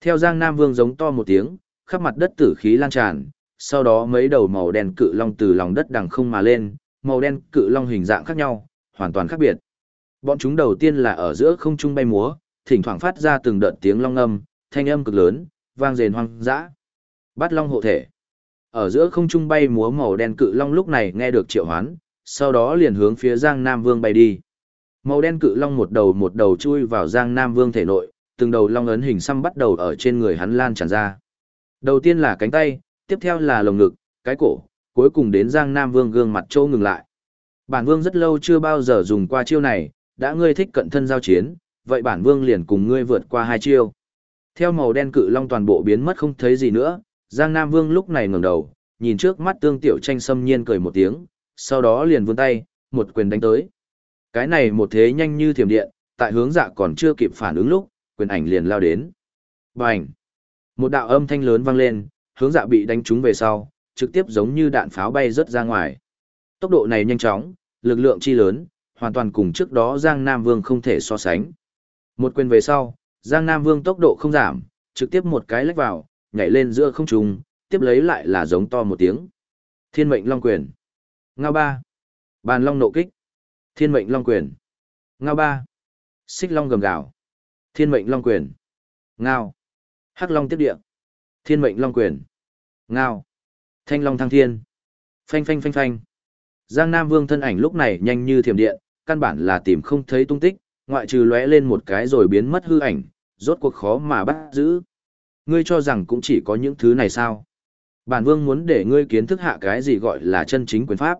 Theo Giang Nam Vương giống to một tiếng, khắp mặt đất tử khí lan tràn, sau đó mấy đầu màu đen cự long từ lòng đất đằng không mà lên, màu đen cự long hình dạng khác nhau, hoàn toàn khác biệt. Bọn chúng đầu tiên là ở giữa không trung bay múa, thỉnh thoảng phát ra từng đợt tiếng long âm, thanh âm cực lớn, vang rền hoang dã. Bát long hộ thể. Ở giữa không trung bay múa màu đen cự long lúc này nghe được triệu hoán, sau đó liền hướng phía Giang Nam Vương bay đi. Màu đen cự long một đầu một đầu chui vào Giang Nam Vương thể nội, từng đầu long ấn hình xăm bắt đầu ở trên người hắn lan tràn ra. Đầu tiên là cánh tay, tiếp theo là lồng ngực, cái cổ, cuối cùng đến Giang Nam Vương gương mặt trâu ngừng lại. Bản Vương rất lâu chưa bao giờ dùng qua chiêu này, đã ngươi thích cận thân giao chiến, vậy bản Vương liền cùng ngươi vượt qua hai chiêu. Theo màu đen cự long toàn bộ biến mất không thấy gì nữa, Giang Nam Vương lúc này ngẩng đầu, nhìn trước mắt Tương Tiểu Tranh xâm nhiên cười một tiếng, sau đó liền vươn tay, một quyền đánh tới. Cái này một thế nhanh như thiểm điện, tại hướng dạ còn chưa kịp phản ứng lúc, quyền ảnh liền lao đến. Bành! Một đạo âm thanh lớn vang lên, hướng dạ bị đánh trúng về sau, trực tiếp giống như đạn pháo bay rớt ra ngoài. Tốc độ này nhanh chóng, lực lượng chi lớn, hoàn toàn cùng trước đó Giang Nam Vương không thể so sánh. Một quyền về sau, Giang Nam Vương tốc độ không giảm, trực tiếp một cái lách vào, nhảy lên giữa không trung, tiếp lấy lại là giống to một tiếng. Thiên mệnh long quyền. Ngao ba. Bàn long nộ kích. Thiên mệnh long quyền. Ngao ba. Xích long gầm gào. Thiên mệnh long quyền. Ngao. Hắc long tiếp địa. Thiên mệnh long quyền. Ngao. Thanh long thăng thiên. Phanh phanh phanh phanh. Giang Nam Vương thân ảnh lúc này nhanh như thiểm điện, căn bản là tìm không thấy tung tích, ngoại trừ lóe lên một cái rồi biến mất hư ảnh, rốt cuộc khó mà bắt giữ. Ngươi cho rằng cũng chỉ có những thứ này sao? Bản vương muốn để ngươi kiến thức hạ cái gì gọi là chân chính quyền pháp.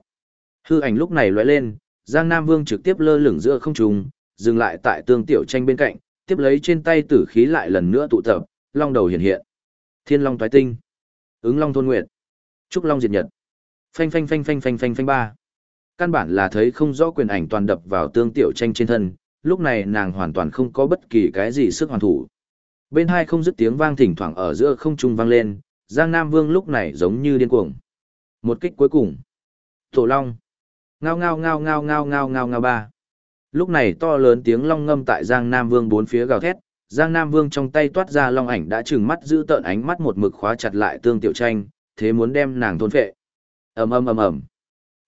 Hư ảnh lúc này lóe lên, Giang Nam Vương trực tiếp lơ lửng giữa không trung, dừng lại tại tương tiểu tranh bên cạnh, tiếp lấy trên tay tử khí lại lần nữa tụ tập, long đầu hiện hiện. Thiên long toái tinh, ứng long thôn nguyệt, trúc long diệt nhật. Phanh phanh phanh phanh phanh phanh phanh ba. Căn bản là thấy không rõ quyền ảnh toàn đập vào tương tiểu tranh trên thân, lúc này nàng hoàn toàn không có bất kỳ cái gì sức hoàn thủ. Bên hai không dứt tiếng vang thỉnh thoảng ở giữa không trung vang lên, Giang Nam Vương lúc này giống như điên cuồng. Một kích cuối cùng. Tổ Long. Ngao ngao ngao ngao ngao ngao ngao ngao ba. Lúc này to lớn tiếng long ngâm tại Giang Nam Vương bốn phía gào thét, Giang Nam Vương trong tay toát ra long ảnh đã trừng mắt giữ tợn ánh mắt một mực khóa chặt lại tương tiểu tranh, thế muốn đem nàng thôn phệ. Ầm ầm ầm ầm.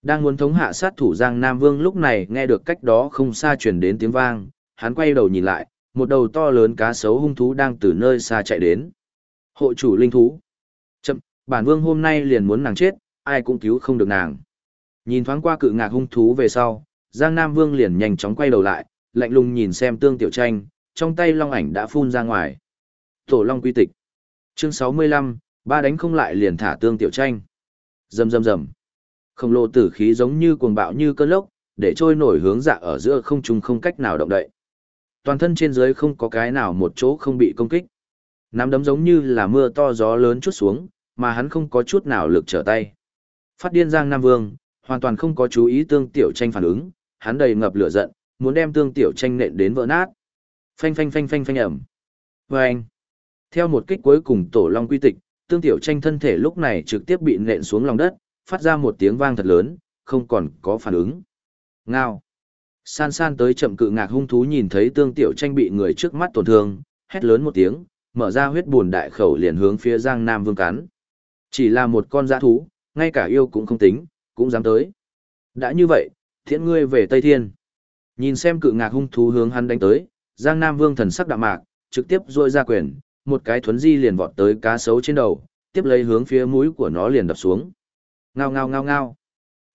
Đang muốn thống hạ sát thủ Giang Nam Vương lúc này nghe được cách đó không xa truyền đến tiếng vang, hắn quay đầu nhìn lại, một đầu to lớn cá sấu hung thú đang từ nơi xa chạy đến. Hộ chủ linh thú. Chậm, bản vương hôm nay liền muốn nàng chết, ai cũng cứu không được nàng. Nhìn thoáng qua cự ngạc hung thú về sau, Giang Nam Vương liền nhanh chóng quay đầu lại, lạnh lùng nhìn xem tương tiểu tranh, trong tay long ảnh đã phun ra ngoài. Tổ long quy tịch. Chương 65, ba đánh không lại liền thả tương tiểu tranh. Rầm rầm rầm. Khổng lồ tử khí giống như cuồng bạo như cơn lốc, để trôi nổi hướng dạ ở giữa không trung không cách nào động đậy. Toàn thân trên dưới không có cái nào một chỗ không bị công kích. Nắm đấm giống như là mưa to gió lớn chút xuống, mà hắn không có chút nào lực trở tay. Phát điên Giang Nam Vương, hoàn toàn không có chú ý tương tiểu tranh phản ứng, hắn đầy ngập lửa giận, muốn đem tương tiểu tranh nện đến vỡ nát. Phanh phanh phanh phanh phanh ầm. Vâng. Theo một kích cuối cùng tổ long quy tịch, tương tiểu tranh thân thể lúc này trực tiếp bị nện xuống lòng đất, phát ra một tiếng vang thật lớn, không còn có phản ứng. Ngao. San san tới chậm cự ngạc hung thú nhìn thấy tương tiểu tranh bị người trước mắt tổn thương, hét lớn một tiếng, mở ra huyết buồn đại khẩu liền hướng phía Giang Nam Vương cắn. Chỉ là một con giã thú, ngay cả yêu cũng không tính, cũng dám tới. Đã như vậy, thiện ngươi về Tây Thiên. Nhìn xem cự ngạc hung thú hướng hắn đánh tới, Giang Nam Vương thần sắc đạm mạc, trực tiếp rôi ra quyền, một cái thuấn di liền vọt tới cá sấu trên đầu, tiếp lấy hướng phía mũi của nó liền đập xuống. Ngao ngao ngao ngao.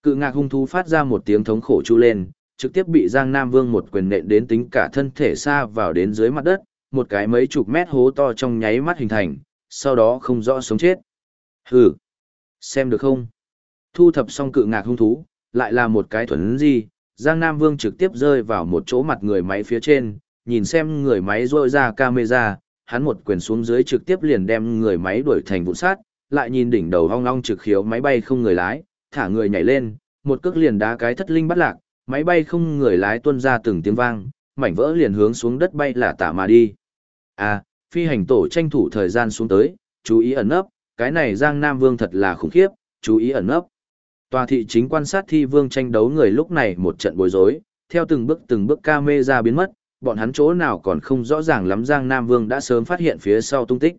Cự ngạc hung thú phát ra một tiếng thống khổ chu lên, trực tiếp bị Giang Nam Vương một quyền nện đến tính cả thân thể xa vào đến dưới mặt đất, một cái mấy chục mét hố to trong nháy mắt hình thành, sau đó không rõ sống chết. Hừ, xem được không? Thu thập xong cự ngạc hung thú, lại là một cái thuần gì, Giang Nam Vương trực tiếp rơi vào một chỗ mặt người máy phía trên, nhìn xem người máy rôi ra camera, hắn một quyền xuống dưới trực tiếp liền đem người máy đuổi thành vụn sát, lại nhìn đỉnh đầu hong long trực khiếu máy bay không người lái, thả người nhảy lên, một cước liền đá cái thất linh bắt lạc, máy bay không người lái tuôn ra từng tiếng vang, mảnh vỡ liền hướng xuống đất bay là tả mà đi. À, phi hành tổ tranh thủ thời gian xuống tới, chú ý ẩn nấp, cái này Giang Nam Vương thật là khủng khiếp, chú ý ẩn nấp. Tòa thị chính quan sát thi vương tranh đấu người lúc này một trận bối rối, theo từng bước từng bước ca mê ra biến mất, bọn hắn chỗ nào còn không rõ ràng lắm Giang Nam Vương đã sớm phát hiện phía sau tung tích.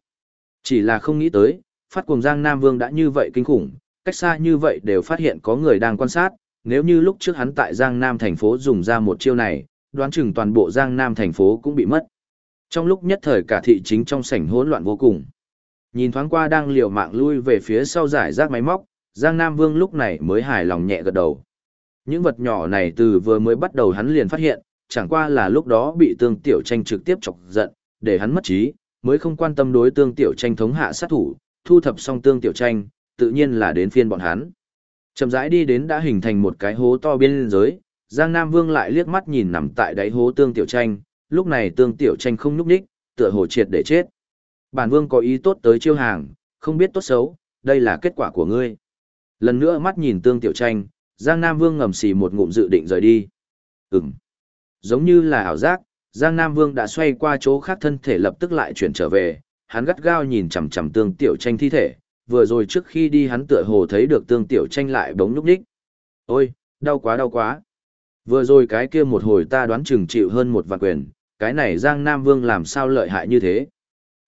Chỉ là không nghĩ tới, phát cuồng Giang Nam Vương đã như vậy kinh khủng, cách xa như vậy đều phát hiện có người đang quan sát, nếu như lúc trước hắn tại Giang Nam thành phố dùng ra một chiêu này, đoán chừng toàn bộ Giang Nam thành phố cũng bị mất. Trong lúc nhất thời cả thị chính trong sảnh hỗn loạn vô cùng. Nhìn thoáng qua đang liều mạng lui về phía sau giải rác máy móc, Giang Nam Vương lúc này mới hài lòng nhẹ gật đầu. Những vật nhỏ này từ vừa mới bắt đầu hắn liền phát hiện, chẳng qua là lúc đó bị tương tiểu tranh trực tiếp chọc giận, để hắn mất trí, mới không quan tâm đối tương tiểu tranh thống hạ sát thủ, thu thập xong tương tiểu tranh, tự nhiên là đến phiên bọn hắn. Chậm rãi đi đến đã hình thành một cái hố to biên giới, Giang Nam Vương lại liếc mắt nhìn nằm tại đáy hố tương tiểu tranh, lúc này tương tiểu tranh không nhúc nhích, tựa hồ triệt để chết. Bản Vương có ý tốt tới chiêu hàng, không biết tốt xấu, đây là kết quả của ngươi. Lần nữa mắt nhìn tương tiểu tranh, Giang Nam Vương ngầm xì một ngụm dự định rời đi. Ừm. Giống như là ảo giác, Giang Nam Vương đã xoay qua chỗ khác thân thể lập tức lại chuyển trở về, hắn gắt gao nhìn chằm chằm tương tiểu tranh thi thể, vừa rồi trước khi đi hắn tựa hồ thấy được tương tiểu tranh lại bóng nhúc nhích. Ôi, đau quá đau quá. Vừa rồi cái kia một hồi ta đoán chừng chịu hơn một vạn quyền, cái này Giang Nam Vương làm sao lợi hại như thế.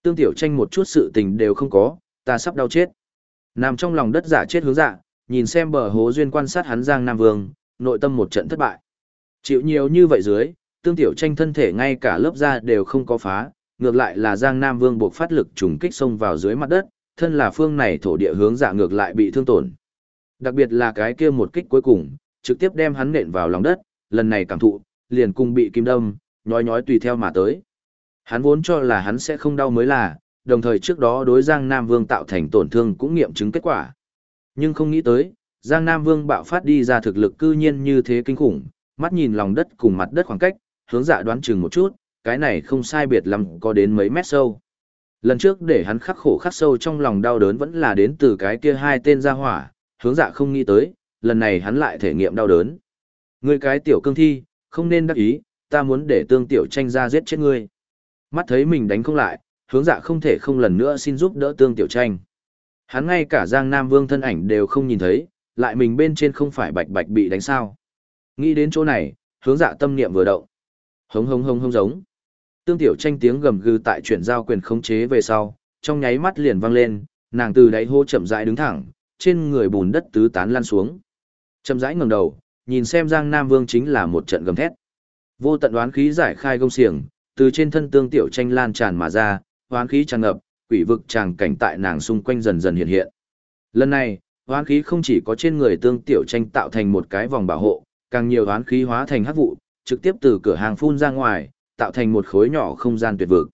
Tương tiểu tranh một chút sự tình đều không có, ta sắp đau chết. Nằm trong lòng đất giả chết hướng dạ, nhìn xem bờ hố duyên quan sát hắn Giang Nam Vương, nội tâm một trận thất bại. Chịu nhiều như vậy dưới, tương tiểu tranh thân thể ngay cả lớp da đều không có phá, ngược lại là Giang Nam Vương buộc phát lực trùng kích xông vào dưới mặt đất, thân là phương này thổ địa hướng dạ ngược lại bị thương tổn. Đặc biệt là cái kia một kích cuối cùng, trực tiếp đem hắn nện vào lòng đất, lần này cảm thụ, liền cùng bị kim đâm, nhói nhói tùy theo mà tới. Hắn vốn cho là hắn sẽ không đau mới là, đồng thời trước đó đối Giang Nam Vương tạo thành tổn thương cũng nghiệm chứng kết quả. Nhưng không nghĩ tới, Giang Nam Vương bạo phát đi ra thực lực cư nhiên như thế kinh khủng, mắt nhìn lòng đất cùng mặt đất khoảng cách, hướng dạ đoán chừng một chút, cái này không sai biệt lắm có đến mấy mét sâu. Lần trước để hắn khắc khổ khắc sâu trong lòng đau đớn vẫn là đến từ cái kia hai tên gia hỏa, hướng dạ không nghĩ tới, lần này hắn lại thể nghiệm đau đớn. Ngươi cái tiểu cương thi, không nên đắc ý, ta muốn để tương tiểu tranh ra giết chết ngươi. Mắt thấy mình đánh không lại, hướng dạ không thể không lần nữa xin giúp đỡ tương tiểu tranh. Hắn ngay cả Giang Nam Vương thân ảnh đều không nhìn thấy, lại mình bên trên không phải bạch bạch bị đánh sao. Nghĩ đến chỗ này, hướng dạ tâm niệm vừa động. Hống hống hống hống giống. Tương tiểu tranh tiếng gầm gừ tại chuyển giao quyền khống chế về sau, trong nháy mắt liền vang lên, nàng từ đáy hô chậm rãi đứng thẳng, trên người bùn đất tứ tán lan xuống. Chậm rãi ngẩng đầu, nhìn xem Giang Nam Vương chính là một trận gầm thét. Vô tận đoán khí giải khai gông xiềng, từ trên thân tương tiểu tranh lan tràn mà ra, hoán khí tràn ngập, quỷ vực tràng cảnh tại nàng xung quanh dần dần hiện hiện. Lần này, hoán khí không chỉ có trên người tương tiểu tranh tạo thành một cái vòng bảo hộ, càng nhiều hoán khí hóa thành hắc vụ, trực tiếp từ cửa hàng phun ra ngoài, tạo thành một khối nhỏ không gian tuyệt vực.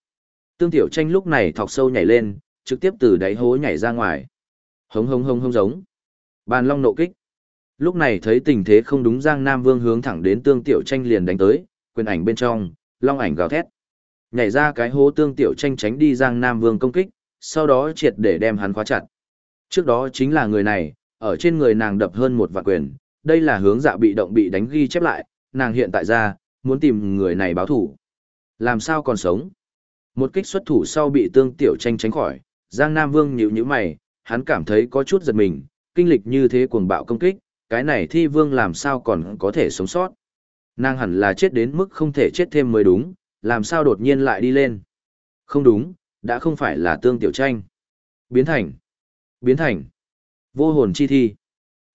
Tương tiểu tranh lúc này thọc sâu nhảy lên, trực tiếp từ đáy hố nhảy ra ngoài. Hống hống hống hống giống. Bàn long nộ kích. Lúc này thấy tình thế không đúng Giang Nam Vương hướng thẳng đến tương tiểu tranh liền đánh tới, quyền ảnh bên trong, long ảnh gào thét. Nhảy ra cái hố tương tiểu tranh tránh đi Giang Nam Vương công kích, sau đó triệt để đem hắn khóa chặt. Trước đó chính là người này, ở trên người nàng đập hơn một vạn quyền, đây là hướng dạ bị động bị đánh ghi chép lại, nàng hiện tại ra, muốn tìm người này báo thủ. Làm sao còn sống? Một kích xuất thủ sau bị tương tiểu tranh tránh khỏi, Giang Nam Vương nhíu nhíu mày, hắn cảm thấy có chút giật mình, kinh lịch như thế cuồng bạo công kích, cái này thi vương làm sao còn có thể sống sót. Nàng hẳn là chết đến mức không thể chết thêm mới đúng, làm sao đột nhiên lại đi lên. Không đúng, đã không phải là tương tiểu tranh. Biến thành. Biến thành. Vô hồn chi thi.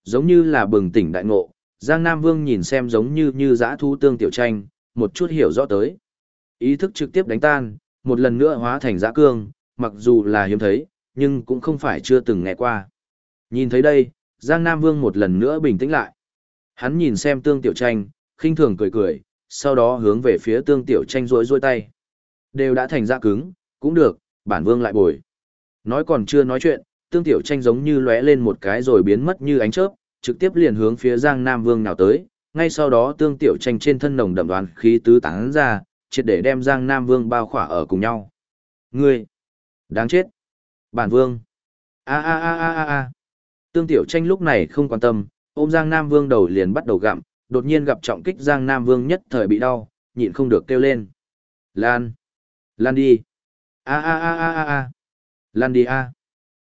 Giống như là bừng tỉnh đại ngộ, Giang Nam Vương nhìn xem giống như như giã thu tương tiểu tranh, một chút hiểu rõ tới. Ý thức trực tiếp đánh tan, một lần nữa hóa thành giã cương, mặc dù là hiếm thấy, nhưng cũng không phải chưa từng nghe qua. Nhìn thấy đây, Giang Nam Vương một lần nữa bình tĩnh lại. Hắn nhìn xem tương tiểu tranh, khinh thường cười cười, sau đó hướng về phía tương tiểu tranh rối rối tay. Đều đã thành ra cứng, cũng được, bản vương lại bồi. Nói còn chưa nói chuyện, tương tiểu tranh giống như lóe lên một cái rồi biến mất như ánh chớp, trực tiếp liền hướng phía Giang Nam Vương nào tới, ngay sau đó tương tiểu tranh trên thân nồng đậm đoàn khí tứ tán ra, triệt để đem Giang Nam Vương bao khỏa ở cùng nhau. Ngươi! Đáng chết! Bản Vương! a a a a a a Tương tiểu tranh lúc này không quan tâm, ôm Giang Nam Vương đầu liền bắt đầu gặm, đột nhiên gặp trọng kích Giang Nam Vương nhất thời bị đau, nhịn không được kêu lên. Lan! Lan đi! a a a a a a Lan đi a!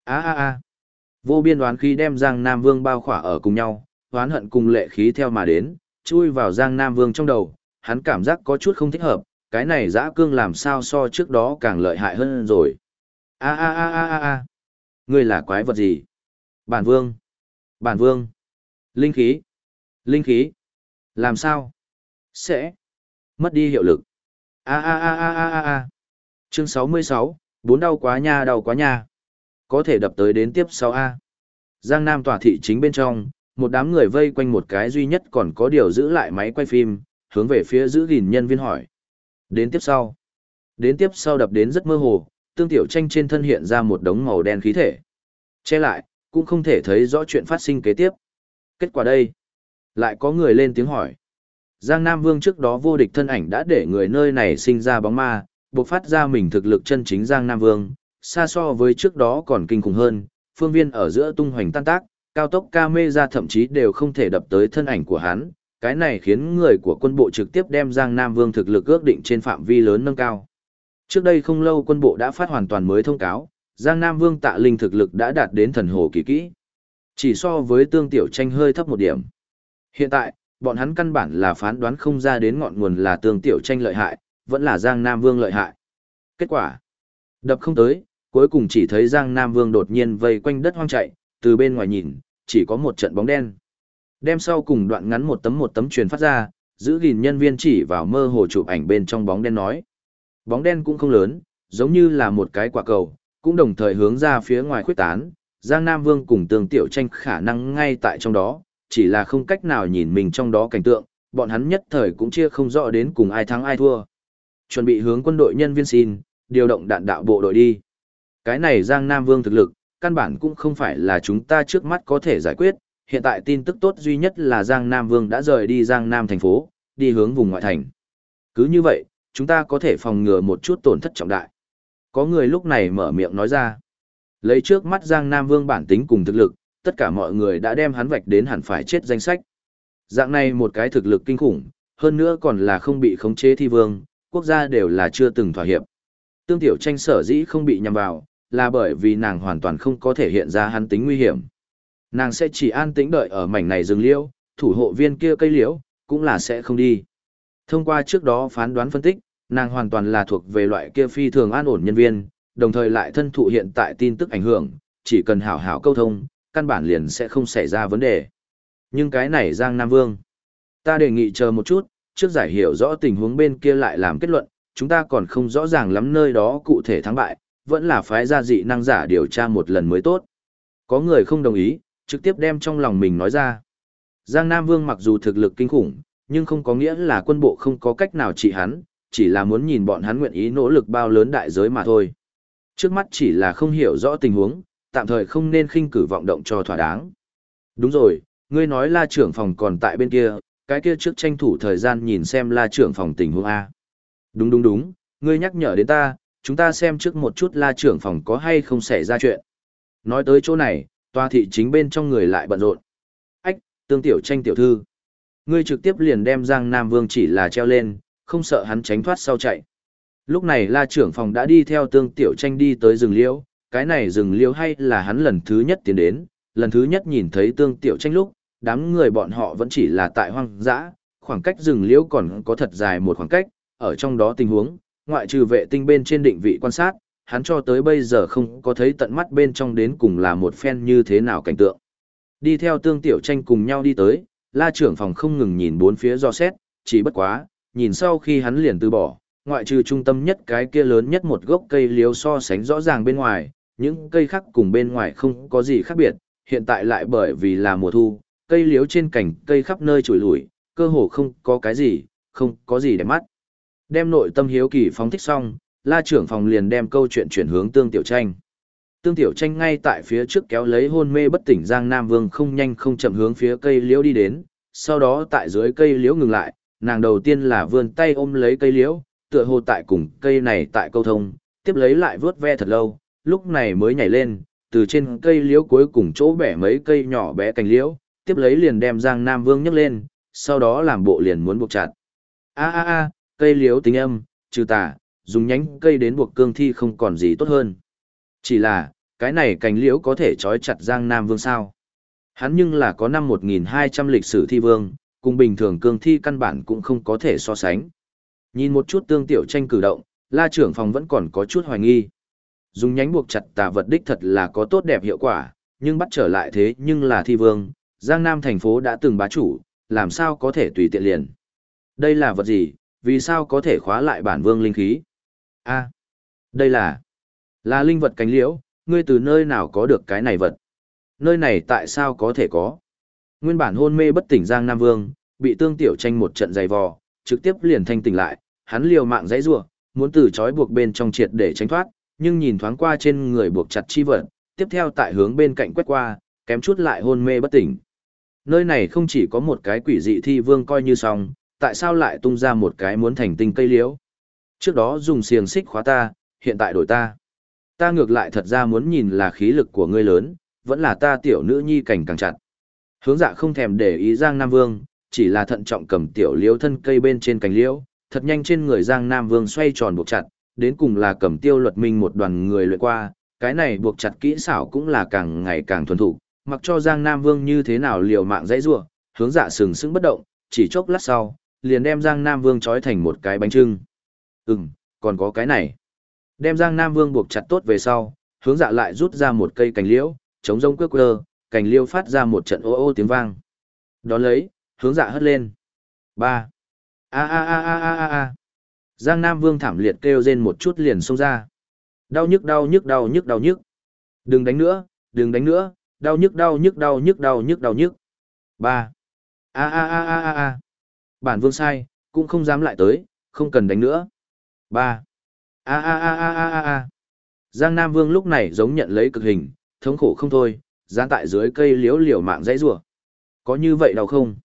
a a a Vô biên đoán khí đem Giang Nam Vương bao khỏa ở cùng nhau, oán hận cùng lệ khí theo mà đến, chui vào Giang Nam Vương trong đầu, hắn cảm giác có chút không thích hợp, cái này dã cương làm sao so trước đó càng lợi hại hơn rồi. A a a a a a. Ngươi là quái vật gì? Bản vương. Bản vương. Linh khí. Linh khí. Làm sao? Sẽ. Mất đi hiệu lực. A a a a a a a. Chương 66, bốn đau quá nha đau quá nha. Có thể đập tới đến tiếp sau A. Giang Nam tòa thị chính bên trong, một đám người vây quanh một cái duy nhất còn có điều giữ lại máy quay phim, hướng về phía giữ gìn nhân viên hỏi. Đến tiếp sau. Đến tiếp sau đập đến rất mơ hồ, tương tiểu tranh trên thân hiện ra một đống màu đen khí thể. Che lại, cũng không thể thấy rõ chuyện phát sinh kế tiếp. Kết quả đây. Lại có người lên tiếng hỏi. Giang Nam Vương trước đó vô địch thân ảnh đã để người nơi này sinh ra bóng ma, buộc phát ra mình thực lực chân chính Giang Nam Vương, xa so với trước đó còn kinh khủng hơn, phương viên ở giữa tung hoành tan tác, cao tốc ca mê ra thậm chí đều không thể đập tới thân ảnh của hắn, cái này khiến người của quân bộ trực tiếp đem Giang Nam Vương thực lực ước định trên phạm vi lớn nâng cao. Trước đây không lâu quân bộ đã phát hoàn toàn mới thông cáo, Giang Nam Vương tạ linh thực lực đã đạt đến thần hồ kỳ kỹ. Chỉ so với tương tiểu tranh hơi thấp một điểm. Hiện tại, bọn hắn căn bản là phán đoán không ra đến ngọn nguồn là tương tiểu tranh lợi hại, vẫn là Giang Nam Vương lợi hại. Kết quả, đập không tới, cuối cùng chỉ thấy Giang Nam Vương đột nhiên vây quanh đất hoang chạy, từ bên ngoài nhìn, chỉ có một trận bóng đen. Đem sau cùng đoạn ngắn một tấm một tấm truyền phát ra, giữ gìn nhân viên chỉ vào mơ hồ chụp ảnh bên trong bóng đen nói. Bóng đen cũng không lớn, giống như là một cái quả cầu, cũng đồng thời hướng ra phía ngoài khuyết tán, Giang Nam Vương cùng Tường Tiểu Tranh khả năng ngay tại trong đó, chỉ là không cách nào nhìn mình trong đó cảnh tượng, bọn hắn nhất thời cũng chia không rõ đến cùng ai thắng ai thua. Chuẩn bị hướng quân đội nhân viên xin, điều động đạn đạo bộ đội đi. Cái này Giang Nam Vương thực lực, căn bản cũng không phải là chúng ta trước mắt có thể giải quyết, hiện tại tin tức tốt duy nhất là Giang Nam Vương đã rời đi Giang Nam thành phố, đi hướng vùng ngoại thành. Cứ như vậy, chúng ta có thể phòng ngừa một chút tổn thất trọng đại. Có người lúc này mở miệng nói ra. Lấy trước mắt Giang Nam Vương bản tính cùng thực lực, tất cả mọi người đã đem hắn vạch đến hẳn phải chết danh sách. Dạng này một cái thực lực kinh khủng, hơn nữa còn là không bị khống chế thi vương, quốc gia đều là chưa từng thỏa hiệp. Tương tiểu tranh sở dĩ không bị nhằm vào, là bởi vì nàng hoàn toàn không có thể hiện ra hắn tính nguy hiểm. Nàng sẽ chỉ an tĩnh đợi ở mảnh này rừng liễu, thủ hộ viên kia cây liễu, cũng là sẽ không đi. Thông qua trước đó phán đoán phân tích, nàng hoàn toàn là thuộc về loại kia phi thường an ổn nhân viên, đồng thời lại thân thụ hiện tại tin tức ảnh hưởng, chỉ cần hảo hảo câu thông, căn bản liền sẽ không xảy ra vấn đề. Nhưng cái này Giang Nam Vương, ta đề nghị chờ một chút, trước giải hiểu rõ tình huống bên kia lại làm kết luận, chúng ta còn không rõ ràng lắm nơi đó cụ thể thắng bại, vẫn là phái gia dị năng giả điều tra một lần mới tốt. Có người không đồng ý, trực tiếp đem trong lòng mình nói ra. Giang Nam Vương mặc dù thực lực kinh khủng, nhưng không có nghĩa là quân bộ không có cách nào trị hắn, chỉ là muốn nhìn bọn hắn nguyện ý nỗ lực bao lớn đại giới mà thôi. Trước mắt chỉ là không hiểu rõ tình huống, tạm thời không nên khinh cử vọng động cho thỏa đáng. Đúng rồi, ngươi nói la trưởng phòng còn tại bên kia, cái kia trước tranh thủ thời gian nhìn xem la trưởng phòng tình huống A. Đúng đúng đúng, ngươi nhắc nhở đến ta, chúng ta xem trước một chút la trưởng phòng có hay không xảy ra chuyện. Nói tới chỗ này, tòa thị chính bên trong người lại bận rộn. Ách, tương tiểu tranh tiểu thư. Ngươi trực tiếp liền đem Giang Nam Vương chỉ là treo lên, không sợ hắn tránh thoát sau chạy. Lúc này la trưởng phòng đã đi theo tương tiểu tranh đi tới rừng liễu, cái này rừng liễu hay là hắn lần thứ nhất tiến đến, lần thứ nhất nhìn thấy tương tiểu tranh lúc, đám người bọn họ vẫn chỉ là tại hoang dã, khoảng cách rừng liễu còn có thật dài một khoảng cách, ở trong đó tình huống, ngoại trừ vệ tinh bên trên định vị quan sát, hắn cho tới bây giờ không có thấy tận mắt bên trong đến cùng là một phen như thế nào cảnh tượng. Đi theo tương tiểu tranh cùng nhau đi tới, la trưởng phòng không ngừng nhìn bốn phía do xét, chỉ bất quá, nhìn sau khi hắn liền từ bỏ, ngoại trừ trung tâm nhất cái kia lớn nhất một gốc cây liếu so sánh rõ ràng bên ngoài, những cây khác cùng bên ngoài không có gì khác biệt, hiện tại lại bởi vì là mùa thu, cây liếu trên cành cây khắp nơi trùi lủi, cơ hồ không có cái gì, không có gì để mắt. Đem nội tâm hiếu kỳ phóng thích xong, la trưởng phòng liền đem câu chuyện chuyển hướng tương tiểu tranh. Tương tiểu tranh ngay tại phía trước kéo lấy hôn mê bất tỉnh Giang Nam Vương không nhanh không chậm hướng phía cây liễu đi đến, sau đó tại dưới cây liễu ngừng lại, nàng đầu tiên là vươn tay ôm lấy cây liễu, tựa hồ tại cùng cây này tại câu thông, tiếp lấy lại vướt ve thật lâu, lúc này mới nhảy lên, từ trên cây liễu cuối cùng chỗ bẻ mấy cây nhỏ bé cành liễu, tiếp lấy liền đem Giang Nam Vương nhấc lên, sau đó làm bộ liền muốn buộc chặt. A a a, cây liễu tính âm, trừ tà, dùng nhánh cây đến buộc cương thi không còn gì tốt hơn. Chỉ là, cái này cành liễu có thể trói chặt Giang Nam Vương sao? Hắn nhưng là có năm 1200 lịch sử thi vương, cùng bình thường cương thi căn bản cũng không có thể so sánh. Nhìn một chút tương tiểu tranh cử động, la trưởng phòng vẫn còn có chút hoài nghi. Dùng nhánh buộc chặt tà vật đích thật là có tốt đẹp hiệu quả, nhưng bắt trở lại thế nhưng là thi vương, Giang Nam thành phố đã từng bá chủ, làm sao có thể tùy tiện liền. Đây là vật gì, vì sao có thể khóa lại bản vương linh khí? a đây là, là linh vật cánh liễu, ngươi từ nơi nào có được cái này vật? Nơi này tại sao có thể có? Nguyên bản hôn mê bất tỉnh Giang Nam Vương, bị tương tiểu tranh một trận dày vò, trực tiếp liền thanh tỉnh lại, hắn liều mạng dãy rủa, muốn từ chói buộc bên trong triệt để tránh thoát, nhưng nhìn thoáng qua trên người buộc chặt chi vật, tiếp theo tại hướng bên cạnh quét qua, kém chút lại hôn mê bất tỉnh. Nơi này không chỉ có một cái quỷ dị thi vương coi như xong, tại sao lại tung ra một cái muốn thành tinh cây liễu? Trước đó dùng xiềng xích khóa ta, hiện tại đổi ta. Ta ngược lại thật ra muốn nhìn là khí lực của ngươi lớn, vẫn là ta tiểu nữ nhi cảnh càng chặt. Hướng dạ không thèm để ý Giang Nam Vương, chỉ là thận trọng cầm tiểu liễu thân cây bên trên cành liễu, thật nhanh trên người Giang Nam Vương xoay tròn buộc chặt, đến cùng là cầm tiêu luật minh một đoàn người luyện qua, cái này buộc chặt kỹ xảo cũng là càng ngày càng thuần thục, mặc cho Giang Nam Vương như thế nào liều mạng dãy rủa, hướng dạ sừng sững bất động, chỉ chốc lát sau, liền đem Giang Nam Vương trói thành một cái bánh trưng. Ừm, còn có cái này. Đem Giang Nam Vương buộc chặt tốt về sau, hướng dạ lại rút ra một cây cành liễu, chống rông quơ quơ, cành liễu phát ra một trận ô ô tiếng vang. Đón lấy, hướng dạ hất lên. ba a a a a a a. Giang Nam Vương thảm liệt kêu rên một chút liền xông ra. Đau nhức đau nhức đau nhức đau nhức. Đừng đánh nữa, đừng đánh nữa, đau nhức đau nhức đau nhức đau nhức đau nhức. ba A a a a a a. Bản vương sai, cũng không dám lại tới, không cần đánh nữa. ba A a a a a a a. Giang Nam Vương lúc này giống nhận lấy cực hình, thống khổ không thôi, gián tại dưới cây liễu liễu mạng dãy rủa. Có như vậy đau không?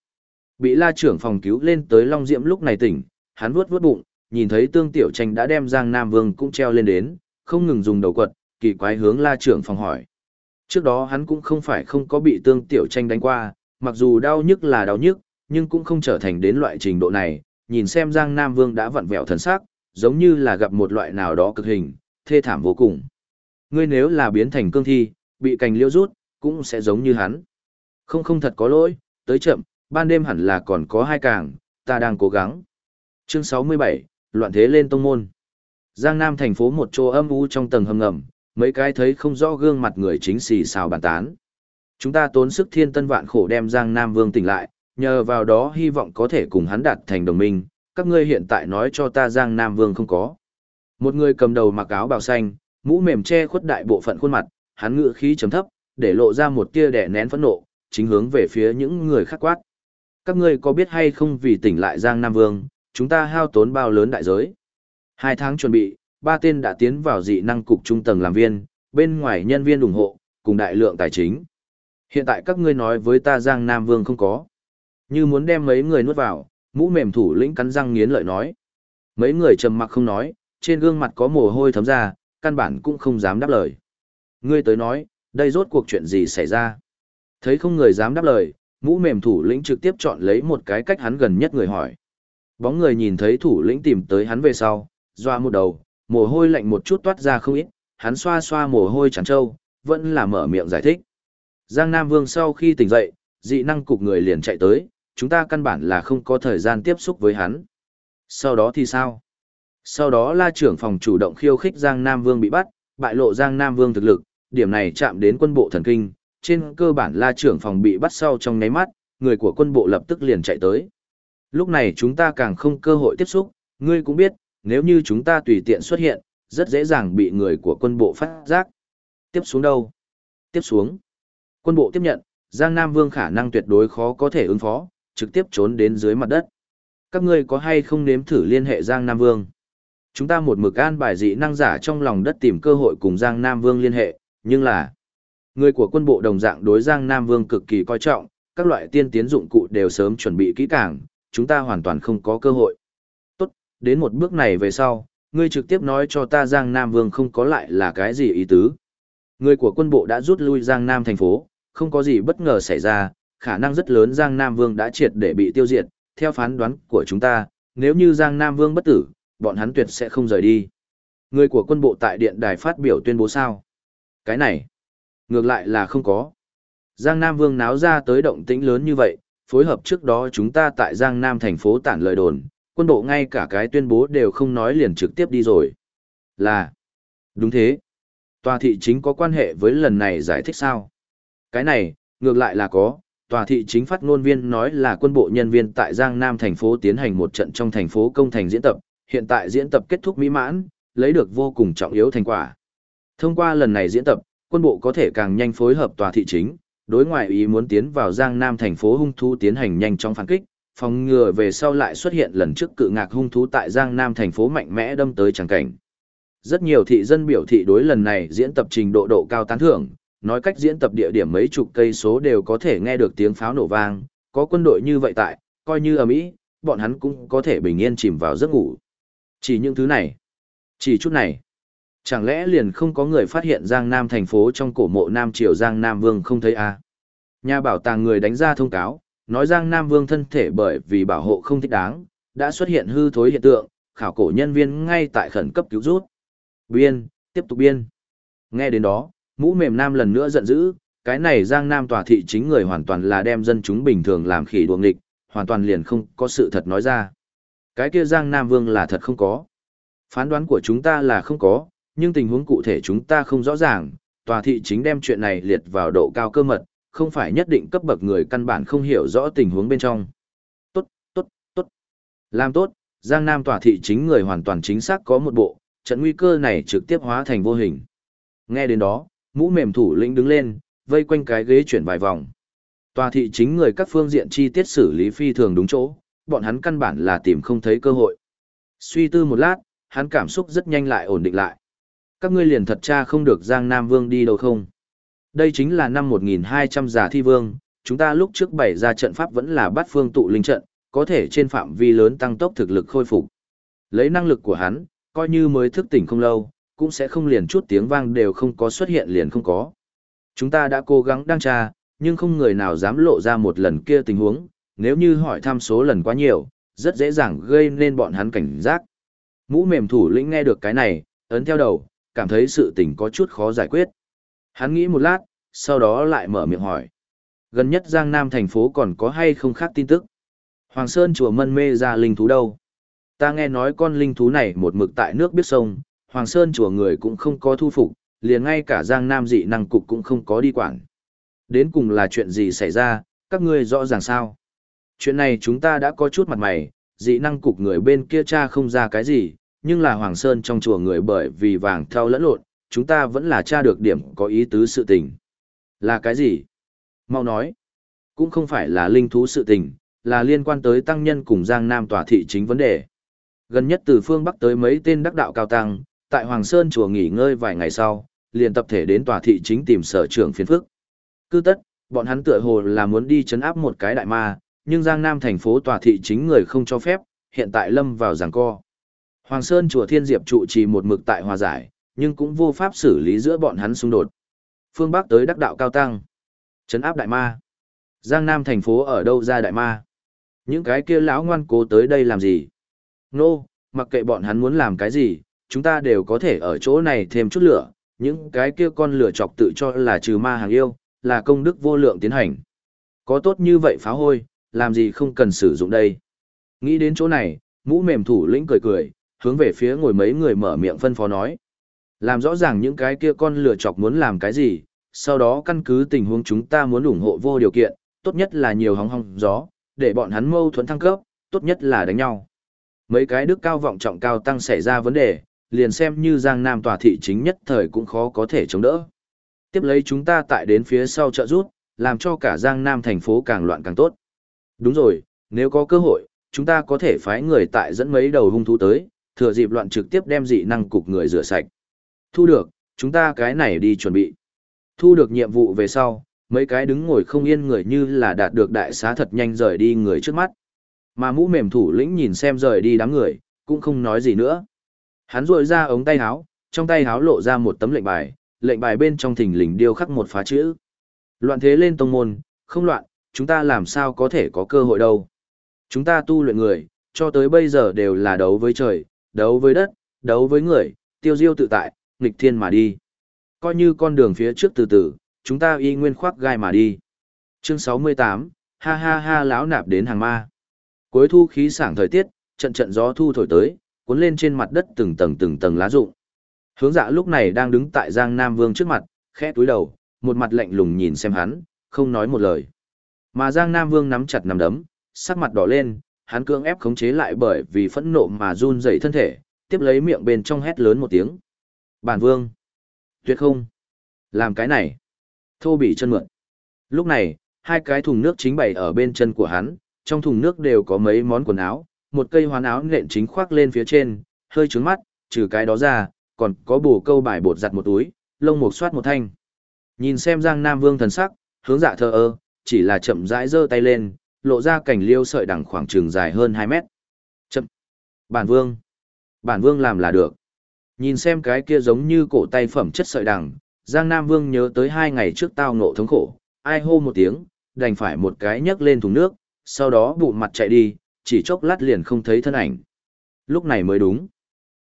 Bị la trưởng phòng cứu lên tới Long Diễm lúc này tỉnh, hắn vuốt vuốt bụng, nhìn thấy tương tiểu tranh đã đem Giang Nam Vương cũng treo lên đến, không ngừng dùng đầu quật, kỳ quái hướng la trưởng phòng hỏi. Trước đó hắn cũng không phải không có bị tương tiểu tranh đánh qua, mặc dù đau nhức là đau nhức, nhưng cũng không trở thành đến loại trình độ này, nhìn xem Giang Nam Vương đã vặn vẹo thần sắc, giống như là gặp một loại nào đó cực hình, thê thảm vô cùng. Ngươi nếu là biến thành cương thi, bị cành liễu rút, cũng sẽ giống như hắn. Không không thật có lỗi, tới chậm, ban đêm hẳn là còn có hai càng, ta đang cố gắng. Chương 67, loạn thế lên tông môn. Giang Nam thành phố một chỗ âm u trong tầng hầm ngầm, mấy cái thấy không rõ gương mặt người chính xì xào bàn tán. Chúng ta tốn sức thiên tân vạn khổ đem Giang Nam Vương tỉnh lại, nhờ vào đó hy vọng có thể cùng hắn đạt thành đồng minh, các ngươi hiện tại nói cho ta Giang Nam Vương không có. Một người cầm đầu mặc áo bào xanh, mũ mềm che khuất đại bộ phận khuôn mặt, hắn ngựa khí trầm thấp, để lộ ra một tia đẻ nén phẫn nộ, chính hướng về phía những người khác quát. Các ngươi có biết hay không vì tỉnh lại Giang Nam Vương, chúng ta hao tốn bao lớn đại giới. Hai tháng chuẩn bị, ba tên đã tiến vào dị năng cục trung tầng làm viên, bên ngoài nhân viên ủng hộ, cùng đại lượng tài chính. Hiện tại các ngươi nói với ta Giang Nam Vương không có. Như muốn đem mấy người nuốt vào, mũ mềm thủ lĩnh cắn răng nghiến lợi nói. Mấy người trầm mặc không nói, trên gương mặt có mồ hôi thấm ra, căn bản cũng không dám đáp lời. Ngươi tới nói, đây rốt cuộc chuyện gì xảy ra? Thấy không người dám đáp lời, mũ mềm thủ lĩnh trực tiếp chọn lấy một cái cách hắn gần nhất người hỏi. Bóng người nhìn thấy thủ lĩnh tìm tới hắn về sau, doa một đầu, mồ hôi lạnh một chút toát ra không ít, hắn xoa xoa mồ hôi trắng trâu, vẫn là mở miệng giải thích. Giang Nam Vương sau khi tỉnh dậy, dị năng cục người liền chạy tới, chúng ta căn bản là không có thời gian tiếp xúc với hắn. Sau đó thì sao? Sau đó la trưởng phòng chủ động khiêu khích Giang Nam Vương bị bắt, bại lộ Giang Nam Vương thực lực, điểm này chạm đến quân bộ thần kinh, trên cơ bản la trưởng phòng bị bắt sau trong nháy mắt, người của quân bộ lập tức liền chạy tới. Lúc này chúng ta càng không cơ hội tiếp xúc, ngươi cũng biết, nếu như chúng ta tùy tiện xuất hiện, rất dễ dàng bị người của quân bộ phát giác. Tiếp xuống đâu? Tiếp xuống. Quân bộ tiếp nhận, Giang Nam Vương khả năng tuyệt đối khó có thể ứng phó, trực tiếp trốn đến dưới mặt đất. Các ngươi có hay không nếm thử liên hệ Giang Nam Vương? Chúng ta một mực an bài dị năng giả trong lòng đất tìm cơ hội cùng Giang Nam Vương liên hệ, nhưng là người của quân bộ đồng dạng đối Giang Nam Vương cực kỳ coi trọng, các loại tiên tiến dụng cụ đều sớm chuẩn bị kỹ càng, chúng ta hoàn toàn không có cơ hội. Tốt, đến một bước này về sau, ngươi trực tiếp nói cho ta Giang Nam Vương không có lại là cái gì ý tứ. Người của quân bộ đã rút lui Giang Nam thành phố, không có gì bất ngờ xảy ra, khả năng rất lớn Giang Nam Vương đã triệt để bị tiêu diệt, theo phán đoán của chúng ta, nếu như Giang Nam Vương bất tử, bọn hắn tuyệt sẽ không rời đi. Người của quân bộ tại điện đài phát biểu tuyên bố sao? Cái này, ngược lại là không có. Giang Nam Vương náo ra tới động tĩnh lớn như vậy, phối hợp trước đó chúng ta tại Giang Nam thành phố tản lời đồn, quân bộ ngay cả cái tuyên bố đều không nói liền trực tiếp đi rồi. Là, đúng thế. Tòa thị chính có quan hệ với lần này giải thích sao? Cái này, ngược lại là có, tòa thị chính phát ngôn viên nói là quân bộ nhân viên tại Giang Nam thành phố tiến hành một trận trong thành phố công thành diễn tập, hiện tại diễn tập kết thúc mỹ mãn, lấy được vô cùng trọng yếu thành quả. Thông qua lần này diễn tập, quân bộ có thể càng nhanh phối hợp tòa thị chính, đối ngoại ý muốn tiến vào Giang Nam thành phố hung thú tiến hành nhanh chóng phản kích, phòng ngừa về sau lại xuất hiện lần trước cự ngạc hung thú tại Giang Nam thành phố mạnh mẽ đâm tới chẳng cảnh. Rất nhiều thị dân biểu thị đối lần này diễn tập trình độ độ cao tán thưởng, nói cách diễn tập địa điểm mấy chục cây số đều có thể nghe được tiếng pháo nổ vang, có quân đội như vậy tại, coi như ở Mỹ, bọn hắn cũng có thể bình yên chìm vào giấc ngủ. Chỉ những thứ này, chỉ chút này, chẳng lẽ liền không có người phát hiện Giang Nam thành phố trong cổ mộ Nam Triều Giang Nam Vương không thấy à? Nhà bảo tàng người đánh ra thông cáo, nói Giang Nam Vương thân thể bởi vì bảo hộ không thích đáng, đã xuất hiện hư thối hiện tượng, khảo cổ nhân viên ngay tại khẩn cấp cứu rút. Biên, tiếp tục biên. Nghe đến đó, mũ mềm nam lần nữa giận dữ, cái này Giang Nam tòa thị chính người hoàn toàn là đem dân chúng bình thường làm khỉ đuồng nghịch, hoàn toàn liền không có sự thật nói ra. Cái kia Giang Nam Vương là thật không có. Phán đoán của chúng ta là không có, nhưng tình huống cụ thể chúng ta không rõ ràng, tòa thị chính đem chuyện này liệt vào độ cao cơ mật, không phải nhất định cấp bậc người căn bản không hiểu rõ tình huống bên trong. Tốt, tốt, tốt. Làm tốt, Giang Nam tòa thị chính người hoàn toàn chính xác có một bộ, trận nguy cơ này trực tiếp hóa thành vô hình. Nghe đến đó, mũ mềm thủ lĩnh đứng lên, vây quanh cái ghế chuyển vài vòng. Tòa thị chính người các phương diện chi tiết xử lý phi thường đúng chỗ, bọn hắn căn bản là tìm không thấy cơ hội. Suy tư một lát, hắn cảm xúc rất nhanh lại ổn định lại. Các ngươi liền thật cha không được Giang Nam Vương đi đâu không? Đây chính là năm 1200 giả thi vương, chúng ta lúc trước bày ra trận pháp vẫn là bắt phương tụ linh trận, có thể trên phạm vi lớn tăng tốc thực lực khôi phục. Lấy năng lực của hắn, coi như mới thức tỉnh không lâu, cũng sẽ không liền chút tiếng vang đều không có xuất hiện liền không có. Chúng ta đã cố gắng đăng tra, nhưng không người nào dám lộ ra một lần kia tình huống, nếu như hỏi thăm số lần quá nhiều, rất dễ dàng gây nên bọn hắn cảnh giác. Mũ mềm thủ lĩnh nghe được cái này, ấn theo đầu, cảm thấy sự tình có chút khó giải quyết. Hắn nghĩ một lát, sau đó lại mở miệng hỏi. Gần nhất Giang Nam thành phố còn có hay không khác tin tức? Hoàng Sơn chùa mân mê ra linh thú đâu? Ta nghe nói con linh thú này một mực tại nước biết sông, Hoàng Sơn chùa người cũng không có thu phục, liền ngay cả Giang Nam dị năng cục cũng không có đi quản. Đến cùng là chuyện gì xảy ra, các ngươi rõ ràng sao? Chuyện này chúng ta đã có chút mặt mày, dị năng cục người bên kia cha không ra cái gì, nhưng là Hoàng Sơn trong chùa người bởi vì vàng theo lẫn lộn, chúng ta vẫn là tra được điểm có ý tứ sự tình. Là cái gì? Mau nói. Cũng không phải là linh thú sự tình, là liên quan tới tăng nhân cùng Giang Nam tòa thị chính vấn đề. Gần nhất từ phương Bắc tới mấy tên đắc đạo cao tăng, tại Hoàng Sơn chùa nghỉ ngơi vài ngày sau, liền tập thể đến tòa thị chính tìm sở trưởng phiền phức. Cứ tất, bọn hắn tựa hồ là muốn đi chấn áp một cái đại ma, nhưng Giang Nam thành phố tòa thị chính người không cho phép, hiện tại lâm vào giằng co. Hoàng Sơn chùa Thiên Diệp trụ trì một mực tại hòa giải, nhưng cũng vô pháp xử lý giữa bọn hắn xung đột. Phương Bắc tới đắc đạo cao tăng, chấn áp đại ma. Giang Nam thành phố ở đâu ra đại ma? Những cái kia lão ngoan cố tới đây làm gì? Nô, no, mặc kệ bọn hắn muốn làm cái gì, chúng ta đều có thể ở chỗ này thêm chút lửa, những cái kia con lửa chọc tự cho là trừ ma hàng yêu, là công đức vô lượng tiến hành. Có tốt như vậy phá hôi, làm gì không cần sử dụng đây. Nghĩ đến chỗ này, mũ mềm thủ lĩnh cười cười, hướng về phía ngồi mấy người mở miệng phân phó nói. Làm rõ ràng những cái kia con lửa chọc muốn làm cái gì, sau đó căn cứ tình huống chúng ta muốn ủng hộ vô điều kiện, tốt nhất là nhiều hóng hóng gió, để bọn hắn mâu thuẫn thăng cấp, tốt nhất là đánh nhau. Mấy cái đức cao vọng trọng cao tăng xảy ra vấn đề, liền xem như Giang Nam tòa thị chính nhất thời cũng khó có thể chống đỡ. Tiếp lấy chúng ta tại đến phía sau trợ rút, làm cho cả Giang Nam thành phố càng loạn càng tốt. Đúng rồi, nếu có cơ hội, chúng ta có thể phái người tại dẫn mấy đầu hung thú tới, thừa dịp loạn trực tiếp đem dị năng cục người rửa sạch. Thu được, chúng ta cái này đi chuẩn bị. Thu được nhiệm vụ về sau, mấy cái đứng ngồi không yên người như là đạt được đại xá thật nhanh rời đi người trước mắt. Mà mũ mềm thủ lĩnh nhìn xem rời đi đám người, cũng không nói gì nữa. Hắn rội ra ống tay háo, trong tay háo lộ ra một tấm lệnh bài, lệnh bài bên trong thình lình điêu khắc một phá chữ. Loạn thế lên tông môn, không loạn, chúng ta làm sao có thể có cơ hội đâu. Chúng ta tu luyện người, cho tới bây giờ đều là đấu với trời, đấu với đất, đấu với người, tiêu diêu tự tại, nghịch thiên mà đi. Coi như con đường phía trước từ từ, chúng ta y nguyên khoác gai mà đi. Chương 68, ha ha ha lão nạp đến hàng ma. Cuối thu khí sảng thời tiết, trận trận gió thu thổi tới, cuốn lên trên mặt đất từng tầng từng tầng lá rụng. Hướng dạ lúc này đang đứng tại Giang Nam Vương trước mặt, khẽ túi đầu, một mặt lạnh lùng nhìn xem hắn, không nói một lời. Mà Giang Nam Vương nắm chặt nắm đấm, sắc mặt đỏ lên, hắn cưỡng ép khống chế lại bởi vì phẫn nộ mà run rẩy thân thể, tiếp lấy miệng bên trong hét lớn một tiếng. Bản Vương! Tuyệt không! Làm cái này! Thô bị chân mượn. Lúc này, hai cái thùng nước chính bày ở bên chân của hắn, trong thùng nước đều có mấy món quần áo, một cây hoán áo nện chính khoác lên phía trên, hơi trướng mắt, trừ cái đó ra, còn có bổ câu bài bột giặt một túi, lông mục soát một thanh. Nhìn xem Giang Nam Vương thần sắc, hướng dạ thờ ơ, chỉ là chậm rãi giơ tay lên, lộ ra cảnh liêu sợi đằng khoảng trường dài hơn 2 mét. Chậm. Bản Vương. Bản Vương làm là được. Nhìn xem cái kia giống như cổ tay phẩm chất sợi đằng, Giang Nam Vương nhớ tới hai ngày trước tao ngộ thống khổ, ai hô một tiếng, đành phải một cái nhấc lên thùng nước, sau đó bụng mặt chạy đi, chỉ chốc lát liền không thấy thân ảnh. Lúc này mới đúng.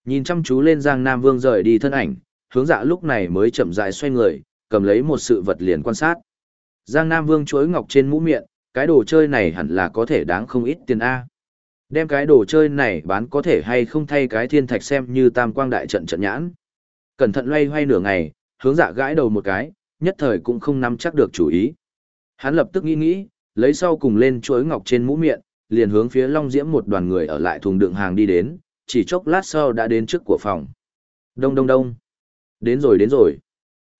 Nhìn chăm chú lên Giang Nam Vương rời đi thân ảnh, hướng dạ lúc này mới chậm rãi xoay người, cầm lấy một sự vật liền quan sát. Giang Nam Vương chuối ngọc trên mũ miệng, cái đồ chơi này hẳn là có thể đáng không ít tiền A. Đem cái đồ chơi này bán có thể hay không thay cái thiên thạch xem như tam quang đại trận trận nhãn. Cẩn thận loay hoay nửa ngày, hướng dạ gãi đầu một cái, nhất thời cũng không nắm chắc được chủ ý. Hắn lập tức nghĩ nghĩ, lấy sau cùng lên chuối ngọc trên mũ miệng, liền hướng phía Long Diễm một đoàn người ở lại thùng đựng hàng đi đến, chỉ chốc lát sau đã đến trước của phòng. Đông đông đông. Đến rồi đến rồi.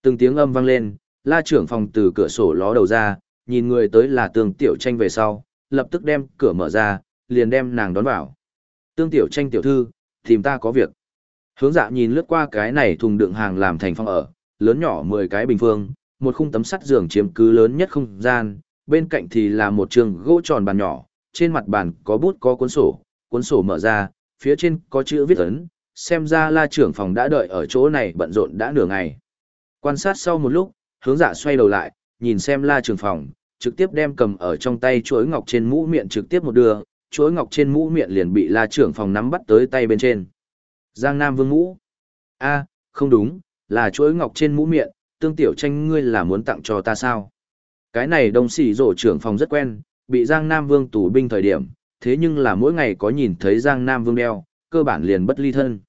Từng tiếng âm vang lên, la trưởng phòng từ cửa sổ ló đầu ra, nhìn người tới là tương tiểu tranh về sau, lập tức đem cửa mở ra, liền đem nàng đón vào. Tương tiểu tranh tiểu thư, tìm ta có việc. Hướng dạ nhìn lướt qua cái này thùng đựng hàng làm thành phòng ở, lớn nhỏ 10 cái bình phương, một khung tấm sắt giường chiếm cứ lớn nhất không gian, bên cạnh thì là một trường gỗ tròn bàn nhỏ, trên mặt bàn có bút có cuốn sổ, cuốn sổ mở ra, phía trên có chữ viết ấn, xem ra la trưởng phòng đã đợi ở chỗ này bận rộn đã nửa ngày. Quan sát sau một lúc, hướng dạ xoay đầu lại, nhìn xem la trưởng phòng, trực tiếp đem cầm ở trong tay chuỗi ngọc trên mũ miệng trực tiếp một đưa, chuỗi ngọc trên mũ miệng liền bị la trưởng phòng nắm bắt tới tay bên trên. Giang Nam Vương mũ. a không đúng, là chuỗi ngọc trên mũ miệng, tương tiểu tranh ngươi là muốn tặng cho ta sao? Cái này đông sĩ rổ trưởng phòng rất quen, bị Giang Nam Vương tù binh thời điểm, thế nhưng là mỗi ngày có nhìn thấy Giang Nam Vương đeo, cơ bản liền bất ly thân.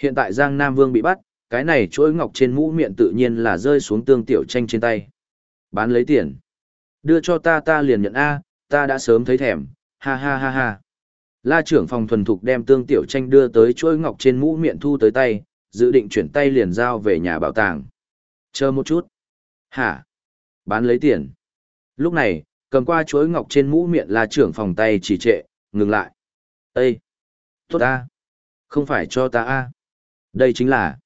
Hiện tại Giang Nam Vương bị bắt, cái này chuỗi ngọc trên mũ miệng tự nhiên là rơi xuống tương tiểu tranh trên tay. Bán lấy tiền. Đưa cho ta ta liền nhận A, ta đã sớm thấy thèm, ha ha ha ha. La trưởng phòng thuần thục đem tương tiểu tranh đưa tới chuỗi ngọc trên mũ miệng thu tới tay, dự định chuyển tay liền giao về nhà bảo tàng. Chờ một chút. Hả? Bán lấy tiền. Lúc này, cầm qua chuỗi ngọc trên mũ miệng la trưởng phòng tay chỉ trệ, ngừng lại. Ê! Tốt ta! Không phải cho ta a Đây chính là...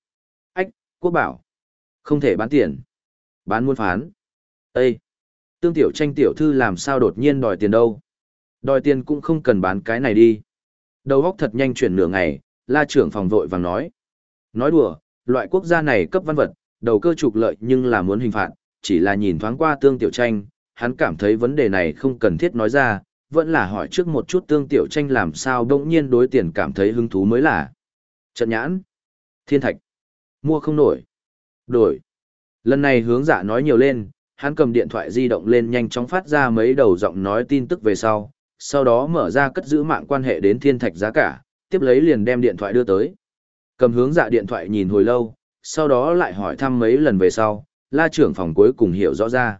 Ách, quốc bảo. Không thể bán tiền. Bán muôn phán. Ê! Tương tiểu tranh tiểu thư làm sao đột nhiên đòi tiền đâu. Đòi tiền cũng không cần bán cái này đi. Đầu góc thật nhanh chuyển nửa ngày, la trưởng phòng vội vàng nói. Nói đùa, loại quốc gia này cấp văn vật, đầu cơ trục lợi nhưng là muốn hình phạt, chỉ là nhìn thoáng qua tương tiểu tranh, hắn cảm thấy vấn đề này không cần thiết nói ra, vẫn là hỏi trước một chút tương tiểu tranh làm sao đông nhiên đối tiền cảm thấy hứng thú mới là. Trận nhãn, thiên thạch, mua không nổi, đổi. Lần này hướng dạ nói nhiều lên, hắn cầm điện thoại di động lên nhanh chóng phát ra mấy đầu giọng nói tin tức về sau, sau đó mở ra cất giữ mạng quan hệ đến thiên thạch giá cả, tiếp lấy liền đem điện thoại đưa tới. Cầm hướng dạ điện thoại nhìn hồi lâu, sau đó lại hỏi thăm mấy lần về sau, la trưởng phòng cuối cùng hiểu rõ ra.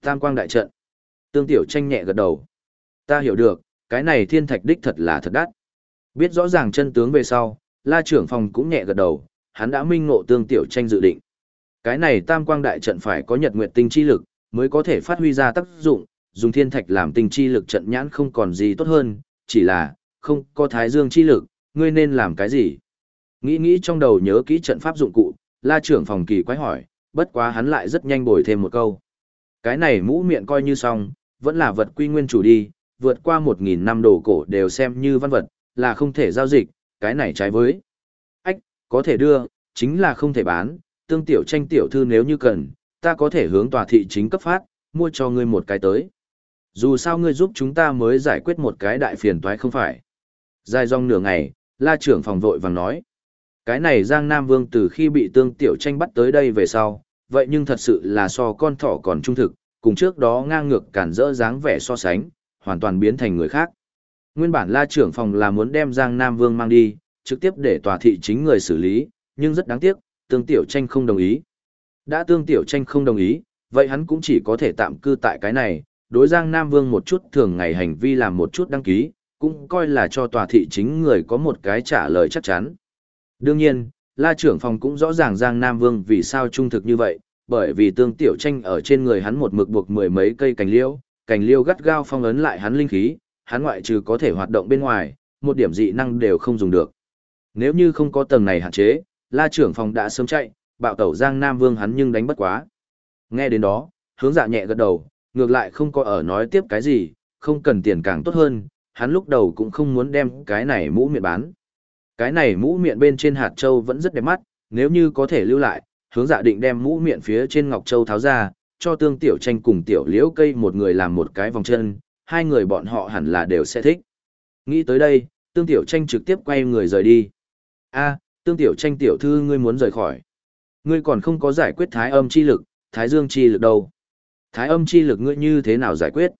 Tam quang đại trận. Tương tiểu tranh nhẹ gật đầu. Ta hiểu được, cái này thiên thạch đích thật là thật đắt. Biết rõ ràng chân tướng về sau, la trưởng phòng cũng nhẹ gật đầu, hắn đã minh ngộ tương tiểu tranh dự định. Cái này tam quang đại trận phải có nhật nguyệt tinh chi lực, mới có thể phát huy ra tác dụng, dùng thiên thạch làm tinh chi lực trận nhãn không còn gì tốt hơn, chỉ là, không có thái dương chi lực, ngươi nên làm cái gì? Nghĩ nghĩ trong đầu nhớ kỹ trận pháp dụng cụ, la trưởng phòng kỳ quái hỏi, bất quá hắn lại rất nhanh bồi thêm một câu. Cái này mũ miệng coi như xong, vẫn là vật quy nguyên chủ đi, vượt qua một nghìn năm đồ cổ đều xem như văn vật, là không thể giao dịch, cái này trái với. Ách, có thể đưa, chính là không thể bán, tương tiểu tranh tiểu thư nếu như cần, ta có thể hướng tòa thị chính cấp phát, mua cho ngươi một cái tới. Dù sao ngươi giúp chúng ta mới giải quyết một cái đại phiền toái không phải. Dài dòng nửa ngày, la trưởng phòng vội vàng nói. Cái này Giang Nam Vương từ khi bị tương tiểu tranh bắt tới đây về sau, vậy nhưng thật sự là so con thỏ còn trung thực, cùng trước đó ngang ngược cản rỡ dáng vẻ so sánh, hoàn toàn biến thành người khác. Nguyên bản la trưởng phòng là muốn đem Giang Nam Vương mang đi, trực tiếp để tòa thị chính người xử lý, nhưng rất đáng tiếc, tương tiểu tranh không đồng ý. Đã tương tiểu tranh không đồng ý, vậy hắn cũng chỉ có thể tạm cư tại cái này, đối Giang Nam Vương một chút thường ngày hành vi làm một chút đăng ký, cũng coi là cho tòa thị chính người có một cái trả lời chắc chắn. Đương nhiên, la trưởng phòng cũng rõ ràng Giang Nam Vương vì sao trung thực như vậy, bởi vì tương tiểu tranh ở trên người hắn một mực buộc mười mấy cây cành liêu, cành liêu gắt gao phong ấn lại hắn linh khí, hắn ngoại trừ có thể hoạt động bên ngoài, một điểm dị năng đều không dùng được. Nếu như không có tầng này hạn chế, la trưởng phòng đã sớm chạy, bạo tẩu Giang Nam Vương hắn nhưng đánh bất quá. Nghe đến đó, hướng dạ nhẹ gật đầu, ngược lại không có ở nói tiếp cái gì, không cần tiền càng tốt hơn, hắn lúc đầu cũng không muốn đem cái này mũ miệng bán. Cái này mũ miệng bên trên hạt châu vẫn rất đẹp mắt, nếu như có thể lưu lại, hướng dạ định đem mũ miệng phía trên ngọc châu tháo ra, cho tương tiểu tranh cùng tiểu liễu cây một người làm một cái vòng chân, hai người bọn họ hẳn là đều sẽ thích. Nghĩ tới đây, tương tiểu tranh trực tiếp quay người rời đi. a tương tiểu tranh tiểu thư ngươi muốn rời khỏi. Ngươi còn không có giải quyết thái âm chi lực, thái dương chi lực đâu. Thái âm chi lực ngươi như thế nào giải quyết?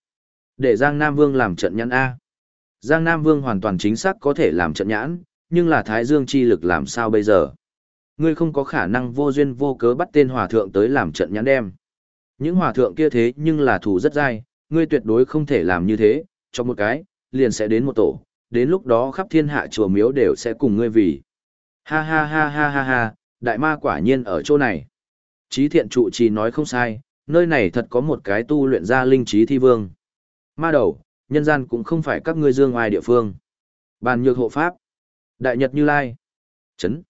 Để Giang Nam Vương làm trận nhãn A. Giang Nam Vương hoàn toàn chính xác có thể làm trận nhãn, nhưng là thái dương chi lực làm sao bây giờ? Ngươi không có khả năng vô duyên vô cớ bắt tên hòa thượng tới làm trận nhãn đem. Những hòa thượng kia thế nhưng là thủ rất dai, ngươi tuyệt đối không thể làm như thế, cho một cái, liền sẽ đến một tổ, đến lúc đó khắp thiên hạ chùa miếu đều sẽ cùng ngươi vì. Ha ha ha ha ha ha, đại ma quả nhiên ở chỗ này. Trí thiện trụ trì nói không sai, nơi này thật có một cái tu luyện ra linh trí thi vương. Ma đầu, nhân gian cũng không phải các ngươi dương ngoài địa phương. Bàn nhược hộ pháp. Đại Nhật Như Lai. Chấn.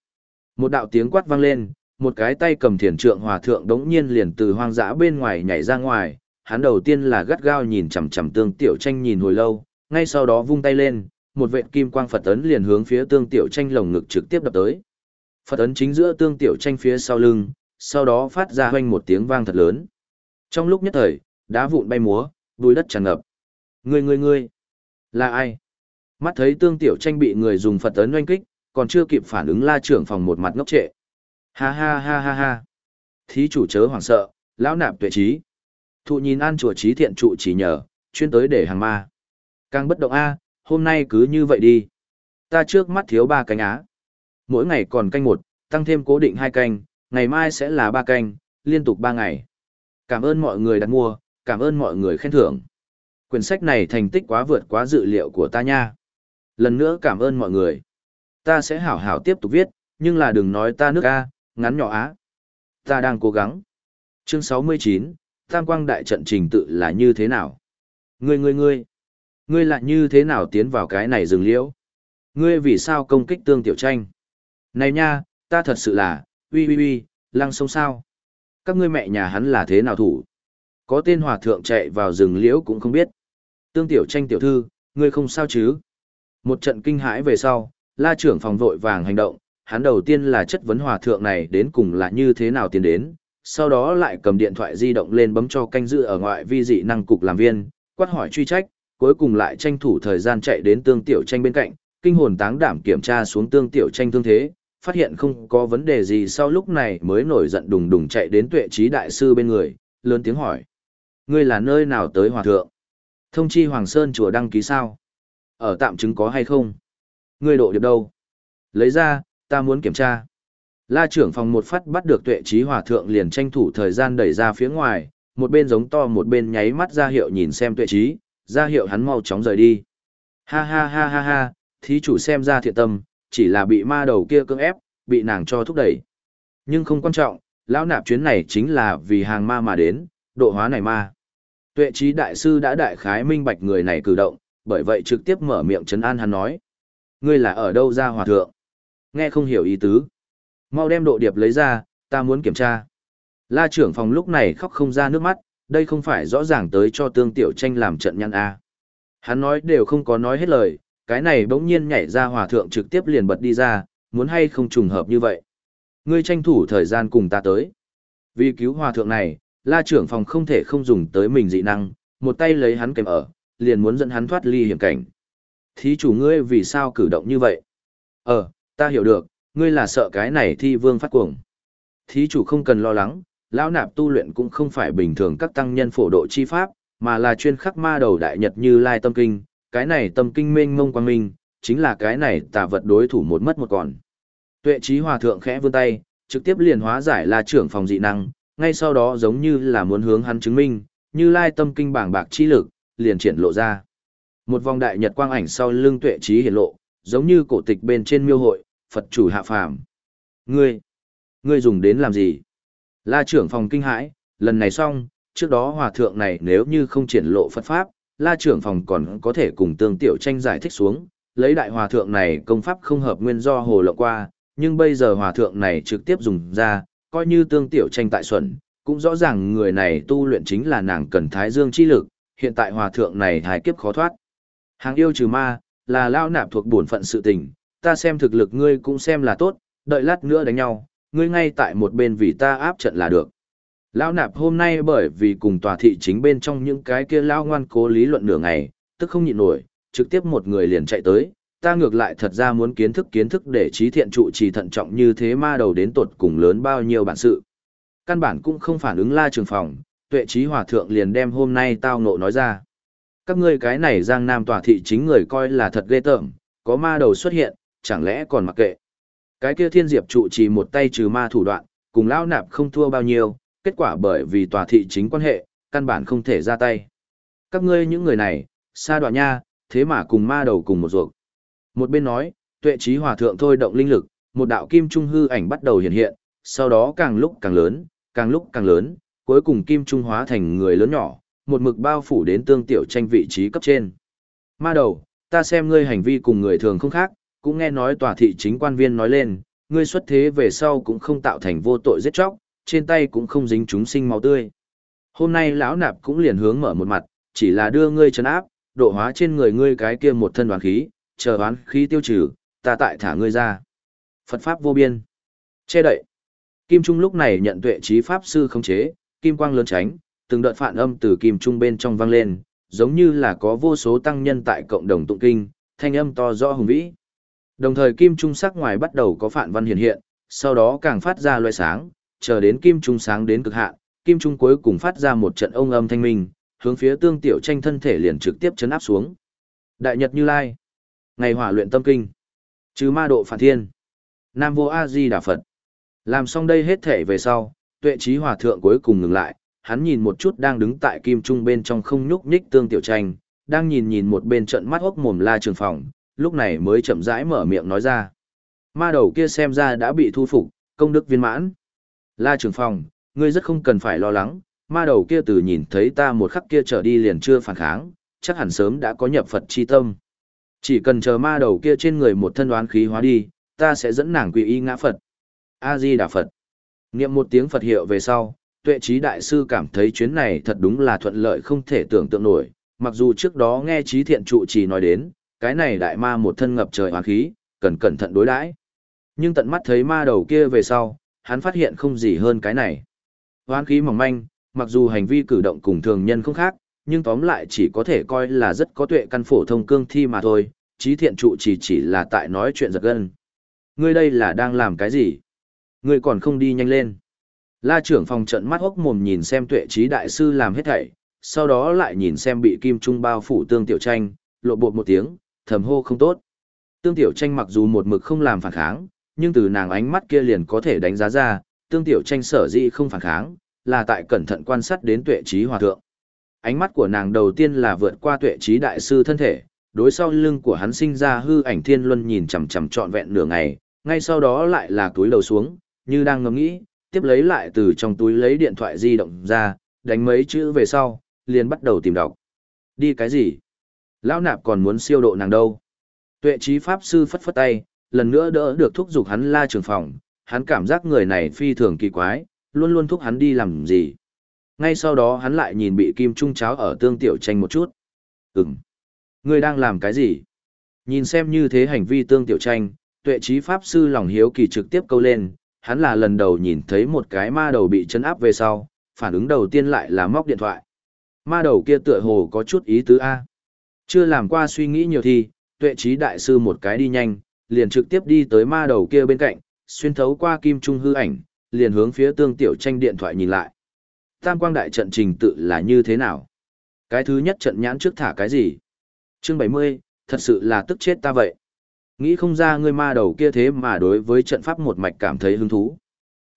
Một đạo tiếng quát vang lên, một cái tay cầm thiền trượng hòa thượng đống nhiên liền từ hoang dã bên ngoài nhảy ra ngoài. Hắn đầu tiên là gắt gao nhìn chằm chằm tương tiểu tranh nhìn hồi lâu, ngay sau đó vung tay lên, một vệt kim quang Phật ấn liền hướng phía tương tiểu tranh lồng ngực trực tiếp đập tới. Phật ấn chính giữa tương tiểu tranh phía sau lưng, sau đó phát ra hoanh một tiếng vang thật lớn. Trong lúc nhất thời, đá vụn bay múa, bùi đất tràn ngập. người người người, là ai? Mắt thấy tương tiểu tranh bị người dùng Phật ấn oanh kích, còn chưa kịp phản ứng la trưởng phòng một mặt ngốc trệ. Ha ha ha ha ha. Thí chủ chớ hoảng sợ, lão nạp tuệ trí. Thụ nhìn an chùa trí thiện trụ chỉ nhờ, chuyên tới để hàng ma. Càng bất động a, hôm nay cứ như vậy đi. Ta trước mắt thiếu ba canh á. Mỗi ngày còn canh một, tăng thêm cố định hai canh, ngày mai sẽ là ba canh, liên tục ba ngày. Cảm ơn mọi người đặt mua, cảm ơn mọi người khen thưởng. Quyển sách này thành tích quá vượt quá dự liệu của ta nha. Lần nữa cảm ơn mọi người. Ta sẽ hảo hảo tiếp tục viết, nhưng là đừng nói ta nước A, ngắn nhỏ á. Ta đang cố gắng. Chương 69, Tam Quang Đại Trận Trình tự là như thế nào? Ngươi ngươi ngươi, ngươi lại như thế nào tiến vào cái này rừng liễu? Ngươi vì sao công kích tương tiểu tranh? Này nha, ta thật sự là, uy uy uy, lăng sông sao? Các ngươi mẹ nhà hắn là thế nào thủ? Có tên hòa thượng chạy vào rừng liễu cũng không biết. Tương tiểu tranh tiểu thư, ngươi không sao chứ? Một trận kinh hãi về sau, la trưởng phòng vội vàng hành động, hắn đầu tiên là chất vấn hòa thượng này đến cùng là như thế nào tiến đến, sau đó lại cầm điện thoại di động lên bấm cho canh dự ở ngoại vi dị năng cục làm viên, quát hỏi truy trách, cuối cùng lại tranh thủ thời gian chạy đến tương tiểu tranh bên cạnh, kinh hồn táng đảm kiểm tra xuống tương tiểu tranh thương thế, phát hiện không có vấn đề gì sau lúc này mới nổi giận đùng đùng chạy đến tuệ trí đại sư bên người, lớn tiếng hỏi. Ngươi là nơi nào tới hòa thượng? Thông chi Hoàng Sơn chùa đăng ký sao? Ở tạm chứng có hay không? Ngươi độ điệp đâu? Lấy ra, ta muốn kiểm tra. La trưởng phòng một phát bắt được tuệ trí hòa thượng liền tranh thủ thời gian đẩy ra phía ngoài, một bên giống to một bên nháy mắt ra hiệu nhìn xem tuệ trí, ra hiệu hắn mau chóng rời đi. Ha ha ha ha ha, thí chủ xem ra thiện tâm, chỉ là bị ma đầu kia cưỡng ép, bị nàng cho thúc đẩy. Nhưng không quan trọng, lão nạp chuyến này chính là vì hàng ma mà đến, độ hóa này ma. Tuệ trí đại sư đã đại khái minh bạch người này cử động, bởi vậy trực tiếp mở miệng trấn an hắn nói. Ngươi là ở đâu ra hòa thượng? Nghe không hiểu ý tứ. Mau đem độ điệp lấy ra, ta muốn kiểm tra. La trưởng phòng lúc này khóc không ra nước mắt, đây không phải rõ ràng tới cho tương tiểu tranh làm trận nhăn A. Hắn nói đều không có nói hết lời, cái này bỗng nhiên nhảy ra hòa thượng trực tiếp liền bật đi ra, muốn hay không trùng hợp như vậy. Ngươi tranh thủ thời gian cùng ta tới. Vì cứu hòa thượng này, la trưởng phòng không thể không dùng tới mình dị năng, một tay lấy hắn kèm ở, liền muốn dẫn hắn thoát ly hiểm cảnh. Thí chủ ngươi vì sao cử động như vậy? Ờ, ta hiểu được, ngươi là sợ cái này thi vương phát cuồng. Thí chủ không cần lo lắng, lão nạp tu luyện cũng không phải bình thường các tăng nhân phổ độ chi pháp, mà là chuyên khắc ma đầu đại nhật như lai tâm kinh, cái này tâm kinh mênh mông quang minh, chính là cái này tà vật đối thủ một mất một còn. Tuệ trí hòa thượng khẽ vươn tay, trực tiếp liền hóa giải là trưởng phòng dị năng, ngay sau đó giống như là muốn hướng hắn chứng minh, như lai tâm kinh bảng bạc chi lực, liền triển lộ ra. Một vòng đại nhật quang ảnh sau lưng tuệ trí hiển lộ, giống như cổ tịch bên trên miêu hội, Phật chủ hạ phàm. Ngươi, ngươi dùng đến làm gì? La trưởng phòng kinh hãi, lần này xong, trước đó hòa thượng này nếu như không triển lộ Phật Pháp, la trưởng phòng còn có thể cùng tương tiểu tranh giải thích xuống, lấy đại hòa thượng này công pháp không hợp nguyên do hồ lộ qua, nhưng bây giờ hòa thượng này trực tiếp dùng ra, coi như tương tiểu tranh tại xuẩn, cũng rõ ràng người này tu luyện chính là nàng cần thái dương chi lực, hiện tại hòa thượng này thái kiếp khó thoát. Hàng yêu trừ ma, là lao nạp thuộc bổn phận sự tình, ta xem thực lực ngươi cũng xem là tốt, đợi lát nữa đánh nhau, ngươi ngay tại một bên vì ta áp trận là được. Lão nạp hôm nay bởi vì cùng tòa thị chính bên trong những cái kia lao ngoan cố lý luận nửa ngày, tức không nhịn nổi, trực tiếp một người liền chạy tới, ta ngược lại thật ra muốn kiến thức kiến thức để trí thiện trụ trì thận trọng như thế ma đầu đến tột cùng lớn bao nhiêu bản sự. Căn bản cũng không phản ứng la trường phòng, tuệ trí hòa thượng liền đem hôm nay tao nộ nói ra. Các ngươi cái này giang nam tòa thị chính người coi là thật ghê tởm, có ma đầu xuất hiện, chẳng lẽ còn mặc kệ. Cái kia thiên diệp trụ trì một tay trừ ma thủ đoạn, cùng lão nạp không thua bao nhiêu, kết quả bởi vì tòa thị chính quan hệ, căn bản không thể ra tay. Các ngươi những người này, xa đoạn nha, thế mà cùng ma đầu cùng một ruột. Một bên nói, tuệ trí hòa thượng thôi động linh lực, một đạo kim trung hư ảnh bắt đầu hiện hiện, sau đó càng lúc càng lớn, càng lúc càng lớn, cuối cùng kim trung hóa thành người lớn nhỏ, một mực bao phủ đến tương tiểu tranh vị trí cấp trên. Ma đầu, ta xem ngươi hành vi cùng người thường không khác, cũng nghe nói tòa thị chính quan viên nói lên, ngươi xuất thế về sau cũng không tạo thành vô tội giết chóc, trên tay cũng không dính chúng sinh máu tươi. Hôm nay lão nạp cũng liền hướng mở một mặt, chỉ là đưa ngươi trấn áp, độ hóa trên người ngươi cái kia một thân đoán khí, chờ đoán khí tiêu trừ, ta tại thả ngươi ra. Phật pháp vô biên. Che đậy. Kim Trung lúc này nhận tuệ trí pháp sư khống chế, kim quang lớn tránh, từng đợt phản âm từ kim trung bên trong vang lên, giống như là có vô số tăng nhân tại cộng đồng tụng kinh, thanh âm to rõ hùng vĩ. Đồng thời kim trung sắc ngoài bắt đầu có phản văn hiện hiện, sau đó càng phát ra loại sáng, chờ đến kim trung sáng đến cực hạn, kim trung cuối cùng phát ra một trận ông âm thanh minh, hướng phía tương tiểu tranh thân thể liền trực tiếp chấn áp xuống. Đại Nhật Như Lai, ngày hỏa luyện tâm kinh, chứ ma độ phản thiên, Nam vô A Di Đà Phật. Làm xong đây hết thể về sau, tuệ trí hòa thượng cuối cùng ngừng lại, hắn nhìn một chút đang đứng tại kim trung bên trong không nhúc nhích tương tiểu tranh, đang nhìn nhìn một bên trận mắt hốc mồm la trường phòng, lúc này mới chậm rãi mở miệng nói ra. Ma đầu kia xem ra đã bị thu phục, công đức viên mãn. La Trưởng phòng, ngươi rất không cần phải lo lắng, ma đầu kia từ nhìn thấy ta một khắc kia trở đi liền chưa phản kháng, chắc hẳn sớm đã có nhập Phật chi tâm. Chỉ cần chờ ma đầu kia trên người một thân đoán khí hóa đi, ta sẽ dẫn nàng quy y ngã Phật. A-di Đà Phật. Niệm một tiếng Phật hiệu về sau, tuệ trí đại sư cảm thấy chuyến này thật đúng là thuận lợi không thể tưởng tượng nổi, mặc dù trước đó nghe trí thiện trụ trì nói đến, cái này đại ma một thân ngập trời hoàn khí, cần cẩn thận đối đãi. Nhưng tận mắt thấy ma đầu kia về sau, hắn phát hiện không gì hơn cái này. Hoán khí mỏng manh, mặc dù hành vi cử động cùng thường nhân không khác, nhưng tóm lại chỉ có thể coi là rất có tuệ căn phổ thông cương thi mà thôi, trí thiện trụ chỉ chỉ là tại nói chuyện giật gân. Ngươi đây là đang làm cái gì? Ngươi còn không đi nhanh lên. La trưởng phòng trận mắt hốc mồm nhìn xem tuệ trí đại sư làm hết thảy, sau đó lại nhìn xem bị kim trung bao phủ tương tiểu tranh, lộ bột một tiếng, thầm hô không tốt. Tương tiểu tranh mặc dù một mực không làm phản kháng, nhưng từ nàng ánh mắt kia liền có thể đánh giá ra, tương tiểu tranh sở dĩ không phản kháng, là tại cẩn thận quan sát đến tuệ trí hòa thượng. Ánh mắt của nàng đầu tiên là vượt qua tuệ trí đại sư thân thể, đối sau lưng của hắn sinh ra hư ảnh thiên luân nhìn chằm chằm trọn vẹn nửa ngày, ngay sau đó lại là túi đầu xuống, như đang ngẫm nghĩ, tiếp lấy lại từ trong túi lấy điện thoại di động ra, đánh mấy chữ về sau, liền bắt đầu tìm đọc. Đi cái gì? Lão nạp còn muốn siêu độ nàng đâu? Tuệ trí pháp sư phất phất tay, lần nữa đỡ được thúc giục hắn la trường phòng, hắn cảm giác người này phi thường kỳ quái, luôn luôn thúc hắn đi làm gì. Ngay sau đó hắn lại nhìn bị kim trung cháo ở tương tiểu tranh một chút. Ừm. Ngươi đang làm cái gì? Nhìn xem như thế hành vi tương tiểu tranh, tuệ trí pháp sư lòng hiếu kỳ trực tiếp câu lên, hắn là lần đầu nhìn thấy một cái ma đầu bị chấn áp về sau, phản ứng đầu tiên lại là móc điện thoại. Ma đầu kia tựa hồ có chút ý tứ A. Chưa làm qua suy nghĩ nhiều thì, tuệ trí đại sư một cái đi nhanh, liền trực tiếp đi tới ma đầu kia bên cạnh, xuyên thấu qua kim trung hư ảnh, liền hướng phía tương tiểu tranh điện thoại nhìn lại. Tam quang đại trận trình tự là như thế nào? Cái thứ nhất trận nhãn trước thả cái gì? Chương 70, thật sự là tức chết ta vậy. Nghĩ không ra ngươi ma đầu kia thế mà đối với trận pháp một mạch cảm thấy hứng thú.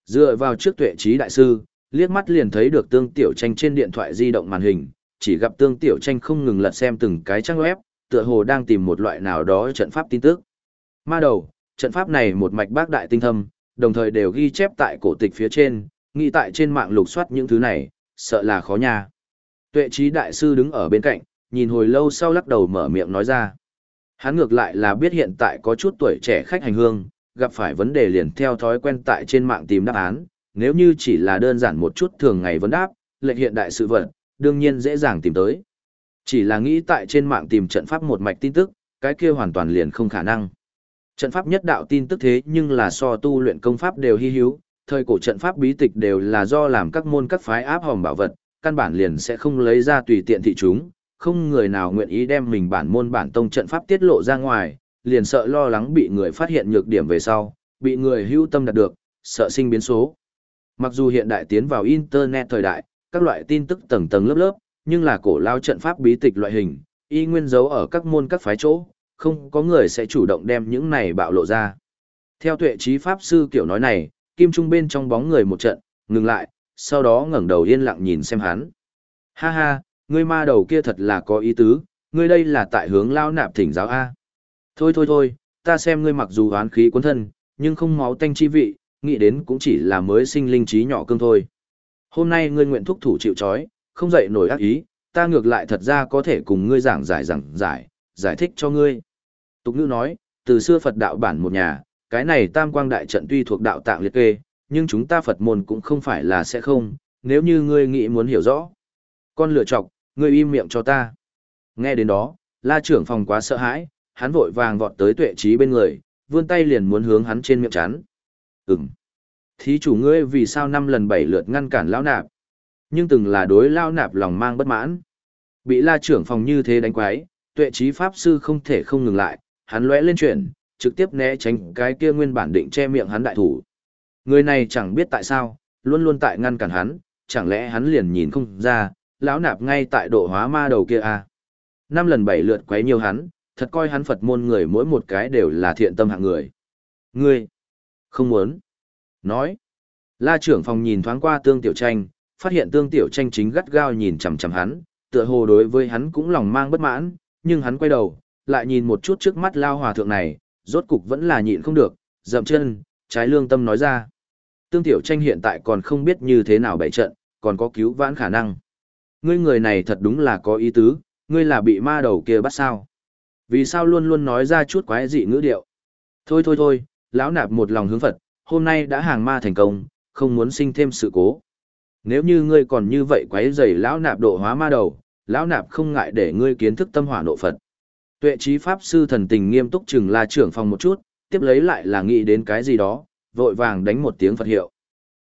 Dựa vào trước tuệ trí đại sư, liếc mắt liền thấy được tương tiểu tranh trên điện thoại di động màn hình, chỉ gặp tương tiểu tranh không ngừng lật xem từng cái trang web, tựa hồ đang tìm một loại nào đó trận pháp tin tức. Ma đầu, trận pháp này một mạch bác đại tinh thâm, đồng thời đều ghi chép tại cổ tịch phía trên, nghĩ tại trên mạng lục soát những thứ này, sợ là khó nha. Tuệ trí đại sư đứng ở bên cạnh, nhìn hồi lâu sau lắc đầu mở miệng nói ra. Hắn ngược lại là biết hiện tại có chút tuổi trẻ khách hành hương, gặp phải vấn đề liền theo thói quen tại trên mạng tìm đáp án, nếu như chỉ là đơn giản một chút thường ngày vấn đáp, lệnh hiện đại sự vật, đương nhiên dễ dàng tìm tới. Chỉ là nghĩ tại trên mạng tìm trận pháp một mạch tin tức, cái kia hoàn toàn liền không khả năng. Trận pháp nhất đạo tin tức thế nhưng là so tu luyện công pháp đều hy hữu, thời cổ trận pháp bí tịch đều là do làm các môn các phái áp hòm bảo vật, căn bản liền sẽ không lấy ra tùy tiện thị chúng, không người nào nguyện ý đem mình bản môn bản tông trận pháp tiết lộ ra ngoài, liền sợ lo lắng bị người phát hiện nhược điểm về sau, bị người hữu tâm đạt được, sợ sinh biến số. Mặc dù hiện đại tiến vào internet thời đại, các loại tin tức tầng tầng lớp lớp, nhưng là cổ lao trận pháp bí tịch loại hình, y nguyên dấu ở các môn các phái chỗ, không có người sẽ chủ động đem những này bạo lộ ra. Theo tuệ trí pháp sư kiểu nói này, kim trung bên trong bóng người một trận, ngừng lại, sau đó ngẩng đầu yên lặng nhìn xem hắn. Ha ha, ngươi ma đầu kia thật là có ý tứ, ngươi đây là tại hướng lao nạp thỉnh giáo A. Thôi thôi thôi, ta xem ngươi mặc dù oán khí cuốn thân, nhưng không máu tanh chi vị, nghĩ đến cũng chỉ là mới sinh linh trí nhỏ cương thôi. Hôm nay ngươi nguyện thúc thủ chịu trói, không dậy nổi ác ý, ta ngược lại thật ra có thể cùng ngươi giảng giải giảng giải, giải thích cho ngươi. Tục ngữ nói, từ xưa Phật đạo bản một nhà, cái này tam quang đại trận tuy thuộc đạo tạng liệt kê, nhưng chúng ta Phật môn cũng không phải là sẽ không, nếu như ngươi nghĩ muốn hiểu rõ. Con lựa chọc, ngươi im miệng cho ta. Nghe đến đó, la trưởng phòng quá sợ hãi, hắn vội vàng vọt tới tuệ trí bên người, vươn tay liền muốn hướng hắn trên miệng chán. Ừm. Thí chủ ngươi vì sao năm lần bảy lượt ngăn cản lão nạp? Nhưng từng là đối lao nạp lòng mang bất mãn. Bị la trưởng phòng như thế đánh quái, tuệ trí pháp sư không thể không ngừng lại, hắn lóe lên chuyển, trực tiếp né tránh cái kia nguyên bản định che miệng hắn đại thủ. Người này chẳng biết tại sao, luôn luôn tại ngăn cản hắn, chẳng lẽ hắn liền nhìn không ra, lão nạp ngay tại độ hóa ma đầu kia à. Năm lần bảy lượt quấy nhiều hắn, thật coi hắn Phật môn người mỗi một cái đều là thiện tâm hạng người. Ngươi, không muốn. Nói, la trưởng phòng nhìn thoáng qua tương tiểu tranh, phát hiện tương tiểu tranh chính gắt gao nhìn chằm chằm hắn, tựa hồ đối với hắn cũng lòng mang bất mãn, nhưng hắn quay đầu, lại nhìn một chút trước mắt lao hòa thượng này, rốt cục vẫn là nhịn không được, dậm chân, trái lương tâm nói ra. Tương tiểu tranh hiện tại còn không biết như thế nào bày trận, còn có cứu vãn khả năng. Ngươi người này thật đúng là có ý tứ, ngươi là bị ma đầu kia bắt sao. Vì sao luôn luôn nói ra chút quái dị ngữ điệu. Thôi thôi thôi, lão nạp một lòng hướng Phật, hôm nay đã hàng ma thành công, không muốn sinh thêm sự cố. Nếu như ngươi còn như vậy quấy rầy lão nạp độ hóa ma đầu, lão nạp không ngại để ngươi kiến thức tâm hỏa nộ Phật. Tuệ trí pháp sư thần tình nghiêm túc chừng la trưởng phòng một chút, tiếp lấy lại là nghĩ đến cái gì đó, vội vàng đánh một tiếng Phật hiệu.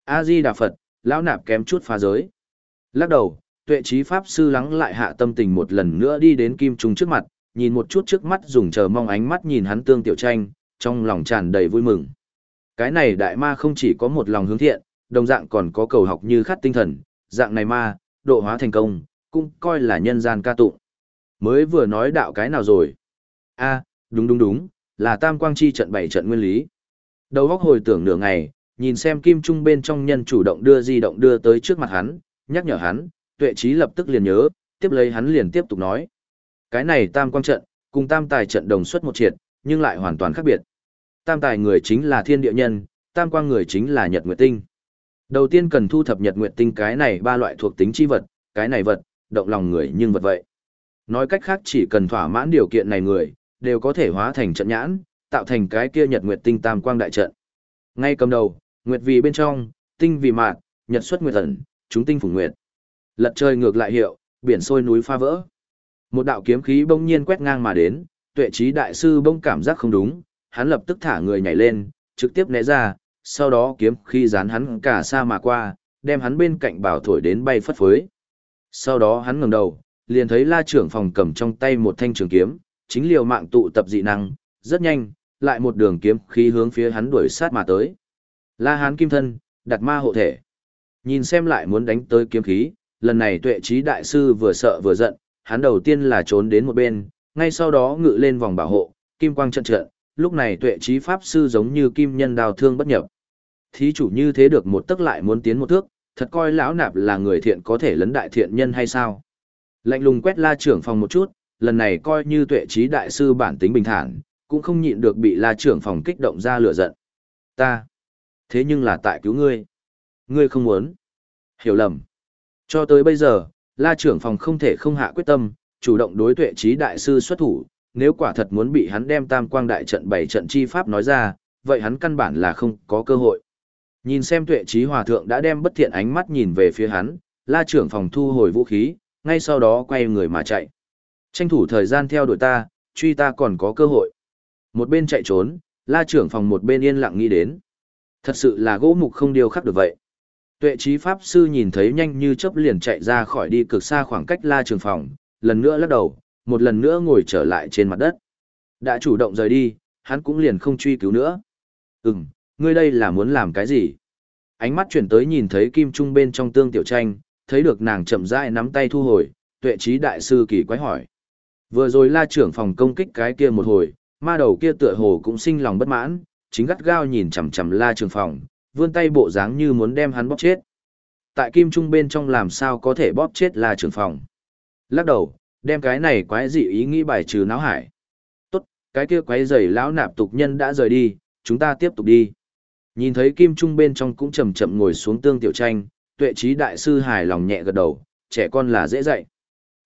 A Di Đà Phật, lão nạp kém chút phá giới. Lắc đầu, tuệ trí pháp sư lắng lại hạ tâm tình một lần nữa đi đến kim trung trước mặt, nhìn một chút trước mắt dùng chờ mong ánh mắt nhìn hắn tương tiểu tranh, trong lòng tràn đầy vui mừng. Cái này đại ma không chỉ có một lòng hướng thiện, đồng dạng còn có cầu học như khát tinh thần, dạng này ma, độ hóa thành công, cũng coi là nhân gian ca tụng. Mới vừa nói đạo cái nào rồi? a đúng đúng đúng, là tam quang chi trận bảy trận nguyên lý. Đầu góc hồi tưởng nửa ngày, nhìn xem kim trung bên trong nhân chủ động đưa di động đưa tới trước mặt hắn, nhắc nhở hắn, tuệ trí lập tức liền nhớ, tiếp lấy hắn liền tiếp tục nói. Cái này tam quang trận, cùng tam tài trận đồng xuất một triệt, nhưng lại hoàn toàn khác biệt. Tam tài người chính là thiên địa nhân, tam quang người chính là nhật nguyệt tinh. Đầu tiên cần thu thập nhật nguyệt tinh cái này ba loại thuộc tính chi vật, cái này vật, động lòng người nhưng vật vậy. Nói cách khác chỉ cần thỏa mãn điều kiện này người, đều có thể hóa thành trận nhãn, tạo thành cái kia nhật nguyệt tinh tam quang đại trận. Ngay cầm đầu, nguyệt vì bên trong, tinh vì mạt, nhật xuất nguyệt ẩn, chúng tinh phủ nguyệt. Lật trời ngược lại hiệu, biển sôi núi pha vỡ. Một đạo kiếm khí bỗng nhiên quét ngang mà đến, tuệ trí đại sư bỗng cảm giác không đúng, hắn lập tức thả người nhảy lên, trực tiếp né ra, sau đó kiếm khí dán hắn cả xa mà qua, đem hắn bên cạnh bảo thổi đến bay phất phới. Sau đó hắn ngẩng đầu, liền thấy la trưởng phòng cầm trong tay một thanh trường kiếm, chính liều mạng tụ tập dị năng, rất nhanh, lại một đường kiếm khí hướng phía hắn đuổi sát mà tới. La hán kim thân, đặt ma hộ thể. Nhìn xem lại muốn đánh tới kiếm khí, lần này tuệ trí đại sư vừa sợ vừa giận, hắn đầu tiên là trốn đến một bên, Ngay sau đó ngự lên vòng bảo hộ, kim quang trận trận, lúc này tuệ trí pháp sư giống như kim nhân đào thương bất nhập. Thí chủ như thế được một tức lại muốn tiến một thước, thật coi lão nạp là người thiện có thể lấn đại thiện nhân hay sao? Lạnh lùng quét la trưởng phòng một chút, lần này coi như tuệ trí đại sư bản tính bình thản, cũng không nhịn được bị la trưởng phòng kích động ra lửa giận. Ta. Thế nhưng là tại cứu ngươi. Ngươi không muốn. Hiểu lầm. Cho tới bây giờ, la trưởng phòng không thể không hạ quyết tâm, chủ động đối tuệ trí đại sư xuất thủ, nếu quả thật muốn bị hắn đem tam quang đại trận bảy trận chi pháp nói ra, vậy hắn căn bản là không có cơ hội. Nhìn xem tuệ trí hòa thượng đã đem bất thiện ánh mắt nhìn về phía hắn, la trưởng phòng thu hồi vũ khí, ngay sau đó quay người mà chạy. Tranh thủ thời gian theo đuổi ta, truy ta còn có cơ hội. Một bên chạy trốn, la trưởng phòng một bên yên lặng nghĩ đến. Thật sự là gỗ mục không điều khắc được vậy. Tuệ trí pháp sư nhìn thấy nhanh như chớp liền chạy ra khỏi đi cực xa khoảng cách la trường phòng, lần nữa lắc đầu, một lần nữa ngồi trở lại trên mặt đất. Đã chủ động rời đi, hắn cũng liền không truy cứu nữa. Ừm, ngươi đây là muốn làm cái gì? Ánh mắt chuyển tới nhìn thấy kim trung bên trong tương tiểu tranh, thấy được nàng chậm rãi nắm tay thu hồi, tuệ trí đại sư kỳ quái hỏi. Vừa rồi la trưởng phòng công kích cái kia một hồi, ma đầu kia tựa hồ cũng sinh lòng bất mãn, chính gắt gao nhìn chằm chằm la trưởng phòng, vươn tay bộ dáng như muốn đem hắn bóp chết. Tại kim trung bên trong làm sao có thể bóp chết la trưởng phòng. Lắc đầu, đem cái này quái dị ý nghĩ bài trừ náo hải. Tốt, cái kia quái dày lão nạp tục nhân đã rời đi, chúng ta tiếp tục đi. Nhìn thấy kim trung bên trong cũng chậm chậm ngồi xuống tương tiểu tranh, tuệ trí đại sư hài lòng nhẹ gật đầu, trẻ con là dễ dạy.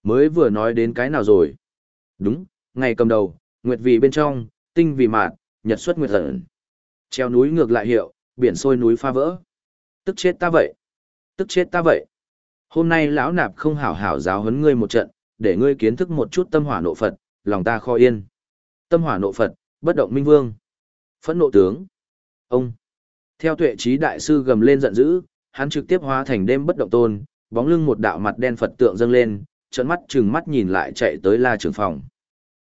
Mới vừa nói đến cái nào rồi? Đúng, ngày cầm đầu, nguyệt vì bên trong, tinh vì mạt, nhật xuất nguyệt ẩn. Treo núi ngược lại hiệu, biển sôi núi pha vỡ. Tức chết ta vậy. Tức chết ta vậy. Hôm nay lão nạp không hảo hảo giáo huấn ngươi một trận, để ngươi kiến thức một chút tâm hỏa nộ Phật, lòng ta kho yên. Tâm hỏa nộ Phật, bất động minh vương. Phẫn nộ tướng. Ông. Theo tuệ trí đại sư gầm lên giận dữ, hắn trực tiếp hóa thành đêm bất động tôn, bóng lưng một đạo mặt đen Phật tượng dâng lên, trợn mắt chừng mắt nhìn lại chạy tới la trưởng phòng.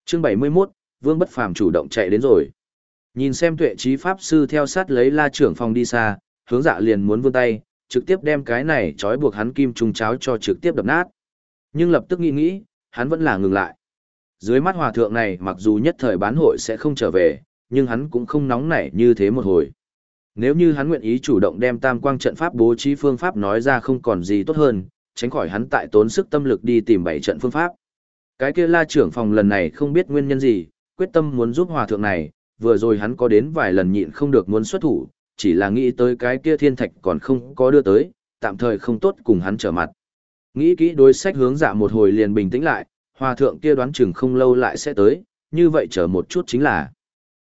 Chương 71, Vương Bất Phàm chủ động chạy đến rồi. Nhìn xem tuệ trí pháp sư theo sát lấy la trưởng phòng đi xa, hướng dạ liền muốn vươn tay, trực tiếp đem cái này trói buộc hắn kim trùng cháo cho trực tiếp đập nát. Nhưng lập tức nghĩ nghĩ, hắn vẫn là ngừng lại. Dưới mắt hòa thượng này mặc dù nhất thời bán hội sẽ không trở về, nhưng hắn cũng không nóng nảy như thế một hồi. Nếu như hắn nguyện ý chủ động đem tam quang trận pháp bố trí phương pháp nói ra không còn gì tốt hơn, tránh khỏi hắn tại tốn sức tâm lực đi tìm bảy trận phương pháp. Cái kia la trưởng phòng lần này không biết nguyên nhân gì, quyết tâm muốn giúp hòa thượng này, vừa rồi hắn có đến vài lần nhịn không được muốn xuất thủ, chỉ là nghĩ tới cái kia thiên thạch còn không có đưa tới, tạm thời không tốt cùng hắn trở mặt. Nghĩ kỹ đối sách hướng dạ một hồi liền bình tĩnh lại, hòa thượng kia đoán chừng không lâu lại sẽ tới, như vậy chờ một chút chính là.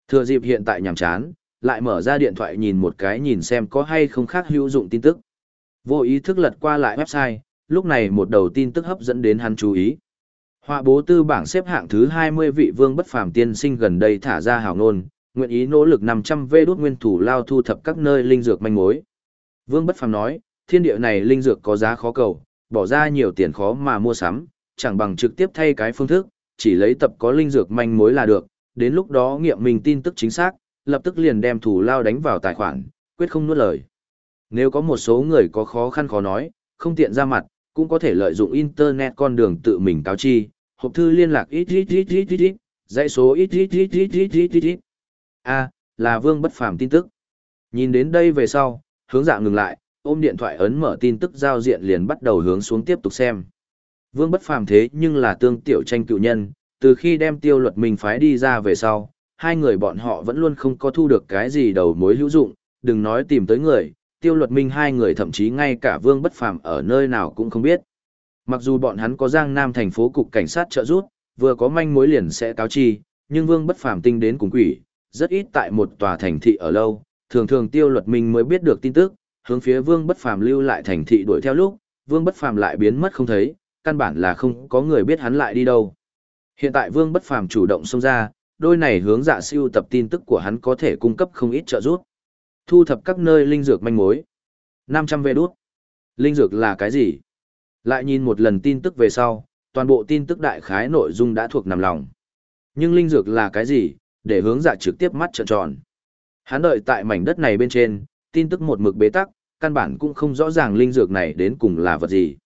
Thừa dịp hiện tại nhàm chán, lại mở ra điện thoại nhìn một cái nhìn xem có hay không khác hữu dụng tin tức. Vô ý thức lật qua lại website, lúc này một đầu tin tức hấp dẫn đến hắn chú ý. Họa bố tư bảng xếp hạng thứ 20 vị vương bất phàm tiên sinh gần đây thả ra hào ngôn, nguyện ý nỗ lực 500 vê đốt nguyên thủ lao thu thập các nơi linh dược manh mối. Vương bất phàm nói, thiên địa này linh dược có giá khó cầu, bỏ ra nhiều tiền khó mà mua sắm, chẳng bằng trực tiếp thay cái phương thức, chỉ lấy tập có linh dược manh mối là được, đến lúc đó nghiệm mình tin tức chính xác, lập tức liền đem thủ lao đánh vào tài khoản, quyết không nuốt lời. Nếu có một số người có khó khăn khó nói, không tiện ra mặt, cũng có thể lợi dụng internet con đường tự mình cáo chi, hộp thư liên lạc ít ít ít ít ít ít, dãy số ít ít ít ít ít ít ít ít. A, là Vương Bất Phàm tin tức. Nhìn đến đây về sau, hướng dạng ngừng lại, ôm điện thoại ấn mở tin tức giao diện liền bắt đầu hướng xuống tiếp tục xem. Vương Bất Phàm thế nhưng là tương tiểu tranh cựu nhân, từ khi đem tiêu luật mình phái đi ra về sau, hai người bọn họ vẫn luôn không có thu được cái gì đầu mối hữu dụng, đừng nói tìm tới người, tiêu luật minh hai người thậm chí ngay cả vương bất phàm ở nơi nào cũng không biết. Mặc dù bọn hắn có giang nam thành phố cục cảnh sát trợ giúp, vừa có manh mối liền sẽ cáo chi, nhưng vương bất phàm tinh đến cùng quỷ, rất ít tại một tòa thành thị ở lâu, thường thường tiêu luật minh mới biết được tin tức, hướng phía vương bất phàm lưu lại thành thị đuổi theo lúc, vương bất phàm lại biến mất không thấy, căn bản là không có người biết hắn lại đi đâu. Hiện tại vương bất phàm chủ động xông ra, đôi này hướng dạ siêu tập tin tức của hắn có thể cung cấp không ít trợ giúp. Thu thập các nơi linh dược manh mối. 500 vệ đút. Linh dược là cái gì? Lại nhìn một lần tin tức về sau, toàn bộ tin tức đại khái nội dung đã thuộc nằm lòng. Nhưng linh dược là cái gì, để hướng dạ trực tiếp mắt trợn tròn. Hắn đợi tại mảnh đất này bên trên, tin tức một mực bế tắc, căn bản cũng không rõ ràng linh dược này đến cùng là vật gì.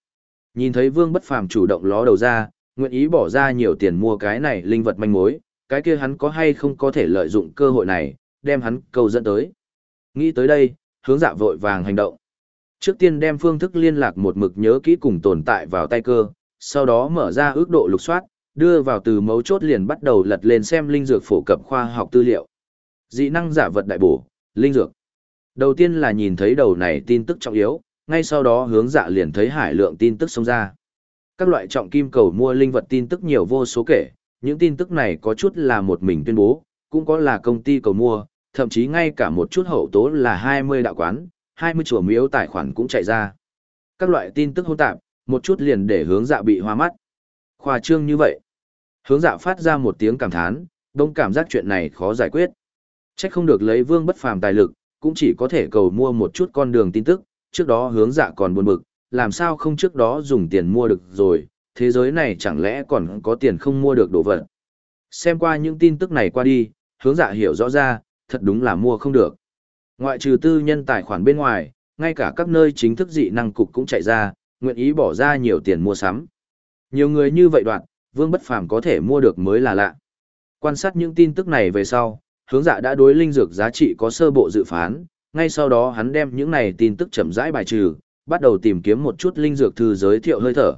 Nhìn thấy Vương Bất Phàm chủ động ló đầu ra, nguyện ý bỏ ra nhiều tiền mua cái này linh vật manh mối, cái kia hắn có hay không có thể lợi dụng cơ hội này, đem hắn câu dẫn tới. Nghĩ tới đây, hướng dạ vội vàng hành động. Trước tiên đem phương thức liên lạc một mực nhớ kỹ cùng tồn tại vào tay cơ, sau đó mở ra ước độ lục soát, đưa vào từ mấu chốt liền bắt đầu lật lên xem linh dược phổ cập khoa học tư liệu. Dị năng giả vật đại bổ, linh dược. Đầu tiên là nhìn thấy đầu này tin tức trọng yếu, ngay sau đó hướng dạ liền thấy hải lượng tin tức xông ra. Các loại trọng kim cầu mua linh vật tin tức nhiều vô số kể, những tin tức này có chút là một mình tuyên bố, cũng có là công ty cầu mua, thậm chí ngay cả một chút hậu tố là 20 đạo quán, 20 chùa miếu tài khoản cũng chạy ra. Các loại tin tức hỗn tạp, một chút liền để hướng dạ bị hoa mắt. Khoa trương như vậy. Hướng dạ phát ra một tiếng cảm thán, đông cảm giác chuyện này khó giải quyết. Chắc không được lấy vương bất phàm tài lực, cũng chỉ có thể cầu mua một chút con đường tin tức, trước đó hướng dạ còn buồn bực, làm sao không trước đó dùng tiền mua được rồi, thế giới này chẳng lẽ còn có tiền không mua được đồ vật. Xem qua những tin tức này qua đi, hướng dạ hiểu rõ ra, thật đúng là mua không được. Ngoại trừ tư nhân tài khoản bên ngoài, ngay cả các nơi chính thức dị năng cục cũng chạy ra, nguyện ý bỏ ra nhiều tiền mua sắm. Nhiều người như vậy đoạn, Vương Bất Phàm có thể mua được mới là lạ. Quan sát những tin tức này về sau, hướng dạ đã đối linh dược giá trị có sơ bộ dự phán, ngay sau đó hắn đem những này tin tức chậm rãi bài trừ, bắt đầu tìm kiếm một chút linh dược thư giới thiệu hơi thở.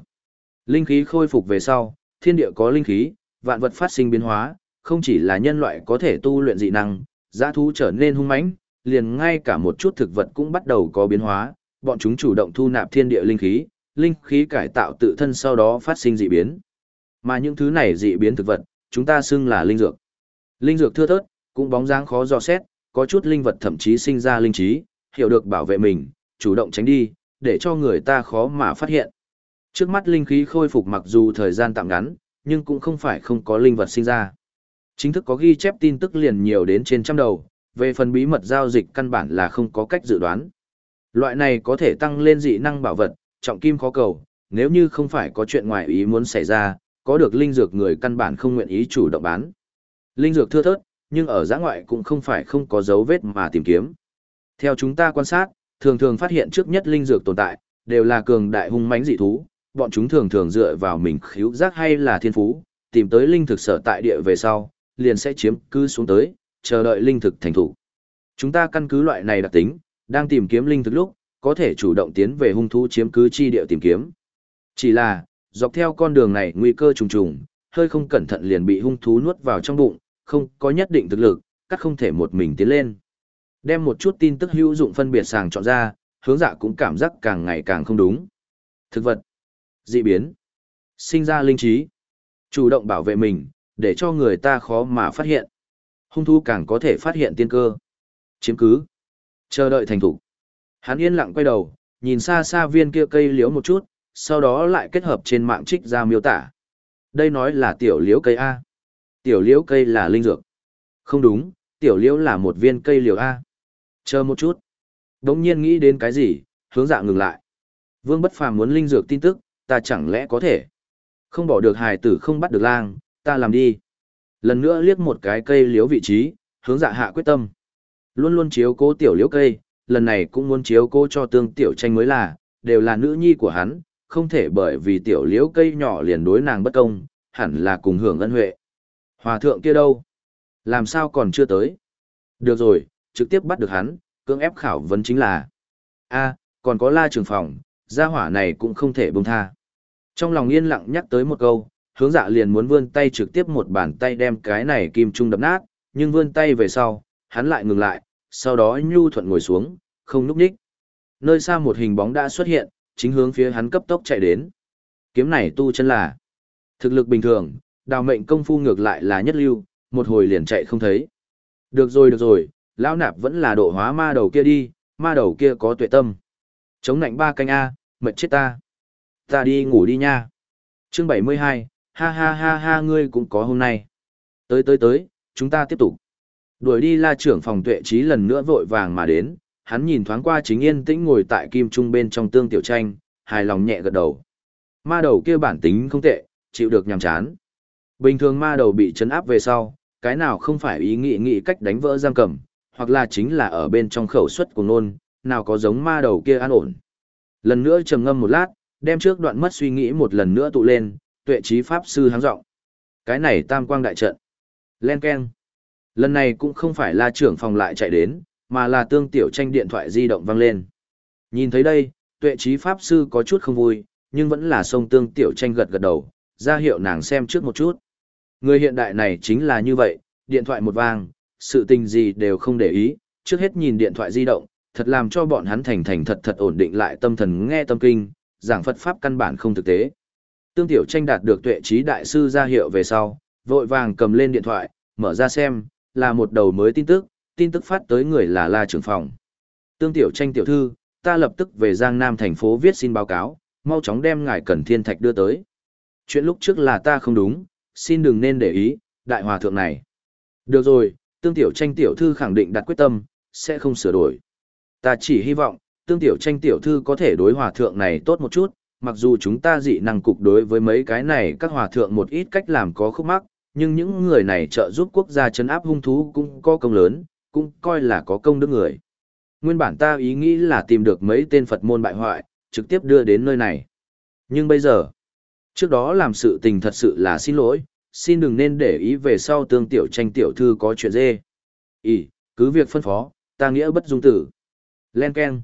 Linh khí khôi phục về sau, thiên địa có linh khí, vạn vật phát sinh biến hóa, không chỉ là nhân loại có thể tu luyện dị năng, giá thú trở nên hung mãnh, liền ngay cả một chút thực vật cũng bắt đầu có biến hóa, bọn chúng chủ động thu nạp thiên địa linh khí, linh khí cải tạo tự thân sau đó phát sinh dị biến. Mà những thứ này dị biến thực vật, chúng ta xưng là linh dược. Linh dược thưa thớt, cũng bóng dáng khó dò xét, có chút linh vật thậm chí sinh ra linh trí, hiểu được bảo vệ mình, chủ động tránh đi, để cho người ta khó mà phát hiện. Trước mắt linh khí khôi phục mặc dù thời gian tạm ngắn, nhưng cũng không phải không có linh vật sinh ra. Chính thức có ghi chép tin tức liền nhiều đến trên trăm đầu, về phần bí mật giao dịch căn bản là không có cách dự đoán. Loại này có thể tăng lên dị năng bảo vật, trọng kim khó cầu, nếu như không phải có chuyện ngoài ý muốn xảy ra, có được linh dược người căn bản không nguyện ý chủ động bán. Linh dược thưa thớt, nhưng ở giã ngoại cũng không phải không có dấu vết mà tìm kiếm. Theo chúng ta quan sát, thường thường phát hiện trước nhất linh dược tồn tại, đều là cường đại hung mãnh dị thú, bọn chúng thường thường dựa vào mình khiếu giác hay là thiên phú, tìm tới linh thực sở tại địa về sau, liền sẽ chiếm cứ xuống tới, chờ đợi linh thực thành thủ. Chúng ta căn cứ loại này đặc tính, đang tìm kiếm linh thực lúc, có thể chủ động tiến về hung thú chiếm cứ chi địa tìm kiếm. Chỉ là, dọc theo con đường này nguy cơ trùng trùng, hơi không cẩn thận liền bị hung thú nuốt vào trong bụng, không có nhất định thực lực, các không thể một mình tiến lên. Đem một chút tin tức hữu dụng phân biệt sàng chọn ra, hướng dạ cũng cảm giác càng ngày càng không đúng. Thực vật, dị biến, sinh ra linh trí, chủ động bảo vệ mình, để cho người ta khó mà phát hiện. Hung thú càng có thể phát hiện tiên cơ. Chiếm cứ, chờ đợi thành thủ. Hắn yên lặng quay đầu, nhìn xa xa viên kia cây liễu một chút, sau đó lại kết hợp trên mạng trích ra miêu tả. Đây nói là tiểu liễu cây A. Tiểu liễu cây là linh dược. Không đúng, tiểu liễu là một viên cây liễu A. Chờ một chút. Đống nhiên nghĩ đến cái gì, hướng dạ ngừng lại. Vương bất phàm muốn linh dược tin tức, ta chẳng lẽ có thể. Không bỏ được hài tử không bắt được lang, ta làm đi. Lần nữa liếc một cái cây liễu vị trí, hướng dạ hạ quyết tâm. Luôn luôn chiếu cố tiểu liễu cây, lần này cũng muốn chiếu cố cho tương tiểu tranh mới là, đều là nữ nhi của hắn, không thể bởi vì tiểu liễu cây nhỏ liền đối nàng bất công, hẳn là cùng hưởng ân huệ. Hòa thượng kia đâu? Làm sao còn chưa tới? Được rồi, trực tiếp bắt được hắn, cưỡng ép khảo vấn chính là. a còn có la trường phòng, gia hỏa này cũng không thể buông tha. Trong lòng yên lặng nhắc tới một câu, hướng dạ liền muốn vươn tay trực tiếp một bàn tay đem cái này kim trung đập nát, nhưng vươn tay về sau, hắn lại ngừng lại, sau đó nhu thuận ngồi xuống, không núp đích. Nơi xa một hình bóng đã xuất hiện, chính hướng phía hắn cấp tốc chạy đến. Kiếm này tu chân là thực lực bình thường, đào mệnh công phu ngược lại là nhất lưu, một hồi liền chạy không thấy. Được rồi được rồi, lão nạp vẫn là độ hóa ma đầu kia đi, ma đầu kia có tuệ tâm. Chống nạnh ba canh A, mệt chết ta. Ta đi ngủ đi nha. Chương 72, ha ha ha ha ngươi cũng có hôm nay. Tới tới tới, chúng ta tiếp tục. Đuổi đi la trưởng phòng tuệ trí lần nữa vội vàng mà đến, hắn nhìn thoáng qua chính yên tĩnh ngồi tại kim trung bên trong tương tiểu tranh, hài lòng nhẹ gật đầu. Ma đầu kia bản tính không tệ, chịu được nhàm chán. Bình thường ma đầu bị chấn áp về sau, cái nào không phải ý nghĩ nghĩ cách đánh vỡ giam cầm, hoặc là chính là ở bên trong khẩu suất của nôn, nào có giống ma đầu kia an ổn. Lần nữa trầm ngâm một lát, đem trước đoạn mất suy nghĩ một lần nữa tụ lên, tuệ trí pháp sư háng rộng. Cái này tam quang đại trận. Len Ken. Lần này cũng không phải là trưởng phòng lại chạy đến, mà là tương tiểu tranh điện thoại di động vang lên. Nhìn thấy đây, tuệ trí pháp sư có chút không vui, nhưng vẫn là sông tương tiểu tranh gật gật đầu, ra hiệu nàng xem trước một chút. Người hiện đại này chính là như vậy, điện thoại một vang, sự tình gì đều không để ý, trước hết nhìn điện thoại di động, thật làm cho bọn hắn thành thành thật thật ổn định lại tâm thần nghe tâm kinh, giảng Phật Pháp căn bản không thực tế. Tương Tiểu Tranh đạt được tuệ trí đại sư ra hiệu về sau, vội vàng cầm lên điện thoại, mở ra xem, là một đầu mới tin tức, tin tức phát tới người là La trưởng phòng. Tương Tiểu Tranh tiểu thư, ta lập tức về Giang Nam thành phố viết xin báo cáo, mau chóng đem ngài Cẩn Thiên Thạch đưa tới. Chuyện lúc trước là ta không đúng, xin đừng nên để ý, đại hòa thượng này. Được rồi, Tương Tiểu Tranh tiểu thư khẳng định đặt quyết tâm, sẽ không sửa đổi. Ta chỉ hy vọng, Tương Tiểu Tranh tiểu thư có thể đối hòa thượng này tốt một chút, mặc dù chúng ta dị năng cục đối với mấy cái này các hòa thượng một ít cách làm có khúc mắc, nhưng những người này trợ giúp quốc gia chấn áp hung thú cũng có công lớn, cũng coi là có công đức người. Nguyên bản ta ý nghĩ là tìm được mấy tên Phật môn bại hoại, trực tiếp đưa đến nơi này. Nhưng bây giờ, trước đó làm sự tình thật sự là xin lỗi, xin đừng nên để ý về sau tương tiểu tranh tiểu thư có chuyện dê. Ý, cứ việc phân phó, ta nghĩa bất dung tử. Len Ken.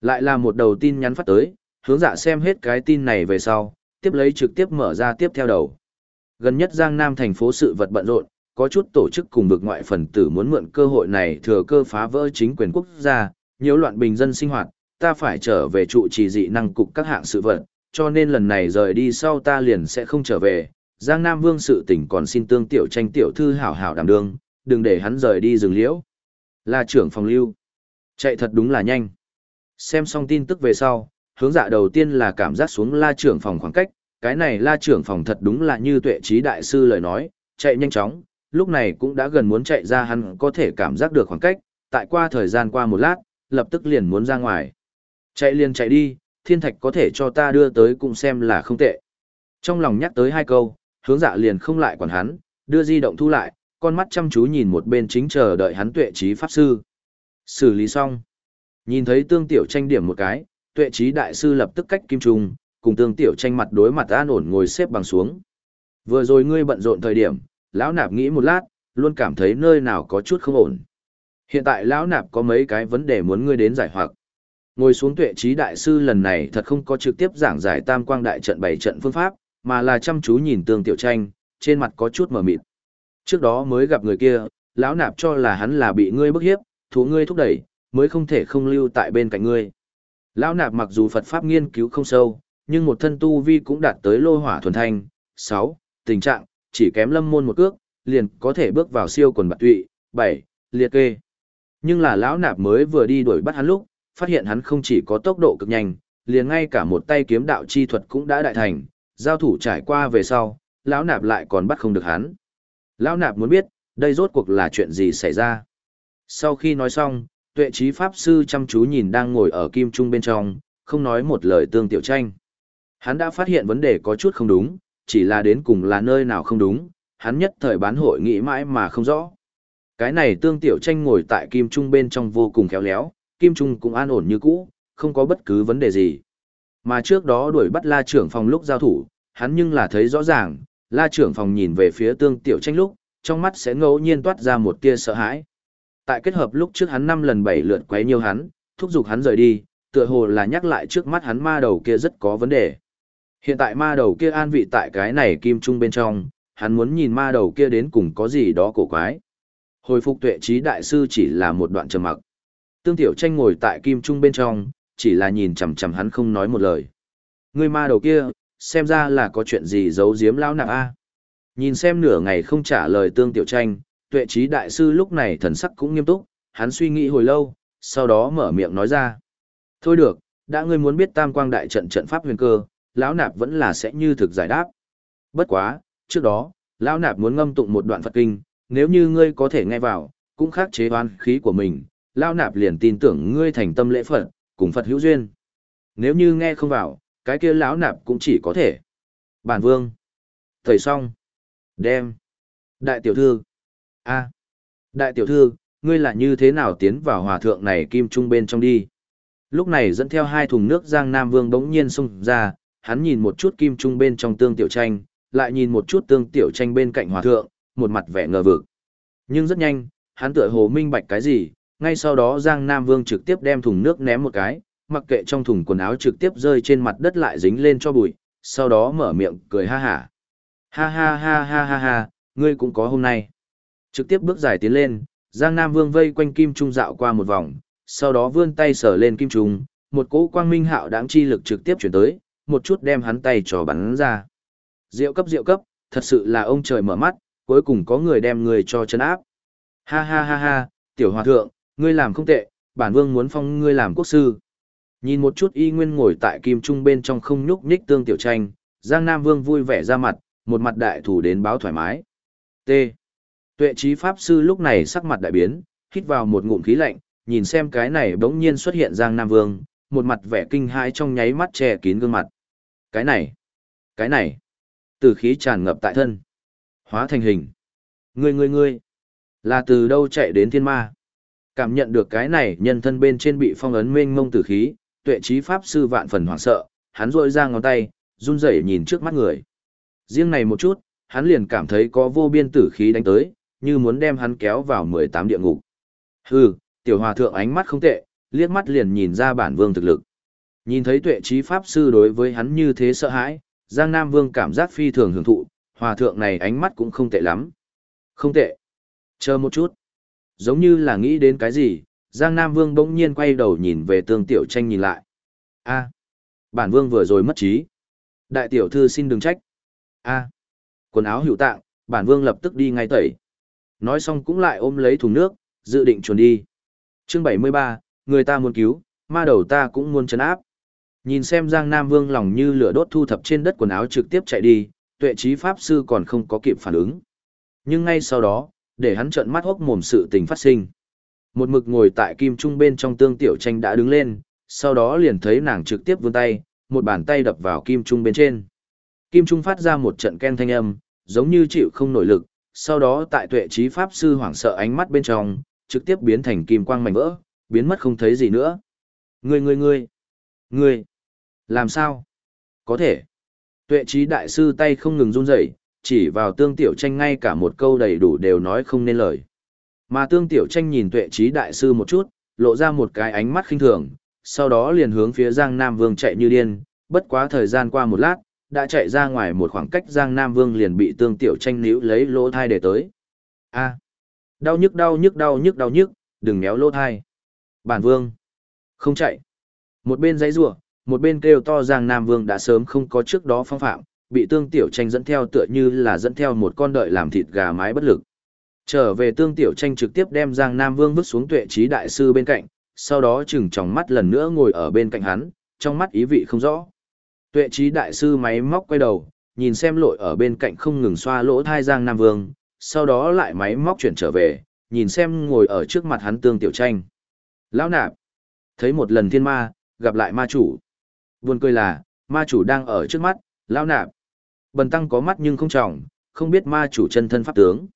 Lại là một đầu tin nhắn phát tới, hướng dạ xem hết cái tin này về sau, tiếp lấy trực tiếp mở ra tiếp theo đầu. Gần nhất Giang Nam thành phố sự vật bận rộn, có chút tổ chức cùng vực ngoại phần tử muốn mượn cơ hội này thừa cơ phá vỡ chính quyền quốc gia, nhiễu loạn bình dân sinh hoạt, ta phải trở về trụ trì dị năng cục các hạng sự vật, cho nên lần này rời đi sau ta liền sẽ không trở về. Giang Nam Vương sự tỉnh còn xin tương tiểu tranh tiểu thư hảo hảo đảm đương, đừng để hắn rời đi rừng liễu. Là trưởng phòng lưu. Chạy thật đúng là nhanh. Xem xong tin tức về sau, hướng dạ đầu tiên là cảm giác xuống la trưởng phòng khoảng cách, cái này la trưởng phòng thật đúng là như tuệ trí đại sư lời nói, chạy nhanh chóng, lúc này cũng đã gần muốn chạy ra hắn có thể cảm giác được khoảng cách, tại qua thời gian qua một lát, lập tức liền muốn ra ngoài. Chạy liền chạy đi, thiên thạch có thể cho ta đưa tới cũng xem là không tệ. Trong lòng nhắc tới hai câu, hướng dạ liền không lại quản hắn, đưa di động thu lại, con mắt chăm chú nhìn một bên chính chờ đợi hắn tuệ trí pháp sư. Xử lý xong. Nhìn thấy tương tiểu tranh điểm một cái, tuệ trí đại sư lập tức cách kim trùng cùng tương tiểu tranh mặt đối mặt an ổn ngồi xếp bằng xuống. Vừa rồi ngươi bận rộn thời điểm, lão nạp nghĩ một lát, luôn cảm thấy nơi nào có chút không ổn. Hiện tại lão nạp có mấy cái vấn đề muốn ngươi đến giải hoặc. Ngồi xuống tuệ trí đại sư lần này thật không có trực tiếp giảng giải tam quang đại trận bảy trận phương pháp, mà là chăm chú nhìn tương tiểu tranh, trên mặt có chút mờ mịt. Trước đó mới gặp người kia, lão nạp cho là hắn là bị ngươi bức hiếp, thú ngươi thúc đẩy, mới không thể không lưu tại bên cạnh ngươi. Lão nạp mặc dù Phật Pháp nghiên cứu không sâu, nhưng một thân tu vi cũng đạt tới lô hỏa thuần thanh. 6. Tình trạng, chỉ kém lâm môn một cước, liền có thể bước vào siêu quần bạc tụy. 7. Liệt kê. Nhưng là lão nạp mới vừa đi đuổi bắt hắn lúc, phát hiện hắn không chỉ có tốc độ cực nhanh, liền ngay cả một tay kiếm đạo chi thuật cũng đã đại thành, giao thủ trải qua về sau, lão nạp lại còn bắt không được hắn. Lão nạp muốn biết, đây rốt cuộc là chuyện gì xảy ra. Sau khi nói xong, tuệ trí pháp sư chăm chú nhìn đang ngồi ở kim trung bên trong, không nói một lời tương tiểu tranh. Hắn đã phát hiện vấn đề có chút không đúng, chỉ là đến cùng là nơi nào không đúng, hắn nhất thời bán hội nghĩ mãi mà không rõ. Cái này tương tiểu tranh ngồi tại kim trung bên trong vô cùng khéo léo, kim trung cũng an ổn như cũ, không có bất cứ vấn đề gì. Mà trước đó đuổi bắt la trưởng phòng lúc giao thủ, hắn nhưng là thấy rõ ràng, la trưởng phòng nhìn về phía tương tiểu tranh lúc, trong mắt sẽ ngẫu nhiên toát ra một tia sợ hãi tại kết hợp lúc trước hắn năm lần bảy lượt quấy nhiều hắn, thúc giục hắn rời đi, tựa hồ là nhắc lại trước mắt hắn ma đầu kia rất có vấn đề. Hiện tại ma đầu kia an vị tại cái này kim trung bên trong, hắn muốn nhìn ma đầu kia đến cùng có gì đó cổ quái. Hồi phục tuệ trí đại sư chỉ là một đoạn trầm mặc. Tương tiểu tranh ngồi tại kim trung bên trong, chỉ là nhìn chằm chằm hắn không nói một lời. Người ma đầu kia, xem ra là có chuyện gì giấu giếm lão nạp a. Nhìn xem nửa ngày không trả lời tương tiểu tranh, tuệ trí đại sư lúc này thần sắc cũng nghiêm túc, hắn suy nghĩ hồi lâu, sau đó mở miệng nói ra. Thôi được, đã ngươi muốn biết tam quang đại trận trận pháp huyền cơ, lão nạp vẫn là sẽ như thực giải đáp. Bất quá, trước đó, lão nạp muốn ngâm tụng một đoạn Phật kinh, nếu như ngươi có thể nghe vào, cũng khắc chế oan khí của mình, lão nạp liền tin tưởng ngươi thành tâm lễ Phật, cùng Phật hữu duyên. Nếu như nghe không vào, cái kia lão nạp cũng chỉ có thể. Bản vương. Thầy xong. Đem. Đại tiểu thư a đại tiểu thư, ngươi là như thế nào tiến vào hòa thượng này kim trung bên trong đi? Lúc này dẫn theo hai thùng nước Giang Nam Vương bỗng nhiên xông ra, hắn nhìn một chút kim trung bên trong tương tiểu tranh, lại nhìn một chút tương tiểu tranh bên cạnh hòa thượng, một mặt vẻ ngờ vực. Nhưng rất nhanh, hắn tựa hồ minh bạch cái gì, ngay sau đó Giang Nam Vương trực tiếp đem thùng nước ném một cái, mặc kệ trong thùng quần áo trực tiếp rơi trên mặt đất lại dính lên cho bụi, sau đó mở miệng cười ha hả. Ha ha ha ha ha ha, ngươi cũng có hôm nay. Trực tiếp bước dài tiến lên, Giang Nam Vương vây quanh kim trung dạo qua một vòng, sau đó vươn tay sờ lên kim trung, một cỗ quang minh hạo đáng chi lực trực tiếp chuyển tới, một chút đem hắn tay trò bắn ra. Diệu cấp diệu cấp, thật sự là ông trời mở mắt, cuối cùng có người đem người cho chân áp. Ha ha ha ha, tiểu hòa thượng, ngươi làm không tệ, bản vương muốn phong ngươi làm quốc sư. Nhìn một chút y nguyên ngồi tại kim trung bên trong không nhúc nhích tương tiểu tranh, Giang Nam Vương vui vẻ ra mặt, một mặt đại thủ đến báo thoải mái. T. Tuệ trí Pháp Sư lúc này sắc mặt đại biến, hít vào một ngụm khí lạnh, nhìn xem cái này bỗng nhiên xuất hiện Giang Nam Vương, một mặt vẻ kinh hãi trong nháy mắt che kín gương mặt. Cái này, cái này, từ khí tràn ngập tại thân, hóa thành hình. Ngươi ngươi ngươi, là từ đâu chạy đến thiên ma? Cảm nhận được cái này nhân thân bên trên bị phong ấn mênh mông tử khí, tuệ trí Pháp Sư vạn phần hoảng sợ, hắn rôi ra ngón tay, run rẩy nhìn trước mắt người. Riêng này một chút, hắn liền cảm thấy có vô biên tử khí đánh tới, như muốn đem hắn kéo vào 18 địa ngục. Hừ, tiểu hòa thượng ánh mắt không tệ, liếc mắt liền nhìn ra bản vương thực lực. Nhìn thấy tuệ trí pháp sư đối với hắn như thế sợ hãi, Giang Nam Vương cảm giác phi thường hưởng thụ, hòa thượng này ánh mắt cũng không tệ lắm. Không tệ. Chờ một chút. Giống như là nghĩ đến cái gì, Giang Nam Vương bỗng nhiên quay đầu nhìn về tương tiểu tranh nhìn lại. a bản vương vừa rồi mất trí. Đại tiểu thư xin đừng trách. a quần áo hữu tạng, bản vương lập tức đi ngay tẩy. Nói xong cũng lại ôm lấy thùng nước, dự định chuồn đi. Chương 73, người ta muốn cứu, ma đầu ta cũng muốn chấn áp. Nhìn xem Giang Nam Vương lòng như lửa đốt thu thập trên đất quần áo trực tiếp chạy đi, tuệ trí pháp sư còn không có kịp phản ứng. Nhưng ngay sau đó, để hắn trợn mắt hốc mồm sự tình phát sinh. Một mực ngồi tại kim trung bên trong tương tiểu tranh đã đứng lên, sau đó liền thấy nàng trực tiếp vươn tay, một bàn tay đập vào kim trung bên trên. Kim trung phát ra một trận ken thanh âm, giống như chịu không nổi lực, sau đó tại tuệ trí pháp sư hoảng sợ ánh mắt bên trong, trực tiếp biến thành kim quang mảnh vỡ, biến mất không thấy gì nữa. Ngươi ngươi ngươi, ngươi, làm sao? Có thể. Tuệ trí đại sư tay không ngừng run rẩy, chỉ vào tương tiểu tranh ngay cả một câu đầy đủ đều nói không nên lời. Mà tương tiểu tranh nhìn tuệ trí đại sư một chút, lộ ra một cái ánh mắt khinh thường, sau đó liền hướng phía Giang Nam Vương chạy như điên, bất quá thời gian qua một lát, đã chạy ra ngoài một khoảng cách Giang Nam Vương liền bị tương tiểu tranh níu lấy lỗ thai để tới. A. Đau nhức đau nhức đau nhức đau nhức, đừng méo lỗ thai. Bản Vương. Không chạy. Một bên giấy rủa một bên kêu to Giang Nam Vương đã sớm không có trước đó phong phạm, bị tương tiểu tranh dẫn theo tựa như là dẫn theo một con đợi làm thịt gà mái bất lực. Trở về tương tiểu tranh trực tiếp đem Giang Nam Vương vứt xuống tuệ trí đại sư bên cạnh, sau đó chừng tròng mắt lần nữa ngồi ở bên cạnh hắn, trong mắt ý vị không rõ. Tuệ trí đại sư máy móc quay đầu, nhìn xem lội ở bên cạnh không ngừng xoa lỗ thai Giang Nam Vương, sau đó lại máy móc chuyển trở về, nhìn xem ngồi ở trước mặt hắn tương tiểu tranh. Lão nạp, thấy một lần thiên ma, gặp lại ma chủ. Buồn cười là, ma chủ đang ở trước mắt, lão nạp. Bần tăng có mắt nhưng không trọng, không biết ma chủ chân thân pháp tướng.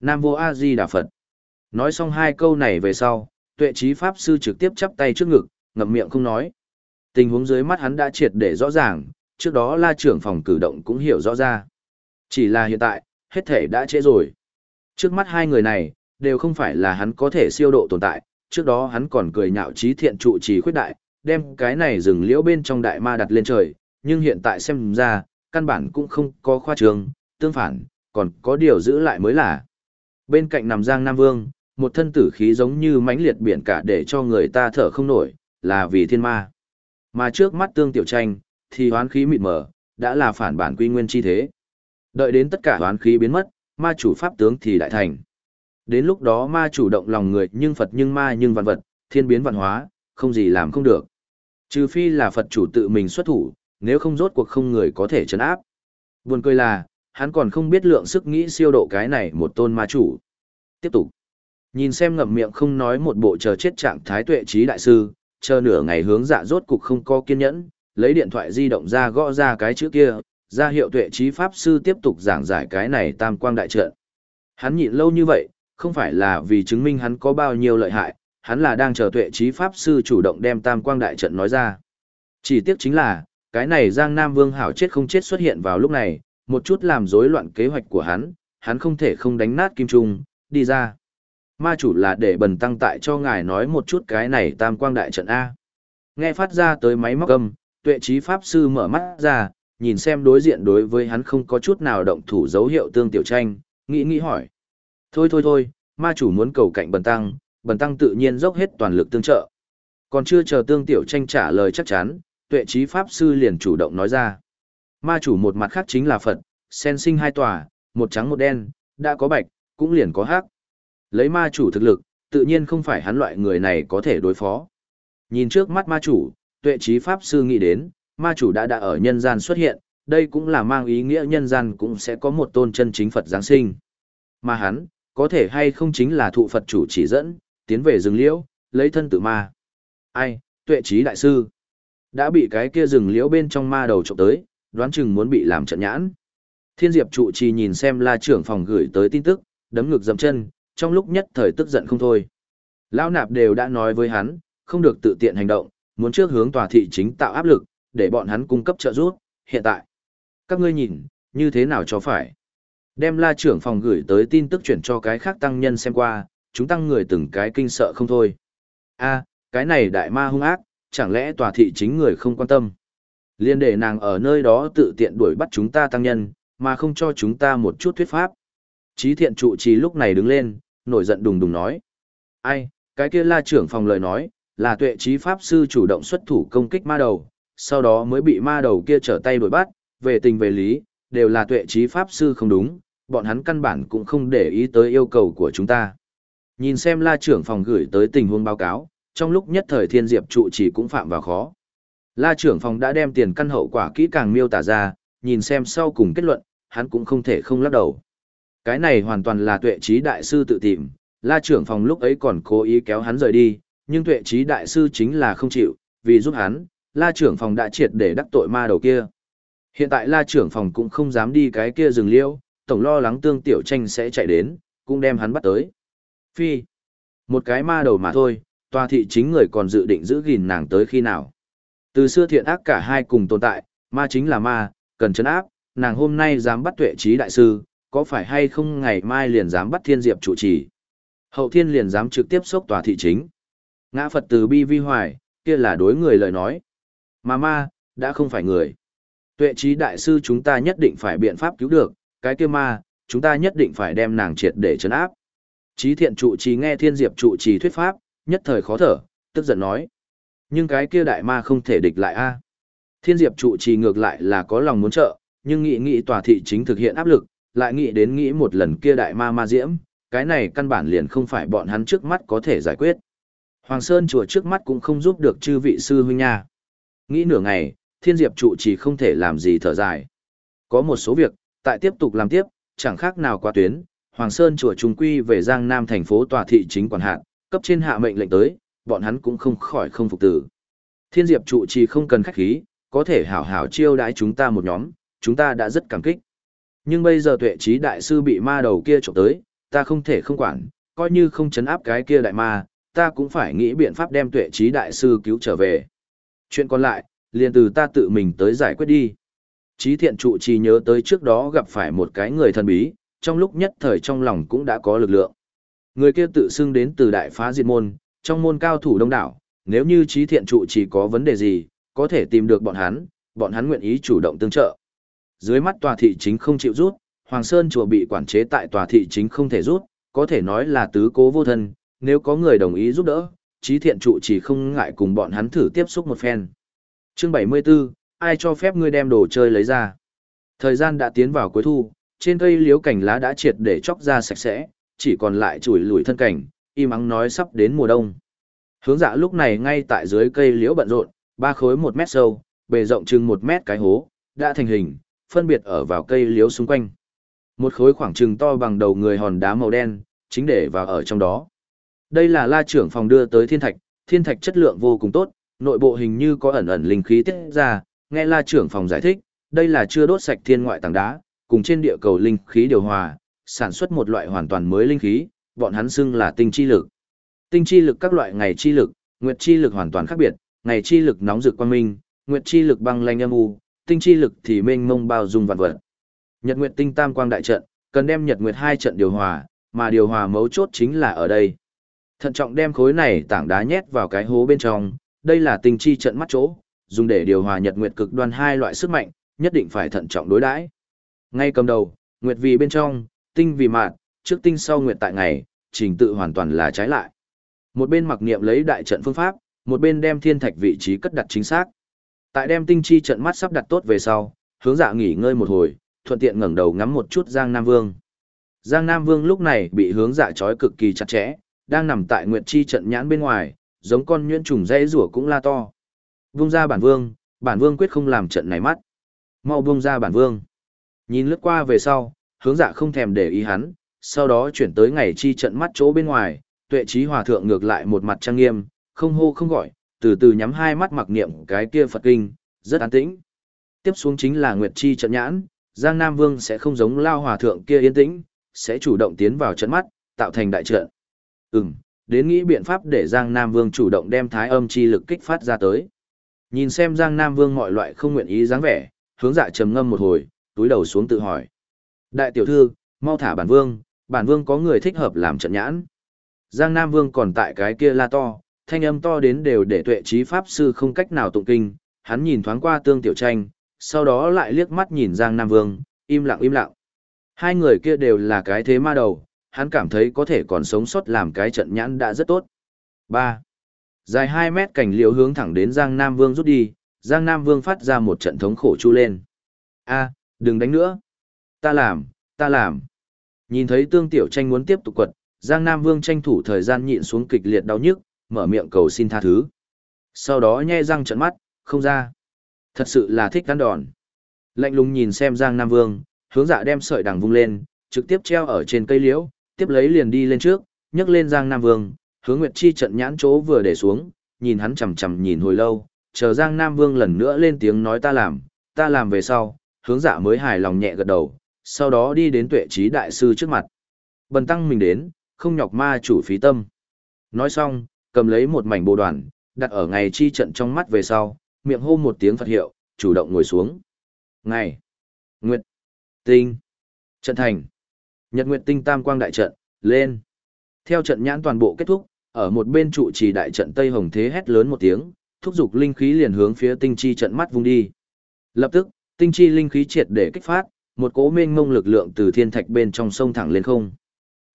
Nam vô A Di Đà Phật. Nói xong hai câu này về sau, tuệ trí pháp sư trực tiếp chắp tay trước ngực, ngậm miệng không nói. Tình huống dưới mắt hắn đã triệt để rõ ràng, trước đó la trưởng phòng cử động cũng hiểu rõ ra. Chỉ là hiện tại, hết thể đã trễ rồi. Trước mắt hai người này, đều không phải là hắn có thể siêu độ tồn tại, trước đó hắn còn cười nhạo trí thiện trụ trì khuyết đại, đem cái này rừng liễu bên trong đại ma đặt lên trời, nhưng hiện tại xem ra, căn bản cũng không có khoa trường, tương phản, còn có điều giữ lại mới là. Bên cạnh nằm Giang Nam Vương, một thân tử khí giống như mãnh liệt biển cả để cho người ta thở không nổi, là vì thiên ma. Mà trước mắt tương tiểu tranh, thì hoán khí mịt mờ, đã là phản bản quy nguyên chi thế. Đợi đến tất cả hoán khí biến mất, ma chủ pháp tướng thì đại thành. Đến lúc đó ma chủ động lòng người nhưng Phật nhưng ma nhưng vạn vật, thiên biến vạn hóa, không gì làm không được. Trừ phi là Phật chủ tự mình xuất thủ, nếu không rốt cuộc không người có thể chấn áp. Buồn cười là, hắn còn không biết lượng sức nghĩ siêu độ cái này một tôn ma chủ. Tiếp tục. Nhìn xem ngậm miệng không nói một bộ chờ chết trạng thái tuệ trí đại sư, chờ nửa ngày hướng dạ rốt cuộc không có kiên nhẫn, lấy điện thoại di động ra gõ ra cái chữ kia, ra hiệu tuệ trí pháp sư tiếp tục giảng giải cái này tam quang đại trận. Hắn nhịn lâu như vậy, không phải là vì chứng minh hắn có bao nhiêu lợi hại, hắn là đang chờ tuệ trí pháp sư chủ động đem tam quang đại trận nói ra. Chỉ tiếc chính là, cái này Giang Nam Vương hảo chết không chết xuất hiện vào lúc này, một chút làm rối loạn kế hoạch của hắn, hắn không thể không đánh nát kim trung, đi ra. Ma chủ là để bần tăng tại cho ngài nói một chút cái này tam quang đại trận A. Nghe phát ra tới máy móc âm, tuệ trí pháp sư mở mắt ra, nhìn xem đối diện đối với hắn không có chút nào động thủ dấu hiệu tương tiểu tranh, nghĩ nghĩ hỏi. Thôi thôi thôi, ma chủ muốn cầu cạnh bần tăng, bần tăng tự nhiên dốc hết toàn lực tương trợ. Còn chưa chờ tương tiểu tranh trả lời chắc chắn, tuệ trí pháp sư liền chủ động nói ra. Ma chủ một mặt khác chính là Phật, sen sinh hai tòa, một trắng một đen, đã có bạch, cũng liền có hắc. Lấy ma chủ thực lực, tự nhiên không phải hắn loại người này có thể đối phó. Nhìn trước mắt ma chủ, tuệ trí pháp sư nghĩ đến, ma chủ đã đã ở nhân gian xuất hiện, đây cũng là mang ý nghĩa nhân gian cũng sẽ có một tôn chân chính Phật Giáng sinh. Mà hắn, có thể hay không chính là thụ Phật chủ chỉ dẫn, tiến về rừng liễu, lấy thân tự ma. Ai, tuệ trí đại sư, đã bị cái kia rừng liễu bên trong ma đầu trộm tới, đoán chừng muốn bị làm trận nhãn. Thiên Diệp trụ trì nhìn xem la trưởng phòng gửi tới tin tức, đấm ngực dầm chân, trong lúc nhất thời tức giận không thôi. Lão nạp đều đã nói với hắn, không được tự tiện hành động, muốn trước hướng tòa thị chính tạo áp lực, để bọn hắn cung cấp trợ giúp, hiện tại. Các ngươi nhìn, như thế nào cho phải. Đem la trưởng phòng gửi tới tin tức chuyển cho cái khác tăng nhân xem qua, chúng tăng người từng cái kinh sợ không thôi. a cái này đại ma hung ác, chẳng lẽ tòa thị chính người không quan tâm. Liên để nàng ở nơi đó tự tiện đuổi bắt chúng ta tăng nhân, mà không cho chúng ta một chút thuyết pháp. Chí thiện trụ trì lúc này đứng lên, nổi giận đùng đùng nói. Ai, cái kia la trưởng phòng lời nói, là tuệ trí pháp sư chủ động xuất thủ công kích ma đầu, sau đó mới bị ma đầu kia trở tay đuổi bắt, về tình về lý, đều là tuệ trí pháp sư không đúng, bọn hắn căn bản cũng không để ý tới yêu cầu của chúng ta. Nhìn xem la trưởng phòng gửi tới tình huống báo cáo, trong lúc nhất thời thiên diệp trụ chỉ cũng phạm vào khó. La trưởng phòng đã đem tiền căn hậu quả kỹ càng miêu tả ra, nhìn xem sau cùng kết luận, hắn cũng không thể không lắc đầu. Cái này hoàn toàn là tuệ trí đại sư tự tìm, la trưởng phòng lúc ấy còn cố ý kéo hắn rời đi, nhưng tuệ trí đại sư chính là không chịu, vì giúp hắn, la trưởng phòng đã triệt để đắc tội ma đầu kia. Hiện tại la trưởng phòng cũng không dám đi cái kia rừng liêu, tổng lo lắng tương tiểu tranh sẽ chạy đến, cũng đem hắn bắt tới. Phi, một cái ma đầu mà thôi, tòa thị chính người còn dự định giữ gìn nàng tới khi nào. Từ xưa thiện ác cả hai cùng tồn tại, ma chính là ma, cần chấn áp, nàng hôm nay dám bắt tuệ trí đại sư, có phải hay không ngày mai liền dám bắt thiên diệp chủ trì. Hậu thiên liền dám trực tiếp xốc tòa thị chính. Ngã Phật từ bi vi hoài, kia là đối người lời nói. Mà ma, đã không phải người. Tuệ trí đại sư chúng ta nhất định phải biện pháp cứu được, cái kia ma, chúng ta nhất định phải đem nàng triệt để chấn áp. Trí thiện trụ trì nghe thiên diệp trụ trì thuyết pháp, nhất thời khó thở, tức giận nói. Nhưng cái kia đại ma không thể địch lại a. Thiên diệp trụ trì ngược lại là có lòng muốn trợ, nhưng nghĩ nghĩ tòa thị chính thực hiện áp lực, lại nghĩ đến nghĩ một lần kia đại ma ma diễm, cái này căn bản liền không phải bọn hắn trước mắt có thể giải quyết. Hoàng Sơn chùa trước mắt cũng không giúp được chư vị sư huynh nha. Nghĩ nửa ngày, thiên diệp trụ trì không thể làm gì thở dài. Có một số việc, tại tiếp tục làm tiếp, chẳng khác nào qua tuyến, Hoàng Sơn chùa trùng quy về Giang Nam thành phố tòa thị chính quản hạn, cấp trên hạ mệnh lệnh tới, bọn hắn cũng không khỏi không phục tử. Thiên diệp trụ trì không cần khách khí, có thể hảo hảo chiêu đãi chúng ta một nhóm, chúng ta đã rất cảm kích. Nhưng bây giờ tuệ trí đại sư bị ma đầu kia trộm tới, ta không thể không quản, coi như không chấn áp cái kia đại ma, ta cũng phải nghĩ biện pháp đem tuệ trí đại sư cứu trở về. Chuyện còn lại, liền từ ta tự mình tới giải quyết đi. Trí thiện trụ trì nhớ tới trước đó gặp phải một cái người thần bí, trong lúc nhất thời trong lòng cũng đã có lực lượng. Người kia tự xưng đến từ đại phá diệt môn, trong môn cao thủ đông đảo, nếu như trí thiện trụ chỉ có vấn đề gì, có thể tìm được bọn hắn, bọn hắn nguyện ý chủ động tương trợ. Dưới mắt tòa thị chính không chịu rút, Hoàng Sơn chùa bị quản chế tại tòa thị chính không thể rút, có thể nói là tứ cố vô thân, nếu có người đồng ý giúp đỡ, trí thiện trụ chỉ không ngại cùng bọn hắn thử tiếp xúc một phen. Chương 74, ai cho phép ngươi đem đồ chơi lấy ra? Thời gian đã tiến vào cuối thu, trên cây liếu cảnh lá đã triệt để chóc ra sạch sẽ, chỉ còn lại chùi lùi thân cảnh, im ắng nói sắp đến mùa đông. Hướng dạ lúc này ngay tại dưới cây liễu bận rộn, ba khối một mét sâu, bề rộng chừng một mét cái hố, đã thành hình, phân biệt ở vào cây liễu xung quanh. Một khối khoảng chừng to bằng đầu người hòn đá màu đen, chính để vào ở trong đó. Đây là la trưởng phòng đưa tới thiên thạch, thiên thạch chất lượng vô cùng tốt, nội bộ hình như có ẩn ẩn linh khí tiết ra, nghe la trưởng phòng giải thích, đây là chưa đốt sạch thiên ngoại tảng đá, cùng trên địa cầu linh khí điều hòa, sản xuất một loại hoàn toàn mới linh khí, bọn hắn xưng là tinh chi lực. Tinh chi lực các loại ngày chi lực, nguyệt chi lực hoàn toàn khác biệt, ngày chi lực nóng rực quang minh, nguyệt chi lực băng lanh âm u, tinh chi lực thì mênh mông bao dung vạn vật. Nhật Nguyệt Tinh Tam Quang đại trận, cần đem Nhật Nguyệt hai trận điều hòa, mà điều hòa mấu chốt chính là ở đây. Thận trọng đem khối này tảng đá nhét vào cái hố bên trong, đây là tinh chi trận mắt chỗ, dùng để điều hòa Nhật Nguyệt cực đoan hai loại sức mạnh, nhất định phải thận trọng đối đãi. Ngay cầm đầu, Nguyệt vì bên trong, tinh vì mạn, trước tinh sau Nguyệt tại ngày, trình tự hoàn toàn là trái lại. Một bên mặc niệm lấy đại trận phương pháp, một bên đem thiên thạch vị trí cất đặt chính xác. Tại đem tinh chi trận mắt sắp đặt tốt về sau, hướng dạ nghỉ ngơi một hồi, thuận tiện ngẩng đầu ngắm một chút Giang Nam Vương. Giang Nam Vương lúc này bị hướng dạ trói cực kỳ chặt chẽ, đang nằm tại Nguyệt Chi trận nhãn bên ngoài, giống con nhuyễn trùng dây rủa cũng la to. Vung ra bản vương, bản vương quyết không làm trận này mắt. Mau vung ra bản vương. Nhìn lướt qua về sau, hướng dạ không thèm để ý hắn, sau đó chuyển tới ngày chi trận mắt chỗ bên ngoài, tuệ trí hòa thượng ngược lại một mặt trang nghiêm, không hô không gọi, từ từ nhắm hai mắt mặc niệm cái kia Phật kinh, rất an tĩnh. Tiếp xuống chính là Nguyệt Chi trận nhãn, Giang Nam Vương sẽ không giống lao hòa thượng kia yên tĩnh, sẽ chủ động tiến vào trận mắt, tạo thành đại trận. Ừm, đến nghĩ biện pháp để Giang Nam Vương chủ động đem thái âm chi lực kích phát ra tới. Nhìn xem Giang Nam Vương mọi loại không nguyện ý dáng vẻ, hướng dạ trầm ngâm một hồi, túi đầu xuống tự hỏi. Đại tiểu thư, mau thả bản vương, bản vương có người thích hợp làm trận nhãn. Giang Nam Vương còn tại cái kia la to, thanh âm to đến đều để tuệ trí pháp sư không cách nào tụng kinh, hắn nhìn thoáng qua tương tiểu tranh, sau đó lại liếc mắt nhìn Giang Nam Vương, im lặng im lặng. Hai người kia đều là cái thế ma đầu, hắn cảm thấy có thể còn sống sót làm cái trận nhãn đã rất tốt. 3. Dài 2 mét cảnh liễu hướng thẳng đến Giang Nam Vương rút đi, Giang Nam Vương phát ra một trận thống khổ chu lên. A, đừng đánh nữa. Ta làm, ta làm. Nhìn thấy tương tiểu tranh muốn tiếp tục quật, Giang Nam Vương tranh thủ thời gian nhịn xuống kịch liệt đau nhức, mở miệng cầu xin tha thứ. Sau đó nhe răng trận mắt, không ra. Thật sự là thích cắn đòn. Lạnh lùng nhìn xem Giang Nam Vương, hướng dạ đem sợi đằng vung lên, trực tiếp treo ở trên cây liễu, tiếp lấy liền đi lên trước, nhấc lên Giang Nam Vương, hướng Nguyệt Chi trận nhãn chỗ vừa để xuống, nhìn hắn chằm chằm nhìn hồi lâu, chờ Giang Nam Vương lần nữa lên tiếng nói ta làm, ta làm về sau, hướng dạ mới hài lòng nhẹ gật đầu, sau đó đi đến tuệ trí đại sư trước mặt. Bần tăng mình đến, không nhọc ma chủ phí tâm. Nói xong, cầm lấy một mảnh bồ đoàn, đặt ở ngày chi trận trong mắt về sau, miệng hô một tiếng Phật hiệu, chủ động ngồi xuống. Ngày, Nguyệt, Tinh, Trận Thành, Nhật Nguyệt Tinh Tam Quang Đại Trận, lên. Theo trận nhãn toàn bộ kết thúc, ở một bên trụ trì đại trận Tây Hồng Thế hét lớn một tiếng, thúc giục linh khí liền hướng phía tinh chi trận mắt vung đi. Lập tức, tinh chi linh khí triệt để kích phát, một cỗ mênh mông lực lượng từ thiên thạch bên trong sông thẳng lên không.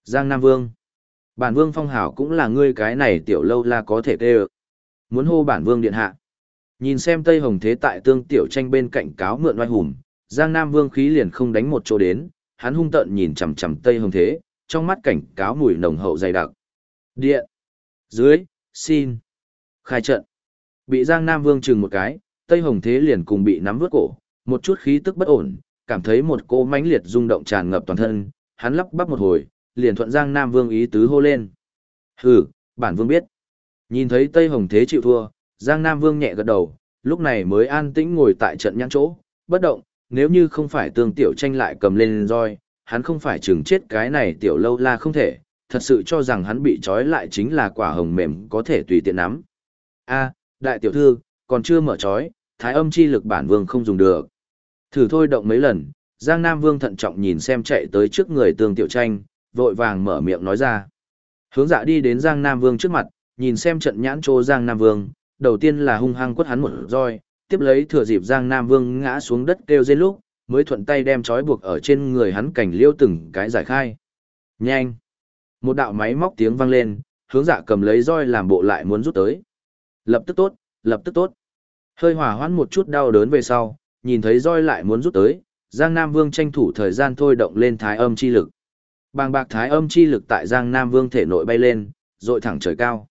Giang Nam Vương. Bản Vương Phong Hảo cũng là ngươi cái này tiểu lâu la có thể tê Muốn hô bản Vương điện hạ. Nhìn xem Tây Hồng Thế tại tương tiểu tranh bên cạnh cáo mượn oai hùng, Giang Nam Vương khí liền không đánh một chỗ đến, hắn hung tợn nhìn chằm chằm Tây Hồng Thế, trong mắt cảnh cáo mùi nồng hậu dày đặc. Điện. Dưới, xin. Khai trận. Bị Giang Nam Vương chừng một cái, Tây Hồng Thế liền cùng bị nắm vướt cổ, một chút khí tức bất ổn, cảm thấy một cô mãnh liệt rung động tràn ngập toàn thân, hắn lắp bắp một hồi, liền thuận Giang Nam Vương ý tứ hô lên. Hừ, bản vương biết. Nhìn thấy Tây Hồng Thế chịu thua, Giang Nam Vương nhẹ gật đầu, lúc này mới an tĩnh ngồi tại trận nhãn chỗ, bất động, nếu như không phải tương tiểu tranh lại cầm lên roi, hắn không phải chừng chết cái này tiểu lâu la không thể, thật sự cho rằng hắn bị trói lại chính là quả hồng mềm có thể tùy tiện nắm. A, đại tiểu thư, còn chưa mở trói, thái âm chi lực bản vương không dùng được. Thử thôi động mấy lần, Giang Nam Vương thận trọng nhìn xem chạy tới trước người tương tiểu tranh, vội vàng mở miệng nói ra. Hướng dạ đi đến Giang Nam Vương trước mặt, nhìn xem trận nhãn trô Giang Nam Vương, đầu tiên là hung hăng quất hắn một roi, tiếp lấy thừa dịp Giang Nam Vương ngã xuống đất kêu dây lúc, mới thuận tay đem trói buộc ở trên người hắn cảnh liêu từng cái giải khai. Nhanh! Một đạo máy móc tiếng vang lên, hướng dạ cầm lấy roi làm bộ lại muốn rút tới. Lập tức tốt, lập tức tốt. Hơi hỏa hoãn một chút đau đớn về sau, nhìn thấy roi lại muốn rút tới, Giang Nam Vương tranh thủ thời gian thôi động lên thái âm chi lực. Bàng bạc thái âm chi lực tại Giang Nam Vương thể nội bay lên, dội thẳng trời cao.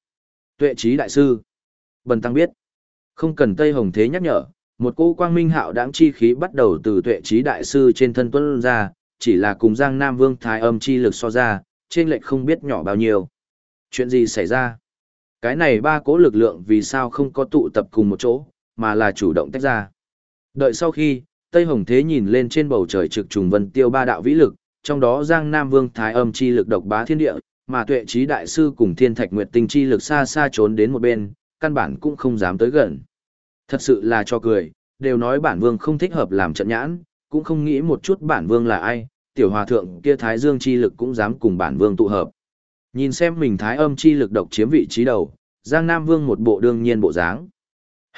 Tuệ trí đại sư. Bần tăng biết. Không cần Tây Hồng Thế nhắc nhở, một cô quang minh hạo đáng chi khí bắt đầu từ tuệ trí đại sư trên thân tuân ra, chỉ là cùng Giang Nam Vương thái âm chi lực so ra, trên lệch không biết nhỏ bao nhiêu. Chuyện gì xảy ra? Cái này ba cố lực lượng vì sao không có tụ tập cùng một chỗ, mà là chủ động tách ra. Đợi sau khi, Tây Hồng Thế nhìn lên trên bầu trời trực trùng vân tiêu ba đạo vĩ lực, trong đó Giang Nam Vương Thái Âm chi lực độc bá thiên địa, mà Tuệ Trí đại sư cùng Thiên Thạch Nguyệt Tinh chi lực xa xa trốn đến một bên, căn bản cũng không dám tới gần. Thật sự là cho cười, đều nói bản vương không thích hợp làm trận nhãn, cũng không nghĩ một chút bản vương là ai, tiểu hòa thượng kia thái dương chi lực cũng dám cùng bản vương tụ hợp. Nhìn xem mình thái âm chi lực độc chiếm vị trí đầu, Giang Nam Vương một bộ đương nhiên bộ dáng.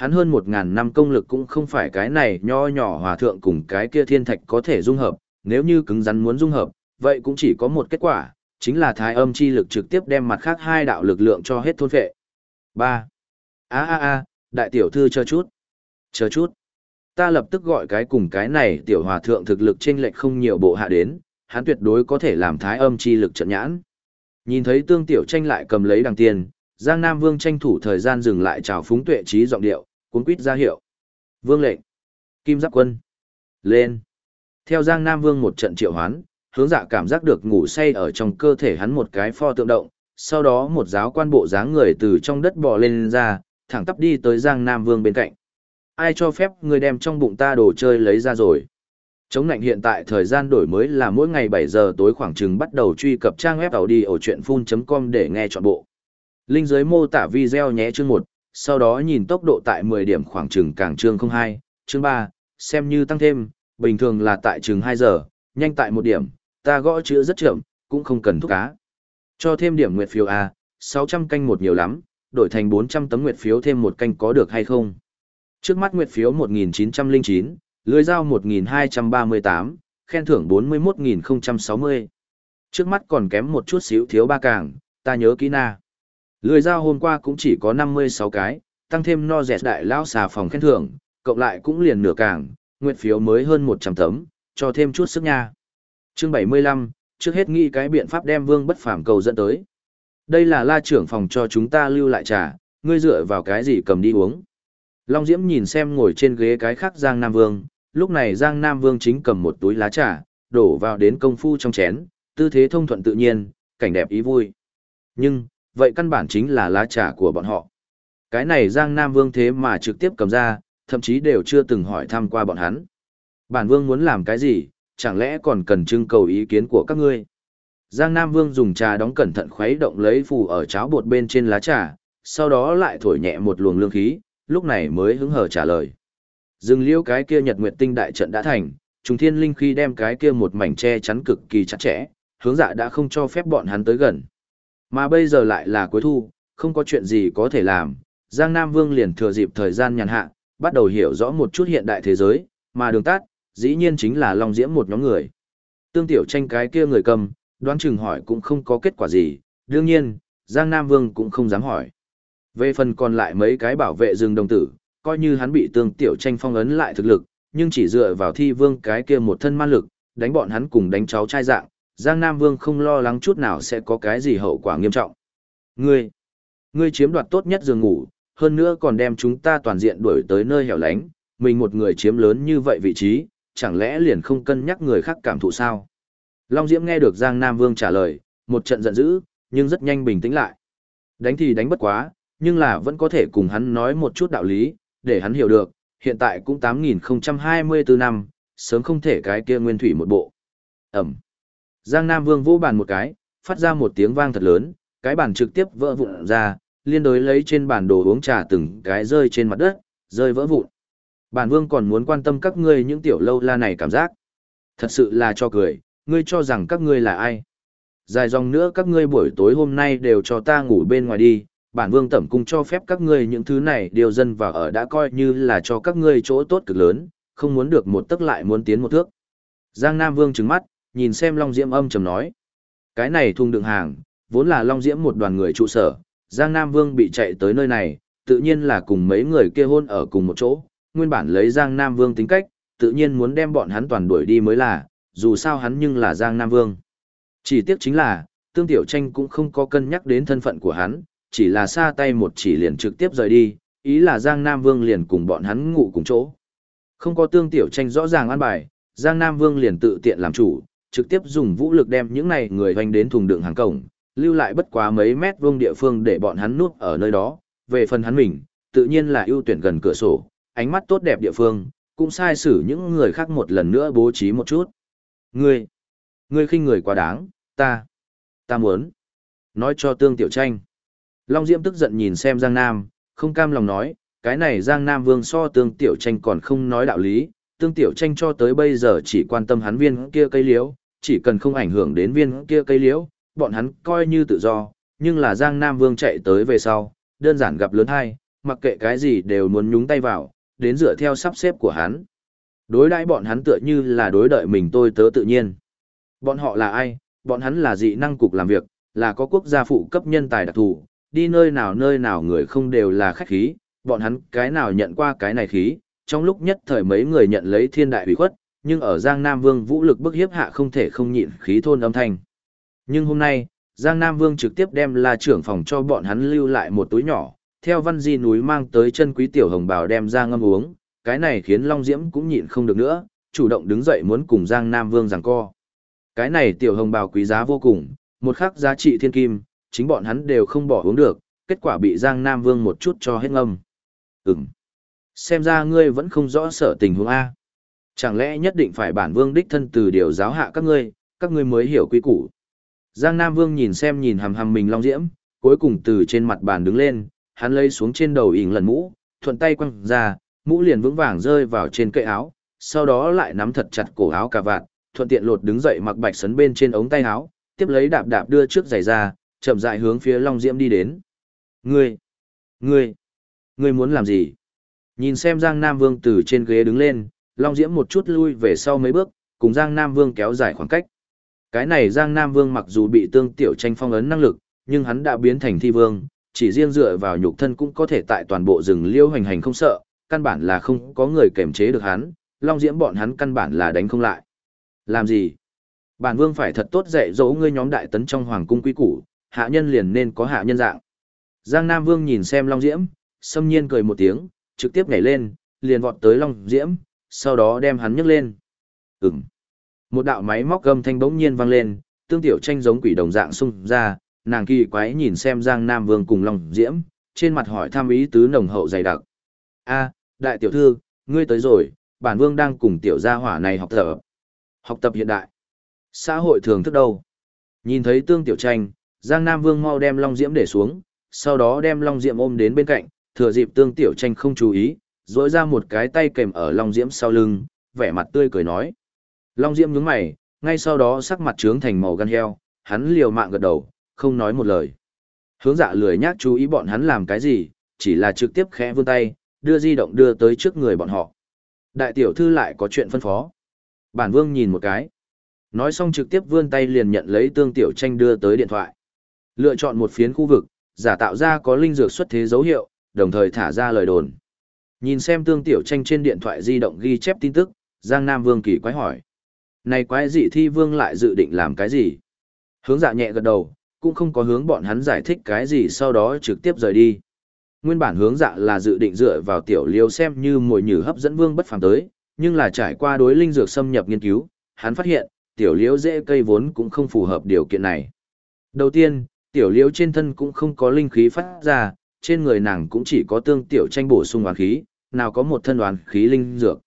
Hắn hơn một ngàn năm công lực cũng không phải cái này nho nhỏ hòa thượng cùng cái kia thiên thạch có thể dung hợp, nếu như cứng rắn muốn dung hợp, vậy cũng chỉ có một kết quả, chính là thái âm chi lực trực tiếp đem mặt khác hai đạo lực lượng cho hết thôn phệ. ba A a a, đại tiểu thư chờ chút. Chờ chút. Ta lập tức gọi cái cùng cái này tiểu hòa thượng thực lực chênh lệch không nhiều bộ hạ đến, hắn tuyệt đối có thể làm thái âm chi lực trận nhãn. Nhìn thấy tương tiểu tranh lại cầm lấy đằng tiền, Giang Nam Vương tranh thủ thời gian dừng lại chào phúng tuệ trí giọng điệu, cuốn quýt ra hiệu. Vương lệnh. Kim giáp quân. Lên. Theo Giang Nam Vương một trận triệu hoán, hướng dạ cảm giác được ngủ say ở trong cơ thể hắn một cái pho tượng động, sau đó một giáo quan bộ dáng người từ trong đất bò lên ra, thẳng tắp đi tới Giang Nam Vương bên cạnh. Ai cho phép người đem trong bụng ta đồ chơi lấy ra rồi? Chống lạnh hiện tại thời gian đổi mới là mỗi ngày 7 giờ tối khoảng chừng bắt đầu truy cập trang web đầu đi ở chuyện full.com để nghe trọn bộ. Linh dưới mô tả video nhé chương 1, sau đó nhìn tốc độ tại 10 điểm khoảng chừng càng chương 02, chương 3, xem như tăng thêm, bình thường là tại chừng 2 giờ, nhanh tại 1 điểm, ta gõ chữ rất chậm, cũng không cần thúc cá. Cho thêm điểm nguyệt phiếu A, 600 canh một nhiều lắm, đổi thành 400 tấm nguyệt phiếu thêm một canh có được hay không? Trước mắt nguyệt phiếu 1909, lưới dao 1238, khen thưởng 41060. Trước mắt còn kém một chút xíu thiếu ba càng, ta nhớ kỹ na lười dao hôm qua cũng chỉ có 56 cái, tăng thêm no dẹt đại lao xà phòng khen thưởng, cộng lại cũng liền nửa càng, nguyện phiếu mới hơn 100 tấm, cho thêm chút sức nha. Chương 75, trước hết nghĩ cái biện pháp đem vương bất phàm cầu dẫn tới. Đây là la trưởng phòng cho chúng ta lưu lại trà, ngươi dựa vào cái gì cầm đi uống. Long Diễm nhìn xem ngồi trên ghế cái khác Giang Nam Vương, lúc này Giang Nam Vương chính cầm một túi lá trà, đổ vào đến công phu trong chén, tư thế thông thuận tự nhiên, cảnh đẹp ý vui. Nhưng, vậy căn bản chính là lá trà của bọn họ. Cái này Giang Nam Vương thế mà trực tiếp cầm ra, thậm chí đều chưa từng hỏi thăm qua bọn hắn. Bản Vương muốn làm cái gì, chẳng lẽ còn cần trưng cầu ý kiến của các ngươi? Giang Nam Vương dùng trà đóng cẩn thận khuấy động lấy phù ở cháo bột bên trên lá trà, sau đó lại thổi nhẹ một luồng lương khí, lúc này mới hứng hờ trả lời. Dừng liêu cái kia nhật nguyệt tinh đại trận đã thành, trùng thiên linh khi đem cái kia một mảnh che chắn cực kỳ chặt chẽ, hướng dạ đã không cho phép bọn hắn tới gần. Mà bây giờ lại là cuối thu, không có chuyện gì có thể làm, Giang Nam Vương liền thừa dịp thời gian nhàn hạ, bắt đầu hiểu rõ một chút hiện đại thế giới, mà đường tắt, dĩ nhiên chính là Long Diễm một nhóm người. Tương tiểu tranh cái kia người cầm, đoán chừng hỏi cũng không có kết quả gì, đương nhiên, Giang Nam Vương cũng không dám hỏi. Về phần còn lại mấy cái bảo vệ rừng đồng tử, coi như hắn bị tương tiểu tranh phong ấn lại thực lực, nhưng chỉ dựa vào thi vương cái kia một thân ma lực, đánh bọn hắn cùng đánh cháu trai dạng, Giang Nam Vương không lo lắng chút nào sẽ có cái gì hậu quả nghiêm trọng. Ngươi, ngươi chiếm đoạt tốt nhất giường ngủ, hơn nữa còn đem chúng ta toàn diện đuổi tới nơi hẻo lánh, mình một người chiếm lớn như vậy vị trí, chẳng lẽ liền không cân nhắc người khác cảm thụ sao? Long Diễm nghe được Giang Nam Vương trả lời, một trận giận dữ, nhưng rất nhanh bình tĩnh lại. Đánh thì đánh bất quá, nhưng là vẫn có thể cùng hắn nói một chút đạo lý, để hắn hiểu được, hiện tại cũng 8024 năm, sớm không thể cái kia nguyên thủy một bộ. Ẩm. Giang Nam Vương vỗ bàn một cái, phát ra một tiếng vang thật lớn, cái bàn trực tiếp vỡ vụn ra, liên đối lấy trên bàn đồ uống trà từng cái rơi trên mặt đất, rơi vỡ vụn. Bản vương còn muốn quan tâm các ngươi những tiểu lâu la này cảm giác. Thật sự là cho cười, ngươi cho rằng các ngươi là ai. Dài dòng nữa các ngươi buổi tối hôm nay đều cho ta ngủ bên ngoài đi, bản vương tẩm cung cho phép các ngươi những thứ này điều dân và ở đã coi như là cho các ngươi chỗ tốt cực lớn, không muốn được một tức lại muốn tiến một thước. Giang Nam Vương trừng mắt, nhìn xem Long Diễm âm trầm nói. Cái này thùng đựng hàng, vốn là Long Diễm một đoàn người trụ sở, Giang Nam Vương bị chạy tới nơi này, tự nhiên là cùng mấy người kia hôn ở cùng một chỗ, nguyên bản lấy Giang Nam Vương tính cách, tự nhiên muốn đem bọn hắn toàn đuổi đi mới là, dù sao hắn nhưng là Giang Nam Vương. Chỉ tiếc chính là, Tương Tiểu Tranh cũng không có cân nhắc đến thân phận của hắn, chỉ là xa tay một chỉ liền trực tiếp rời đi, ý là Giang Nam Vương liền cùng bọn hắn ngủ cùng chỗ. Không có Tương Tiểu Tranh rõ ràng an bài, Giang Nam Vương liền tự tiện làm chủ, trực tiếp dùng vũ lực đem những này người hoành đến thùng đựng hàng cổng, lưu lại bất quá mấy mét vuông địa phương để bọn hắn nuốt ở nơi đó, về phần hắn mình, tự nhiên là ưu tuyển gần cửa sổ, ánh mắt tốt đẹp địa phương, cũng sai xử những người khác một lần nữa bố trí một chút. Ngươi, ngươi khinh người quá đáng, ta, ta muốn. Nói cho tương tiểu tranh. Long Diễm tức giận nhìn xem Giang Nam, không cam lòng nói, cái này Giang Nam Vương so tương tiểu tranh còn không nói đạo lý, tương tiểu tranh cho tới bây giờ chỉ quan tâm hắn viên kia cây liễu, chỉ cần không ảnh hưởng đến viên kia cây liễu, bọn hắn coi như tự do, nhưng là Giang Nam Vương chạy tới về sau, đơn giản gặp lớn hai, mặc kệ cái gì đều muốn nhúng tay vào, đến dựa theo sắp xếp của hắn. Đối đãi bọn hắn tựa như là đối đợi mình tôi tớ tự nhiên. Bọn họ là ai? Bọn hắn là dị năng cục làm việc, là có quốc gia phụ cấp nhân tài đặc thù, đi nơi nào nơi nào người không đều là khách khí, bọn hắn cái nào nhận qua cái này khí, trong lúc nhất thời mấy người nhận lấy thiên đại hủy khuất, nhưng ở Giang Nam Vương vũ lực bức hiếp hạ không thể không nhịn khí thôn âm thanh. Nhưng hôm nay, Giang Nam Vương trực tiếp đem la trưởng phòng cho bọn hắn lưu lại một túi nhỏ, theo văn di núi mang tới chân quý tiểu hồng bào đem ra ngâm uống, cái này khiến Long Diễm cũng nhịn không được nữa, chủ động đứng dậy muốn cùng Giang Nam Vương giằng co. Cái này tiểu hồng bào quý giá vô cùng, một khắc giá trị thiên kim, chính bọn hắn đều không bỏ uống được, kết quả bị Giang Nam Vương một chút cho hết ngâm. Ừm. Xem ra ngươi vẫn không rõ sở tình huống A. Chẳng lẽ nhất định phải bản vương đích thân từ điều giáo hạ các ngươi, các ngươi mới hiểu quy củ. Giang Nam Vương nhìn xem nhìn hằm hằm mình Long Diễm, cuối cùng từ trên mặt bàn đứng lên, hắn lấy xuống trên đầu ỉn lần mũ, thuận tay quăng ra, mũ liền vững vàng rơi vào trên cây áo, sau đó lại nắm thật chặt cổ áo cà vạt, thuận tiện lột đứng dậy mặc bạch sấn bên trên ống tay áo, tiếp lấy đạp đạp đưa trước giày ra, chậm rãi hướng phía Long Diễm đi đến. Ngươi, ngươi, ngươi muốn làm gì? Nhìn xem Giang Nam Vương từ trên ghế đứng lên, Long Diễm một chút lui về sau mấy bước, cùng Giang Nam Vương kéo dài khoảng cách. Cái này Giang Nam Vương mặc dù bị tương tiểu tranh phong ấn năng lực, nhưng hắn đã biến thành thi vương, chỉ riêng dựa vào nhục thân cũng có thể tại toàn bộ rừng liêu hành hành không sợ, căn bản là không có người kềm chế được hắn, Long Diễm bọn hắn căn bản là đánh không lại. Làm gì? Bản vương phải thật tốt dạy dỗ ngươi nhóm đại tấn trong hoàng cung quý củ, hạ nhân liền nên có hạ nhân dạng. Giang Nam Vương nhìn xem Long Diễm, xâm nhiên cười một tiếng, trực tiếp nhảy lên, liền vọt tới Long Diễm, sau đó đem hắn nhấc lên. Ừm. Một đạo máy móc gầm thanh bỗng nhiên vang lên, tương tiểu tranh giống quỷ đồng dạng xung ra, nàng kỳ quái nhìn xem Giang Nam Vương cùng Long Diễm, trên mặt hỏi thăm ý tứ nồng hậu dày đặc. A, đại tiểu thư, ngươi tới rồi, bản vương đang cùng tiểu gia hỏa này học tập. Học tập hiện đại. Xã hội thường thức đâu? Nhìn thấy tương tiểu tranh, Giang Nam Vương mau đem Long Diễm để xuống, sau đó đem Long Diễm ôm đến bên cạnh, thừa dịp tương tiểu tranh không chú ý, dỗi ra một cái tay kèm ở Long Diễm sau lưng, vẻ mặt tươi cười nói. Long Diễm nhướng mày, ngay sau đó sắc mặt trướng thành màu gan heo, hắn liều mạng gật đầu, không nói một lời. Hướng dạ lười nhác chú ý bọn hắn làm cái gì, chỉ là trực tiếp khẽ vươn tay, đưa di động đưa tới trước người bọn họ. Đại tiểu thư lại có chuyện phân phó. Bản vương nhìn một cái. Nói xong trực tiếp vươn tay liền nhận lấy tương tiểu tranh đưa tới điện thoại. Lựa chọn một phiến khu vực, giả tạo ra có linh dược xuất thế dấu hiệu, đồng thời thả ra lời đồn. Nhìn xem tương tiểu tranh trên điện thoại di động ghi chép tin tức, Giang Nam Vương kỳ quái hỏi. Này quái dị thi vương lại dự định làm cái gì? Hướng dạ nhẹ gật đầu, cũng không có hướng bọn hắn giải thích cái gì sau đó trực tiếp rời đi. Nguyên bản hướng dạ là dự định dựa vào tiểu liêu xem như mồi nhử hấp dẫn vương bất phàm tới, nhưng là trải qua đối linh dược xâm nhập nghiên cứu, hắn phát hiện, tiểu liêu dễ cây vốn cũng không phù hợp điều kiện này. Đầu tiên, tiểu liêu trên thân cũng không có linh khí phát ra, trên người nàng cũng chỉ có tương tiểu tranh bổ sung oán khí, nào có một thân đoàn khí linh dược.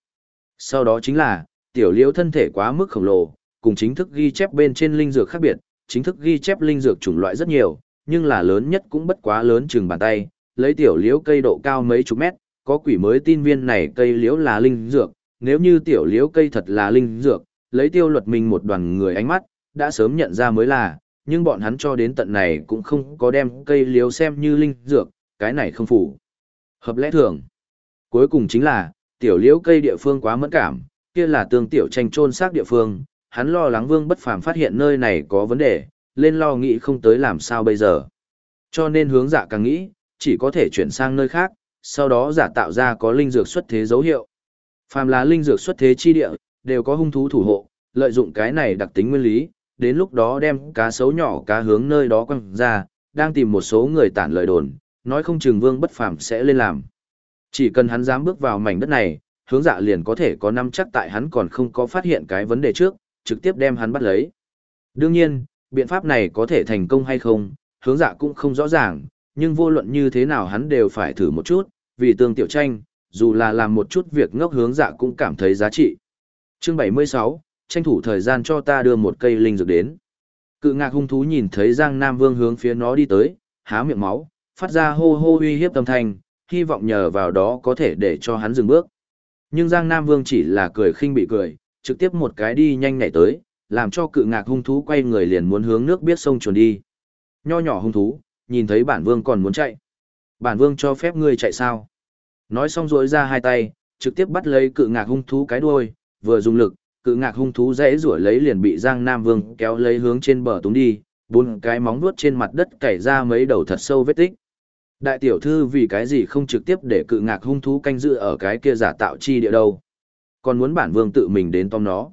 Sau đó chính là, tiểu liễu thân thể quá mức khổng lồ, cùng chính thức ghi chép bên trên linh dược khác biệt, chính thức ghi chép linh dược chủng loại rất nhiều, nhưng là lớn nhất cũng bất quá lớn chừng bàn tay, lấy tiểu liễu cây độ cao mấy chục mét, có quỷ mới tin viên này cây liễu là linh dược, nếu như tiểu liễu cây thật là linh dược, lấy tiêu luật mình một đoàn người ánh mắt, đã sớm nhận ra mới là, nhưng bọn hắn cho đến tận này cũng không có đem cây liễu xem như linh dược, cái này không phủ. Hợp lẽ thường. Cuối cùng chính là, tiểu liễu cây địa phương quá mẫn cảm, kia là tương tiểu tranh trôn xác địa phương, hắn lo lắng vương bất phàm phát hiện nơi này có vấn đề, lên lo nghĩ không tới làm sao bây giờ. Cho nên hướng dạ càng nghĩ, chỉ có thể chuyển sang nơi khác, sau đó giả tạo ra có linh dược xuất thế dấu hiệu. Phàm là linh dược xuất thế chi địa, đều có hung thú thủ hộ, lợi dụng cái này đặc tính nguyên lý, đến lúc đó đem cá sấu nhỏ cá hướng nơi đó quăng ra, đang tìm một số người tản lời đồn, nói không chừng vương bất phàm sẽ lên làm. Chỉ cần hắn dám bước vào mảnh đất này, hướng dạ liền có thể có năm chắc tại hắn còn không có phát hiện cái vấn đề trước, trực tiếp đem hắn bắt lấy. Đương nhiên, biện pháp này có thể thành công hay không, hướng dạ cũng không rõ ràng, nhưng vô luận như thế nào hắn đều phải thử một chút, vì tương tiểu tranh, dù là làm một chút việc ngốc hướng dạ cũng cảm thấy giá trị. Chương 76, tranh thủ thời gian cho ta đưa một cây linh dược đến. Cự ngạc hung thú nhìn thấy Giang Nam Vương hướng phía nó đi tới, há miệng máu, phát ra hô hô uy hiếp tâm thanh, hy vọng nhờ vào đó có thể để cho hắn dừng bước. Nhưng Giang Nam Vương chỉ là cười khinh bị cười, trực tiếp một cái đi nhanh nhảy tới, làm cho cự ngạc hung thú quay người liền muốn hướng nước biết sông chuồn đi. Nho nhỏ hung thú, nhìn thấy bản vương còn muốn chạy. Bản vương cho phép ngươi chạy sao? Nói xong rỗi ra hai tay, trực tiếp bắt lấy cự ngạc hung thú cái đuôi, vừa dùng lực, cự ngạc hung thú dễ rủa lấy liền bị Giang Nam Vương kéo lấy hướng trên bờ túng đi, bốn cái móng vuốt trên mặt đất cày ra mấy đầu thật sâu vết tích. Đại tiểu thư vì cái gì không trực tiếp để cự ngạc hung thú canh giữ ở cái kia giả tạo chi địa đâu. Còn muốn bản vương tự mình đến tóm nó.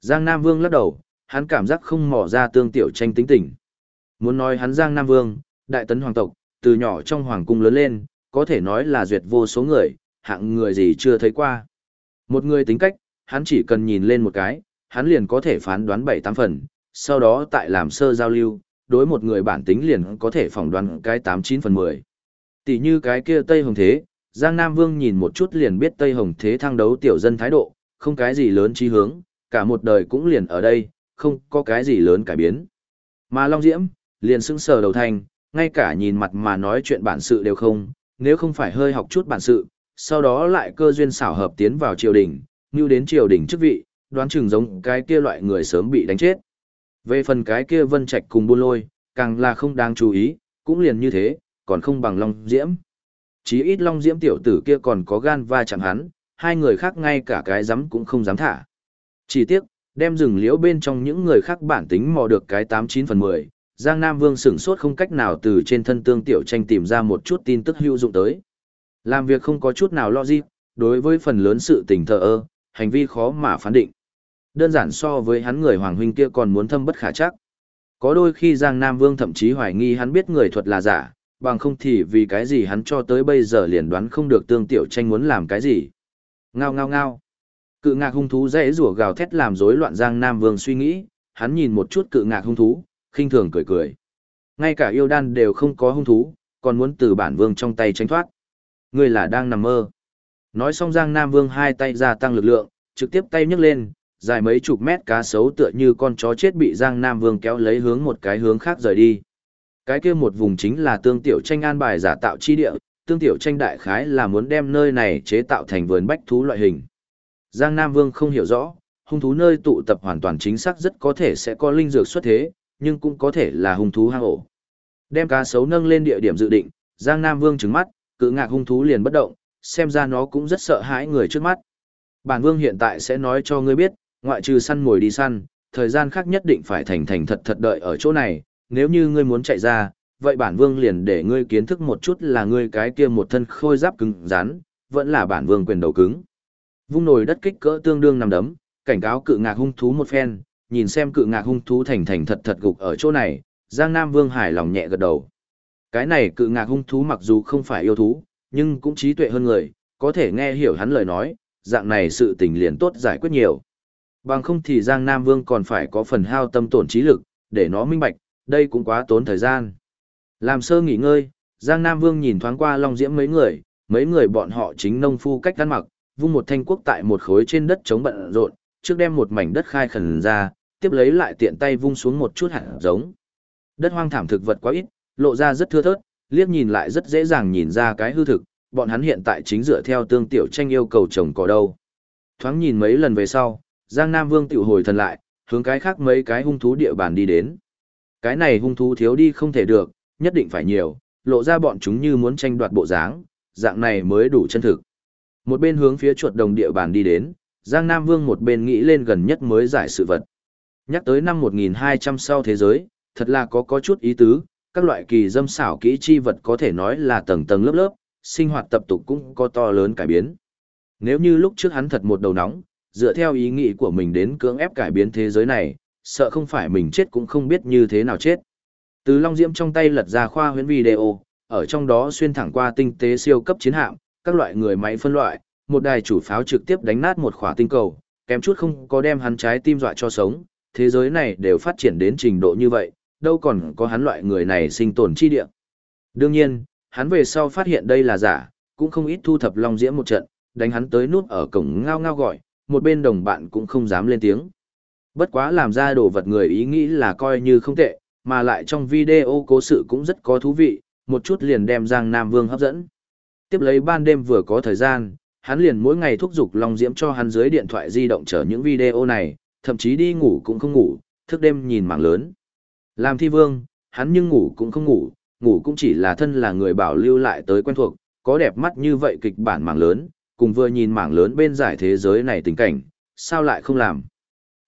Giang Nam Vương lắc đầu, hắn cảm giác không mò ra tương tiểu tranh tính tình. Muốn nói hắn Giang Nam Vương, đại tấn hoàng tộc, từ nhỏ trong hoàng cung lớn lên, có thể nói là duyệt vô số người, hạng người gì chưa thấy qua. Một người tính cách, hắn chỉ cần nhìn lên một cái, hắn liền có thể phán đoán bảy tám phần, sau đó tại làm sơ giao lưu, đối một người bản tính liền có thể phỏng đoán cái tám chín phần mười. Tỷ như cái kia Tây Hồng Thế, Giang Nam Vương nhìn một chút liền biết Tây Hồng Thế thăng đấu tiểu dân thái độ, không cái gì lớn chí hướng, cả một đời cũng liền ở đây, không có cái gì lớn cải biến. Mà Long Diễm, liền sững sờ đầu thành, ngay cả nhìn mặt mà nói chuyện bản sự đều không, nếu không phải hơi học chút bản sự, sau đó lại cơ duyên xảo hợp tiến vào triều đình, như đến triều đình chức vị, đoán chừng giống cái kia loại người sớm bị đánh chết. Về phần cái kia vân trạch cùng buôn lôi, càng là không đáng chú ý, cũng liền như thế, còn không bằng Long Diễm. Chí ít Long Diễm tiểu tử kia còn có gan va chẳng hắn, hai người khác ngay cả cái dám cũng không dám thả. Chỉ tiếc, đem rừng liễu bên trong những người khác bản tính mò được cái 89 phần 10, Giang Nam Vương sửng sốt không cách nào từ trên thân tương tiểu tranh tìm ra một chút tin tức hữu dụng tới. Làm việc không có chút nào logic, đối với phần lớn sự tình thờ ơ, hành vi khó mà phán định. Đơn giản so với hắn người hoàng huynh kia còn muốn thâm bất khả chắc. Có đôi khi Giang Nam Vương thậm chí hoài nghi hắn biết người thuật là giả, bằng không thì vì cái gì hắn cho tới bây giờ liền đoán không được tương tiểu tranh muốn làm cái gì. Ngao ngao ngao. Cự ngạc hung thú dễ rủa gào thét làm rối loạn Giang Nam Vương suy nghĩ, hắn nhìn một chút cự ngạc hung thú, khinh thường cười cười. Ngay cả yêu đan đều không có hung thú, còn muốn từ bản vương trong tay tránh thoát. Ngươi là đang nằm mơ. Nói xong Giang Nam Vương hai tay gia tăng lực lượng, trực tiếp tay nhấc lên, dài mấy chục mét cá sấu tựa như con chó chết bị Giang Nam Vương kéo lấy hướng một cái hướng khác rời đi. Cái kia một vùng chính là tương tiểu tranh an bài giả tạo chi địa, tương tiểu tranh đại khái là muốn đem nơi này chế tạo thành vườn bách thú loại hình. Giang Nam Vương không hiểu rõ, hung thú nơi tụ tập hoàn toàn chính xác rất có thể sẽ có linh dược xuất thế, nhưng cũng có thể là hung thú hang ổ. Đem cá sấu nâng lên địa điểm dự định, Giang Nam Vương trừng mắt, cự ngạc hung thú liền bất động, xem ra nó cũng rất sợ hãi người trước mắt. Bản Vương hiện tại sẽ nói cho ngươi biết, ngoại trừ săn mồi đi săn, thời gian khác nhất định phải thành thành thật thật đợi ở chỗ này, nếu như ngươi muốn chạy ra, vậy bản Vương liền để ngươi kiến thức một chút là ngươi cái kia một thân khôi giáp cứng rắn, vẫn là bản Vương quyền đầu cứng. Vung nồi đất kích cỡ tương đương nằm đấm, cảnh cáo cự ngạc hung thú một phen, nhìn xem cự ngạc hung thú thành thành thật thật gục ở chỗ này, Giang Nam Vương hài lòng nhẹ gật đầu. Cái này cự ngạc hung thú mặc dù không phải yêu thú, nhưng cũng trí tuệ hơn người, có thể nghe hiểu hắn lời nói, dạng này sự tình liền tốt giải quyết nhiều. Bằng không thì Giang Nam Vương còn phải có phần hao tâm tổn trí lực, để nó minh bạch, đây cũng quá tốn thời gian. Làm sơ nghỉ ngơi, Giang Nam Vương nhìn thoáng qua Long Diễm mấy người, mấy người bọn họ chính nông phu cách ăn mặc, vung một thanh quốc tại một khối trên đất chống bận rộn, trước đem một mảnh đất khai khẩn ra, tiếp lấy lại tiện tay vung xuống một chút hạt giống. Đất hoang thảm thực vật quá ít, lộ ra rất thưa thớt, liếc nhìn lại rất dễ dàng nhìn ra cái hư thực, bọn hắn hiện tại chính dựa theo tương tiểu tranh yêu cầu trồng cỏ đâu. Thoáng nhìn mấy lần về sau, Giang Nam Vương tiểu hồi thần lại, hướng cái khác mấy cái hung thú địa bàn đi đến. Cái này hung thú thiếu đi không thể được, nhất định phải nhiều, lộ ra bọn chúng như muốn tranh đoạt bộ dáng, dạng này mới đủ chân thực. Một bên hướng phía chuột đồng địa bàn đi đến, Giang Nam Vương một bên nghĩ lên gần nhất mới giải sự vật. Nhắc tới năm 1200 sau thế giới, thật là có có chút ý tứ, các loại kỳ dâm xảo kỹ chi vật có thể nói là tầng tầng lớp lớp, sinh hoạt tập tục cũng có to lớn cải biến. Nếu như lúc trước hắn thật một đầu nóng, dựa theo ý nghĩ của mình đến cưỡng ép cải biến thế giới này, sợ không phải mình chết cũng không biết như thế nào chết. Từ Long Diễm trong tay lật ra khoa huyễn video, ở trong đó xuyên thẳng qua tinh tế siêu cấp chiến hạm, các loại người máy phân loại, một đài chủ pháo trực tiếp đánh nát một khỏa tinh cầu, kém chút không có đem hắn trái tim dọa cho sống, thế giới này đều phát triển đến trình độ như vậy, đâu còn có hắn loại người này sinh tồn chi địa. Đương nhiên, hắn về sau phát hiện đây là giả, cũng không ít thu thập Long Diễm một trận, đánh hắn tới nút ở cổng ngao ngao gọi, một bên đồng bạn cũng không dám lên tiếng. Bất quá làm ra đồ vật người ý nghĩ là coi như không tệ, mà lại trong video cố sự cũng rất có thú vị, một chút liền đem Giang Nam Vương hấp dẫn. Tiếp lấy ban đêm vừa có thời gian, hắn liền mỗi ngày thúc giục Long Diễm cho hắn dưới điện thoại di động chở những video này, thậm chí đi ngủ cũng không ngủ, thức đêm nhìn mảng lớn. Làm thi vương, hắn nhưng ngủ cũng không ngủ, ngủ cũng chỉ là thân là người bảo lưu lại tới quen thuộc, có đẹp mắt như vậy kịch bản mảng lớn, cùng vừa nhìn mảng lớn bên giải thế giới này tình cảnh, sao lại không làm.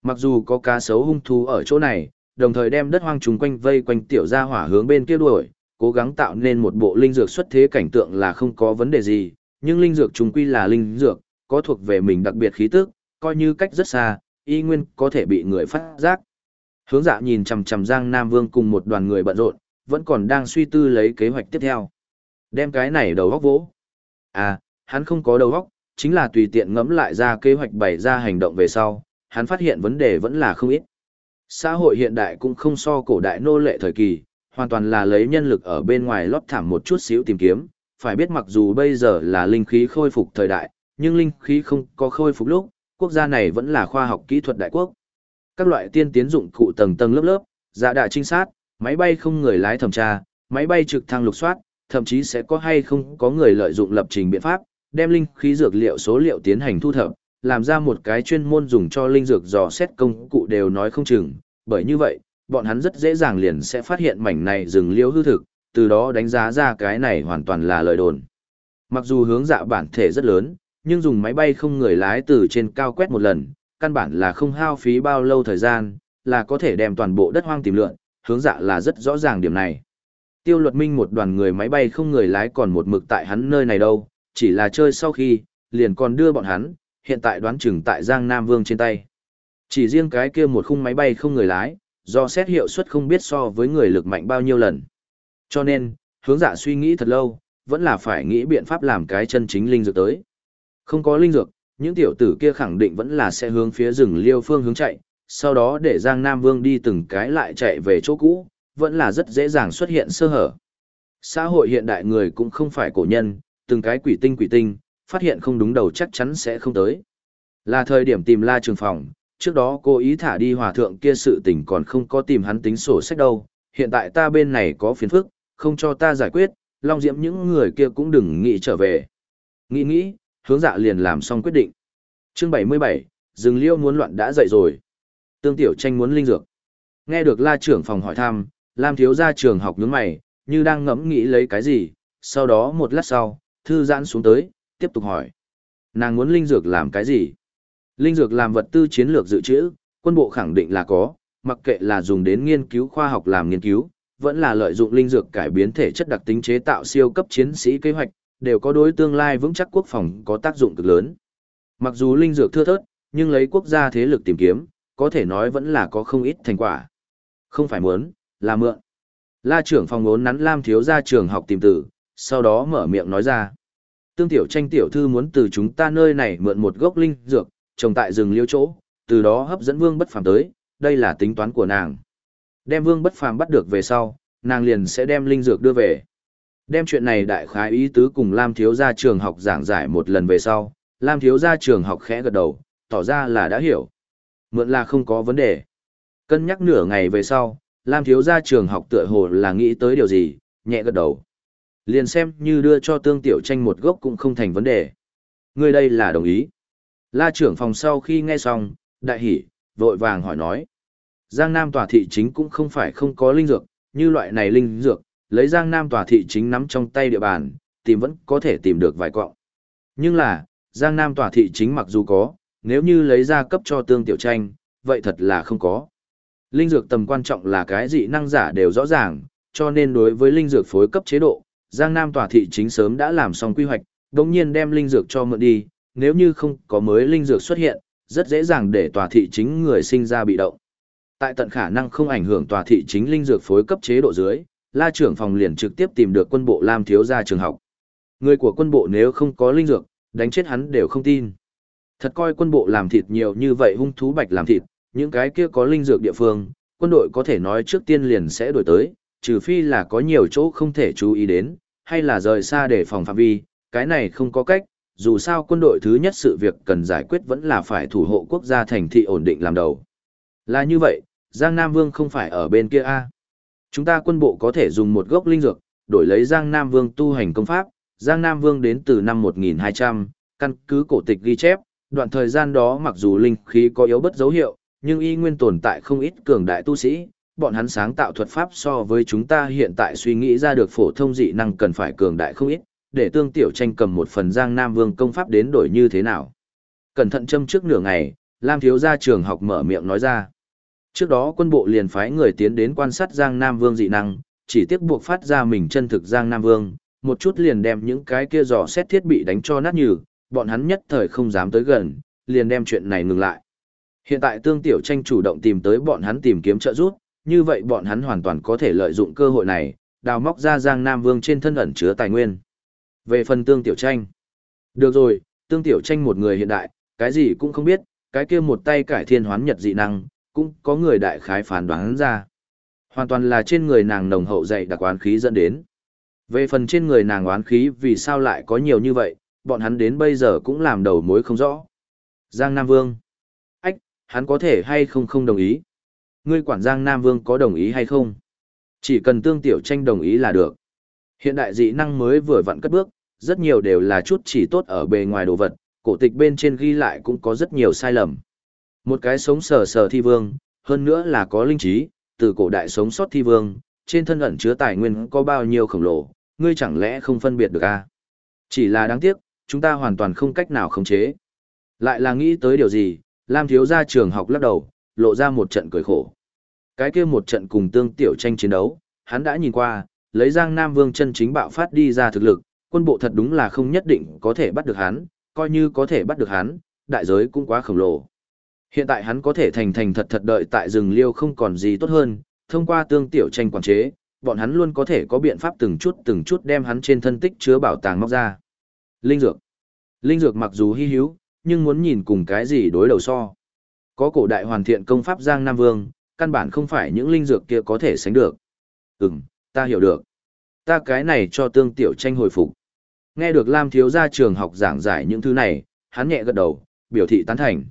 Mặc dù có cá sấu hung thú ở chỗ này, đồng thời đem đất hoang trùng quanh vây quanh tiểu gia hỏa hướng bên kia đuổi, cố gắng tạo nên một bộ linh dược xuất thế cảnh tượng là không có vấn đề gì, nhưng linh dược trùng quy là linh dược, có thuộc về mình đặc biệt khí tức, coi như cách rất xa, y nguyên có thể bị người phát giác. Hướng dạ nhìn chằm chằm Giang Nam Vương cùng một đoàn người bận rộn, vẫn còn đang suy tư lấy kế hoạch tiếp theo. Đem cái này đầu góc vỗ. À, hắn không có đầu góc, chính là tùy tiện ngẫm lại ra kế hoạch bày ra hành động về sau, hắn phát hiện vấn đề vẫn là không ít. Xã hội hiện đại cũng không so cổ đại nô lệ thời kỳ, hoàn toàn là lấy nhân lực ở bên ngoài lót thảm một chút xíu tìm kiếm, phải biết mặc dù bây giờ là linh khí khôi phục thời đại, nhưng linh khí không có khôi phục lúc, quốc gia này vẫn là khoa học kỹ thuật đại quốc. Các loại tiên tiến dụng cụ tầng tầng lớp lớp, giả đại trinh sát, máy bay không người lái thẩm tra, máy bay trực thăng lục soát, thậm chí sẽ có hay không có người lợi dụng lập trình biện pháp, đem linh khí dược liệu số liệu tiến hành thu thập, làm ra một cái chuyên môn dùng cho linh dược dò xét công cụ đều nói không chừng, bởi như vậy, bọn hắn rất dễ dàng liền sẽ phát hiện mảnh này rừng liễu hư thực, từ đó đánh giá ra cái này hoàn toàn là lời đồn. Mặc dù hướng dạ bản thể rất lớn, nhưng dùng máy bay không người lái từ trên cao quét một lần, căn bản là không hao phí bao lâu thời gian, là có thể đem toàn bộ đất hoang tìm lượn, hướng dạ là rất rõ ràng điểm này. Tiêu luật minh một đoàn người máy bay không người lái còn một mực tại hắn nơi này đâu, chỉ là chơi sau khi, liền còn đưa bọn hắn, hiện tại đoán chừng tại Giang Nam Vương trên tay. Chỉ riêng cái kia một khung máy bay không người lái, do xét hiệu suất không biết so với người lực mạnh bao nhiêu lần. Cho nên, hướng dạ suy nghĩ thật lâu, vẫn là phải nghĩ biện pháp làm cái chân chính linh dược tới. Không có linh dược, những tiểu tử kia khẳng định vẫn là sẽ hướng phía rừng liêu phương hướng chạy, sau đó để Giang Nam Vương đi từng cái lại chạy về chỗ cũ, vẫn là rất dễ dàng xuất hiện sơ hở. Xã hội hiện đại người cũng không phải cổ nhân, từng cái quỷ tinh quỷ tinh, phát hiện không đúng đầu chắc chắn sẽ không tới. Là thời điểm tìm la trường phòng, trước đó cô ý thả đi hòa thượng kia sự tình còn không có tìm hắn tính sổ sách đâu, hiện tại ta bên này có phiền phức, không cho ta giải quyết, long diễm những người kia cũng đừng nghĩ trở về. Nghĩ nghĩ, hướng dạ liền làm xong quyết định. Chương 77, rừng liêu muốn loạn đã dậy rồi. Tương tiểu tranh muốn linh dược. Nghe được la trưởng phòng hỏi thăm, Lam thiếu gia trường học nhướng mày, như đang ngẫm nghĩ lấy cái gì, sau đó một lát sau, thư giãn xuống tới, tiếp tục hỏi. Nàng muốn linh dược làm cái gì? Linh dược làm vật tư chiến lược dự trữ, quân bộ khẳng định là có, mặc kệ là dùng đến nghiên cứu khoa học làm nghiên cứu, vẫn là lợi dụng linh dược cải biến thể chất đặc tính chế tạo siêu cấp chiến sĩ kế hoạch, đều có đối tương lai vững chắc quốc phòng có tác dụng cực lớn. Mặc dù linh dược thưa thớt, nhưng lấy quốc gia thế lực tìm kiếm, có thể nói vẫn là có không ít thành quả. Không phải muốn, là mượn. La trưởng phòng muốn nắn Lam thiếu gia trường học tìm tử, sau đó mở miệng nói ra. Tương tiểu tranh tiểu thư muốn từ chúng ta nơi này mượn một gốc linh dược, trồng tại rừng liêu chỗ, từ đó hấp dẫn vương bất phàm tới, đây là tính toán của nàng. Đem vương bất phàm bắt được về sau, nàng liền sẽ đem linh dược đưa về. Đem chuyện này đại khái ý tứ cùng Lam thiếu gia trường học giảng giải một lần về sau, Lam thiếu gia trường học khẽ gật đầu, tỏ ra là đã hiểu. Mượn là không có vấn đề. Cân nhắc nửa ngày về sau, Lam thiếu gia trường học tựa hồ là nghĩ tới điều gì, nhẹ gật đầu. Liền xem như đưa cho tương tiểu tranh một gốc cũng không thành vấn đề. Ngươi đây là đồng ý. La trưởng phòng sau khi nghe xong, đại hỉ, vội vàng hỏi nói. Giang Nam tòa thị chính cũng không phải không có linh dược, như loại này linh dược, lấy Giang Nam tòa thị chính nắm trong tay địa bàn, tìm vẫn có thể tìm được vài cọng. Nhưng là, Giang Nam tòa thị chính mặc dù có, nếu như lấy ra cấp cho tương tiểu tranh, vậy thật là không có. Linh dược tầm quan trọng là cái dị năng giả đều rõ ràng, cho nên đối với linh dược phối cấp chế độ, Giang Nam tòa thị chính sớm đã làm xong quy hoạch, đồng nhiên đem linh dược cho mượn đi, nếu như không có mới linh dược xuất hiện, rất dễ dàng để tòa thị chính người sinh ra bị động. Tại tận khả năng không ảnh hưởng tòa thị chính linh dược phối cấp chế độ dưới, La trưởng phòng liền trực tiếp tìm được quân bộ Lam thiếu gia trường học. Người của quân bộ nếu không có linh dược, đánh chết hắn đều không tin. Thật coi quân bộ làm thịt nhiều như vậy hung thú bạch làm thịt, những cái kia có linh dược địa phương, quân đội có thể nói trước tiên liền sẽ đổi tới, trừ phi là có nhiều chỗ không thể chú ý đến, hay là rời xa để phòng phạm vi, cái này không có cách, dù sao quân đội thứ nhất sự việc cần giải quyết vẫn là phải thủ hộ quốc gia thành thị ổn định làm đầu. Là như vậy, Giang Nam Vương không phải ở bên kia a. Chúng ta quân bộ có thể dùng một gốc linh dược, đổi lấy Giang Nam Vương tu hành công pháp, Giang Nam Vương đến từ năm 1200, căn cứ cổ tịch ghi chép, đoạn thời gian đó mặc dù linh khí có yếu bất dấu hiệu, nhưng y nguyên tồn tại không ít cường đại tu sĩ, bọn hắn sáng tạo thuật pháp so với chúng ta hiện tại suy nghĩ ra được phổ thông dị năng cần phải cường đại không ít, để tương tiểu tranh cầm một phần Giang Nam Vương công pháp đến đổi như thế nào. Cẩn thận châm trước nửa ngày, Lam thiếu gia trường học mở miệng nói ra. Trước đó quân bộ liền phái người tiến đến quan sát Giang Nam Vương dị năng, chỉ tiếc buộc phát ra mình chân thực Giang Nam Vương, một chút liền đem những cái kia dò xét thiết bị đánh cho nát nhừ, bọn hắn nhất thời không dám tới gần, liền đem chuyện này ngừng lại. Hiện tại tương tiểu tranh chủ động tìm tới bọn hắn tìm kiếm trợ giúp, như vậy bọn hắn hoàn toàn có thể lợi dụng cơ hội này, đào móc ra Giang Nam Vương trên thân ẩn chứa tài nguyên. Về phần tương tiểu tranh. Được rồi, tương tiểu tranh một người hiện đại, cái gì cũng không biết, cái kia một tay cải thiên hoán nhật dị năng, cũng có người đại khái phán đoán ra. Hoàn toàn là trên người nàng nồng hậu dày đặc oán khí dẫn đến. Về phần trên người nàng oán khí vì sao lại có nhiều như vậy, bọn hắn đến bây giờ cũng làm đầu mối không rõ. Giang Nam Vương. Ách, hắn có thể hay không không đồng ý. Ngươi quản Giang Nam Vương có đồng ý hay không? Chỉ cần tương tiểu tranh đồng ý là được. Hiện đại dị năng mới vừa vặn cất bước, rất nhiều đều là chút chỉ tốt ở bề ngoài đồ vật, cổ tịch bên trên ghi lại cũng có rất nhiều sai lầm. Một cái sống sờ sờ thi vương, hơn nữa là có linh trí, từ cổ đại sống sót thi vương, trên thân ẩn chứa tài nguyên có bao nhiêu khổng lồ, ngươi chẳng lẽ không phân biệt được à? Chỉ là đáng tiếc, chúng ta hoàn toàn không cách nào khống chế. Lại là nghĩ tới điều gì, Lam thiếu gia trường học lắc đầu, lộ ra một trận cười khổ. Cái kia một trận cùng tương tiểu tranh chiến đấu, hắn đã nhìn qua, lấy Giang Nam Vương chân chính bạo phát đi ra thực lực, quân bộ thật đúng là không nhất định có thể bắt được hắn, coi như có thể bắt được hắn, đại giới cũng quá khổng lồ. Hiện tại hắn có thể thành thành thật thật đợi tại rừng liêu không còn gì tốt hơn, thông qua tương tiểu tranh quản chế, bọn hắn luôn có thể có biện pháp từng chút từng chút đem hắn trên thân tích chứa bảo tàng móc ra. Linh dược. Linh dược mặc dù hy hữu, nhưng muốn nhìn cùng cái gì đối đầu so. Có cổ đại hoàn thiện công pháp Giang Nam Vương, căn bản không phải những linh dược kia có thể sánh được. Ừm, ta hiểu được. Ta cái này cho tương tiểu tranh hồi phục. Nghe được Lam thiếu gia trường học giảng giải những thứ này, hắn nhẹ gật đầu, biểu thị tán thành.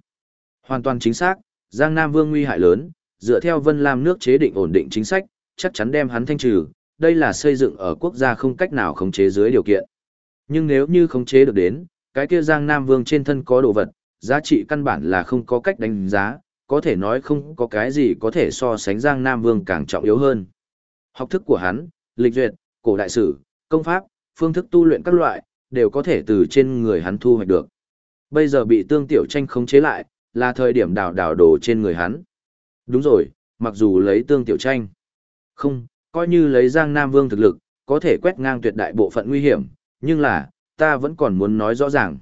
Hoàn toàn chính xác, Giang Nam Vương nguy hại lớn, dựa theo Vân Lam nước chế định ổn định chính sách, chắc chắn đem hắn thanh trừ, đây là xây dựng ở quốc gia không cách nào khống chế dưới điều kiện. Nhưng nếu như khống chế được đến, cái kia Giang Nam Vương trên thân có đồ vật, giá trị căn bản là không có cách đánh giá, có thể nói không có cái gì có thể so sánh Giang Nam Vương càng trọng yếu hơn. Học thức của hắn, lịch duyệt, cổ đại sử, công pháp, phương thức tu luyện các loại, đều có thể từ trên người hắn thu hoạch được. Bây giờ bị tương tiểu tranh khống chế lại, là thời điểm đào đào đồ trên người hắn. Đúng rồi, mặc dù lấy tương tiểu tranh. Không, coi như lấy Giang Nam Vương thực lực, có thể quét ngang tuyệt đại bộ phận nguy hiểm, nhưng là, ta vẫn còn muốn nói rõ ràng.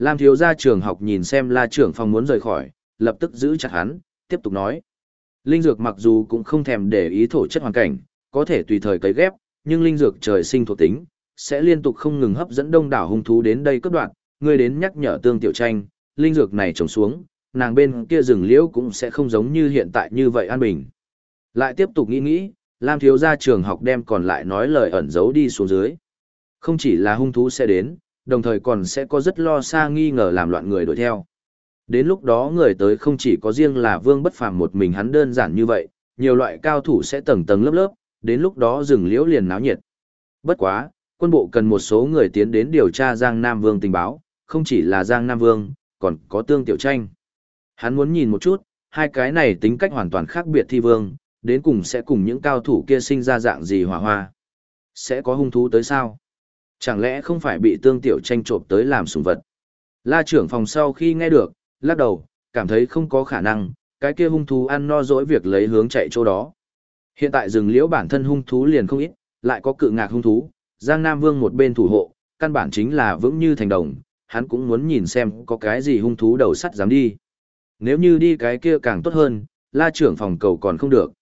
Lam thiếu gia trường học nhìn xem la trưởng phòng muốn rời khỏi, lập tức giữ chặt hắn, tiếp tục nói. Linh dược mặc dù cũng không thèm để ý thổ chất hoàn cảnh, có thể tùy thời cấy ghép, nhưng linh dược trời sinh thuộc tính, sẽ liên tục không ngừng hấp dẫn đông đảo hung thú đến đây cấp đoạn, Ngươi đến nhắc nhở tương tiểu tranh, linh dược này trồng xuống, nàng bên kia rừng liễu cũng sẽ không giống như hiện tại như vậy an bình. Lại tiếp tục nghĩ nghĩ, Lam thiếu gia trường học đem còn lại nói lời ẩn giấu đi xuống dưới. Không chỉ là hung thú sẽ đến, đồng thời còn sẽ có rất lo xa nghi ngờ làm loạn người đuổi theo. Đến lúc đó người tới không chỉ có riêng là vương bất phàm một mình hắn đơn giản như vậy, nhiều loại cao thủ sẽ tầng tầng lớp lớp, đến lúc đó rừng liễu liền náo nhiệt. Bất quá, quân bộ cần một số người tiến đến điều tra Giang Nam Vương tình báo, không chỉ là Giang Nam Vương, còn có Tương Tiểu Tranh. Hắn muốn nhìn một chút, hai cái này tính cách hoàn toàn khác biệt thi vương, đến cùng sẽ cùng những cao thủ kia sinh ra dạng gì hỏa hoa. Sẽ có hung thú tới sao? Chẳng lẽ không phải bị Tương Tiểu Tranh trộm tới làm sùng vật? La trưởng phòng sau khi nghe được, lắc đầu, cảm thấy không có khả năng, cái kia hung thú ăn no dỗi việc lấy hướng chạy chỗ đó. Hiện tại rừng liễu bản thân hung thú liền không ít, lại có cự ngạc hung thú, Giang Nam Vương một bên thủ hộ, căn bản chính là vững như thành đồng, hắn cũng muốn nhìn xem có cái gì hung thú đầu sắt dám đi. Nếu như đi cái kia càng tốt hơn, la trưởng phòng cầu còn không được.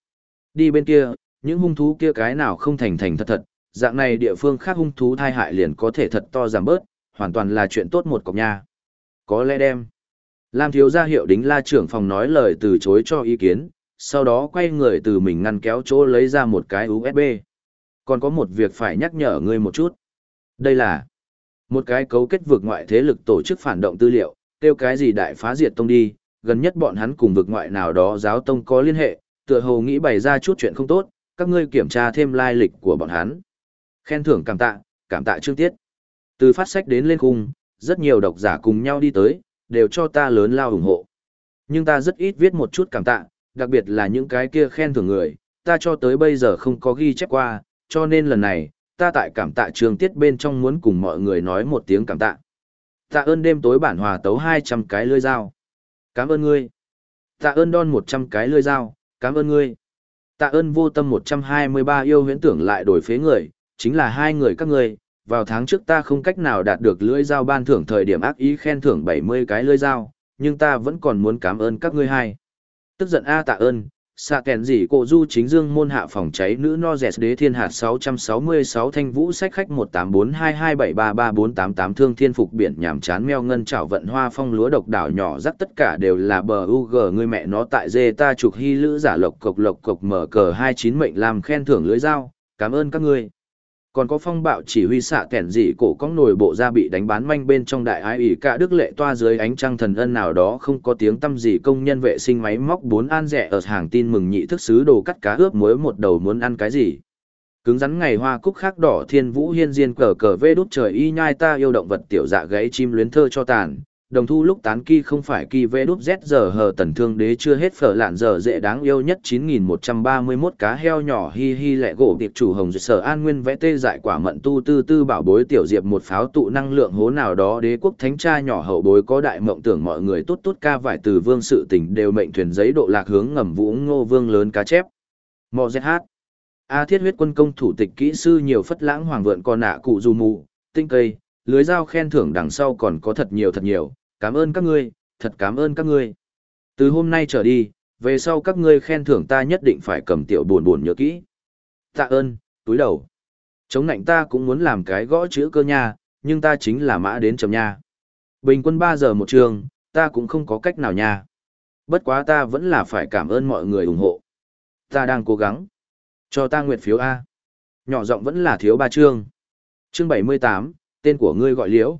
Đi bên kia, những hung thú kia cái nào không thành thành thật thật, dạng này địa phương khác hung thú thai hại liền có thể thật to giảm bớt, hoàn toàn là chuyện tốt một cọc nha. Có lẽ đem. Lam thiếu gia hiệu đính la trưởng phòng nói lời từ chối cho ý kiến, sau đó quay người từ mình ngăn kéo chỗ lấy ra một cái USB. Còn có một việc phải nhắc nhở ngươi một chút. Đây là một cái cấu kết vực ngoại thế lực tổ chức phản động tư liệu, tiêu cái gì đại phá diệt tông đi, gần nhất bọn hắn cùng vực ngoại nào đó giáo tông có liên hệ, tựa hồ nghĩ bày ra chút chuyện không tốt, các ngươi kiểm tra thêm lai lịch của bọn hắn. Khen thưởng cảm tạ, cảm tạ chương tiết. Từ phát sách đến lên khung, rất nhiều độc giả cùng nhau đi tới, đều cho ta lớn lao ủng hộ. Nhưng ta rất ít viết một chút cảm tạ, đặc biệt là những cái kia khen thưởng người, ta cho tới bây giờ không có ghi chép qua, cho nên lần này, ta tại cảm tạ trường tiết bên trong muốn cùng mọi người nói một tiếng cảm tạ. Tạ ơn đêm tối bản hòa tấu 200 cái lưỡi dao. Cảm ơn ngươi. Tạ ơn đon 100 cái lưỡi dao, cảm ơn ngươi. Tạ ơn vô tâm 123 yêu huyễn tưởng lại đổi phế người, chính là hai người các ngươi. Vào tháng trước ta không cách nào đạt được lưỡi dao ban thưởng thời điểm ác ý khen thưởng 70 cái lưỡi dao, nhưng ta vẫn còn muốn cảm ơn các ngươi hai. Tức giận A tạ ơn, xạ kèn gì cổ du chính dương môn hạ phòng cháy nữ no dẹt đế thiên hạt 666 thanh vũ sách khách 18422733488 thương thiên phục biển nhảm chán meo ngân trảo vận hoa phong lúa độc đảo nhỏ rắc tất cả đều là bờ UG người mẹ nó tại dê ta trục hy lữ giả lộc cộc lộc cộc mở cờ 29 mệnh làm khen thưởng lưới dao, cảm ơn các ngươi còn có phong bạo chỉ huy xạ kẻn dị cổ cong nồi bộ ra bị đánh bán manh bên trong đại ái ỉ cả đức lệ toa dưới ánh trăng thần ân nào đó không có tiếng tâm gì công nhân vệ sinh máy móc bốn an rẻ ở hàng tin mừng nhị thức xứ đồ cắt cá ướp muối một đầu muốn ăn cái gì. Cứng rắn ngày hoa cúc khác đỏ thiên vũ hiên diên cờ cờ vê đút trời y nhai ta yêu động vật tiểu dạ gãy chim luyến thơ cho tàn đồng thu lúc tán kỳ không phải kỳ vê đúp z giờ hờ tần thương đế chưa hết phở lạn giờ dễ đáng yêu nhất 9131 cá heo nhỏ hi hi lẹ gỗ tiệp chủ hồng sở an nguyên vẽ tê dại quả mận tu tư tư bảo bối tiểu diệp một pháo tụ năng lượng hố nào đó đế quốc thánh cha nhỏ hậu bối có đại mộng tưởng mọi người tốt tốt ca vải từ vương sự tình đều mệnh thuyền giấy độ lạc hướng ngầm vũ ngô vương lớn cá chép. Mò hát. A thiết huyết quân công thủ tịch kỹ sư nhiều phất lãng hoàng vượn con nạ cụ dù mù, tinh cây, lưới dao khen thưởng đằng sau còn có thật nhiều thật nhiều cảm ơn các ngươi, thật cảm ơn các ngươi. Từ hôm nay trở đi, về sau các ngươi khen thưởng ta nhất định phải cầm tiểu buồn buồn nhớ kỹ. Tạ ơn, túi đầu. Chống nạnh ta cũng muốn làm cái gõ chữ cơ nha, nhưng ta chính là mã đến chấm nha. Bình quân 3 giờ một trường, ta cũng không có cách nào nha. Bất quá ta vẫn là phải cảm ơn mọi người ủng hộ. Ta đang cố gắng. Cho ta nguyệt phiếu A. Nhỏ giọng vẫn là thiếu ba chương. Chương 78, tên của ngươi gọi liễu.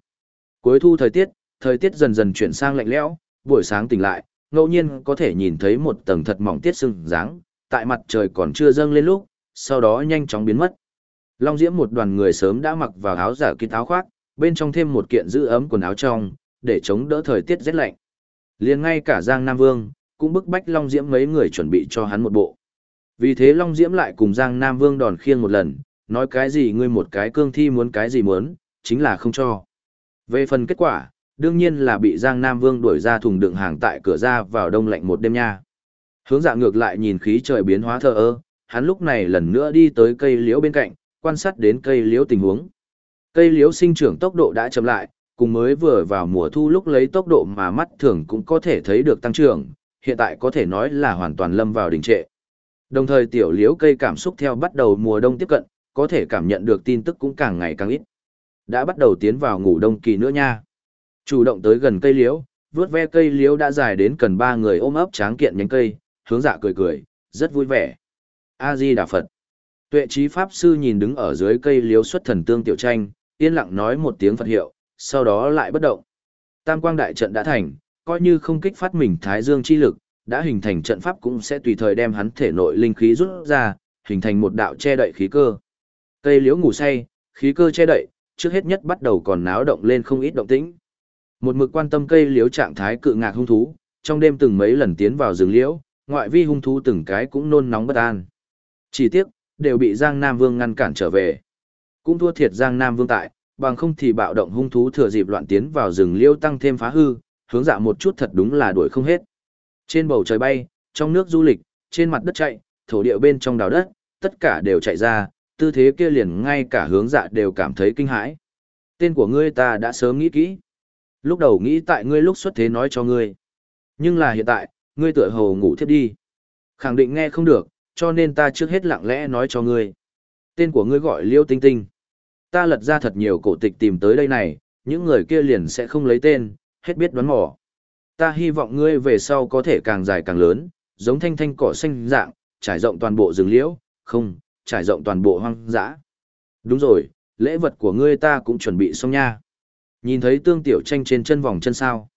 Cuối thu thời tiết, thời tiết dần dần chuyển sang lạnh lẽo, buổi sáng tỉnh lại, ngẫu nhiên có thể nhìn thấy một tầng thật mỏng tiết sương dáng, tại mặt trời còn chưa dâng lên lúc, sau đó nhanh chóng biến mất. Long Diễm một đoàn người sớm đã mặc vào áo giả kín áo khoác, bên trong thêm một kiện giữ ấm quần áo trong, để chống đỡ thời tiết rét lạnh. Liền ngay cả Giang Nam Vương, cũng bức bách Long Diễm mấy người chuẩn bị cho hắn một bộ. Vì thế Long Diễm lại cùng Giang Nam Vương đòn khiêng một lần, nói cái gì ngươi một cái cương thi muốn cái gì muốn, chính là không cho. Về phần kết quả, đương nhiên là bị Giang Nam Vương đuổi ra thùng đựng hàng tại cửa ra vào đông lạnh một đêm nha. Hướng dạ ngược lại nhìn khí trời biến hóa thờ ơ, hắn lúc này lần nữa đi tới cây liễu bên cạnh, quan sát đến cây liễu tình huống. Cây liễu sinh trưởng tốc độ đã chậm lại, cùng mới vừa vào mùa thu lúc lấy tốc độ mà mắt thường cũng có thể thấy được tăng trưởng, hiện tại có thể nói là hoàn toàn lâm vào đình trệ. Đồng thời tiểu liễu cây cảm xúc theo bắt đầu mùa đông tiếp cận, có thể cảm nhận được tin tức cũng càng ngày càng ít. Đã bắt đầu tiến vào ngủ đông kỳ nữa nha. Chủ động tới gần cây liễu, vướt ve cây liễu đã dài đến cần ba người ôm ấp tráng kiện nhánh cây, hướng dạ cười cười, rất vui vẻ. A-di Đà Phật. Tuệ trí Pháp Sư nhìn đứng ở dưới cây liễu xuất thần tương tiểu tranh, yên lặng nói một tiếng Phật hiệu, sau đó lại bất động. Tam quang đại trận đã thành, coi như không kích phát mình thái dương chi lực, đã hình thành trận pháp cũng sẽ tùy thời đem hắn thể nội linh khí rút ra, hình thành một đạo che đậy khí cơ. Cây liễu ngủ say, khí cơ che đậy, trước hết nhất bắt đầu còn náo động lên không ít động tĩnh. Một mực quan tâm cây liễu trạng thái cự ngạc hung thú, trong đêm từng mấy lần tiến vào rừng liễu, ngoại vi hung thú từng cái cũng nôn nóng bất an. Chỉ tiếc, đều bị Giang Nam Vương ngăn cản trở về. Cũng thua thiệt Giang Nam Vương tại, bằng không thì bạo động hung thú thừa dịp loạn tiến vào rừng liễu tăng thêm phá hư, hướng dạ một chút thật đúng là đuổi không hết. Trên bầu trời bay, trong nước du lịch, trên mặt đất chạy, thổ địa bên trong đào đất, tất cả đều chạy ra, tư thế kia liền ngay cả hướng dạ đều cảm thấy kinh hãi. Tên của ngươi ta đã sớm nghĩ kỹ. Lúc đầu nghĩ tại ngươi lúc xuất thế nói cho ngươi. Nhưng là hiện tại, ngươi tựa hồ ngủ thiếp đi. Khẳng định nghe không được, cho nên ta trước hết lặng lẽ nói cho ngươi. Tên của ngươi gọi Liêu Tinh Tinh. Ta lật ra thật nhiều cổ tịch tìm tới đây này, những người kia liền sẽ không lấy tên, hết biết đoán mò. Ta hy vọng ngươi về sau có thể càng dài càng lớn, giống thanh thanh cỏ xanh dạng, trải rộng toàn bộ rừng liễu, không, trải rộng toàn bộ hoang dã. Đúng rồi, lễ vật của ngươi ta cũng chuẩn bị xong nha. Nhìn thấy tương tiểu tranh trên chân vòng chân sao.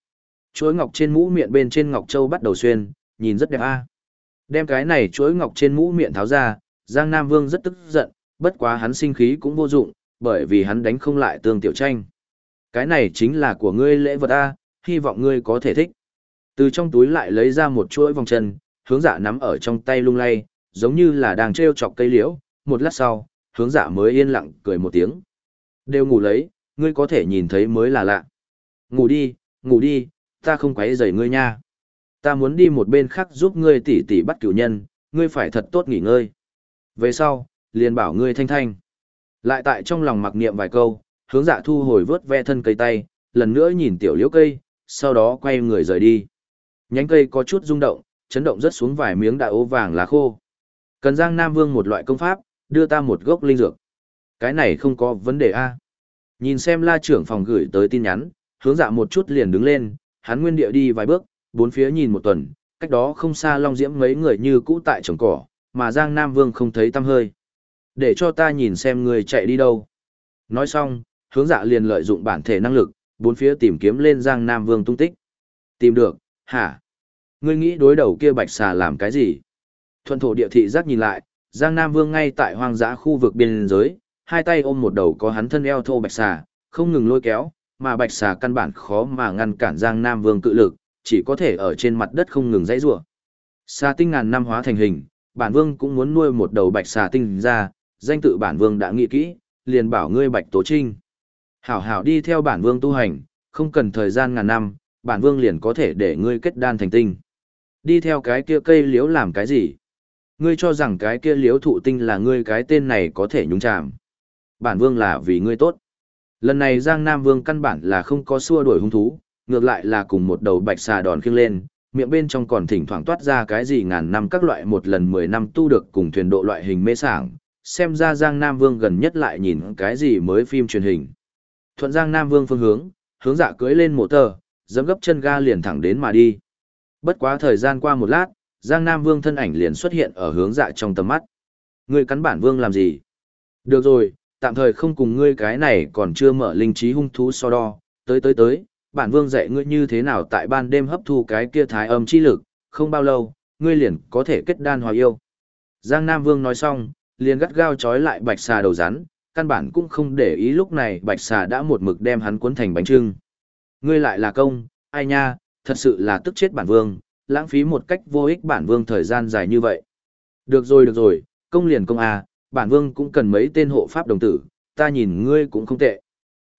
Chuỗi ngọc trên mũ miệng bên trên ngọc châu bắt đầu xuyên, nhìn rất đẹp a. Đem cái này chuỗi ngọc trên mũ miệng tháo ra, Giang Nam Vương rất tức giận, bất quá hắn sinh khí cũng vô dụng, bởi vì hắn đánh không lại tương tiểu tranh. Cái này chính là của ngươi lễ vật A, hy vọng ngươi có thể thích. Từ trong túi lại lấy ra một chuỗi vòng chân, hướng dạ nắm ở trong tay lung lay, giống như là đang treo chọc cây liễu, một lát sau, hướng dạ mới yên lặng cười một tiếng. Đều ngủ lấy, ngươi có thể nhìn thấy mới là lạ. Ngủ đi, ngủ đi, ta không quấy rầy ngươi nha. Ta muốn đi một bên khác giúp ngươi tỉ tỉ bắt cửu nhân, ngươi phải thật tốt nghỉ ngơi. Về sau, liền bảo ngươi thanh thanh. Lại tại trong lòng mặc niệm vài câu, hướng dạ thu hồi vớt ve thân cây tay, lần nữa nhìn tiểu liễu cây, sau đó quay người rời đi. Nhánh cây có chút rung động, chấn động rất xuống vài miếng đại ố vàng lá khô. Cần Giang Nam Vương một loại công pháp, đưa ta một gốc linh dược. Cái này không có vấn đề a. Nhìn xem la trưởng phòng gửi tới tin nhắn, hướng dạ một chút liền đứng lên, hắn nguyên địa đi vài bước, bốn phía nhìn một tuần, cách đó không xa Long Diễm mấy người như cũ tại trồng cỏ, mà Giang Nam Vương không thấy tăm hơi. Để cho ta nhìn xem người chạy đi đâu. Nói xong, hướng dạ liền lợi dụng bản thể năng lực, bốn phía tìm kiếm lên Giang Nam Vương tung tích. Tìm được, hả? Ngươi nghĩ đối đầu kia bạch xà làm cái gì? Thuận thổ địa thị giác nhìn lại, Giang Nam Vương ngay tại hoang dã khu vực biên giới, hai tay ôm một đầu có hắn thân eo thô bạch xà, không ngừng lôi kéo, mà bạch xà căn bản khó mà ngăn cản Giang Nam Vương cự lực, chỉ có thể ở trên mặt đất không ngừng dãy rủa. Xà tinh ngàn năm hóa thành hình, bản vương cũng muốn nuôi một đầu bạch xà tinh ra, danh tự bản vương đã nghĩ kỹ, liền bảo ngươi bạch tố trinh. Hảo hảo đi theo bản vương tu hành, không cần thời gian ngàn năm, bản vương liền có thể để ngươi kết đan thành tinh. Đi theo cái kia cây liếu làm cái gì? Ngươi cho rằng cái kia liếu thụ tinh là ngươi cái tên này có thể nhúng chạm. Bản vương là vì ngươi tốt. Lần này Giang Nam Vương căn bản là không có xua đuổi hung thú, ngược lại là cùng một đầu bạch xà đòn khiêng lên, miệng bên trong còn thỉnh thoảng toát ra cái gì ngàn năm các loại một lần mười năm tu được cùng thuyền độ loại hình mê sảng, xem ra Giang Nam Vương gần nhất lại nhìn cái gì mới phim truyền hình. Thuận Giang Nam Vương phương hướng, hướng dạ cưỡi lên mộ tờ, dẫm gấp chân ga liền thẳng đến mà đi. Bất quá thời gian qua một lát, Giang Nam Vương thân ảnh liền xuất hiện ở hướng dạ trong tầm mắt. Ngươi cắn bản vương làm gì? Được rồi, tạm thời không cùng ngươi cái này còn chưa mở linh trí hung thú so đo, tới tới tới, bản vương dạy ngươi như thế nào tại ban đêm hấp thu cái kia thái âm chi lực, không bao lâu, ngươi liền có thể kết đan hòa yêu. Giang Nam Vương nói xong, liền gắt gao trói lại bạch xà đầu rắn, căn bản cũng không để ý lúc này bạch xà đã một mực đem hắn cuốn thành bánh trưng. Ngươi lại là công, ai nha, thật sự là tức chết bản vương, lãng phí một cách vô ích bản vương thời gian dài như vậy. Được rồi được rồi, công liền công à, bản vương cũng cần mấy tên hộ pháp đồng tử, ta nhìn ngươi cũng không tệ.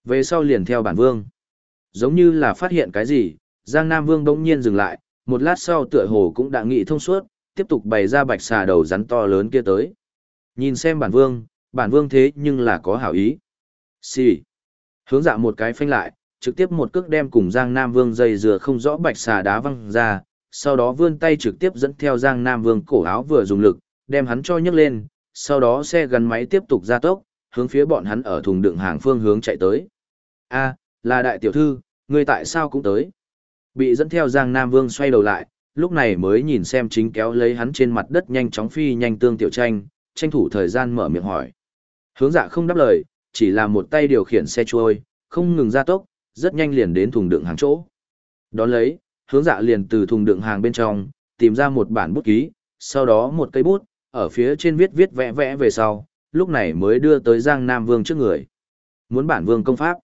Về sau liền theo bản vương. Giống như là phát hiện cái gì, Giang Nam Vương bỗng nhiên dừng lại, một lát sau tựa hồ cũng đã nghĩ thông suốt, tiếp tục bày ra bạch xà đầu rắn to lớn kia tới. Nhìn xem bản vương, bản vương thế nhưng là có hảo ý. Xì. Hướng dạ một cái phanh lại, trực tiếp một cước đem cùng Giang Nam Vương dây dừa không rõ bạch xà đá văng ra, sau đó vươn tay trực tiếp dẫn theo Giang Nam Vương cổ áo vừa dùng lực, đem hắn cho nhấc lên, sau đó xe gắn máy tiếp tục ra tốc, hướng phía bọn hắn ở thùng đựng hàng phương hướng chạy tới. A, là đại tiểu thư, ngươi tại sao cũng tới? Bị dẫn theo Giang Nam Vương xoay đầu lại, lúc này mới nhìn xem chính kéo lấy hắn trên mặt đất nhanh chóng phi nhanh tương tiểu tranh, tranh thủ thời gian mở miệng hỏi. Hướng dạ không đáp lời, chỉ là một tay điều khiển xe trôi, không ngừng ra tốc, rất nhanh liền đến thùng đựng hàng chỗ. Đón lấy, hướng dạ liền từ thùng đựng hàng bên trong, tìm ra một bản bút ký, sau đó một cây bút, ở phía trên viết viết vẽ vẽ về sau, lúc này mới đưa tới Giang Nam Vương trước người. Muốn bản vương công pháp.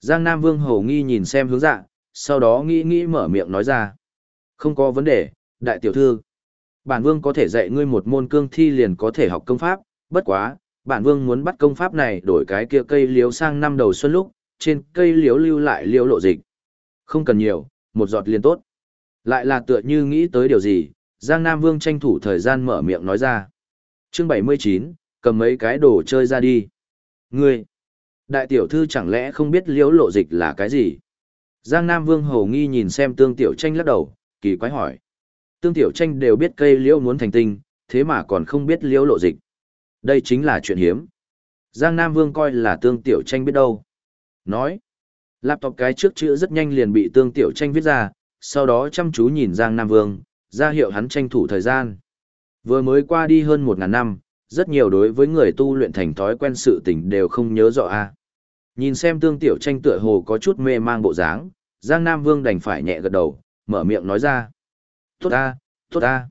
Giang Nam Vương hầu nghi nhìn xem hướng dạ, sau đó nghĩ nghĩ mở miệng nói ra. Không có vấn đề, đại tiểu thư. Bản vương có thể dạy ngươi một môn cương thi liền có thể học công pháp, bất quá, bản vương muốn bắt công pháp này đổi cái kia cây liếu sang năm đầu xuân lúc, trên cây liếu lưu lại liếu lộ dịch. Không cần nhiều, một giọt liền tốt. Lại là tựa như nghĩ tới điều gì, Giang Nam Vương tranh thủ thời gian mở miệng nói ra. Chương 79, cầm mấy cái đồ chơi ra đi. Ngươi, đại tiểu thư chẳng lẽ không biết liễu lộ dịch là cái gì? Giang Nam Vương hầu nghi nhìn xem tương tiểu tranh lắc đầu, kỳ quái hỏi. Tương tiểu tranh đều biết cây liễu muốn thành tinh, thế mà còn không biết liễu lộ dịch. Đây chính là chuyện hiếm. Giang Nam Vương coi là tương tiểu tranh biết đâu. Nói, laptop cái trước chữ rất nhanh liền bị tương tiểu tranh viết ra, sau đó chăm chú nhìn Giang Nam Vương, ra hiệu hắn tranh thủ thời gian. Vừa mới qua đi hơn một ngàn năm, rất nhiều đối với người tu luyện thành thói quen sự tình đều không nhớ rõ a. Nhìn xem tương tiểu tranh tựa hồ có chút mê mang bộ dáng, Giang Nam Vương đành phải nhẹ gật đầu, mở miệng nói ra. Tốt ta, tốt ta.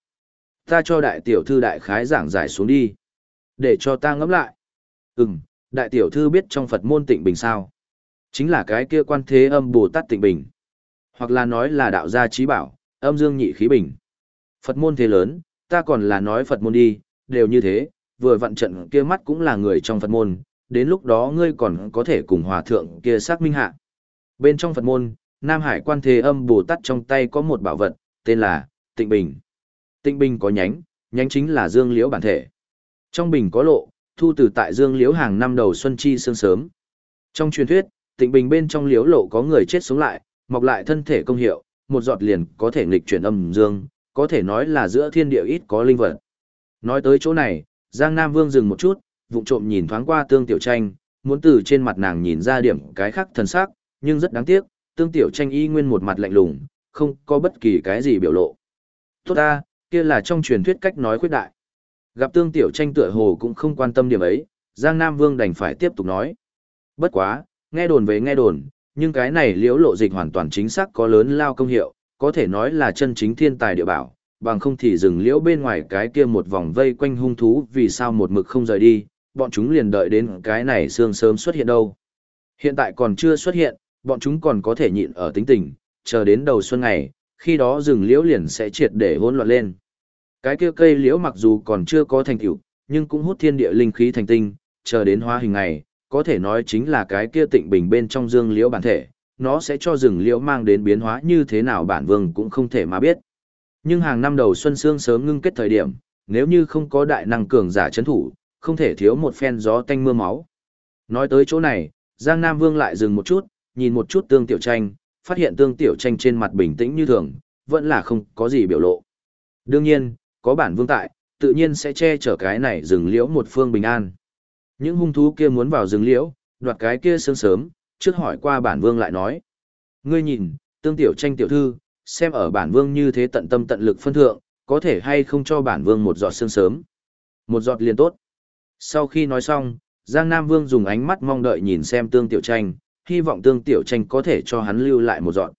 Ta cho đại tiểu thư đại khái giảng giải xuống đi. Để cho ta ngẫm lại. Ừm, đại tiểu thư biết trong Phật môn tịnh bình sao. Chính là cái kia quan thế âm Bồ Tát tịnh bình. Hoặc là nói là đạo gia trí bảo, âm dương nhị khí bình. Phật môn thế lớn, ta còn là nói Phật môn đi, đều như thế, vừa vặn trận kia mắt cũng là người trong Phật môn, đến lúc đó ngươi còn có thể cùng hòa thượng kia xác minh hạ. Bên trong Phật môn, Nam Hải quan thế âm Bồ Tát trong tay có một bảo vật, tên là Tịnh Bình. Tịnh Bình có nhánh, nhánh chính là dương liễu bản thể. Trong bình có lộ, thu từ tại dương liễu hàng năm đầu xuân chi sương sớm. Trong truyền thuyết, Tịnh Bình bên trong liễu lộ có người chết sống lại, mọc lại thân thể công hiệu, một giọt liền có thể nghịch chuyển âm dương, có thể nói là giữa thiên địa ít có linh vật. Nói tới chỗ này, Giang Nam Vương dừng một chút, vụng trộm nhìn thoáng qua Tương Tiểu Tranh, muốn từ trên mặt nàng nhìn ra điểm cái khác thần sắc, nhưng rất đáng tiếc, Tương Tiểu Tranh y nguyên một mặt lạnh lùng, không có bất kỳ cái gì biểu lộ. Tốt ta, kia là trong truyền thuyết cách nói khuyết đại. Gặp Tương Tiểu Tranh tựa hồ cũng không quan tâm điểm ấy, Giang Nam Vương đành phải tiếp tục nói. Bất quá, nghe đồn về nghe đồn, nhưng cái này liễu lộ dịch hoàn toàn chính xác có lớn lao công hiệu, có thể nói là chân chính thiên tài địa bảo, bằng không thì rừng liễu bên ngoài cái kia một vòng vây quanh hung thú vì sao một mực không rời đi, bọn chúng liền đợi đến cái này sương sớm xuất hiện đâu. Hiện tại còn chưa xuất hiện, bọn chúng còn có thể nhịn ở tính tình, chờ đến đầu xuân ngày, khi đó rừng liễu liền sẽ triệt để hỗn loạn lên. Cái kia cây liễu mặc dù còn chưa có thành tựu, nhưng cũng hút thiên địa linh khí thành tinh, chờ đến hóa hình ngày, có thể nói chính là cái kia tịnh bình bên trong dương liễu bản thể, nó sẽ cho rừng liễu mang đến biến hóa như thế nào bản vương cũng không thể mà biết. Nhưng hàng năm đầu xuân sương sớm ngưng kết thời điểm, nếu như không có đại năng cường giả chấn thủ, không thể thiếu một phen gió tanh mưa máu. Nói tới chỗ này, Giang Nam Vương lại dừng một chút, nhìn một chút tương tiểu tranh, phát hiện tương tiểu tranh trên mặt bình tĩnh như thường, vẫn là không có gì biểu lộ. Đương nhiên, có bản vương tại, tự nhiên sẽ che chở cái này rừng liễu một phương bình an. Những hung thú kia muốn vào rừng liễu, đoạt cái kia sương sớm, trước hỏi qua bản vương lại nói. Ngươi nhìn, tương tiểu tranh tiểu thư, xem ở bản vương như thế tận tâm tận lực phân thượng, có thể hay không cho bản vương một giọt sương sớm. Một giọt liền tốt. Sau khi nói xong, Giang Nam Vương dùng ánh mắt mong đợi nhìn xem tương tiểu tranh, hy vọng tương tiểu tranh có thể cho hắn lưu lại một giọt.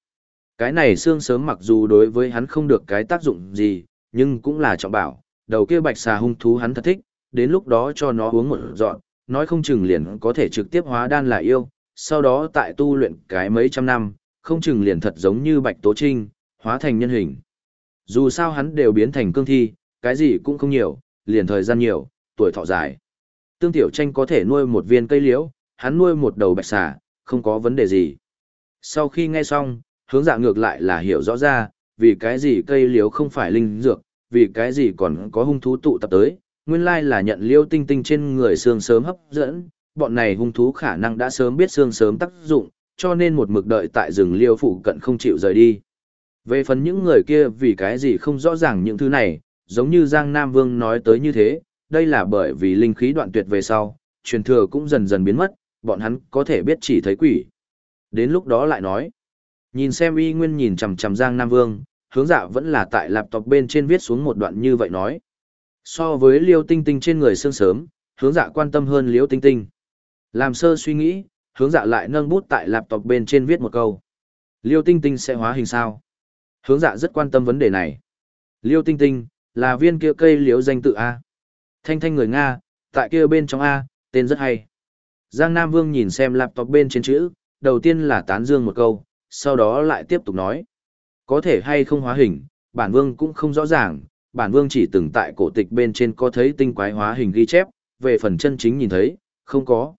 Cái này sương sớm mặc dù đối với hắn không được cái tác dụng gì, nhưng cũng là trọng bảo, đầu kia bạch xà hung thú hắn thật thích, đến lúc đó cho nó uống một giọt, nói không chừng liền có thể trực tiếp hóa đan là yêu, sau đó tại tu luyện cái mấy trăm năm, không chừng liền thật giống như bạch tố trinh, hóa thành nhân hình. Dù sao hắn đều biến thành cương thi, cái gì cũng không nhiều, liền thời gian nhiều, tuổi thọ dài. Tương Tiểu Tranh có thể nuôi một viên cây liễu, hắn nuôi một đầu bạch xà, không có vấn đề gì. Sau khi nghe xong, hướng dạ ngược lại là hiểu rõ ra, vì cái gì cây liễu không phải linh dược, vì cái gì còn có hung thú tụ tập tới, nguyên lai là nhận liêu tinh tinh trên người xương sớm hấp dẫn, bọn này hung thú khả năng đã sớm biết xương sớm tác dụng, cho nên một mực đợi tại rừng liêu phụ cận không chịu rời đi. Về phần những người kia vì cái gì không rõ ràng những thứ này, giống như Giang Nam Vương nói tới như thế, đây là bởi vì linh khí đoạn tuyệt về sau, truyền thừa cũng dần dần biến mất, bọn hắn có thể biết chỉ thấy quỷ. Đến lúc đó lại nói, nhìn xem y nguyên nhìn chằm chằm Giang Nam Vương, hướng dạ vẫn là tại laptop bên trên viết xuống một đoạn như vậy nói. So với liêu tinh tinh trên người sương sớm, hướng dạ quan tâm hơn liêu tinh tinh. Làm sơ suy nghĩ, hướng dạ lại nâng bút tại laptop bên trên viết một câu. Liêu tinh tinh sẽ hóa hình sao? Hướng dạ rất quan tâm vấn đề này. Liêu tinh tinh, là viên kia cây liễu danh tự A. Thanh thanh người Nga, tại kia bên trong A, tên rất hay. Giang Nam Vương nhìn xem laptop bên trên chữ, đầu tiên là tán dương một câu, sau đó lại tiếp tục nói. Có thể hay không hóa hình, bản vương cũng không rõ ràng, bản vương chỉ từng tại cổ tịch bên trên có thấy tinh quái hóa hình ghi chép, về phần chân chính nhìn thấy, không có.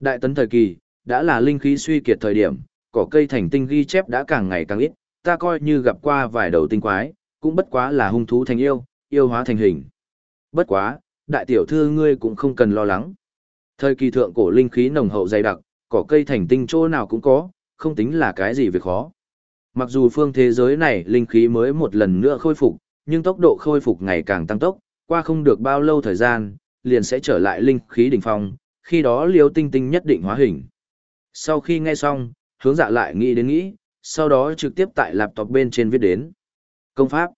Đại tấn thời kỳ, đã là linh khí suy kiệt thời điểm, cỏ cây thành tinh ghi chép đã càng ngày càng ít, ta coi như gặp qua vài đầu tinh quái, cũng bất quá là hung thú thành yêu, yêu hóa thành hình. Bất quá, đại tiểu thư ngươi cũng không cần lo lắng. Thời kỳ thượng cổ linh khí nồng hậu dày đặc, cỏ cây thành tinh chỗ nào cũng có, không tính là cái gì việc khó. Mặc dù phương thế giới này linh khí mới một lần nữa khôi phục, nhưng tốc độ khôi phục ngày càng tăng tốc, qua không được bao lâu thời gian, liền sẽ trở lại linh khí đỉnh phong, khi đó liêu tinh tinh nhất định hóa hình. Sau khi nghe xong, hướng dạ lại nghĩ đến nghĩ, sau đó trực tiếp tại laptop bên trên viết đến. Công pháp.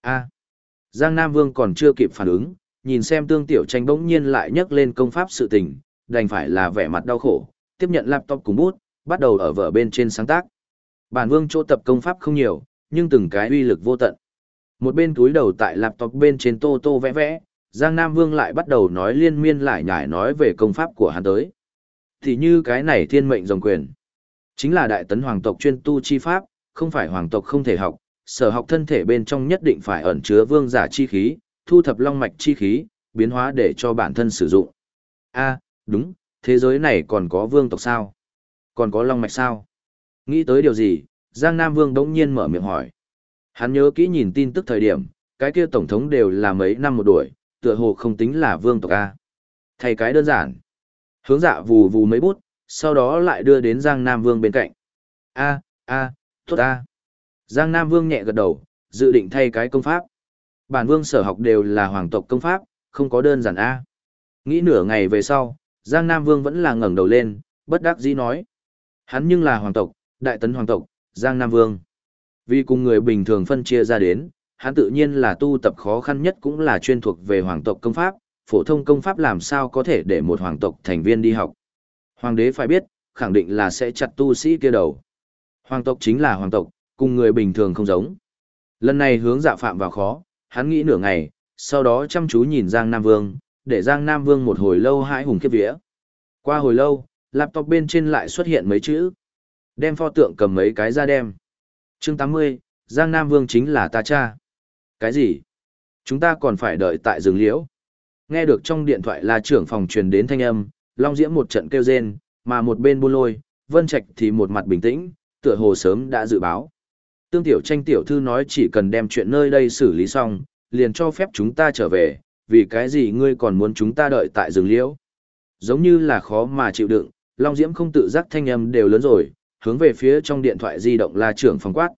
A. Giang Nam Vương còn chưa kịp phản ứng, nhìn xem tương tiểu tranh bỗng nhiên lại nhắc lên công pháp sự tình, đành phải là vẻ mặt đau khổ, tiếp nhận laptop cùng bút, bắt đầu ở vở bên trên sáng tác. Bản Vương chỗ tập công pháp không nhiều, nhưng từng cái uy lực vô tận. Một bên túi đầu tại laptop bên trên tô tô vẽ vẽ, Giang Nam Vương lại bắt đầu nói liên miên lại nhải nói về công pháp của hắn tới. Thì như cái này thiên mệnh dòng quyền. Chính là đại tấn hoàng tộc chuyên tu chi pháp, không phải hoàng tộc không thể học, sở học thân thể bên trong nhất định phải ẩn chứa vương giả chi khí, thu thập long mạch chi khí, biến hóa để cho bản thân sử dụng. A, đúng, thế giới này còn có vương tộc sao? Còn có long mạch sao? Nghĩ tới điều gì, Giang Nam Vương đống nhiên mở miệng hỏi. Hắn nhớ kỹ nhìn tin tức thời điểm, cái kia tổng thống đều là mấy năm một đuổi, tựa hồ không tính là vương tộc A. Thay cái đơn giản. Hướng dạ vù vù mấy bút, sau đó lại đưa đến Giang Nam Vương bên cạnh. A, a, tốt a. Giang Nam Vương nhẹ gật đầu, dự định thay cái công pháp. Bản vương sở học đều là hoàng tộc công pháp, không có đơn giản a. Nghĩ nửa ngày về sau, Giang Nam Vương vẫn là ngẩng đầu lên, bất đắc dĩ nói. Hắn nhưng là hoàng tộc, đại tấn hoàng tộc, Giang Nam Vương. Vì cùng người bình thường phân chia ra đến, hắn tự nhiên là tu tập khó khăn nhất cũng là chuyên thuộc về hoàng tộc công pháp, phổ thông công pháp làm sao có thể để một hoàng tộc thành viên đi học. Hoàng đế phải biết, khẳng định là sẽ chặt tu sĩ kia đầu. Hoàng tộc chính là hoàng tộc, cùng người bình thường không giống. Lần này hướng dạ phạm vào khó, hắn nghĩ nửa ngày, sau đó chăm chú nhìn Giang Nam Vương, để Giang Nam Vương một hồi lâu hãi hùng kiếp vía. Qua hồi lâu, laptop bên trên lại xuất hiện mấy chữ. Đem pho tượng cầm mấy cái ra đem. Chương 80, Giang Nam Vương chính là ta cha. Cái gì? Chúng ta còn phải đợi tại rừng liễu. Nghe được trong điện thoại là trưởng phòng truyền đến thanh âm, Long Diễm một trận kêu rên, mà một bên buôn lôi, Vân Trạch thì một mặt bình tĩnh, tựa hồ sớm đã dự báo. Tương tiểu tranh tiểu thư nói chỉ cần đem chuyện nơi đây xử lý xong, liền cho phép chúng ta trở về, vì cái gì ngươi còn muốn chúng ta đợi tại rừng liễu. Giống như là khó mà chịu đựng, Long Diễm không tự giác thanh âm đều lớn rồi, hướng về phía trong điện thoại di động la trưởng phòng quát.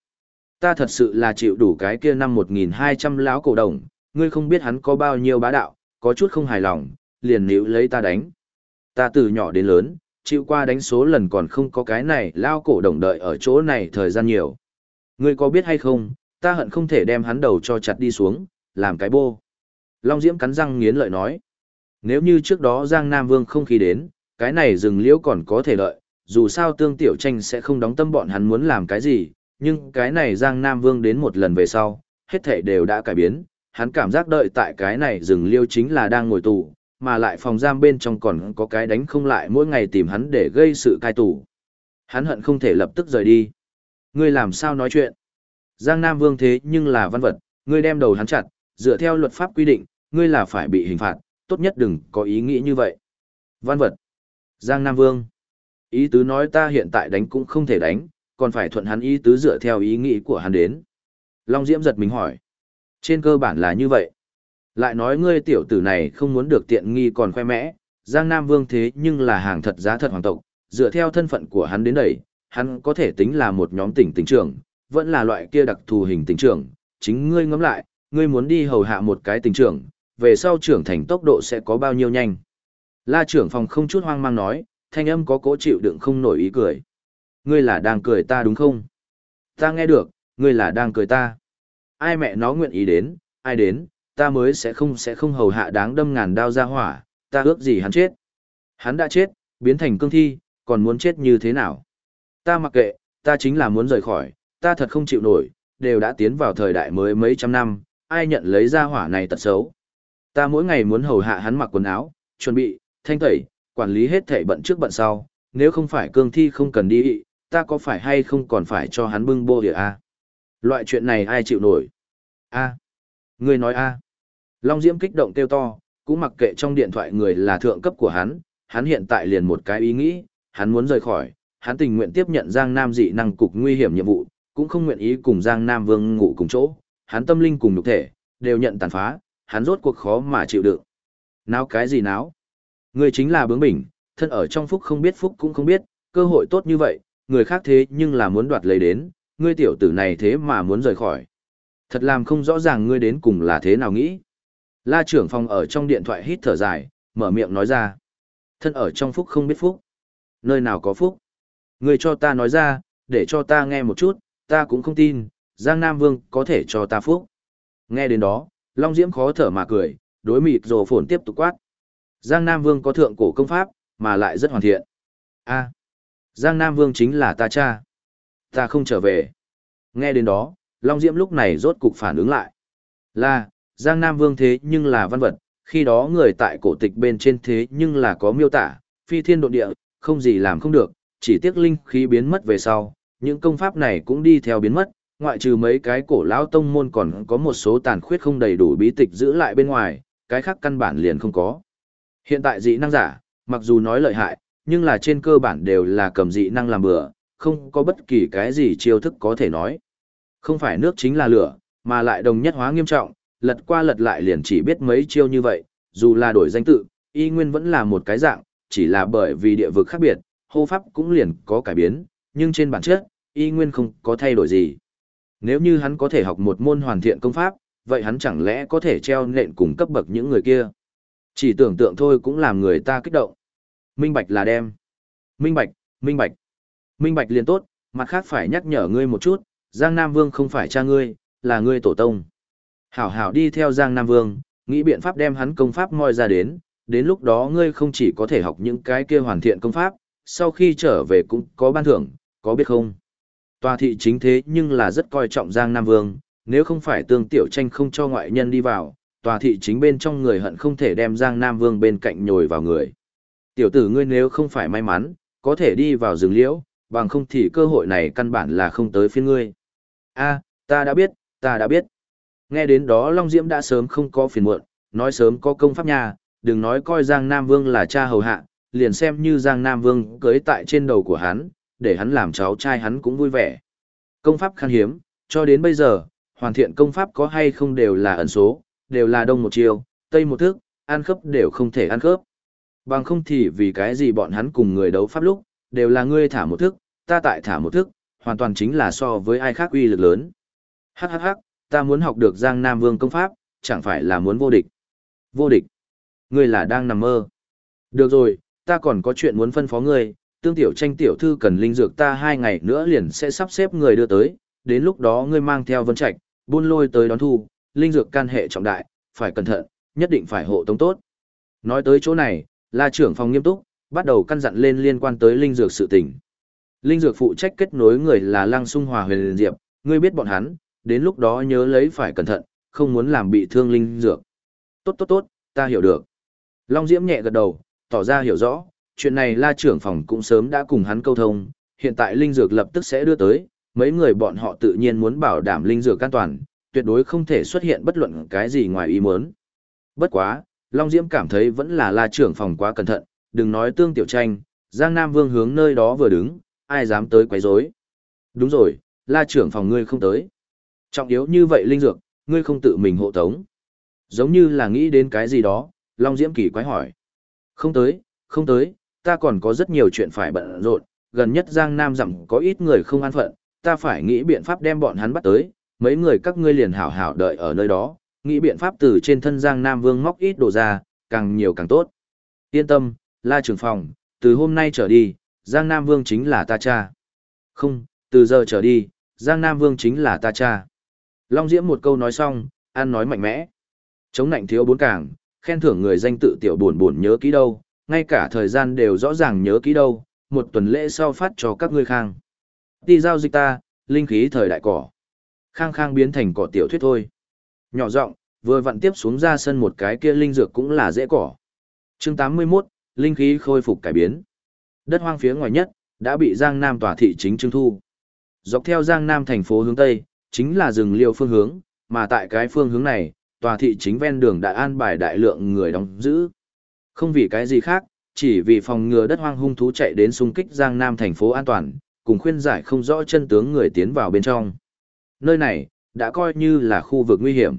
Ta thật sự là chịu đủ cái kia năm 1.200 lão cổ đồng, ngươi không biết hắn có bao nhiêu bá đạo, có chút không hài lòng, liền níu lấy ta đánh. Ta từ nhỏ đến lớn, chịu qua đánh số lần còn không có cái này lao cổ đồng đợi ở chỗ này thời gian nhiều. Ngươi có biết hay không, ta hận không thể đem hắn đầu cho chặt đi xuống, làm cái bô. Long Diễm cắn răng nghiến lợi nói. Nếu như trước đó Giang Nam Vương không khí đến, cái này rừng liễu còn có thể lợi, dù sao tương tiểu tranh sẽ không đóng tâm bọn hắn muốn làm cái gì, nhưng cái này Giang Nam Vương đến một lần về sau, hết thể đều đã cải biến, hắn cảm giác đợi tại cái này rừng liêu chính là đang ngồi tù, mà lại phòng giam bên trong còn có cái đánh không lại mỗi ngày tìm hắn để gây sự cai tù. Hắn hận không thể lập tức rời đi. Ngươi làm sao nói chuyện? Giang Nam Vương thế nhưng là văn vật, ngươi đem đầu hắn chặt, dựa theo luật pháp quy định, ngươi là phải bị hình phạt, tốt nhất đừng có ý nghĩ như vậy. Văn vật. Giang Nam Vương. Ý tứ nói ta hiện tại đánh cũng không thể đánh, còn phải thuận hắn ý tứ dựa theo ý nghĩ của hắn đến. Long Diễm giật mình hỏi. Trên cơ bản là như vậy. Lại nói ngươi tiểu tử này không muốn được tiện nghi còn khoe mẽ, Giang Nam Vương thế nhưng là hàng thật giá thật hoàng tộc, dựa theo thân phận của hắn đến đây, hắn có thể tính là một nhóm tỉnh tỉnh trưởng, vẫn là loại kia đặc thù hình tỉnh trưởng, chính ngươi ngẫm lại, ngươi muốn đi hầu hạ một cái tỉnh trưởng, về sau trưởng thành tốc độ sẽ có bao nhiêu nhanh. La trưởng phòng không chút hoang mang nói, thanh âm có cố chịu đựng không nổi ý cười. Ngươi là đang cười ta đúng không? Ta nghe được, ngươi là đang cười ta. Ai mẹ nó nguyện ý đến, ai đến, ta mới sẽ không sẽ không hầu hạ đáng đâm ngàn đao ra hỏa, ta ước gì hắn chết. Hắn đã chết, biến thành cương thi, còn muốn chết như thế nào? Ta mặc kệ, ta chính là muốn rời khỏi, ta thật không chịu nổi, đều đã tiến vào thời đại mới mấy trăm năm, ai nhận lấy ra hỏa này tật xấu. Ta mỗi ngày muốn hầu hạ hắn mặc quần áo, chuẩn bị, thanh tẩy, quản lý hết thảy bận trước bận sau, nếu không phải cương thi không cần đi, ta có phải hay không còn phải cho hắn bưng bô địa a? À? Loại chuyện này ai chịu nổi? A. Người nói a. Long Diễm kích động kêu to, cũng mặc kệ trong điện thoại người là thượng cấp của hắn, hắn hiện tại liền một cái ý nghĩ, hắn muốn rời khỏi, hắn tình nguyện tiếp nhận Giang Nam dị năng cục nguy hiểm nhiệm vụ, cũng không nguyện ý cùng Giang Nam Vương ngủ cùng chỗ, hắn tâm linh cùng nhục thể, đều nhận tàn phá, hắn rốt cuộc khó mà chịu đựng. Náo cái gì náo? Người chính là bướng bỉnh, thân ở trong phúc không biết phúc cũng không biết, cơ hội tốt như vậy, người khác thế nhưng là muốn đoạt lấy đến, ngươi tiểu tử này thế mà muốn rời khỏi. Thật làm không rõ ràng ngươi đến cùng là thế nào nghĩ. La trưởng phòng ở trong điện thoại hít thở dài, mở miệng nói ra. Thân ở trong phúc không biết phúc. Nơi nào có phúc. Ngươi cho ta nói ra, để cho ta nghe một chút, ta cũng không tin, Giang Nam Vương có thể cho ta phúc. Nghe đến đó, Long Diễm khó thở mà cười, đối mịt rồ phồn tiếp tục quát. Giang Nam Vương có thượng cổ công pháp, mà lại rất hoàn thiện. a Giang Nam Vương chính là ta cha. Ta không trở về. Nghe đến đó, Long Diễm lúc này rốt cục phản ứng lại. Là, Giang Nam Vương thế nhưng là văn vật, khi đó người tại cổ tịch bên trên thế nhưng là có miêu tả, phi thiên độ địa, không gì làm không được, chỉ tiếc linh khí biến mất về sau, những công pháp này cũng đi theo biến mất, ngoại trừ mấy cái cổ lão tông môn còn có một số tàn khuyết không đầy đủ bí tịch giữ lại bên ngoài, cái khác căn bản liền không có. Hiện tại dị năng giả, mặc dù nói lợi hại, nhưng là trên cơ bản đều là cầm dị năng làm bừa, không có bất kỳ cái gì chiêu thức có thể nói. Không phải nước chính là lửa, mà lại đồng nhất hóa nghiêm trọng, lật qua lật lại liền chỉ biết mấy chiêu như vậy, dù là đổi danh tự, y nguyên vẫn là một cái dạng, chỉ là bởi vì địa vực khác biệt, hô pháp cũng liền có cải biến, nhưng trên bản chất, y nguyên không có thay đổi gì. Nếu như hắn có thể học một môn hoàn thiện công pháp, vậy hắn chẳng lẽ có thể treo nện cùng cấp bậc những người kia. Chỉ tưởng tượng thôi cũng làm người ta kích động. Minh bạch là đem. Minh bạch, minh bạch. Minh bạch liền tốt, mặt khác phải nhắc nhở ngươi một chút, Giang Nam Vương không phải cha ngươi, là ngươi tổ tông. Hảo hảo đi theo Giang Nam Vương, nghĩ biện pháp đem hắn công pháp moi ra đến, đến lúc đó ngươi không chỉ có thể học những cái kia hoàn thiện công pháp, sau khi trở về cũng có ban thưởng, có biết không? Tòa thị chính thế nhưng là rất coi trọng Giang Nam Vương, nếu không phải tương tiểu tranh không cho ngoại nhân đi vào, tòa thị chính bên trong người hận không thể đem Giang Nam Vương bên cạnh nhồi vào người. Tiểu tử ngươi nếu không phải may mắn, có thể đi vào rừng liễu, bằng không thì cơ hội này căn bản là không tới phiên ngươi. a ta đã biết, ta đã biết. Nghe đến đó Long Diễm đã sớm không có phiền muộn, nói sớm có công pháp nhà, đừng nói coi Giang Nam Vương là cha hầu hạ, liền xem như Giang Nam Vương cưới tại trên đầu của hắn, để hắn làm cháu trai hắn cũng vui vẻ. Công pháp khan hiếm, cho đến bây giờ, hoàn thiện công pháp có hay không đều là ẩn số, đều là đông một chiều, tây một thước, ăn khớp đều không thể ăn khớp. Bằng không thì vì cái gì bọn hắn cùng người đấu pháp lúc, đều là ngươi thả một thức, ta tại thả một thức, hoàn toàn chính là so với ai khác uy lực lớn. Hắc hắc hắc, ta muốn học được Giang Nam Vương công pháp, chẳng phải là muốn vô địch. Vô địch? Ngươi là đang nằm mơ. Được rồi, ta còn có chuyện muốn phân phó ngươi, tương tiểu tranh tiểu thư cần linh dược ta hai ngày nữa liền sẽ sắp xếp người đưa tới, đến lúc đó ngươi mang theo vân trạch, buôn lôi tới đón thu, linh dược can hệ trọng đại, phải cẩn thận, nhất định phải hộ tống tốt. Nói tới chỗ này, la trưởng phòng nghiêm túc, bắt đầu căn dặn lên liên quan tới linh dược sự tình. Linh dược phụ trách kết nối người là Lăng Sung Hòa Huyền Diệp, ngươi biết bọn hắn, đến lúc đó nhớ lấy phải cẩn thận, không muốn làm bị thương linh dược. Tốt tốt tốt, ta hiểu được. Long Diễm nhẹ gật đầu, tỏ ra hiểu rõ, chuyện này la trưởng phòng cũng sớm đã cùng hắn câu thông, hiện tại linh dược lập tức sẽ đưa tới, mấy người bọn họ tự nhiên muốn bảo đảm linh dược an toàn, tuyệt đối không thể xuất hiện bất luận cái gì ngoài ý muốn. Bất quá, Long Diễm cảm thấy vẫn là la trưởng phòng quá cẩn thận, đừng nói tương tiểu tranh, Giang Nam Vương hướng nơi đó vừa đứng, ai dám tới quấy rối. Đúng rồi, la trưởng phòng ngươi không tới. Trọng yếu như vậy linh dược, ngươi không tự mình hộ tống. Giống như là nghĩ đến cái gì đó, Long Diễm kỳ quái hỏi. Không tới, không tới, ta còn có rất nhiều chuyện phải bận rộn, gần nhất Giang Nam dặm có ít người không an phận, ta phải nghĩ biện pháp đem bọn hắn bắt tới, mấy người các ngươi liền hảo hảo đợi ở nơi đó, nghĩ biện pháp từ trên thân Giang Nam Vương móc ít đồ ra, càng nhiều càng tốt. Yên tâm, la trưởng phòng, từ hôm nay trở đi, Giang Nam Vương chính là ta cha. Không, từ giờ trở đi, Giang Nam Vương chính là ta cha. Long Diễm một câu nói xong, ăn nói mạnh mẽ. Chống nạnh thiếu bốn càng, khen thưởng người danh tự tiểu buồn buồn nhớ kỹ đâu, ngay cả thời gian đều rõ ràng nhớ kỹ đâu, một tuần lễ sau phát cho các ngươi khang. Đi giao dịch ta, linh khí thời đại cỏ. Khang khang biến thành cỏ tiểu thuyết thôi. Nhỏ giọng vừa vặn tiếp xuống ra sân một cái kia linh dược cũng là dễ cỏ. chương 81, linh khí khôi phục cải biến. Đất hoang phía ngoài nhất, đã bị Giang Nam tòa thị chính trưng thu. Dọc theo Giang Nam thành phố hướng Tây, chính là rừng liêu phương hướng, mà tại cái phương hướng này, tòa thị chính ven đường đã an bài đại lượng người đóng giữ. Không vì cái gì khác, chỉ vì phòng ngừa đất hoang hung thú chạy đến xung kích Giang Nam thành phố an toàn, cùng khuyên giải không rõ chân tướng người tiến vào bên trong. Nơi này, đã coi như là khu vực nguy hiểm.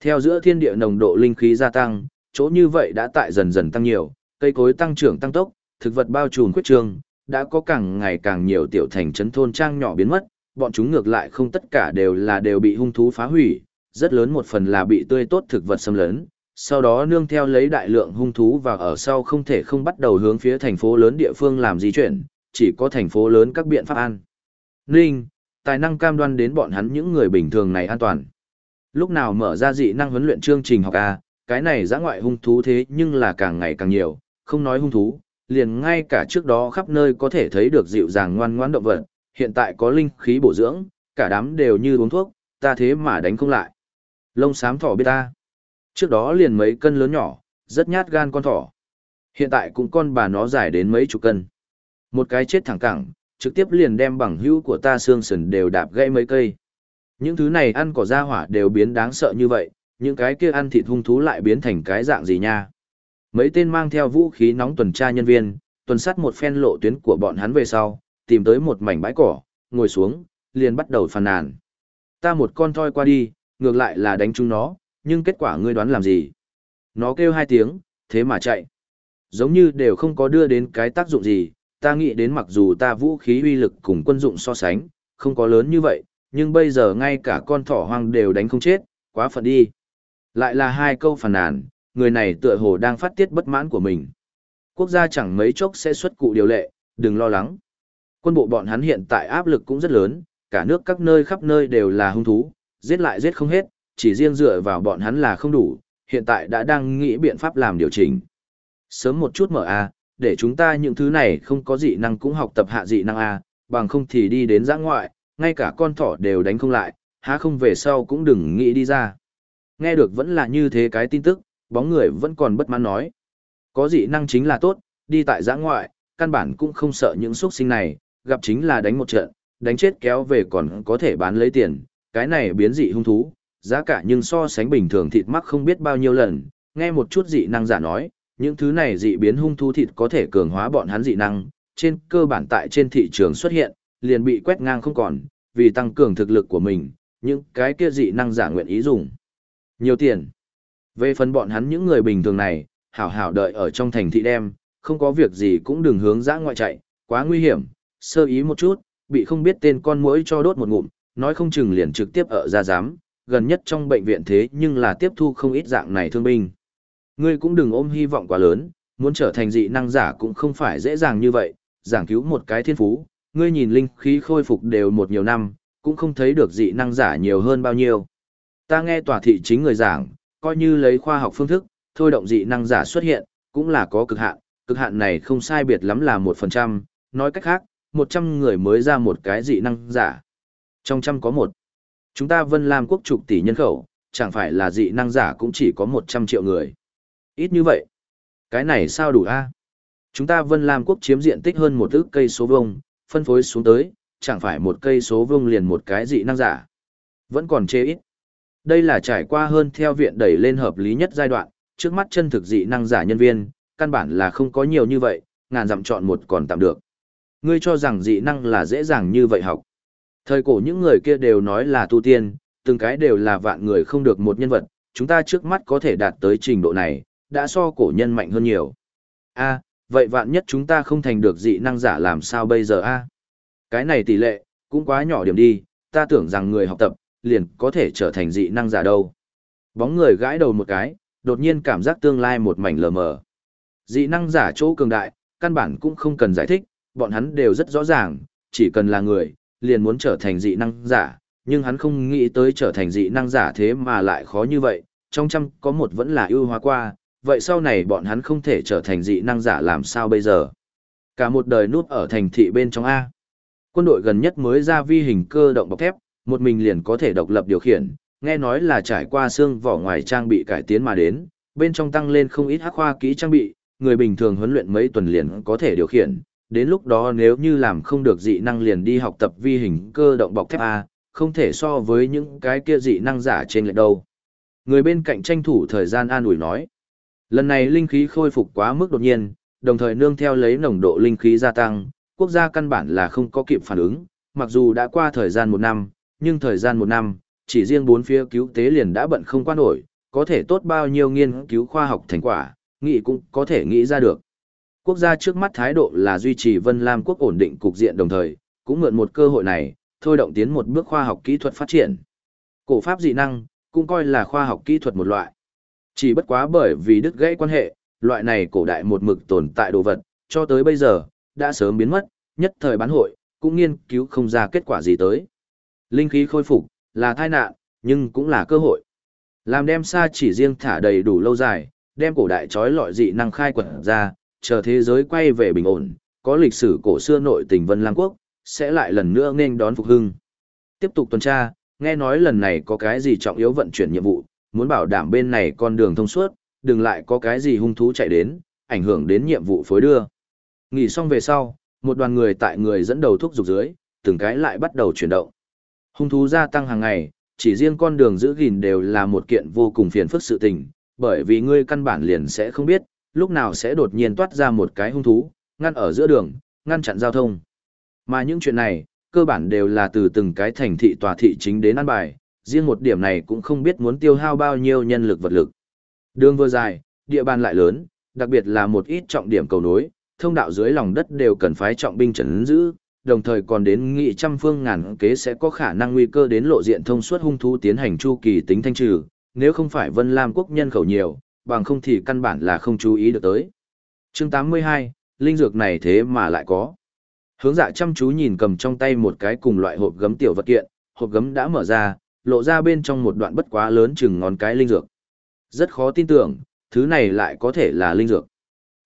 Theo giữa thiên địa nồng độ linh khí gia tăng, chỗ như vậy đã tại dần dần tăng nhiều, cây cối tăng trưởng tăng tốc, thực vật bao trùm khuyết trương, đã có càng ngày càng nhiều tiểu thành trấn thôn trang nhỏ biến mất, bọn chúng ngược lại không tất cả đều là đều bị hung thú phá hủy, rất lớn một phần là bị tươi tốt thực vật xâm lấn, sau đó nương theo lấy đại lượng hung thú và ở sau không thể không bắt đầu hướng phía thành phố lớn địa phương làm di chuyển, chỉ có thành phố lớn các biện pháp an. Ninh, tài năng cam đoan đến bọn hắn những người bình thường này an toàn. Lúc nào mở ra dị năng huấn luyện chương trình học A, cái này giã ngoại hung thú thế nhưng là càng ngày càng nhiều, không nói hung thú, liền ngay cả trước đó khắp nơi có thể thấy được dịu dàng ngoan ngoãn động vật, hiện tại có linh khí bổ dưỡng, cả đám đều như uống thuốc, ta thế mà đánh không lại. Lông xám thỏ biết ta. Trước đó liền mấy cân lớn nhỏ, rất nhát gan con thỏ. Hiện tại cũng con bà nó dài đến mấy chục cân. Một cái chết thẳng cẳng, trực tiếp liền đem bằng hữu của ta xương sườn đều đạp gãy mấy cây. Những thứ này ăn cỏ ra hỏa đều biến đáng sợ như vậy, những cái kia ăn thịt hung thú lại biến thành cái dạng gì nha. Mấy tên mang theo vũ khí nóng tuần tra nhân viên, tuần sát một phen lộ tuyến của bọn hắn về sau, tìm tới một mảnh bãi cỏ, ngồi xuống, liền bắt đầu phàn nàn. Ta một con thoi qua đi, ngược lại là đánh chúng nó, nhưng kết quả ngươi đoán làm gì? Nó kêu hai tiếng, thế mà chạy. Giống như đều không có đưa đến cái tác dụng gì, ta nghĩ đến mặc dù ta vũ khí uy lực cùng quân dụng so sánh, không có lớn như vậy, nhưng bây giờ ngay cả con thỏ hoang đều đánh không chết, quá phận đi. Lại là hai câu phản nàn, người này tựa hồ đang phát tiết bất mãn của mình. Quốc gia chẳng mấy chốc sẽ xuất cụ điều lệ, đừng lo lắng. Quân bộ bọn hắn hiện tại áp lực cũng rất lớn, cả nước các nơi khắp nơi đều là hung thú, giết lại giết không hết, chỉ riêng dựa vào bọn hắn là không đủ, hiện tại đã đang nghĩ biện pháp làm điều chỉnh. Sớm một chút mở A, để chúng ta những thứ này không có dị năng cũng học tập hạ dị năng A, bằng không thì đi đến giã ngoại, ngay cả con thỏ đều đánh không lại, há không về sau cũng đừng nghĩ đi ra. Nghe được vẫn là như thế cái tin tức, bóng người vẫn còn bất mãn nói. Có dị năng chính là tốt, đi tại giã ngoại, căn bản cũng không sợ những xuất sinh này, gặp chính là đánh một trận, đánh chết kéo về còn có thể bán lấy tiền, cái này biến dị hung thú, giá cả nhưng so sánh bình thường thịt mắc không biết bao nhiêu lần, nghe một chút dị năng giả nói, những thứ này dị biến hung thú thịt có thể cường hóa bọn hắn dị năng, trên cơ bản tại trên thị trường xuất hiện, liền bị quét ngang không còn, vì tăng cường thực lực của mình, những cái kia dị năng giả nguyện ý dùng. Nhiều tiền. Về phần bọn hắn những người bình thường này, hảo hảo đợi ở trong thành thị đem, không có việc gì cũng đừng hướng ra ngoại chạy, quá nguy hiểm, sơ ý một chút, bị không biết tên con muỗi cho đốt một ngụm, nói không chừng liền trực tiếp ở ra giám, gần nhất trong bệnh viện thế nhưng là tiếp thu không ít dạng này thương binh. Ngươi cũng đừng ôm hy vọng quá lớn, muốn trở thành dị năng giả cũng không phải dễ dàng như vậy, giảng cứu một cái thiên phú, ngươi nhìn linh khí khôi phục đều một nhiều năm, cũng không thấy được dị năng giả nhiều hơn bao nhiêu. Ta nghe tòa thị chính người giảng, coi như lấy khoa học phương thức, thôi động dị năng giả xuất hiện, cũng là có cực hạn, cực hạn này không sai biệt lắm là 1%, nói cách khác, 100 người mới ra một cái dị năng giả. Trong trăm có một. Chúng ta Vân Lam quốc trục tỷ nhân khẩu, chẳng phải là dị năng giả cũng chỉ có 100 triệu người. Ít như vậy. Cái này sao đủ a? Chúng ta Vân Lam quốc chiếm diện tích hơn một ước cây số vuông, phân phối xuống tới, chẳng phải một cây số vuông liền một cái dị năng giả. Vẫn còn chê ít. Đây là trải qua hơn theo viện đẩy lên hợp lý nhất giai đoạn, trước mắt chân thực dị năng giả nhân viên, căn bản là không có nhiều như vậy, ngàn dặm chọn một còn tạm được. Ngươi cho rằng dị năng là dễ dàng như vậy học. Thời cổ những người kia đều nói là tu tiên, từng cái đều là vạn người không được một nhân vật, chúng ta trước mắt có thể đạt tới trình độ này, đã so cổ nhân mạnh hơn nhiều. A, vậy vạn nhất chúng ta không thành được dị năng giả làm sao bây giờ a? Cái này tỷ lệ, cũng quá nhỏ điểm đi, ta tưởng rằng người học tập, liền có thể trở thành dị năng giả đâu. Bóng người gãi đầu một cái, đột nhiên cảm giác tương lai một mảnh lờ mờ. Dị năng giả chỗ cường đại, căn bản cũng không cần giải thích, bọn hắn đều rất rõ ràng, chỉ cần là người, liền muốn trở thành dị năng giả, nhưng hắn không nghĩ tới trở thành dị năng giả thế mà lại khó như vậy, trong trăm có một vẫn là ưu hóa qua, vậy sau này bọn hắn không thể trở thành dị năng giả làm sao bây giờ? Cả một đời núp ở thành thị bên trong A. Quân đội gần nhất mới ra vi hình cơ động bọc thép, một mình liền có thể độc lập điều khiển, nghe nói là trải qua xương vỏ ngoài trang bị cải tiến mà đến, bên trong tăng lên không ít hắc khoa kỹ trang bị, người bình thường huấn luyện mấy tuần liền có thể điều khiển, đến lúc đó nếu như làm không được dị năng liền đi học tập vi hình cơ động bọc thép A, không thể so với những cái kia dị năng giả trên lệch đâu. Người bên cạnh tranh thủ thời gian an ủi nói. Lần này linh khí khôi phục quá mức đột nhiên, đồng thời nương theo lấy nồng độ linh khí gia tăng, quốc gia căn bản là không có kịp phản ứng, mặc dù đã qua thời gian một năm, nhưng thời gian một năm, chỉ riêng bốn phía cứu tế liền đã bận không qua nổi, có thể tốt bao nhiêu nghiên cứu khoa học thành quả, nghĩ cũng có thể nghĩ ra được. Quốc gia trước mắt thái độ là duy trì Vân Lam quốc ổn định cục diện đồng thời, cũng mượn một cơ hội này, thôi động tiến một bước khoa học kỹ thuật phát triển. Cổ pháp dị năng, cũng coi là khoa học kỹ thuật một loại. Chỉ bất quá bởi vì đứt gãy quan hệ, loại này cổ đại một mực tồn tại đồ vật, cho tới bây giờ, đã sớm biến mất, nhất thời bán hội, cũng nghiên cứu không ra kết quả gì tới. Linh khí khôi phục, là tai nạn, nhưng cũng là cơ hội. Làm đem xa chỉ riêng thả đầy đủ lâu dài, đem cổ đại trói lọi dị năng khai quật ra, chờ thế giới quay về bình ổn, có lịch sử cổ xưa nội tình Vân Lang Quốc, sẽ lại lần nữa nên đón phục hưng. Tiếp tục tuần tra, nghe nói lần này có cái gì trọng yếu vận chuyển nhiệm vụ, muốn bảo đảm bên này con đường thông suốt, đừng lại có cái gì hung thú chạy đến, ảnh hưởng đến nhiệm vụ phối đưa. Nghỉ xong về sau, Một đoàn người tại người dẫn đầu thuốc dục dưới, từng cái lại bắt đầu chuyển động. Hung thú gia tăng hàng ngày, chỉ riêng con đường giữ gìn đều là một kiện vô cùng phiền phức sự tình, bởi vì ngươi căn bản liền sẽ không biết, lúc nào sẽ đột nhiên toát ra một cái hung thú, ngăn ở giữa đường, ngăn chặn giao thông. Mà những chuyện này, cơ bản đều là từ từng cái thành thị tòa thị chính đến ăn bài, riêng một điểm này cũng không biết muốn tiêu hao bao nhiêu nhân lực vật lực. Đường vừa dài, địa bàn lại lớn, đặc biệt là một ít trọng điểm cầu nối, thông đạo dưới lòng đất đều cần phái trọng binh trấn giữ, đồng thời còn đến nghị trăm phương ngàn kế sẽ có khả năng nguy cơ đến lộ diện thông suốt hung thú tiến hành chu kỳ tính thanh trừ, nếu không phải Vân Lam quốc nhân khẩu nhiều, bằng không thì căn bản là không chú ý được tới. Chương 82, linh dược này thế mà lại có. Hướng dạ chăm chú nhìn cầm trong tay một cái cùng loại hộp gấm tiểu vật kiện, hộp gấm đã mở ra, lộ ra bên trong một đoạn bất quá lớn chừng ngón cái linh dược. Rất khó tin tưởng, thứ này lại có thể là linh dược.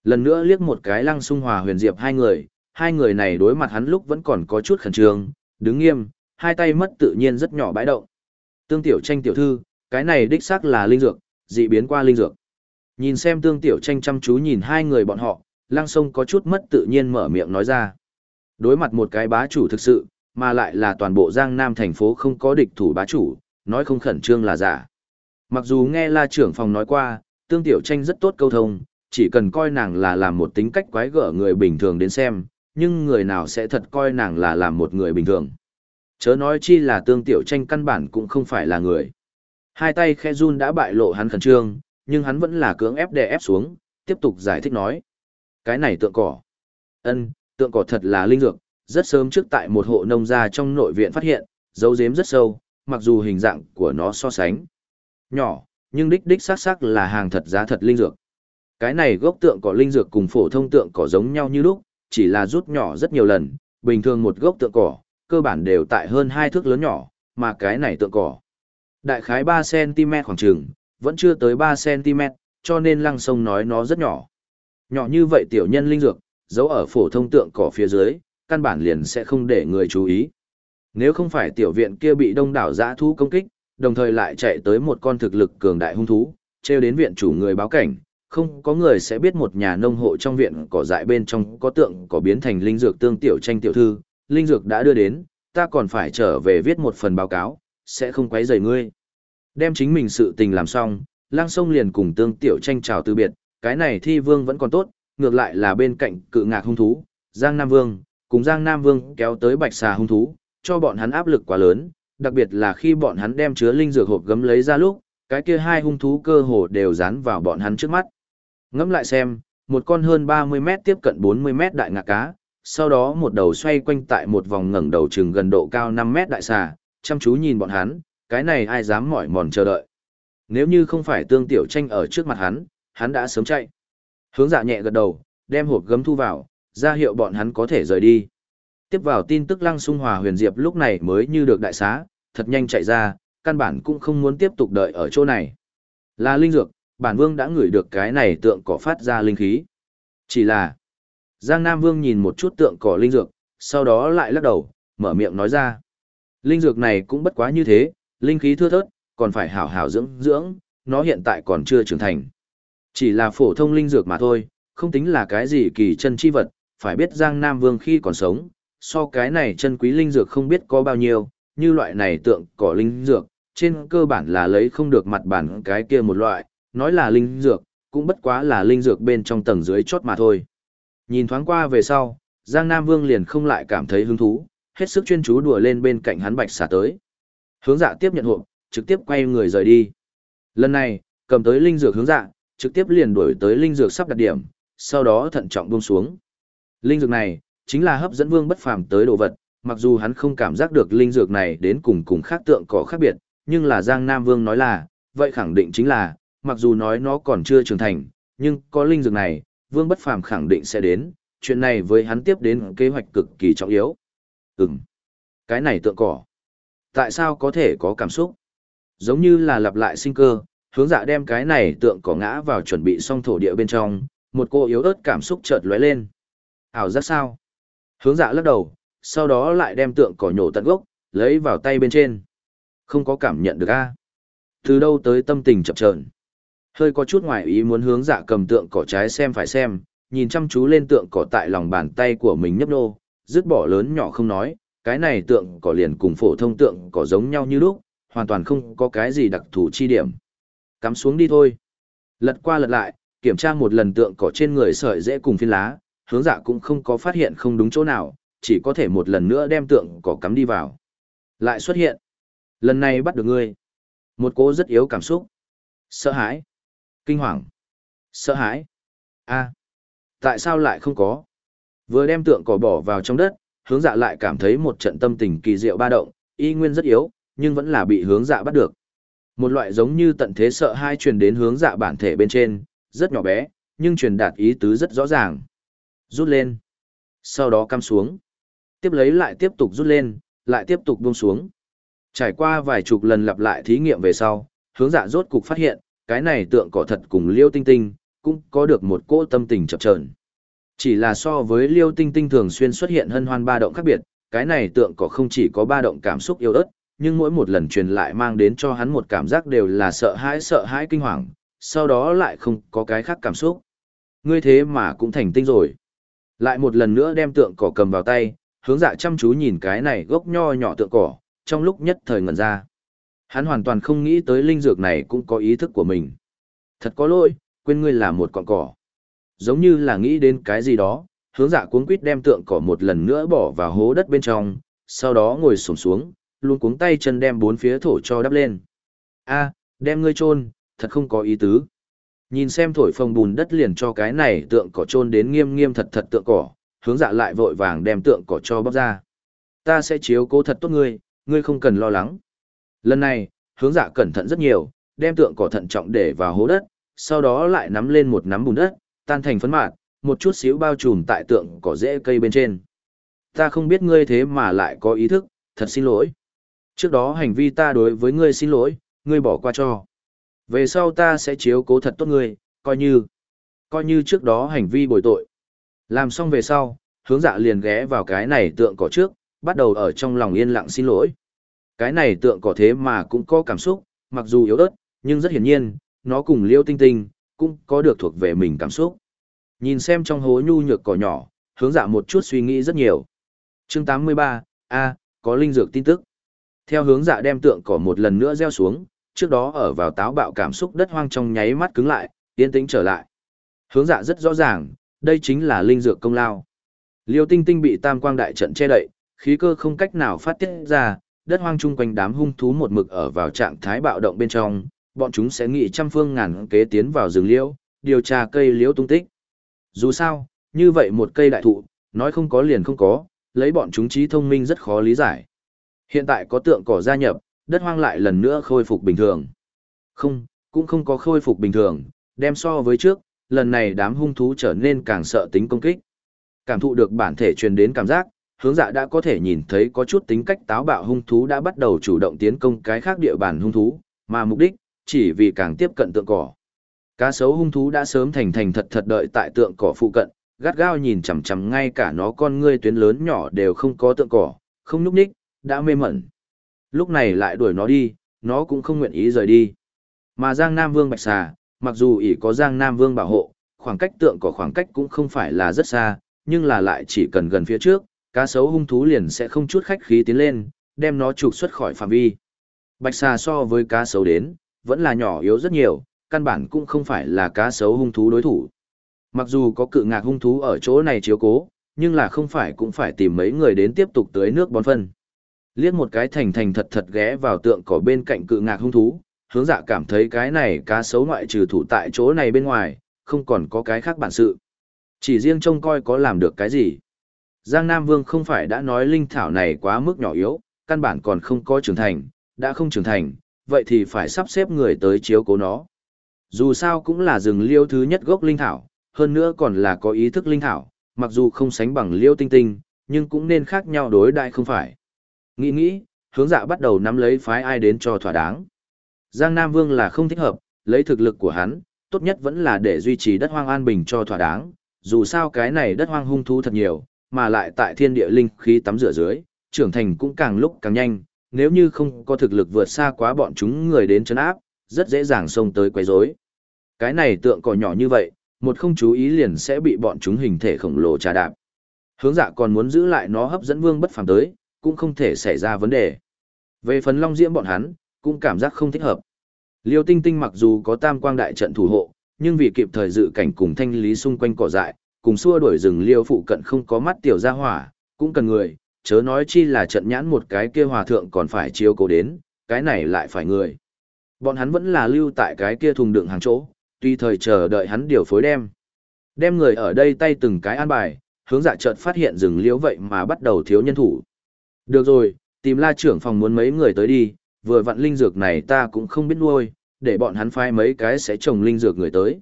Lần nữa liếc một cái lăng sung hòa huyền diệp hai người, hai người này đối mặt hắn lúc vẫn còn có chút khẩn trương, đứng nghiêm, hai tay mất tự nhiên rất nhỏ bãi động. Tương tiểu tranh tiểu thư, cái này đích xác là linh dược, dị biến qua linh dược. Nhìn xem tương tiểu tranh chăm chú nhìn hai người bọn họ, lăng sông có chút mất tự nhiên mở miệng nói ra. Đối mặt một cái bá chủ thực sự, mà lại là toàn bộ giang nam thành phố không có địch thủ bá chủ, nói không khẩn trương là giả. Mặc dù nghe la trưởng phòng nói qua, tương tiểu tranh rất tốt câu thông, chỉ cần coi nàng là làm một tính cách quái gở người bình thường đến xem, nhưng người nào sẽ thật coi nàng là làm một người bình thường. Chớ nói chi là tương tiểu tranh căn bản cũng không phải là người. Hai tay khe run đã bại lộ hắn khẩn trương, nhưng hắn vẫn là cưỡng ép đè ép xuống, tiếp tục giải thích nói. Cái này tượng cỏ. ân tượng cỏ thật là linh dược, rất sớm trước tại một hộ nông gia trong nội viện phát hiện, dấu giếm rất sâu, mặc dù hình dạng của nó so sánh nhỏ, nhưng đích đích xác xác là hàng thật giá thật linh dược. Cái này gốc tượng cỏ linh dược cùng phổ thông tượng cỏ giống nhau như lúc, chỉ là rút nhỏ rất nhiều lần, bình thường một gốc tượng cỏ, cơ bản đều tại hơn hai thước lớn nhỏ, mà cái này tượng cỏ. Đại khái 3cm khoảng trường, vẫn chưa tới 3cm, cho nên lăng sông nói nó rất nhỏ. Nhỏ như vậy tiểu nhân linh dược, giấu ở phổ thông tượng cỏ phía dưới, căn bản liền sẽ không để người chú ý. Nếu không phải tiểu viện kia bị đông đảo giã thú công kích, đồng thời lại chạy tới một con thực lực cường đại hung thú, treo đến viện chủ người báo cảnh, không có người sẽ biết một nhà nông hộ trong viện cỏ dại bên trong có tượng có biến thành linh dược tương tiểu tranh tiểu thư, linh dược đã đưa đến, ta còn phải trở về viết một phần báo cáo, sẽ không quấy rầy ngươi. Đem chính mình sự tình làm xong, lang sông liền cùng tương tiểu tranh chào từ biệt, cái này thi vương vẫn còn tốt, ngược lại là bên cạnh cự ngạc hung thú, Giang Nam Vương, cùng Giang Nam Vương kéo tới bạch xà hung thú, cho bọn hắn áp lực quá lớn, đặc biệt là khi bọn hắn đem chứa linh dược hộp gấm lấy ra lúc, cái kia hai hung thú cơ hồ đều dán vào bọn hắn trước mắt. Ngẫm lại xem, một con hơn 30 mét tiếp cận 40 mét đại ngạc cá, sau đó một đầu xoay quanh tại một vòng ngẩng đầu chừng gần độ cao 5 mét đại xà, chăm chú nhìn bọn hắn, cái này ai dám mỏi mòn chờ đợi. Nếu như không phải tương tiểu tranh ở trước mặt hắn, hắn đã sớm chạy. Hướng dạ nhẹ gật đầu, đem hộp gấm thu vào, ra hiệu bọn hắn có thể rời đi. Tiếp vào tin tức Lăng Sung Hòa Huyền Diệp lúc này mới như được đại xá, thật nhanh chạy ra, căn bản cũng không muốn tiếp tục đợi ở chỗ này. Là linh dược, bản vương đã ngửi được cái này tượng cỏ phát ra linh khí. Chỉ là, Giang Nam Vương nhìn một chút tượng cỏ linh dược, sau đó lại lắc đầu, mở miệng nói ra. Linh dược này cũng bất quá như thế, linh khí thưa thớt, còn phải hảo hảo dưỡng dưỡng, nó hiện tại còn chưa trưởng thành. Chỉ là phổ thông linh dược mà thôi, không tính là cái gì kỳ chân chi vật, phải biết Giang Nam Vương khi còn sống, so cái này chân quý linh dược không biết có bao nhiêu, như loại này tượng cỏ linh dược, trên cơ bản là lấy không được mặt bản cái kia một loại, nói là linh dược, cũng bất quá là linh dược bên trong tầng dưới chót mà thôi. Nhìn thoáng qua về sau, Giang Nam Vương liền không lại cảm thấy hứng thú, hết sức chuyên chú đùa lên bên cạnh hắn bạch xà tới. Hướng dạ tiếp nhận hộp, trực tiếp quay người rời đi. Lần này, cầm tới linh dược hướng dạ, trực tiếp liền đuổi tới linh dược sắp đặt điểm, sau đó thận trọng buông xuống. Linh dược này, chính là hấp dẫn vương bất phàm tới đồ vật, mặc dù hắn không cảm giác được linh dược này đến cùng cùng khác tượng cỏ khác biệt, nhưng là Giang Nam Vương nói là, vậy khẳng định chính là, mặc dù nói nó còn chưa trưởng thành, nhưng có linh dược này, Vương bất phàm khẳng định sẽ đến, chuyện này với hắn tiếp đến kế hoạch cực kỳ trọng yếu. Ừm, cái này tượng cỏ. Tại sao có thể có cảm xúc? Giống như là lặp lại sinh cơ, hướng dạ đem cái này tượng cỏ ngã vào chuẩn bị xong thổ địa bên trong, một cô yếu ớt cảm xúc chợt lóe lên. Ảo giác sao? Hướng dạ lắc đầu, sau đó lại đem tượng cỏ nhổ tận gốc, lấy vào tay bên trên. Không có cảm nhận được a Từ đâu tới tâm tình chập chờn Hơi có chút ngoài ý muốn hướng dạ cầm tượng cỏ trái xem phải xem, nhìn chăm chú lên tượng cỏ tại lòng bàn tay của mình nhấp nô, dứt bỏ lớn nhỏ không nói, cái này tượng cỏ liền cùng phổ thông tượng cỏ giống nhau như lúc, hoàn toàn không có cái gì đặc thù chi điểm. Cắm xuống đi thôi. Lật qua lật lại, kiểm tra một lần tượng cỏ trên người sợi dễ cùng phiến lá, hướng dạ cũng không có phát hiện không đúng chỗ nào, chỉ có thể một lần nữa đem tượng cỏ cắm đi vào. Lại xuất hiện. Lần này bắt được ngươi. Một cô rất yếu cảm xúc. Sợ hãi. Kinh hoàng. Sợ hãi. a à, tại sao lại không có? Vừa đem tượng cỏ bỏ vào trong đất, hướng dạ lại cảm thấy một trận tâm tình kỳ diệu ba động, y nguyên rất yếu, nhưng vẫn là bị hướng dạ bắt được. Một loại giống như tận thế sợ hai truyền đến hướng dạ bản thể bên trên, rất nhỏ bé, nhưng truyền đạt ý tứ rất rõ ràng. Rút lên. Sau đó cắm xuống. Tiếp lấy lại tiếp tục rút lên, lại tiếp tục buông xuống. Trải qua vài chục lần lặp lại thí nghiệm về sau, hướng dạ rốt cục phát hiện, cái này tượng cỏ thật cùng liêu tinh tinh, cũng có được một cỗ tâm tình chập chờn. Chỉ là so với liêu tinh tinh thường xuyên xuất hiện hân hoan ba động khác biệt, cái này tượng cỏ không chỉ có ba động cảm xúc yêu ớt, nhưng mỗi một lần truyền lại mang đến cho hắn một cảm giác đều là sợ hãi sợ hãi kinh hoàng, sau đó lại không có cái khác cảm xúc. Ngươi thế mà cũng thành tinh rồi. Lại một lần nữa đem tượng cỏ cầm vào tay, hướng dạ chăm chú nhìn cái này gốc nho nhỏ tượng cỏ, trong lúc nhất thời ngẩn ra. Hắn hoàn toàn không nghĩ tới linh dược này cũng có ý thức của mình. Thật có lỗi, quên ngươi là một con cỏ. Giống như là nghĩ đến cái gì đó, hướng dạ cuống quýt đem tượng cỏ một lần nữa bỏ vào hố đất bên trong, sau đó ngồi sổm xuống, luôn cuống tay chân đem bốn phía thổ cho đắp lên. a đem ngươi chôn thật không có ý tứ. Nhìn xem thổi phồng bùn đất liền cho cái này tượng cỏ trôn đến nghiêm nghiêm thật thật tượng cỏ, hướng dạ lại vội vàng đem tượng cỏ cho bóc ra. Ta sẽ chiếu cố thật tốt ngươi, ngươi không cần lo lắng. Lần này, hướng dạ cẩn thận rất nhiều, đem tượng cỏ thận trọng để vào hố đất, sau đó lại nắm lên một nắm bùn đất, tan thành phấn mạt, một chút xíu bao trùm tại tượng cỏ rễ cây bên trên. Ta không biết ngươi thế mà lại có ý thức, thật xin lỗi. Trước đó hành vi ta đối với ngươi xin lỗi, ngươi bỏ qua cho. Về sau ta sẽ chiếu cố thật tốt ngươi, coi như, coi như trước đó hành vi bồi tội. Làm xong về sau, hướng dạ liền ghé vào cái này tượng cỏ trước, bắt đầu ở trong lòng yên lặng xin lỗi. Cái này tượng cỏ thế mà cũng có cảm xúc, mặc dù yếu ớt, nhưng rất hiển nhiên, nó cùng liêu tinh tinh, cũng có được thuộc về mình cảm xúc. Nhìn xem trong hố nhu nhược cỏ nhỏ, hướng dạ một chút suy nghĩ rất nhiều. chương 83, A, có linh dược tin tức. Theo hướng dạ đem tượng cỏ một lần nữa gieo xuống, trước đó ở vào táo bạo cảm xúc đất hoang trong nháy mắt cứng lại, yên tĩnh trở lại. Hướng dạ rất rõ ràng, đây chính là linh dược công lao. Liêu tinh tinh bị tam quang đại trận che đậy, khí cơ không cách nào phát tiết ra, đất hoang chung quanh đám hung thú một mực ở vào trạng thái bạo động bên trong, bọn chúng sẽ nghị trăm phương ngàn kế tiến vào rừng liễu, điều tra cây liễu tung tích. Dù sao, như vậy một cây đại thụ, nói không có liền không có, lấy bọn chúng trí thông minh rất khó lý giải. Hiện tại có tượng cỏ gia nhập, đất hoang lại lần nữa khôi phục bình thường. Không, cũng không có khôi phục bình thường, đem so với trước, lần này đám hung thú trở nên càng sợ tính công kích. Cảm thụ được bản thể truyền đến cảm giác, hướng dạ đã có thể nhìn thấy có chút tính cách táo bạo hung thú đã bắt đầu chủ động tiến công cái khác địa bàn hung thú, mà mục đích, chỉ vì càng tiếp cận tượng cỏ. Cá sấu hung thú đã sớm thành thành thật thật đợi tại tượng cỏ phụ cận, gắt gao nhìn chằm chằm ngay cả nó con ngươi tuyến lớn nhỏ đều không có tượng cỏ, không núp ních, đã mê mẩn. Lúc này lại đuổi nó đi, nó cũng không nguyện ý rời đi. Mà Giang Nam Vương Bạch Xà, mặc dù ỷ có Giang Nam Vương bảo hộ, khoảng cách tượng cỏ khoảng cách cũng không phải là rất xa, nhưng là lại chỉ cần gần phía trước, cá sấu hung thú liền sẽ không chút khách khí tiến lên, đem nó trục xuất khỏi phạm vi. Bạch xà so với cá sấu đến, vẫn là nhỏ yếu rất nhiều, căn bản cũng không phải là cá sấu hung thú đối thủ. Mặc dù có cự ngạc hung thú ở chỗ này chiếu cố, nhưng là không phải cũng phải tìm mấy người đến tiếp tục tưới nước bón phân. Liếc một cái thành thành thật thật ghé vào tượng cỏ bên cạnh cự ngạc hung thú, hướng dạ cảm thấy cái này cá sấu ngoại trừ thủ tại chỗ này bên ngoài, không còn có cái khác bản sự. Chỉ riêng trông coi có làm được cái gì. Giang Nam Vương không phải đã nói linh thảo này quá mức nhỏ yếu, căn bản còn không có trưởng thành, đã không trưởng thành, vậy thì phải sắp xếp người tới chiếu cố nó. Dù sao cũng là rừng liêu thứ nhất gốc linh thảo, hơn nữa còn là có ý thức linh thảo, mặc dù không sánh bằng liêu tinh tinh, nhưng cũng nên khác nhau đối đại không phải. Nghĩ nghĩ, hướng dạ bắt đầu nắm lấy phái ai đến cho thỏa đáng. Giang Nam Vương là không thích hợp, lấy thực lực của hắn, tốt nhất vẫn là để duy trì đất hoang an bình cho thỏa đáng, dù sao cái này đất hoang hung thú thật nhiều, mà lại tại thiên địa linh khí tắm rửa dưới, trưởng thành cũng càng lúc càng nhanh, nếu như không có thực lực vượt xa quá bọn chúng người đến chấn áp, rất dễ dàng xông tới quấy rối. Cái này tượng cỏ nhỏ như vậy, một không chú ý liền sẽ bị bọn chúng hình thể khổng lồ trà đạp. Hướng dạ còn muốn giữ lại nó hấp dẫn vương bất phàm tới, cũng không thể xảy ra vấn đề. Về phần long diễm bọn hắn, cũng cảm giác không thích hợp. Liêu tinh tinh mặc dù có tam quang đại trận thủ hộ, nhưng vì kịp thời dự cảnh cùng thanh lý xung quanh cỏ dại, cùng xua đuổi rừng liêu phụ cận không có mắt tiểu gia hỏa, cũng cần người, chớ nói chi là trận nhãn một cái kia hòa thượng còn phải chiếu cố đến, cái này lại phải người. Bọn hắn vẫn là lưu tại cái kia thùng đựng hàng chỗ, tuy thời chờ đợi hắn điều phối đem. Đem người ở đây tay từng cái an bài, hướng dạ chợt phát hiện rừng liễu vậy mà bắt đầu thiếu nhân thủ. Được rồi, tìm la trưởng phòng muốn mấy người tới đi, vừa vặn linh dược này ta cũng không biết nuôi, để bọn hắn phai mấy cái sẽ trồng linh dược người tới.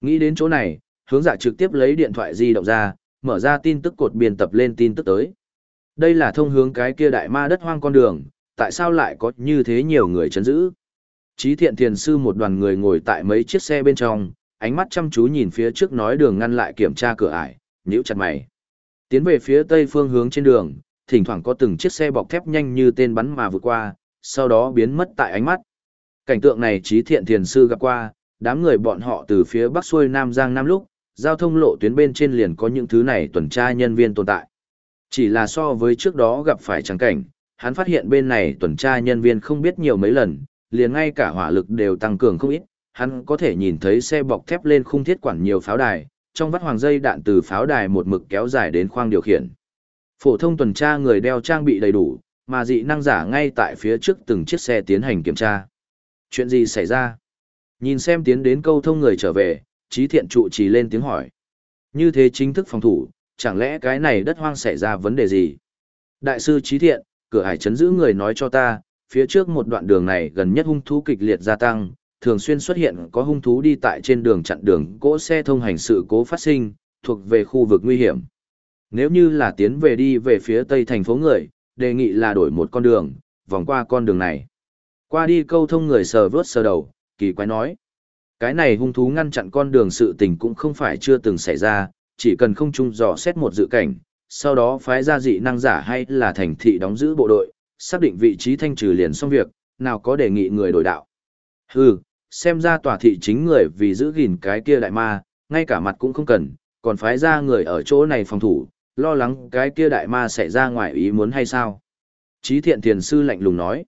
Nghĩ đến chỗ này, hướng dạ trực tiếp lấy điện thoại di động ra, mở ra tin tức cột biên tập lên tin tức tới. Đây là thông hướng cái kia đại ma đất hoang con đường, tại sao lại có như thế nhiều người chấn giữ? Chí thiện thiền sư một đoàn người ngồi tại mấy chiếc xe bên trong, ánh mắt chăm chú nhìn phía trước nói đường ngăn lại kiểm tra cửa ải, nhíu chặt mày. Tiến về phía tây phương hướng trên đường, thỉnh thoảng có từng chiếc xe bọc thép nhanh như tên bắn mà vượt qua, sau đó biến mất tại ánh mắt. Cảnh tượng này trí thiện thiền sư gặp qua, đám người bọn họ từ phía bắc xuôi Nam Giang Nam lúc, giao thông lộ tuyến bên trên liền có những thứ này tuần tra nhân viên tồn tại. Chỉ là so với trước đó gặp phải trắng cảnh, hắn phát hiện bên này tuần tra nhân viên không biết nhiều mấy lần, liền ngay cả hỏa lực đều tăng cường không ít, hắn có thể nhìn thấy xe bọc thép lên khung thiết quản nhiều pháo đài, trong vắt hoàng dây đạn từ pháo đài một mực kéo dài đến khoang điều khiển. Phổ thông tuần tra người đeo trang bị đầy đủ, mà dị năng giả ngay tại phía trước từng chiếc xe tiến hành kiểm tra. Chuyện gì xảy ra? Nhìn xem tiến đến câu thông người trở về, trí thiện trụ trì lên tiếng hỏi. Như thế chính thức phòng thủ, chẳng lẽ cái này đất hoang xảy ra vấn đề gì? Đại sư trí thiện, cửa hải chấn giữ người nói cho ta, phía trước một đoạn đường này gần nhất hung thú kịch liệt gia tăng, thường xuyên xuất hiện có hung thú đi tại trên đường chặn đường cỗ xe thông hành sự cố phát sinh, thuộc về khu vực nguy hiểm. Nếu như là tiến về đi về phía tây thành phố người, đề nghị là đổi một con đường, vòng qua con đường này. Qua đi câu thông người sờ vớt sờ đầu, kỳ quái nói. Cái này hung thú ngăn chặn con đường sự tình cũng không phải chưa từng xảy ra, chỉ cần không chung dò xét một dự cảnh, sau đó phái ra dị năng giả hay là thành thị đóng giữ bộ đội, xác định vị trí thanh trừ liền xong việc, nào có đề nghị người đổi đạo. Hừ, xem ra tòa thị chính người vì giữ gìn cái kia đại ma, ngay cả mặt cũng không cần, còn phái ra người ở chỗ này phòng thủ, lo lắng cái kia đại ma sẽ ra ngoài ý muốn hay sao. Chí thiện thiền sư lạnh lùng nói.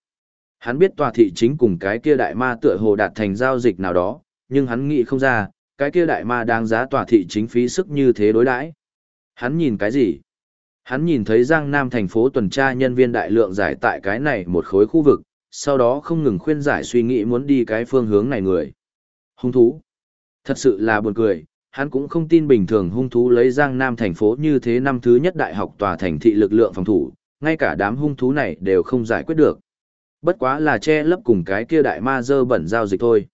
Hắn biết tòa thị chính cùng cái kia đại ma tựa hồ đạt thành giao dịch nào đó, nhưng hắn nghĩ không ra, cái kia đại ma đang giá tòa thị chính phí sức như thế đối đãi. Hắn nhìn cái gì? Hắn nhìn thấy Giang Nam thành phố tuần tra nhân viên đại lượng giải tại cái này một khối khu vực, sau đó không ngừng khuyên giải suy nghĩ muốn đi cái phương hướng này người. Hung thú. Thật sự là buồn cười, hắn cũng không tin bình thường hung thú lấy Giang Nam thành phố như thế năm thứ nhất đại học tòa thành thị lực lượng phòng thủ, ngay cả đám hung thú này đều không giải quyết được. Bất quá là che lấp cùng cái kia đại ma dơ bẩn giao dịch thôi.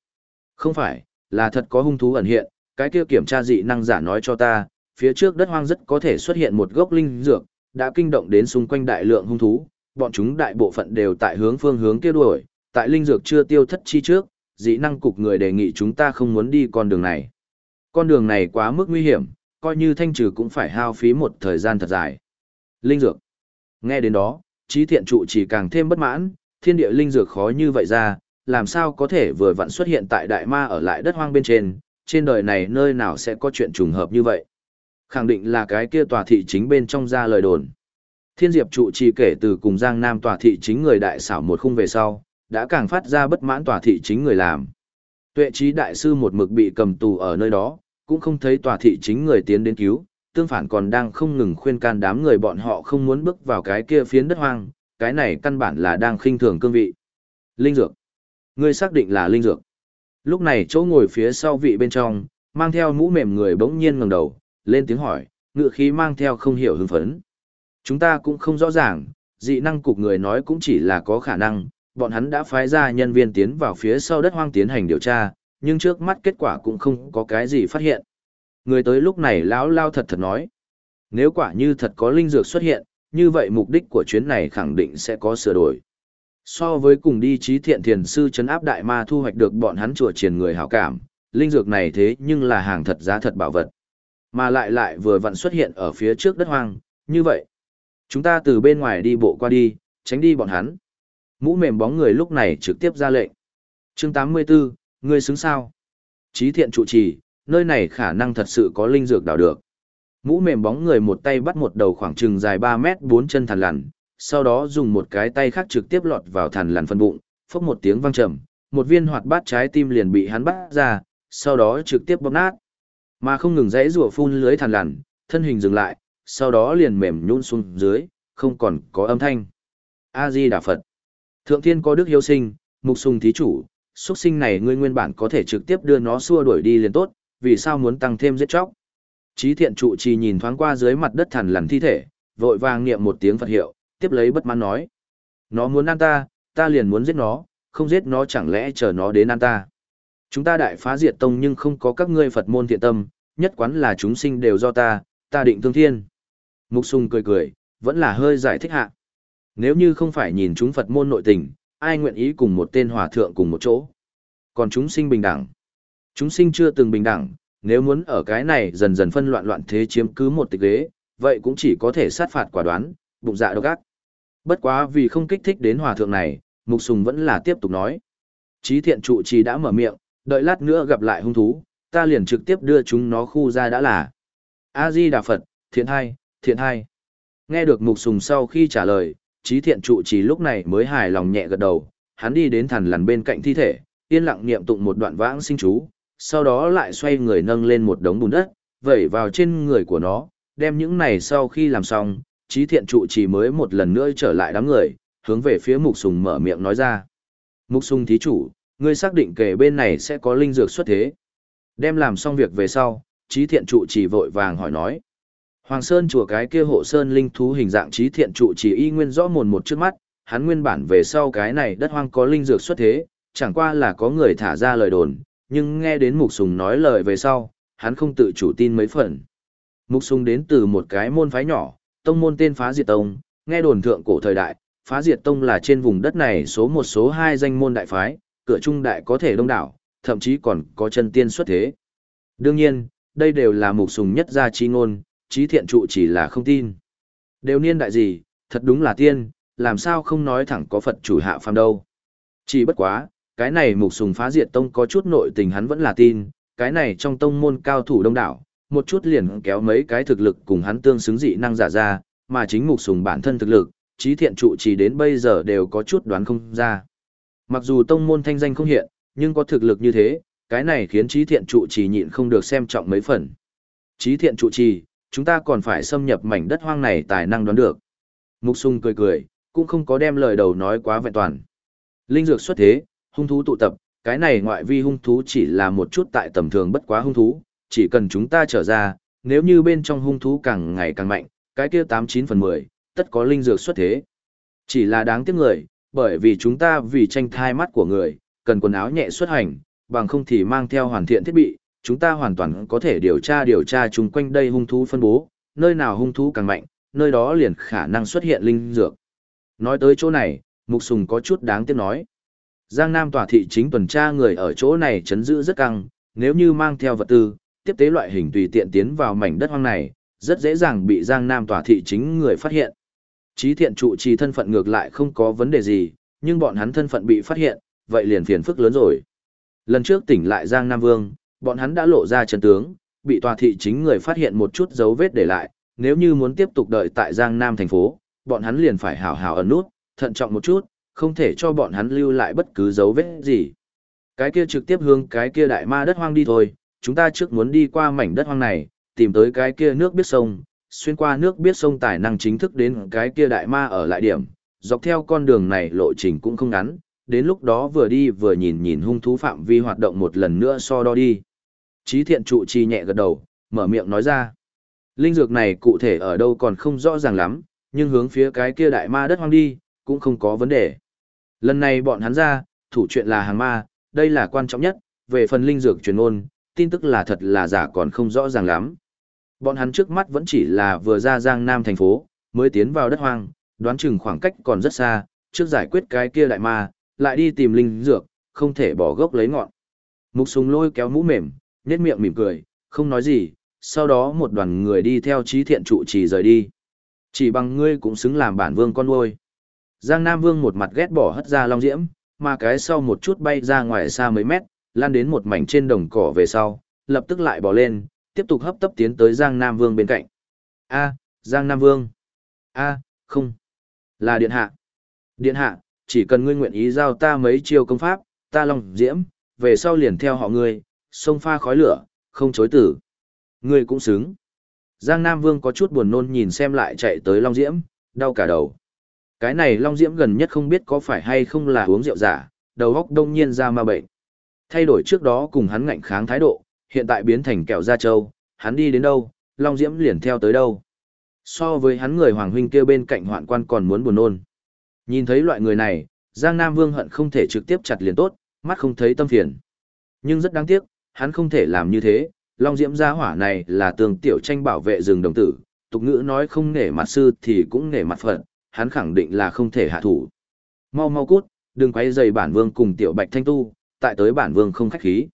Không phải, là thật có hung thú ẩn hiện, cái kia kiểm tra dị năng giả nói cho ta, phía trước đất hoang rất có thể xuất hiện một gốc linh dược, đã kinh động đến xung quanh đại lượng hung thú, bọn chúng đại bộ phận đều tại hướng phương hướng kia đuổi, tại linh dược chưa tiêu thất chi trước, dị năng cục người đề nghị chúng ta không muốn đi con đường này. Con đường này quá mức nguy hiểm, coi như thanh trừ cũng phải hao phí một thời gian thật dài. Linh dược. Nghe đến đó, trí thiện trụ chỉ càng thêm bất mãn, thiên địa linh dược khó như vậy ra, làm sao có thể vừa vặn xuất hiện tại đại ma ở lại đất hoang bên trên, trên đời này nơi nào sẽ có chuyện trùng hợp như vậy. Khẳng định là cái kia tòa thị chính bên trong ra lời đồn. Thiên Diệp trụ trì kể từ cùng Giang Nam tòa thị chính người đại xảo một khung về sau, đã càng phát ra bất mãn tòa thị chính người làm. Tuệ trí đại sư một mực bị cầm tù ở nơi đó, cũng không thấy tòa thị chính người tiến đến cứu, tương phản còn đang không ngừng khuyên can đám người bọn họ không muốn bước vào cái kia phiến đất hoang, cái này căn bản là đang khinh thường cương vị. Linh dược. Ngươi xác định là linh dược. Lúc này chỗ ngồi phía sau vị bên trong, mang theo mũ mềm người bỗng nhiên ngẩng đầu, lên tiếng hỏi, ngựa khí mang theo không hiểu hưng phấn. Chúng ta cũng không rõ ràng, dị năng cục người nói cũng chỉ là có khả năng, bọn hắn đã phái ra nhân viên tiến vào phía sau đất hoang tiến hành điều tra, nhưng trước mắt kết quả cũng không có cái gì phát hiện. Người tới lúc này lão lao thật thật nói, nếu quả như thật có linh dược xuất hiện, như vậy mục đích của chuyến này khẳng định sẽ có sửa đổi. So với cùng đi trí thiện thiền sư chấn áp đại ma thu hoạch được bọn hắn chùa triển người hảo cảm, linh dược này thế nhưng là hàng thật giá thật bảo vật. Mà lại lại vừa vặn xuất hiện ở phía trước đất hoang, như vậy. Chúng ta từ bên ngoài đi bộ qua đi, tránh đi bọn hắn. Mũ mềm bóng người lúc này trực tiếp ra lệnh. chương 84, ngươi xứng sao? Chí thiện trụ trì, nơi này khả năng thật sự có linh dược đào được. Mũ mềm bóng người một tay bắt một đầu khoảng chừng dài 3 mét 4 chân thằn lằn, sau đó dùng một cái tay khác trực tiếp lọt vào thằn lằn phân bụng, phốc một tiếng vang trầm, một viên hoạt bát trái tim liền bị hắn bắt ra, sau đó trực tiếp bóp nát. Mà không ngừng dãy rùa phun lưới thằn lằn, thân hình dừng lại, sau đó liền mềm nhũn xuống dưới, không còn có âm thanh. A Di Đà Phật. Thượng thiên có đức hiếu sinh, mục sùng thí chủ, xuất sinh này ngươi nguyên bản có thể trực tiếp đưa nó xua đuổi đi liền tốt, vì sao muốn tăng thêm giết chóc? Chí thiện trụ trì nhìn thoáng qua dưới mặt đất thằn lằn thi thể, vội vàng niệm một tiếng Phật hiệu, tiếp lấy bất mãn nói. Nó muốn ăn ta, ta liền muốn giết nó, không giết nó chẳng lẽ chờ nó đến ăn ta. Chúng ta đại phá diệt tông nhưng không có các ngươi Phật môn thiện tâm, nhất quán là chúng sinh đều do ta, ta định thương thiên. Mục sung cười cười, vẫn là hơi giải thích hạ. Nếu như không phải nhìn chúng Phật môn nội tình, ai nguyện ý cùng một tên hòa thượng cùng một chỗ. Còn chúng sinh bình đẳng. Chúng sinh chưa từng bình đẳng, nếu muốn ở cái này dần dần phân loạn loạn thế chiếm cứ một tịch ghế, vậy cũng chỉ có thể sát phạt quả đoán, bụng dạ độc ác. Bất quá vì không kích thích đến hòa thượng này, Mục Sùng vẫn là tiếp tục nói. Chí thiện trụ trì đã mở miệng, đợi lát nữa gặp lại hung thú, ta liền trực tiếp đưa chúng nó khu ra đã là. A-di Đà Phật, thiện hai, thiện hai. Nghe được Mục Sùng sau khi trả lời, trí thiện trụ trì lúc này mới hài lòng nhẹ gật đầu, hắn đi đến thằn lằn bên cạnh thi thể, yên lặng niệm tụng một đoạn vãng sinh chú, sau đó lại xoay người nâng lên một đống bùn đất, vẩy vào trên người của nó, đem những này sau khi làm xong, trí thiện trụ trì mới một lần nữa trở lại đám người, hướng về phía mục sùng mở miệng nói ra. Mục sùng thí chủ, ngươi xác định kể bên này sẽ có linh dược xuất thế. Đem làm xong việc về sau, trí thiện trụ trì vội vàng hỏi nói. Hoàng Sơn chùa cái kia hộ sơn linh thú hình dạng trí thiện trụ chỉ y nguyên rõ mồn một trước mắt, hắn nguyên bản về sau cái này đất hoang có linh dược xuất thế, chẳng qua là có người thả ra lời đồn, nhưng nghe đến Mục Sùng nói lời về sau, hắn không tự chủ tin mấy phần. Mục Sùng đến từ một cái môn phái nhỏ, tông môn tên Phá Diệt Tông, nghe đồn thượng cổ thời đại, Phá Diệt Tông là trên vùng đất này số một số hai danh môn đại phái, cửa trung đại có thể đông đảo, thậm chí còn có chân tiên xuất thế. Đương nhiên, đây đều là Mục Sùng nhất gia chi ngôn, trí thiện trụ chỉ là không tin. Đều niên đại gì, thật đúng là tiên, làm sao không nói thẳng có Phật chủ hạ phàm đâu. Chỉ bất quá, cái này mục sùng phá diệt tông có chút nội tình hắn vẫn là tin, cái này trong tông môn cao thủ đông đảo, một chút liền kéo mấy cái thực lực cùng hắn tương xứng dị năng giả ra, mà chính mục sùng bản thân thực lực, trí thiện trụ chỉ đến bây giờ đều có chút đoán không ra. Mặc dù tông môn thanh danh không hiện, nhưng có thực lực như thế, cái này khiến trí thiện trụ trì nhịn không được xem trọng mấy phần. Trí thiện trụ trì, chúng ta còn phải xâm nhập mảnh đất hoang này tài năng đoán được. Mục sung cười cười, cũng không có đem lời đầu nói quá vẹn toàn. Linh dược xuất thế, hung thú tụ tập, cái này ngoại vi hung thú chỉ là một chút tại tầm thường bất quá hung thú, chỉ cần chúng ta trở ra, nếu như bên trong hung thú càng ngày càng mạnh, cái kia 89 phần 10, tất có linh dược xuất thế. Chỉ là đáng tiếc người, bởi vì chúng ta vì tranh thai mắt của người, cần quần áo nhẹ xuất hành, bằng không thì mang theo hoàn thiện thiết bị, chúng ta hoàn toàn có thể điều tra điều tra chung quanh đây hung thú phân bố, nơi nào hung thú càng mạnh, nơi đó liền khả năng xuất hiện linh dược. Nói tới chỗ này, Mục Sùng có chút đáng tiếc nói. Giang Nam tòa thị chính tuần tra người ở chỗ này chấn giữ rất căng, nếu như mang theo vật tư, tiếp tế loại hình tùy tiện tiến vào mảnh đất hoang này, rất dễ dàng bị Giang Nam tòa thị chính người phát hiện. Chí thiện trụ trì thân phận ngược lại không có vấn đề gì, nhưng bọn hắn thân phận bị phát hiện, vậy liền phiền phức lớn rồi. Lần trước tỉnh lại Giang Nam Vương, bọn hắn đã lộ ra chân tướng, bị tòa thị chính người phát hiện một chút dấu vết để lại, nếu như muốn tiếp tục đợi tại Giang Nam thành phố, bọn hắn liền phải hào hào ẩn nút, thận trọng một chút, không thể cho bọn hắn lưu lại bất cứ dấu vết gì. Cái kia trực tiếp hướng cái kia đại ma đất hoang đi thôi, chúng ta trước muốn đi qua mảnh đất hoang này, tìm tới cái kia nước biết sông, xuyên qua nước biết sông tài năng chính thức đến cái kia đại ma ở lại điểm, dọc theo con đường này lộ trình cũng không ngắn, đến lúc đó vừa đi vừa nhìn nhìn hung thú phạm vi hoạt động một lần nữa so đo đi. Chí thiện trụ trì nhẹ gật đầu, mở miệng nói ra. Linh dược này cụ thể ở đâu còn không rõ ràng lắm, nhưng hướng phía cái kia đại ma đất hoang đi, cũng không có vấn đề. Lần này bọn hắn ra, thủ chuyện là hàng ma, đây là quan trọng nhất, về phần linh dược truyền ôn, tin tức là thật là giả còn không rõ ràng lắm. Bọn hắn trước mắt vẫn chỉ là vừa ra Giang Nam thành phố, mới tiến vào đất hoang, đoán chừng khoảng cách còn rất xa, trước giải quyết cái kia đại ma, lại đi tìm linh dược, không thể bỏ gốc lấy ngọn. Mục súng lôi kéo mũ mềm, nhếch miệng mỉm cười, không nói gì, sau đó một đoàn người đi theo trí thiện trụ trì rời đi. Chỉ bằng ngươi cũng xứng làm bản vương con nuôi. Giang Nam Vương một mặt ghét bỏ hất ra long diễm, mà cái sau một chút bay ra ngoài xa mấy mét, lan đến một mảnh trên đồng cỏ về sau, lập tức lại bỏ lên, tiếp tục hấp tấp tiến tới Giang Nam Vương bên cạnh. A, Giang Nam Vương. A, không. Là điện hạ. Điện hạ, chỉ cần ngươi nguyện ý giao ta mấy chiêu công pháp, ta long diễm, về sau liền theo họ ngươi, sông pha khói lửa, không chối tử. Ngươi cũng xứng. Giang Nam Vương có chút buồn nôn nhìn xem lại chạy tới Long Diễm, đau cả đầu. Cái này Long Diễm gần nhất không biết có phải hay không là uống rượu giả, đầu óc đông nhiên ra ma bệnh. Thay đổi trước đó cùng hắn ngạnh kháng thái độ, hiện tại biến thành kẹo da trâu, hắn đi đến đâu, Long Diễm liền theo tới đâu. So với hắn người hoàng huynh kia bên cạnh hoạn quan còn muốn buồn nôn. Nhìn thấy loại người này, Giang Nam Vương hận không thể trực tiếp chặt liền tốt, mắt không thấy tâm phiền. Nhưng rất đáng tiếc, hắn không thể làm như thế, Long Diễm gia hỏa này là tường tiểu tranh bảo vệ rừng đồng tử, tục ngữ nói không nể mặt sư thì cũng nể mặt phận, hắn khẳng định là không thể hạ thủ. Mau mau cút, đừng quay dày bản vương cùng tiểu bạch thanh tu, tại tới bản vương không khách khí.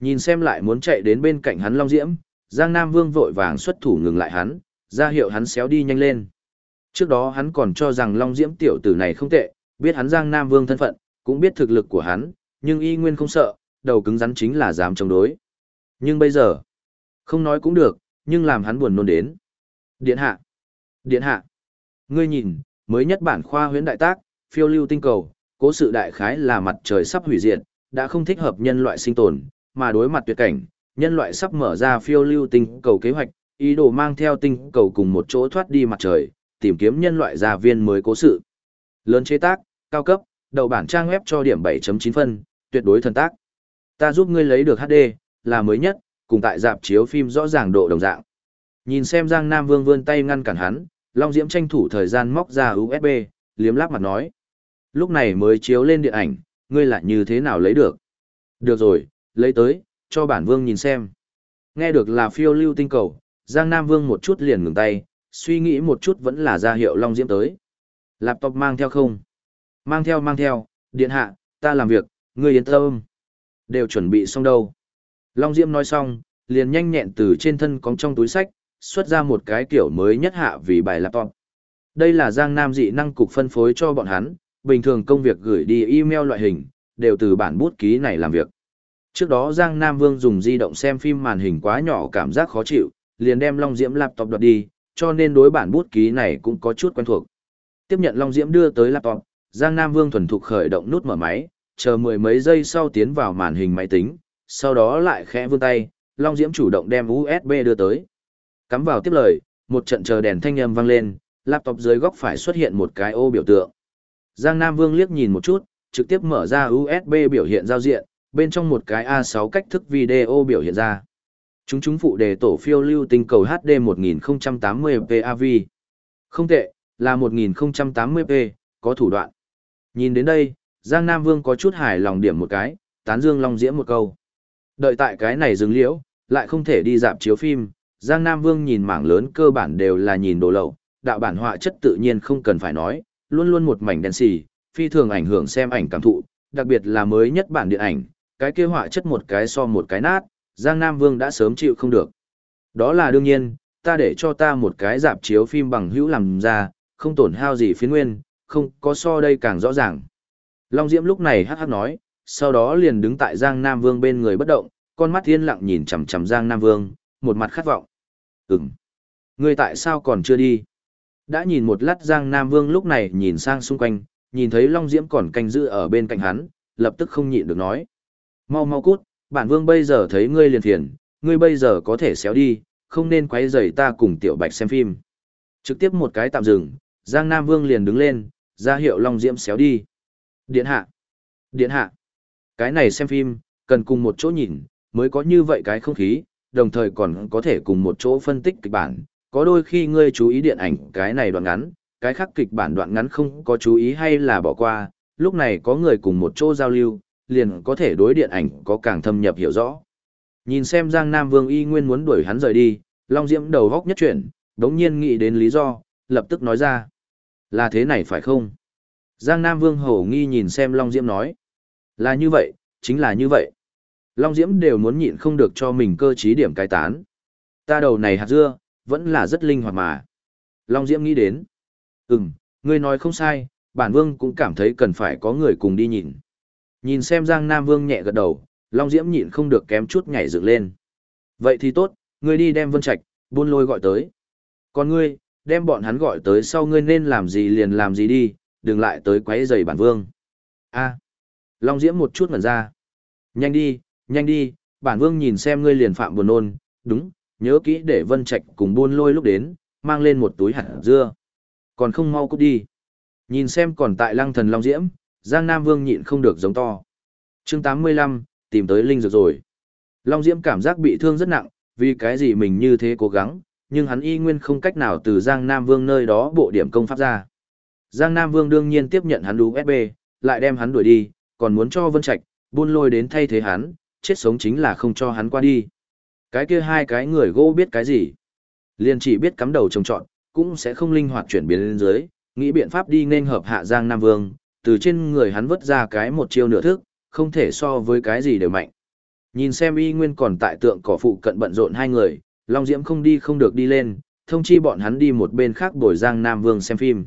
Nhìn xem lại muốn chạy đến bên cạnh hắn Long Diễm, Giang Nam Vương vội vàng xuất thủ ngừng lại hắn, ra hiệu hắn xéo đi nhanh lên. Trước đó hắn còn cho rằng Long Diễm tiểu tử này không tệ, biết hắn Giang Nam Vương thân phận, cũng biết thực lực của hắn, nhưng y nguyên không sợ, đầu cứng rắn chính là dám chống đối. Nhưng bây giờ, không nói cũng được, nhưng làm hắn buồn nôn đến. Điện hạ, điện hạ, ngươi nhìn, mới nhất bản khoa huyễn đại tác, phiêu lưu tinh cầu, cố sự đại khái là mặt trời sắp hủy diệt, đã không thích hợp nhân loại sinh tồn, mà đối mặt tuyệt cảnh, nhân loại sắp mở ra phiêu lưu tinh cầu kế hoạch, ý đồ mang theo tinh cầu cùng một chỗ thoát đi mặt trời, tìm kiếm nhân loại gia viên mới cố sự. Lớn chế tác, cao cấp, đầu bản trang web cho điểm 7.9 phân, tuyệt đối thần tác. Ta giúp ngươi lấy được HD, là mới nhất, cùng tại dạp chiếu phim rõ ràng độ đồng dạng. Nhìn xem Giang Nam Vương vươn tay ngăn cản hắn, Long Diễm tranh thủ thời gian móc ra USB, liếm láp mặt nói. Lúc này mới chiếu lên điện ảnh, ngươi lại như thế nào lấy được? Được rồi, lấy tới, cho bản vương nhìn xem. Nghe được là phiêu lưu tinh cầu, Giang Nam Vương một chút liền ngừng tay, suy nghĩ một chút vẫn là ra hiệu Long Diễm tới. Laptop mang theo không? Mang theo mang theo, điện hạ, ta làm việc, ngươi yên tâm. Đều chuẩn bị xong đâu. Long Diễm nói xong, liền nhanh nhẹn từ trên thân cóng trong túi sách, xuất ra một cái kiểu mới nhất hạ vì bài laptop. Đây là Giang Nam dị năng cục phân phối cho bọn hắn, bình thường công việc gửi đi email loại hình, đều từ bản bút ký này làm việc. Trước đó Giang Nam Vương dùng di động xem phim màn hình quá nhỏ cảm giác khó chịu, liền đem Long Diễm laptop đoạt đi, cho nên đối bản bút ký này cũng có chút quen thuộc. Tiếp nhận Long Diễm đưa tới laptop, Giang Nam Vương thuần thục khởi động nút mở máy, chờ mười mấy giây sau tiến vào màn hình máy tính, sau đó lại khẽ vươn tay, Long Diễm chủ động đem USB đưa tới. Cắm vào tiếp lời, một trận chờ đèn thanh âm vang lên, laptop dưới góc phải xuất hiện một cái ô biểu tượng. Giang Nam Vương liếc nhìn một chút, trực tiếp mở ra USB biểu hiện giao diện, bên trong một cái A6 cách thức video biểu hiện ra. Chúng chúng phụ đề tổ phiêu lưu tinh cầu HD 1080p AV. Không tệ, là 1080p, có thủ đoạn. Nhìn đến đây, Giang Nam Vương có chút hài lòng điểm một cái, tán dương Long Diễm một câu. Đợi tại cái này dừng liễu, lại không thể đi dạp chiếu phim, Giang Nam Vương nhìn mảng lớn cơ bản đều là nhìn đồ lậu, đạo bản họa chất tự nhiên không cần phải nói, luôn luôn một mảnh đen xì, phi thường ảnh hưởng xem ảnh cảm thụ, đặc biệt là mới nhất bản điện ảnh, cái kia họa chất một cái so một cái nát, Giang Nam Vương đã sớm chịu không được. Đó là đương nhiên, ta để cho ta một cái dạp chiếu phim bằng hữu làm ra, không tổn hao gì phiến nguyên, không có so đây càng rõ ràng. Long Diễm lúc này hắc hắc nói, sau đó liền đứng tại Giang Nam Vương bên người bất động, con mắt yên lặng nhìn chằm chằm Giang Nam Vương, một mặt khát vọng. Ừm. Ngươi tại sao còn chưa đi? Đã nhìn một lát Giang Nam Vương lúc này nhìn sang xung quanh, nhìn thấy Long Diễm còn canh giữ ở bên cạnh hắn, lập tức không nhịn được nói. Mau mau cút, bản vương bây giờ thấy ngươi liền phiền, ngươi bây giờ có thể xéo đi, không nên quấy rầy ta cùng tiểu bạch xem phim. Trực tiếp một cái tạm dừng, Giang Nam Vương liền đứng lên, ra hiệu Long Diễm xéo đi. Điện hạ! Điện hạ! Cái này xem phim, cần cùng một chỗ nhìn, mới có như vậy cái không khí, đồng thời còn có thể cùng một chỗ phân tích kịch bản. Có đôi khi ngươi chú ý điện ảnh cái này đoạn ngắn, cái khác kịch bản đoạn ngắn không có chú ý hay là bỏ qua, lúc này có người cùng một chỗ giao lưu, liền có thể đối điện ảnh có càng thâm nhập hiểu rõ. Nhìn xem Giang Nam Vương y nguyên muốn đuổi hắn rời đi, Long Diễm đầu góc nhất chuyển, đống nhiên nghĩ đến lý do, lập tức nói ra. Là thế này phải không? Giang Nam Vương hổ nghi nhìn xem Long Diễm nói. Là như vậy, chính là như vậy. Long Diễm đều muốn nhịn không được cho mình cơ trí điểm cai tán. Ta đầu này hạt dưa, vẫn là rất linh hoạt mà. Long Diễm nghĩ đến. Ừm, ngươi nói không sai, bản vương cũng cảm thấy cần phải có người cùng đi nhìn. Nhìn xem Giang Nam Vương nhẹ gật đầu, Long Diễm nhịn không được kém chút nhảy dựng lên. Vậy thì tốt, ngươi đi đem Vân Trạch, buôn lôi gọi tới. Còn ngươi, đem bọn hắn gọi tới sau ngươi nên làm gì liền làm gì đi, đừng lại tới quấy rầy bản vương. A. Long Diễm một chút ngẩn ra. Nhanh đi, nhanh đi, bản vương nhìn xem ngươi liền phạm buồn nôn, đúng, nhớ kỹ để Vân Trạch cùng buôn lôi lúc đến, mang lên một túi hạt dưa. Còn không mau cút đi. Nhìn xem còn tại lăng thần Long Diễm, Giang Nam Vương nhịn không được giống to. chương 85, tìm tới Linh Dược rồi. Long Diễm cảm giác bị thương rất nặng, vì cái gì mình như thế cố gắng, nhưng hắn y nguyên không cách nào từ Giang Nam Vương nơi đó bộ điểm công pháp ra. Giang Nam Vương đương nhiên tiếp nhận hắn USB, lại đem hắn đuổi đi, còn muốn cho Vân Trạch, buôn lôi đến thay thế hắn, chết sống chính là không cho hắn qua đi. Cái kia hai cái người gỗ biết cái gì? Liền chỉ biết cắm đầu trồng trọn, cũng sẽ không linh hoạt chuyển biến lên dưới, nghĩ biện pháp đi nên hợp hạ Giang Nam Vương, từ trên người hắn vứt ra cái một chiêu nửa thức, không thể so với cái gì đều mạnh. Nhìn xem y nguyên còn tại tượng cỏ phụ cận bận rộn hai người, Long Diễm không đi không được đi lên, thông chi bọn hắn đi một bên khác bồi Giang Nam Vương xem phim.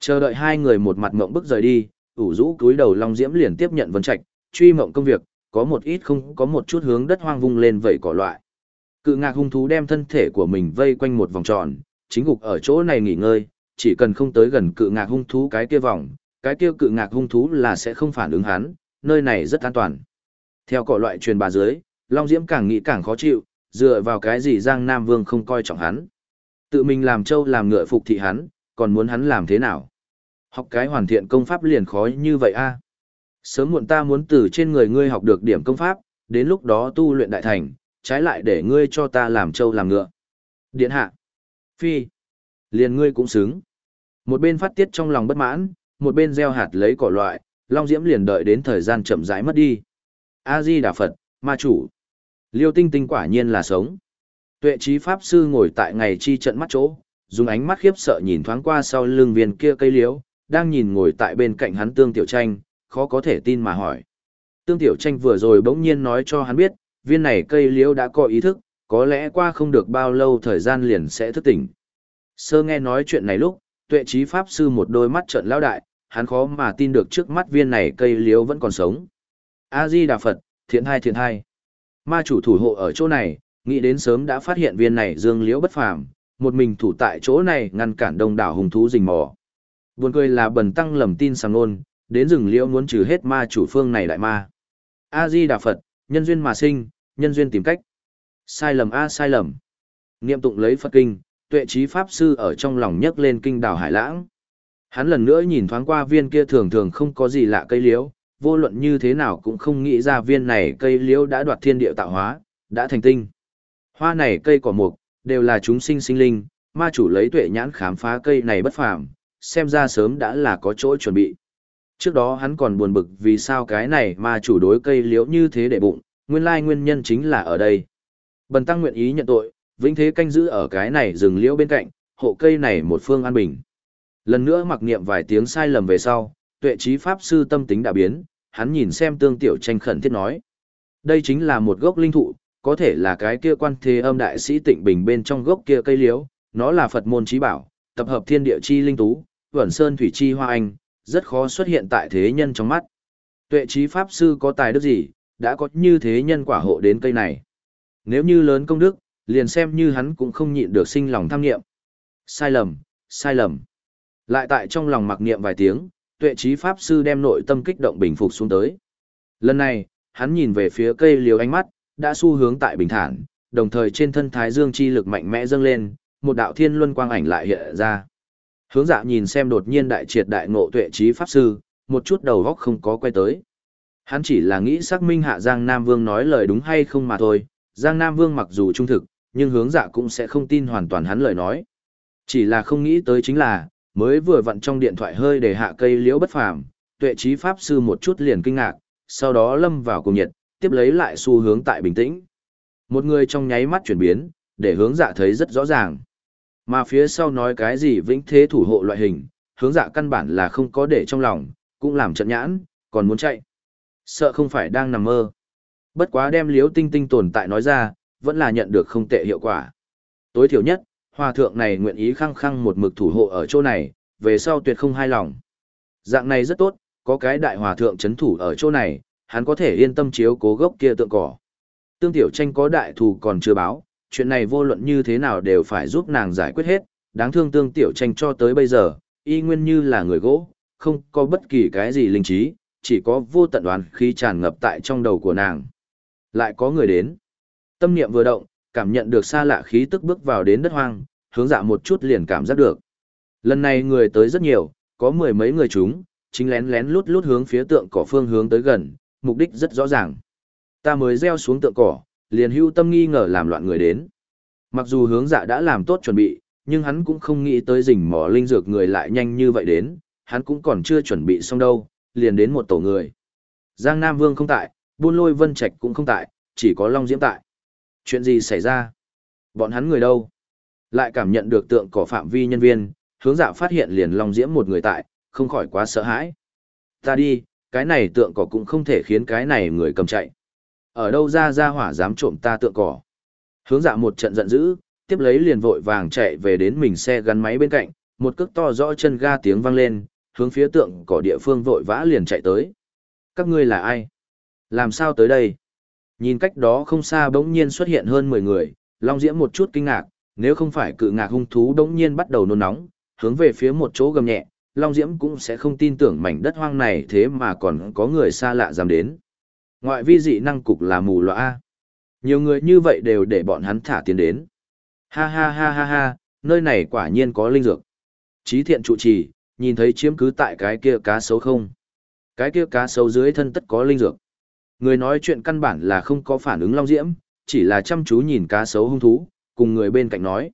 Chờ đợi hai người một mặt mộng bức rời đi, ủ rũ túi đầu Long Diễm liền tiếp nhận Vân Trạch, truy mộng công việc, có một ít không có một chút hướng đất hoang vung lên vẩy cỏ loại. Cự ngạc hung thú đem thân thể của mình vây quanh một vòng tròn, chính gục ở chỗ này nghỉ ngơi, chỉ cần không tới gần cự ngạc hung thú cái kia vòng, cái kia cự ngạc hung thú là sẽ không phản ứng hắn, nơi này rất an toàn. Theo cỏ loại truyền bà dưới, Long Diễm càng nghĩ càng khó chịu, dựa vào cái gì Giang Nam Vương không coi trọng hắn. Tự mình làm trâu làm ngựa phục thị hắn, còn muốn hắn làm thế nào? Học cái hoàn thiện công pháp liền khó như vậy a. Sớm muộn ta muốn từ trên người ngươi học được điểm công pháp, đến lúc đó tu luyện đại thành, trái lại để ngươi cho ta làm trâu làm ngựa. Điện hạ. Phi. Liền ngươi cũng xứng. Một bên phát tiết trong lòng bất mãn, một bên gieo hạt lấy cỏ loại, Long Diễm liền đợi đến thời gian chậm rãi mất đi. A-di Đà Phật, ma chủ. Liêu tinh tinh quả nhiên là sống. Tuệ trí Pháp Sư ngồi tại ngày chi trận mắt chỗ, dùng ánh mắt khiếp sợ nhìn thoáng qua sau lưng viên kia cây liễu, đang nhìn ngồi tại bên cạnh hắn tương tiểu tranh, khó có thể tin mà hỏi. Tương tiểu tranh vừa rồi bỗng nhiên nói cho hắn biết, viên này cây liễu đã có ý thức, có lẽ qua không được bao lâu thời gian liền sẽ thức tỉnh. Sơ nghe nói chuyện này lúc, tuệ trí Pháp Sư một đôi mắt trợn lao đại, hắn khó mà tin được trước mắt viên này cây liễu vẫn còn sống. A-di Đà Phật, thiện hai thiện hai. Ma chủ thủ hộ ở chỗ này, nghĩ đến sớm đã phát hiện viên này dương liễu bất phàm, một mình thủ tại chỗ này ngăn cản đông đảo hùng thú rình mò. Buồn cười là bần tăng lầm tin sang nôn, đến rừng liễu muốn trừ hết ma chủ phương này đại ma. A-di Đà Phật, nhân duyên mà sinh, nhân duyên tìm cách. Sai lầm A sai lầm. Niệm tụng lấy Phật kinh, tuệ trí Pháp Sư ở trong lòng nhấc lên kinh đảo Hải Lãng. Hắn lần nữa nhìn thoáng qua viên kia thường thường không có gì lạ cây liễu, vô luận như thế nào cũng không nghĩ ra viên này cây liễu đã đoạt thiên địa tạo hóa, đã thành tinh. Hoa này cây cỏ mục, đều là chúng sinh sinh linh, ma chủ lấy tuệ nhãn khám phá cây này bất phàm, xem ra sớm đã là có chỗ chuẩn bị. Trước đó hắn còn buồn bực vì sao cái này ma chủ đối cây liễu như thế để bụng, nguyên lai nguyên nhân chính là ở đây. Bần tăng nguyện ý nhận tội, vĩnh thế canh giữ ở cái này rừng liễu bên cạnh, hộ cây này một phương an bình. Lần nữa mặc niệm vài tiếng sai lầm về sau, tuệ trí pháp sư tâm tính đã biến, hắn nhìn xem tương tiểu tranh khẩn thiết nói. Đây chính là một gốc linh thụ, có thể là cái kia quan thế âm đại sĩ tịnh bình bên trong gốc kia cây liễu, nó là Phật môn trí bảo, tập hợp thiên địa chi linh tú, vẩn sơn thủy chi hoa anh, rất khó xuất hiện tại thế nhân trong mắt. Tuệ trí pháp sư có tài đức gì, đã có như thế nhân quả hộ đến cây này. Nếu như lớn công đức, liền xem như hắn cũng không nhịn được sinh lòng tham nghiệm. Sai lầm, sai lầm. Lại tại trong lòng mặc niệm vài tiếng, tuệ trí pháp sư đem nội tâm kích động bình phục xuống tới. Lần này, hắn nhìn về phía cây liều ánh mắt, đã xu hướng tại bình thản, đồng thời trên thân thái dương chi lực mạnh mẽ dâng lên, một đạo thiên luân quang ảnh lại hiện ra. Hướng dạ nhìn xem đột nhiên đại triệt đại ngộ tuệ trí pháp sư, một chút đầu góc không có quay tới. Hắn chỉ là nghĩ xác minh hạ Giang Nam Vương nói lời đúng hay không mà thôi, Giang Nam Vương mặc dù trung thực, nhưng hướng dạ cũng sẽ không tin hoàn toàn hắn lời nói. Chỉ là không nghĩ tới chính là, mới vừa vặn trong điện thoại hơi để hạ cây liễu bất phàm, tuệ trí pháp sư một chút liền kinh ngạc, sau đó lâm vào cùng nhiệt, tiếp lấy lại xu hướng tại bình tĩnh. Một người trong nháy mắt chuyển biến, để hướng dạ thấy rất rõ ràng. Mà phía sau nói cái gì vĩnh thế thủ hộ loại hình, hướng dạ căn bản là không có để trong lòng, cũng làm trận nhãn, còn muốn chạy. Sợ không phải đang nằm mơ. Bất quá đem liếu tinh tinh tồn tại nói ra, vẫn là nhận được không tệ hiệu quả. Tối thiểu nhất, hòa thượng này nguyện ý khăng khăng một mực thủ hộ ở chỗ này, về sau tuyệt không hai lòng. Dạng này rất tốt, có cái đại hòa thượng chấn thủ ở chỗ này, hắn có thể yên tâm chiếu cố gốc kia tượng cỏ. Tương Tiểu Tranh có đại thù còn chưa báo, chuyện này vô luận như thế nào đều phải giúp nàng giải quyết hết, đáng thương Tương Tiểu Tranh cho tới bây giờ, y nguyên như là người gỗ, không có bất kỳ cái gì linh trí, chỉ có vô tận đoán khí tràn ngập tại trong đầu của nàng. Lại có người đến. Tâm niệm vừa động, cảm nhận được xa lạ khí tức bước vào đến đất hoang, hướng dạ một chút liền cảm giác được. Lần này người tới rất nhiều, có mười mấy người chúng, chính lén lén lút lút hướng phía tượng cỏ phương hướng tới gần, mục đích rất rõ ràng. Ta mới gieo xuống tượng cỏ, liền hưu tâm nghi ngờ làm loạn người đến. Mặc dù hướng dạ đã làm tốt chuẩn bị, nhưng hắn cũng không nghĩ tới rình mỏ linh dược người lại nhanh như vậy đến, hắn cũng còn chưa chuẩn bị xong đâu, liền đến một tổ người. Giang Nam Vương không tại, buôn lôi vân trạch cũng không tại, chỉ có Long Diễm tại. Chuyện gì xảy ra? Bọn hắn người đâu? Lại cảm nhận được tượng cỏ phạm vi nhân viên, hướng dạ phát hiện liền Long Diễm một người tại, không khỏi quá sợ hãi. Ta đi, cái này tượng cỏ cũng không thể khiến cái này người cầm chạy. Ở đâu ra ra hỏa dám trộm ta tượng cỏ. Hướng dạ một trận giận dữ, tiếp lấy liền vội vàng chạy về đến mình xe gắn máy bên cạnh, một cước to rõ chân ga tiếng vang lên, hướng phía tượng cỏ địa phương vội vã liền chạy tới. Các ngươi là ai? Làm sao tới đây? Nhìn cách đó không xa bỗng nhiên xuất hiện hơn 10 người, Long Diễm một chút kinh ngạc, nếu không phải cự ngạc hung thú bỗng nhiên bắt đầu nôn nóng, hướng về phía một chỗ gầm nhẹ, Long Diễm cũng sẽ không tin tưởng mảnh đất hoang này thế mà còn có người xa lạ dám đến. Ngoại vi dị năng cục là mù loa. Nhiều người như vậy đều để bọn hắn thả tiền đến. Ha ha ha ha ha, nơi này quả nhiên có linh dược. Chí thiện trụ trì, nhìn thấy chiếm cứ tại cái kia cá sấu không? Cái kia cá sấu dưới thân tất có linh dược. Người nói chuyện căn bản là không có phản ứng long diễm, chỉ là chăm chú nhìn cá sấu hung thú, cùng người bên cạnh nói.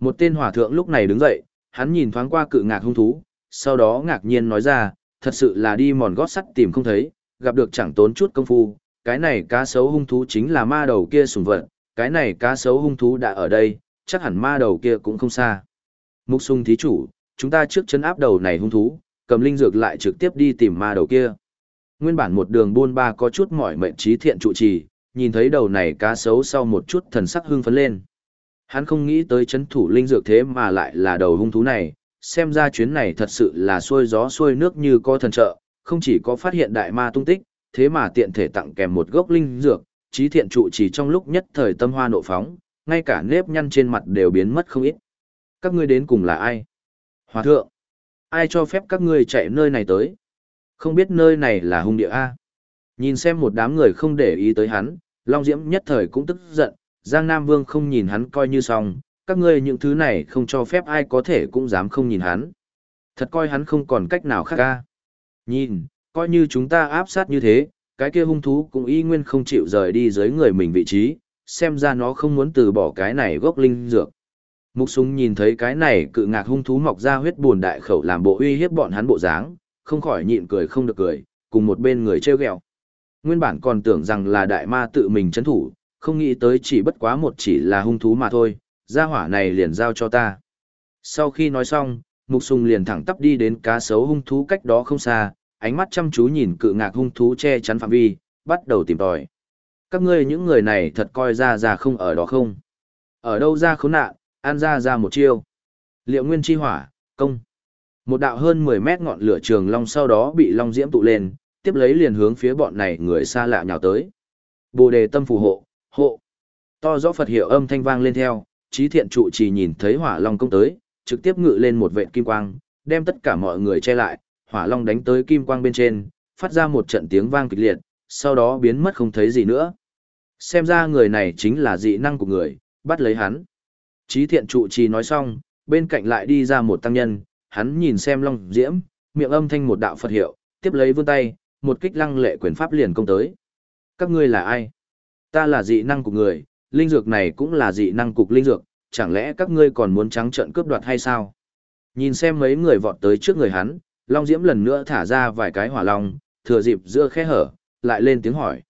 Một tên hỏa thượng lúc này đứng dậy, hắn nhìn thoáng qua cự ngạc hung thú, sau đó ngạc nhiên nói ra, thật sự là đi mòn gót sắt tìm không thấy, gặp được chẳng tốn chút công phu, cái này cá sấu hung thú chính là ma đầu kia sùng vật, cái này cá sấu hung thú đã ở đây, chắc hẳn ma đầu kia cũng không xa. Mục sung thí chủ, chúng ta trước chân áp đầu này hung thú, cầm linh dược lại trực tiếp đi tìm ma đầu kia. Nguyên bản một đường buôn ba có chút mỏi mệnh trí thiện trụ trì, nhìn thấy đầu này cá sấu sau một chút thần sắc hưng phấn lên. Hắn không nghĩ tới chấn thủ linh dược thế mà lại là đầu hung thú này, xem ra chuyến này thật sự là xuôi gió xuôi nước như có thần trợ, không chỉ có phát hiện đại ma tung tích, thế mà tiện thể tặng kèm một gốc linh dược, trí thiện trụ chỉ trong lúc nhất thời tâm hoa nộ phóng, ngay cả nếp nhăn trên mặt đều biến mất không ít. Các ngươi đến cùng là ai? Hòa thượng, ai cho phép các ngươi chạy nơi này tới? Không biết nơi này là hung địa A. Nhìn xem một đám người không để ý tới hắn, Long Diễm nhất thời cũng tức giận, Giang Nam Vương không nhìn hắn coi như xong, các ngươi những thứ này không cho phép ai có thể cũng dám không nhìn hắn. Thật coi hắn không còn cách nào khác ca. Nhìn, coi như chúng ta áp sát như thế, cái kia hung thú cũng y nguyên không chịu rời đi dưới người mình vị trí, xem ra nó không muốn từ bỏ cái này gốc linh dược. Mục súng nhìn thấy cái này cự ngạc hung thú mọc ra huyết buồn đại khẩu làm bộ uy hiếp bọn hắn bộ dáng, không khỏi nhịn cười không được cười, cùng một bên người treo ghẹo. Nguyên bản còn tưởng rằng là đại ma tự mình chấn thủ, không nghĩ tới chỉ bất quá một chỉ là hung thú mà thôi, gia hỏa này liền giao cho ta. Sau khi nói xong, Mục Sùng liền thẳng tắp đi đến cá sấu hung thú cách đó không xa, ánh mắt chăm chú nhìn cự ngạc hung thú che chắn phạm vi, bắt đầu tìm tòi. Các ngươi những người này thật coi ra ra không ở đó không? Ở đâu ra khốn nạn, an ra ra một chiêu. Liệu nguyên chi hỏa, công. Một đạo hơn 10 mét ngọn lửa trường long sau đó bị long diễm tụ lên, tiếp lấy liền hướng phía bọn này người xa lạ nhào tới. Bồ đề tâm phù hộ, hộ. To rõ Phật hiệu âm thanh vang lên theo, trí thiện trụ chỉ nhìn thấy hỏa long công tới, trực tiếp ngự lên một vệt kim quang, đem tất cả mọi người che lại, hỏa long đánh tới kim quang bên trên, phát ra một trận tiếng vang kịch liệt, sau đó biến mất không thấy gì nữa. Xem ra người này chính là dị năng của người, bắt lấy hắn. Trí thiện trụ trì nói xong, bên cạnh lại đi ra một tăng nhân, hắn nhìn xem long diễm, miệng âm thanh một đạo Phật hiệu, tiếp lấy vươn tay, một kích lăng lệ quyền pháp liền công tới. Các ngươi là ai? Ta là dị năng của người, linh dược này cũng là dị năng cục linh dược, chẳng lẽ các ngươi còn muốn trắng trợn cướp đoạt hay sao? Nhìn xem mấy người vọt tới trước người hắn, Long Diễm lần nữa thả ra vài cái hỏa long, thừa dịp giữa khe hở, lại lên tiếng hỏi.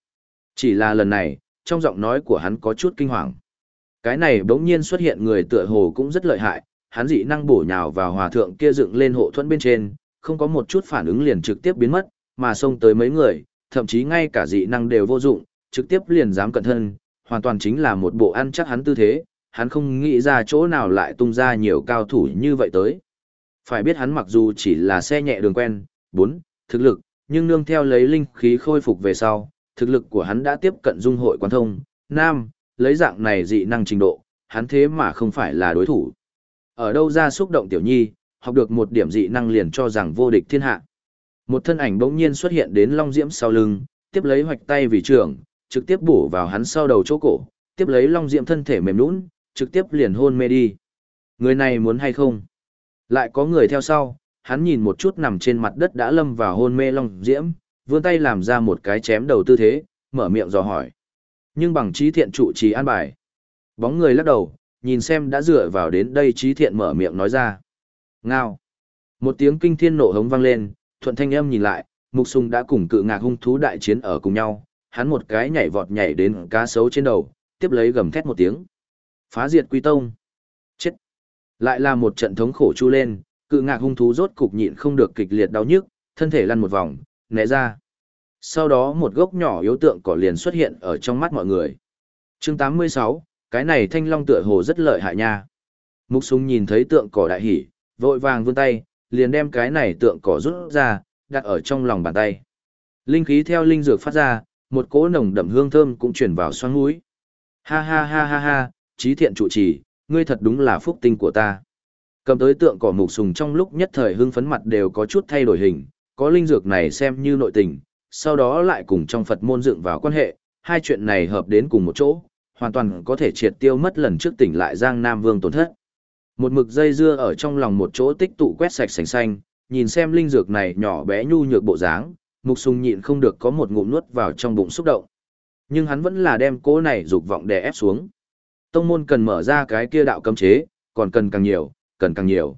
Chỉ là lần này, trong giọng nói của hắn có chút kinh hoàng. Cái này bỗng nhiên xuất hiện người tựa hồ cũng rất lợi hại, hắn dị năng bổ nhào vào hòa thượng kia dựng lên hộ thuẫn bên trên, không có một chút phản ứng liền trực tiếp biến mất, mà xông tới mấy người, thậm chí ngay cả dị năng đều vô dụng, trực tiếp liền dám cẩn thân, hoàn toàn chính là một bộ ăn chắc hắn tư thế, hắn không nghĩ ra chỗ nào lại tung ra nhiều cao thủ như vậy tới. Phải biết hắn mặc dù chỉ là xe nhẹ đường quen, 4, thực lực, nhưng nương theo lấy linh khí khôi phục về sau, thực lực của hắn đã tiếp cận dung hội quan thông, nam, lấy dạng này dị năng trình độ, hắn thế mà không phải là đối thủ. Ở đâu ra xúc động tiểu nhi, học được một điểm dị năng liền cho rằng vô địch thiên hạ. Một thân ảnh bỗng nhiên xuất hiện đến Long Diễm sau lưng, tiếp lấy hoạch tay vì trưởng trực tiếp bổ vào hắn sau đầu chỗ cổ, tiếp lấy Long Diễm thân thể mềm nhũn, trực tiếp liền hôn mê đi. Người này muốn hay không? Lại có người theo sau, hắn nhìn một chút nằm trên mặt đất đã lâm vào hôn mê Long Diễm, vươn tay làm ra một cái chém đầu tư thế, mở miệng dò hỏi. Nhưng bằng trí thiện trụ trì an bài. Bóng người lắc đầu, nhìn xem đã dựa vào đến đây trí thiện mở miệng nói ra. Ngao. Một tiếng kinh thiên nổ hống vang lên, thuận thanh âm nhìn lại, Mục Sùng đã cùng cự ngạc hung thú đại chiến ở cùng nhau, hắn một cái nhảy vọt nhảy đến cá sấu trên đầu, tiếp lấy gầm thét một tiếng. Phá diệt quy tông. Chết. Lại là một trận thống khổ chu lên, cự ngạc hung thú rốt cục nhịn không được kịch liệt đau nhức, thân thể lăn một vòng, né ra. Sau đó một gốc nhỏ yếu tượng cỏ liền xuất hiện ở trong mắt mọi người. chương 86, cái này thanh long tựa hồ rất lợi hại nha. Mục súng nhìn thấy tượng cỏ đại hỉ, vội vàng vươn tay, liền đem cái này tượng cỏ rút ra, đặt ở trong lòng bàn tay. Linh khí theo linh dược phát ra, một cỗ nồng đậm hương thơm cũng chuyển vào xoang mũi. Ha ha ha ha ha, trí thiện trụ trì, ngươi thật đúng là phúc tinh của ta. Cầm tới tượng cỏ mục sùng trong lúc nhất thời hưng phấn mặt đều có chút thay đổi hình, có linh dược này xem như nội tình, sau đó lại cùng trong Phật môn dựng vào quan hệ, hai chuyện này hợp đến cùng một chỗ, hoàn toàn có thể triệt tiêu mất lần trước tỉnh lại Giang Nam Vương tổn thất. Một mực dây dưa ở trong lòng một chỗ tích tụ quét sạch sành xanh, nhìn xem linh dược này nhỏ bé nhu nhược bộ dáng, Mục Sùng nhịn không được có một ngụm nuốt vào trong bụng xúc động. Nhưng hắn vẫn là đem cố này dục vọng đè ép xuống. Tông môn cần mở ra cái kia đạo cấm chế, còn cần càng nhiều, cần càng nhiều.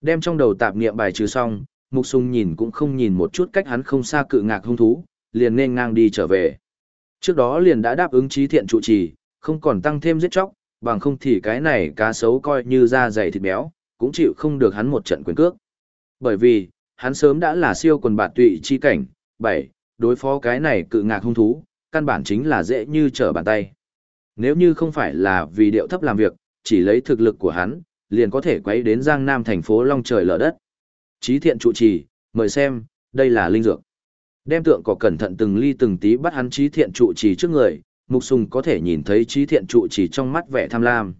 Đem trong đầu tạp niệm bài trừ xong, Mục Sùng nhìn cũng không nhìn một chút cách hắn không xa cự ngạc hung thú, liền nên ngang đi trở về. Trước đó liền đã đáp ứng trí thiện trụ trì, không còn tăng thêm giết chóc, bằng không thì cái này cá sấu coi như da dày thịt béo, cũng chịu không được hắn một trận quyền cước. Bởi vì, hắn sớm đã là siêu quần bạt tụy chi cảnh, bảy đối phó cái này cự ngạc hung thú, căn bản chính là dễ như trở bàn tay. Nếu như không phải là vì điệu thấp làm việc, chỉ lấy thực lực của hắn, liền có thể quấy đến Giang Nam thành phố Long Trời lở đất. Chí thiện trụ trì, mời xem, đây là linh dược. Đem tượng cỏ cẩn thận từng ly từng tí bắt hắn Chí thiện trụ trì trước người, Mục Sùng có thể nhìn thấy Chí thiện trụ trì trong mắt vẻ tham lam.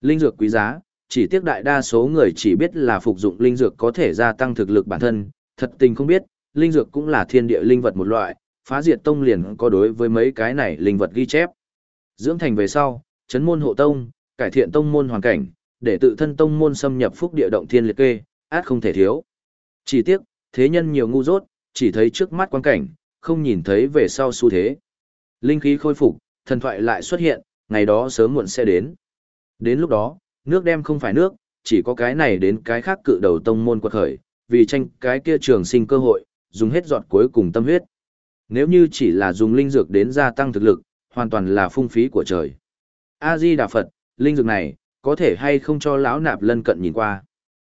Linh dược quý giá, chỉ tiếc đại đa số người chỉ biết là phục dụng linh dược có thể gia tăng thực lực bản thân, thật tình không biết, linh dược cũng là thiên địa linh vật một loại, phá diệt tông liền có đối với mấy cái này linh vật ghi chép. Dưỡng thành về sau, chấn môn hộ tông, cải thiện tông môn hoàn cảnh, để tự thân tông môn xâm nhập phúc địa động thiên liệt kê, át không thể thiếu. Chỉ tiếc, thế nhân nhiều ngu dốt, chỉ thấy trước mắt quan cảnh, không nhìn thấy về sau xu thế. Linh khí khôi phục, thần thoại lại xuất hiện, ngày đó sớm muộn sẽ đến. Đến lúc đó, nước đem không phải nước, chỉ có cái này đến cái khác cự đầu tông môn quật khởi, vì tranh cái kia trường sinh cơ hội, dùng hết giọt cuối cùng tâm huyết. Nếu như chỉ là dùng linh dược đến gia tăng thực lực, hoàn toàn là phung phí của trời. A-di Đà Phật, linh dược này, có thể hay không cho lão nạp lân cận nhìn qua.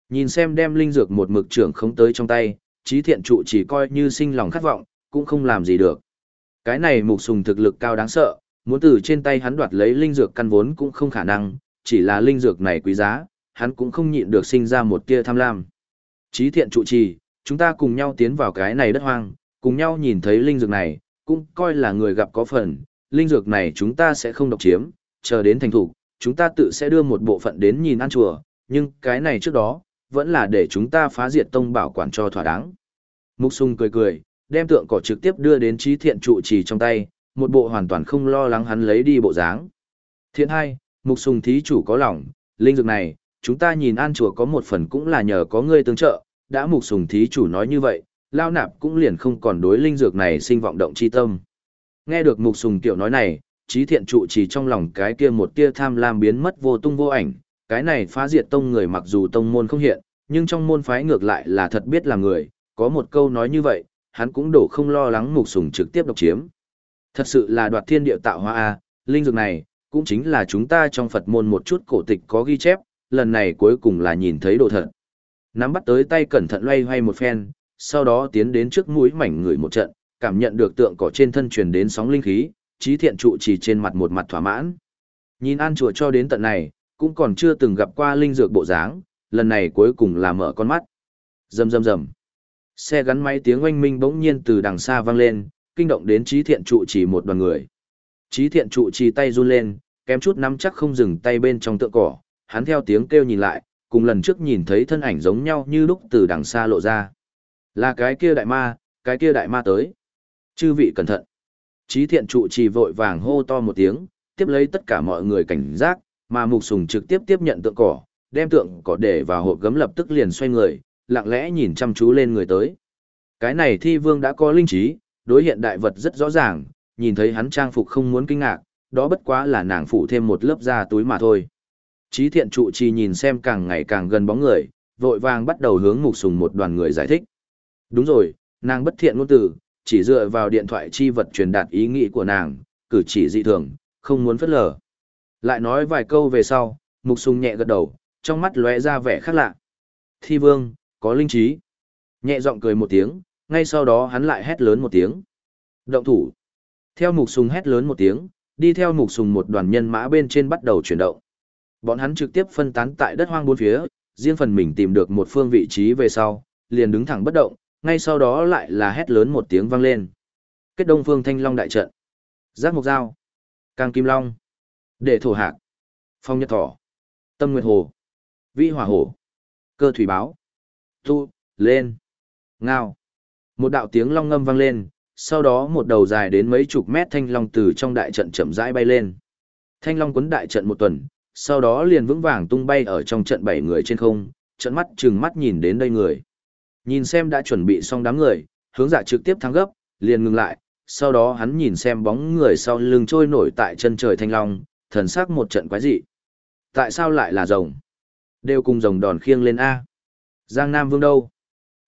Nhìn xem đem linh dược một mực trưởng không tới trong tay, trí thiện trụ chỉ coi như sinh lòng khát vọng, cũng không làm gì được. Cái này mục sùng thực lực cao đáng sợ, muốn từ trên tay hắn đoạt lấy linh dược căn vốn cũng không khả năng, chỉ là linh dược này quý giá, hắn cũng không nhịn được sinh ra một tia tham lam. Trí thiện trụ trì, chúng ta cùng nhau tiến vào cái này đất hoang, cùng nhau nhìn thấy linh dược này, cũng coi là người gặp có phần, linh dược này chúng ta sẽ không độc chiếm, chờ đến thành thủ, chúng ta tự sẽ đưa một bộ phận đến nhìn ăn chùa, nhưng cái này trước đó, vẫn là để chúng ta phá diệt tông bảo quản cho thỏa đáng. Mục sung cười cười, đem tượng cỏ trực tiếp đưa đến trí thiện trụ trì trong tay, một bộ hoàn toàn không lo lắng hắn lấy đi bộ dáng. Thiện hai, mục sùng thí chủ có lòng, linh dược này, chúng ta nhìn an chùa có một phần cũng là nhờ có ngươi tương trợ, đã mục sùng thí chủ nói như vậy, lao nạp cũng liền không còn đối linh dược này sinh vọng động chi tâm. Nghe được mục sùng tiểu nói này, trí thiện trụ chỉ trong lòng cái kia một tia tham lam biến mất vô tung vô ảnh, cái này phá diệt tông người mặc dù tông môn không hiện, nhưng trong môn phái ngược lại là thật biết là người, có một câu nói như vậy, hắn cũng đổ không lo lắng mục sùng trực tiếp độc chiếm. Thật sự là đoạt thiên địa tạo hóa a, linh dược này cũng chính là chúng ta trong Phật môn một chút cổ tịch có ghi chép, lần này cuối cùng là nhìn thấy đồ thật. Nắm bắt tới tay cẩn thận loay hoay một phen, sau đó tiến đến trước mũi mảnh người một trận, cảm nhận được tượng cỏ trên thân truyền đến sóng linh khí, trí thiện trụ chỉ trên mặt một mặt thỏa mãn. Nhìn an chùa cho đến tận này, cũng còn chưa từng gặp qua linh dược bộ dáng, lần này cuối cùng là mở con mắt. Rầm rầm rầm. Xe gắn máy tiếng oanh minh bỗng nhiên từ đằng xa vang lên, kinh động đến trí thiện trụ chỉ một đoàn người. Chí thiện trụ chỉ tay run lên, kém chút nắm chắc không dừng tay bên trong tượng cỏ, hắn theo tiếng kêu nhìn lại, cùng lần trước nhìn thấy thân ảnh giống nhau như lúc từ đằng xa lộ ra. Là cái kia đại ma, cái kia đại ma tới. Chư vị cẩn thận. Chí thiện trụ trì vội vàng hô to một tiếng, tiếp lấy tất cả mọi người cảnh giác, mà mục sùng trực tiếp tiếp nhận tượng cỏ, đem tượng cỏ để vào hộp gấm lập tức liền xoay người, lặng lẽ nhìn chăm chú lên người tới. Cái này thi vương đã có linh trí, đối hiện đại vật rất rõ ràng, nhìn thấy hắn trang phục không muốn kinh ngạc, đó bất quá là nàng phủ thêm một lớp da túi mà thôi. Chí thiện trụ trì nhìn xem càng ngày càng gần bóng người, vội vàng bắt đầu hướng mục sùng một đoàn người giải thích. Đúng rồi, nàng bất thiện ngôn từ, chỉ dựa vào điện thoại chi vật truyền đạt ý nghĩ của nàng, cử chỉ dị thường, không muốn phất lờ. Lại nói vài câu về sau, mục sùng nhẹ gật đầu, trong mắt lóe ra vẻ khác lạ. Thi vương, có linh trí. Nhẹ giọng cười một tiếng, ngay sau đó hắn lại hét lớn một tiếng. Động thủ. Theo mục sùng hét lớn một tiếng, đi theo mục sùng một đoàn nhân mã bên trên bắt đầu chuyển động. Bọn hắn trực tiếp phân tán tại đất hoang bốn phía, riêng phần mình tìm được một phương vị trí về sau, liền đứng thẳng bất động, ngay sau đó lại là hét lớn một tiếng vang lên. Kết đông phương thanh long đại trận. Giác mục dao. Càng kim long. Đệ thổ hạc. Phong nhật thỏ. Tâm nguyệt hồ. Vĩ hỏa hồ, Cơ thủy báo. Tu, lên. Ngao. Một đạo tiếng long ngâm vang lên, sau đó một đầu dài đến mấy chục mét thanh long từ trong đại trận chậm rãi bay lên. Thanh long quấn đại trận một tuần, sau đó liền vững vàng tung bay ở trong trận bảy người trên không, trận mắt chừng mắt nhìn đến đây người. Nhìn xem đã chuẩn bị xong đám người, hướng dạ trực tiếp thắng gấp, liền ngừng lại, sau đó hắn nhìn xem bóng người sau lưng trôi nổi tại chân trời thanh long, thần sắc một trận quái dị. Tại sao lại là rồng? Đều cùng rồng đòn khiêng lên A. Giang Nam Vương đâu?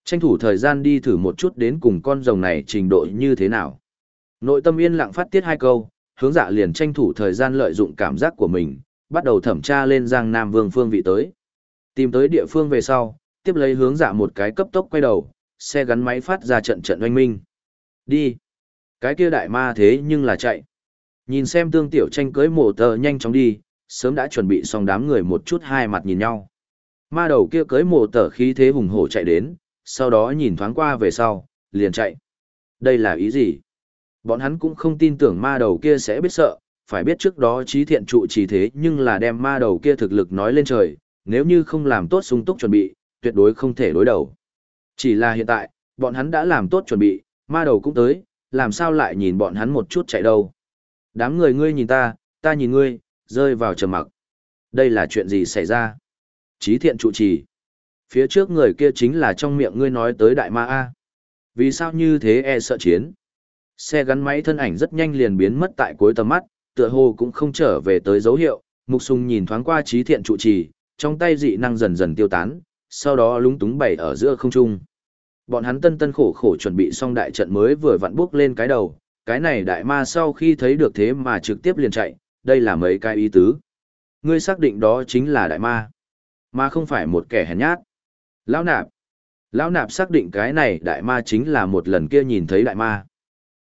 Tranh thủ thời gian đi thử một chút đến cùng con rồng này trình độ như thế nào. Nội tâm yên lặng phát tiết hai câu, hướng dạ liền tranh thủ thời gian lợi dụng cảm giác của mình, bắt đầu thẩm tra lên Giang Nam Vương phương vị tới. Tìm tới địa phương về sau, tiếp lấy hướng dạ một cái cấp tốc quay đầu, xe gắn máy phát ra trận trận oanh minh. Đi! Cái kia đại ma thế nhưng là chạy. Nhìn xem tương tiểu tranh cưới mổ tờ nhanh chóng đi, sớm đã chuẩn bị xong đám người một chút hai mặt nhìn nhau. Ma đầu kia cưới mổ tờ khí thế hùng hổ chạy đến, sau đó nhìn thoáng qua về sau, liền chạy. Đây là ý gì? Bọn hắn cũng không tin tưởng ma đầu kia sẽ biết sợ, phải biết trước đó trí thiện trụ chỉ thế nhưng là đem ma đầu kia thực lực nói lên trời, nếu như không làm tốt sung túc chuẩn bị, tuyệt đối không thể đối đầu. Chỉ là hiện tại, bọn hắn đã làm tốt chuẩn bị, ma đầu cũng tới, làm sao lại nhìn bọn hắn một chút chạy đâu. Đám người ngươi nhìn ta, ta nhìn ngươi, rơi vào trầm mặc. Đây là chuyện gì xảy ra? Trí thiện trụ trì. Phía trước người kia chính là trong miệng ngươi nói tới đại ma A. Vì sao như thế e sợ chiến? Xe gắn máy thân ảnh rất nhanh liền biến mất tại cuối tầm mắt, tựa hồ cũng không trở về tới dấu hiệu. Mục sùng nhìn thoáng qua trí thiện trụ trì, trong tay dị năng dần dần tiêu tán, sau đó lúng túng bày ở giữa không trung. Bọn hắn tân tân khổ khổ chuẩn bị xong đại trận mới vừa vặn bước lên cái đầu, cái này đại ma sau khi thấy được thế mà trực tiếp liền chạy, đây là mấy cái ý tứ. Ngươi xác định đó chính là đại ma, mà không phải một kẻ hèn nhát. Lão nạp, lão nạp xác định cái này đại ma chính là một lần kia nhìn thấy đại ma.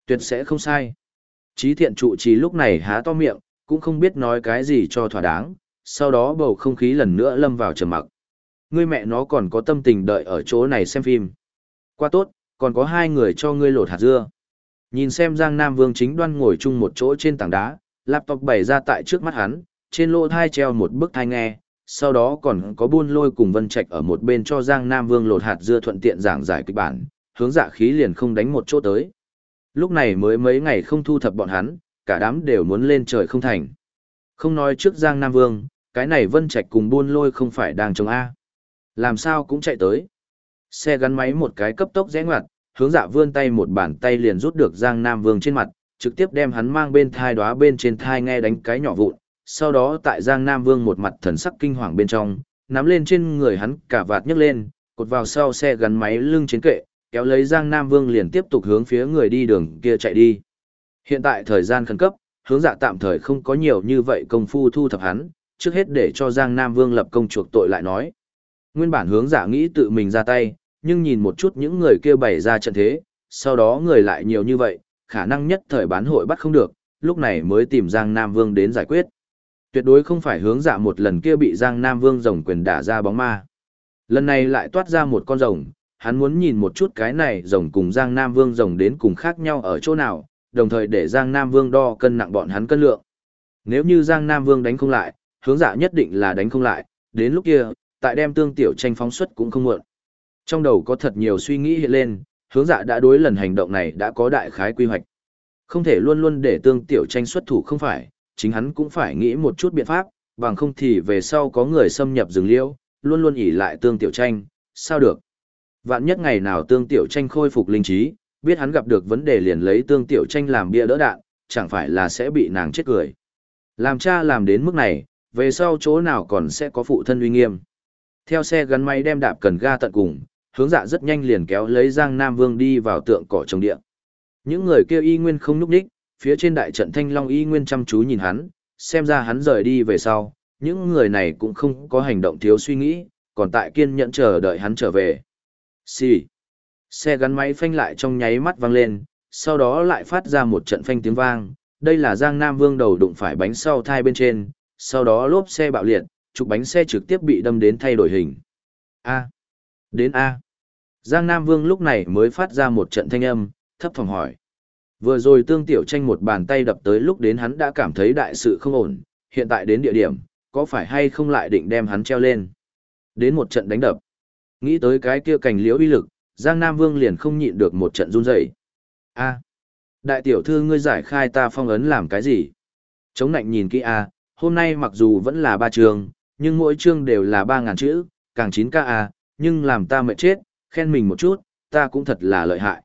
Tuyệt sẽ không sai. Chí thiện trụ trì lúc này há to miệng, cũng không biết nói cái gì cho thỏa đáng, sau đó bầu không khí lần nữa lâm vào trầm mặc. Ngươi mẹ nó còn có tâm tình đợi ở chỗ này xem phim. Qua tốt, còn có hai người cho ngươi lột hạt dưa. Nhìn xem Giang Nam Vương chính đoan ngồi chung một chỗ trên tảng đá, laptop bày ra tại trước mắt hắn, trên lỗ thai treo một bức thai nghe, sau đó còn có buôn lôi cùng vân trạch ở một bên cho Giang Nam Vương lột hạt dưa thuận tiện giảng giải kịch bản, hướng dạ khí liền không đánh một chỗ tới. Lúc này mới mấy ngày không thu thập bọn hắn, cả đám đều muốn lên trời không thành. Không nói trước Giang Nam Vương, cái này vân trạch cùng buôn lôi không phải đang chống A. Làm sao cũng chạy tới. Xe gắn máy một cái cấp tốc rẽ ngoặt, hướng dạ vươn tay một bàn tay liền rút được Giang Nam Vương trên mặt, trực tiếp đem hắn mang bên thai đóa bên trên thai nghe đánh cái nhỏ vụn, sau đó tại Giang Nam Vương một mặt thần sắc kinh hoàng bên trong, nắm lên trên người hắn cả vạt nhấc lên, cột vào sau xe gắn máy lưng trên kệ, kéo lấy Giang Nam Vương liền tiếp tục hướng phía người đi đường kia chạy đi. Hiện tại thời gian khẩn cấp, hướng dạ tạm thời không có nhiều như vậy công phu thu thập hắn, trước hết để cho Giang Nam Vương lập công chuộc tội lại nói. Nguyên bản hướng dạ nghĩ tự mình ra tay, nhưng nhìn một chút những người kia bày ra trận thế, sau đó người lại nhiều như vậy, khả năng nhất thời bán hội bắt không được, lúc này mới tìm Giang Nam Vương đến giải quyết. Tuyệt đối không phải hướng dạ một lần kia bị Giang Nam Vương rồng quyền đả ra bóng ma. Lần này lại toát ra một con rồng, hắn muốn nhìn một chút cái này rồng cùng Giang Nam Vương rồng đến cùng khác nhau ở chỗ nào, đồng thời để Giang Nam Vương đo cân nặng bọn hắn cân lượng. Nếu như Giang Nam Vương đánh không lại, hướng dạ nhất định là đánh không lại, đến lúc kia, tại đem tương tiểu tranh phóng xuất cũng không muộn. Trong đầu có thật nhiều suy nghĩ hiện lên, hướng dạ đã đối lần hành động này đã có đại khái quy hoạch. Không thể luôn luôn để tương tiểu tranh xuất thủ không phải, chính hắn cũng phải nghĩ một chút biện pháp, bằng không thì về sau có người xâm nhập rừng liễu, luôn luôn ỉ lại tương tiểu tranh, sao được. Vạn nhất ngày nào tương tiểu tranh khôi phục linh trí, biết hắn gặp được vấn đề liền lấy tương tiểu tranh làm bia đỡ đạn, chẳng phải là sẽ bị nàng chết cười. Làm cha làm đến mức này, về sau chỗ nào còn sẽ có phụ thân uy nghiêm. Theo xe gắn máy đem đạp cần ga tận cùng, hướng dạ rất nhanh liền kéo lấy Giang Nam Vương đi vào tượng cỏ trồng địa. Những người kia y nguyên không núp đích, phía trên đại trận Thanh Long y nguyên chăm chú nhìn hắn, xem ra hắn rời đi về sau, những người này cũng không có hành động thiếu suy nghĩ, còn tại kiên nhẫn chờ đợi hắn trở về. Xì. Xe gắn máy phanh lại trong nháy mắt vang lên, sau đó lại phát ra một trận phanh tiếng vang. Đây là Giang Nam Vương đầu đụng phải bánh sau thai bên trên, sau đó lốp xe bạo liệt, trục bánh xe trực tiếp bị đâm đến thay đổi hình. A. Đến A. Giang Nam Vương lúc này mới phát ra một trận thanh âm, thấp phòng hỏi. Vừa rồi tương tiểu tranh một bàn tay đập tới lúc đến hắn đã cảm thấy đại sự không ổn, hiện tại đến địa điểm, có phải hay không lại định đem hắn treo lên. Đến một trận đánh đập. Nghĩ tới cái kia cành liễu uy lực, Giang Nam Vương liền không nhịn được một trận run rẩy. A, đại tiểu thư ngươi giải khai ta phong ấn làm cái gì? Chống nạnh nhìn kỹ a, hôm nay mặc dù vẫn là ba trường, nhưng mỗi chương đều là ba ngàn chữ, càng chín ca a, nhưng làm ta mệt chết, khen mình một chút, ta cũng thật là lợi hại.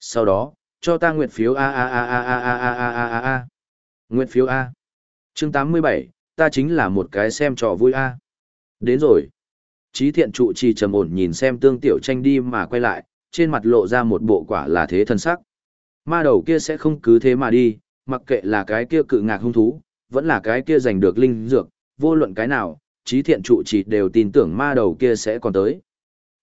Sau đó, cho ta nguyện phiếu a a a a a a a a a a a. Nguyện phiếu a. Chương 87, ta chính là một cái xem trò vui a. Đến rồi. Chí thiện trụ trì trầm ổn nhìn xem tương tiểu tranh đi mà quay lại, trên mặt lộ ra một bộ quả là thế thân sắc. Ma đầu kia sẽ không cứ thế mà đi, mặc kệ là cái kia cự ngạc hung thú, vẫn là cái kia giành được linh dược, vô luận cái nào, trí thiện trụ trì đều tin tưởng ma đầu kia sẽ còn tới.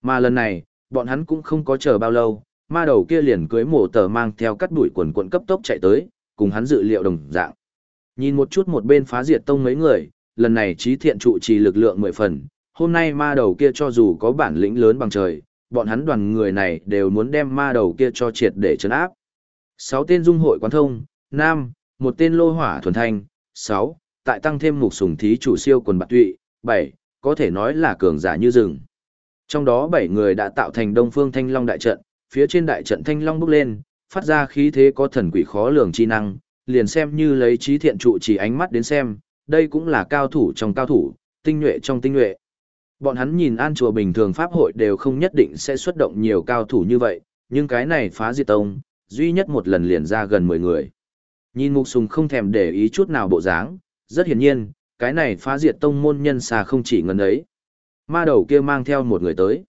Mà lần này, bọn hắn cũng không có chờ bao lâu, ma đầu kia liền cưới mổ tờ mang theo cắt đuổi quần quận cấp tốc chạy tới, cùng hắn dự liệu đồng dạng. Nhìn một chút một bên phá diệt tông mấy người, lần này trí thiện trụ trì lực lượng mười phần, hôm nay ma đầu kia cho dù có bản lĩnh lớn bằng trời, bọn hắn đoàn người này đều muốn đem ma đầu kia cho triệt để chấn áp. Sáu tên dung hội quán thông, nam, một tên lô hỏa thuần thanh, sáu, tại tăng thêm mục sùng thí chủ siêu quần bạc tụy, bảy, có thể nói là cường giả như rừng. Trong đó bảy người đã tạo thành đông phương thanh long đại trận, phía trên đại trận thanh long bốc lên, phát ra khí thế có thần quỷ khó lường chi năng, liền xem như lấy trí thiện trụ chỉ ánh mắt đến xem, đây cũng là cao thủ trong cao thủ, tinh nhuệ trong tinh nhuệ. Bọn hắn nhìn an chùa bình thường pháp hội đều không nhất định sẽ xuất động nhiều cao thủ như vậy, nhưng cái này phá diệt tông, duy nhất một lần liền ra gần 10 người. Nhìn mục sùng không thèm để ý chút nào bộ dáng, rất hiển nhiên, cái này phá diệt tông môn nhân xa không chỉ ngần ấy. Ma đầu kia mang theo một người tới.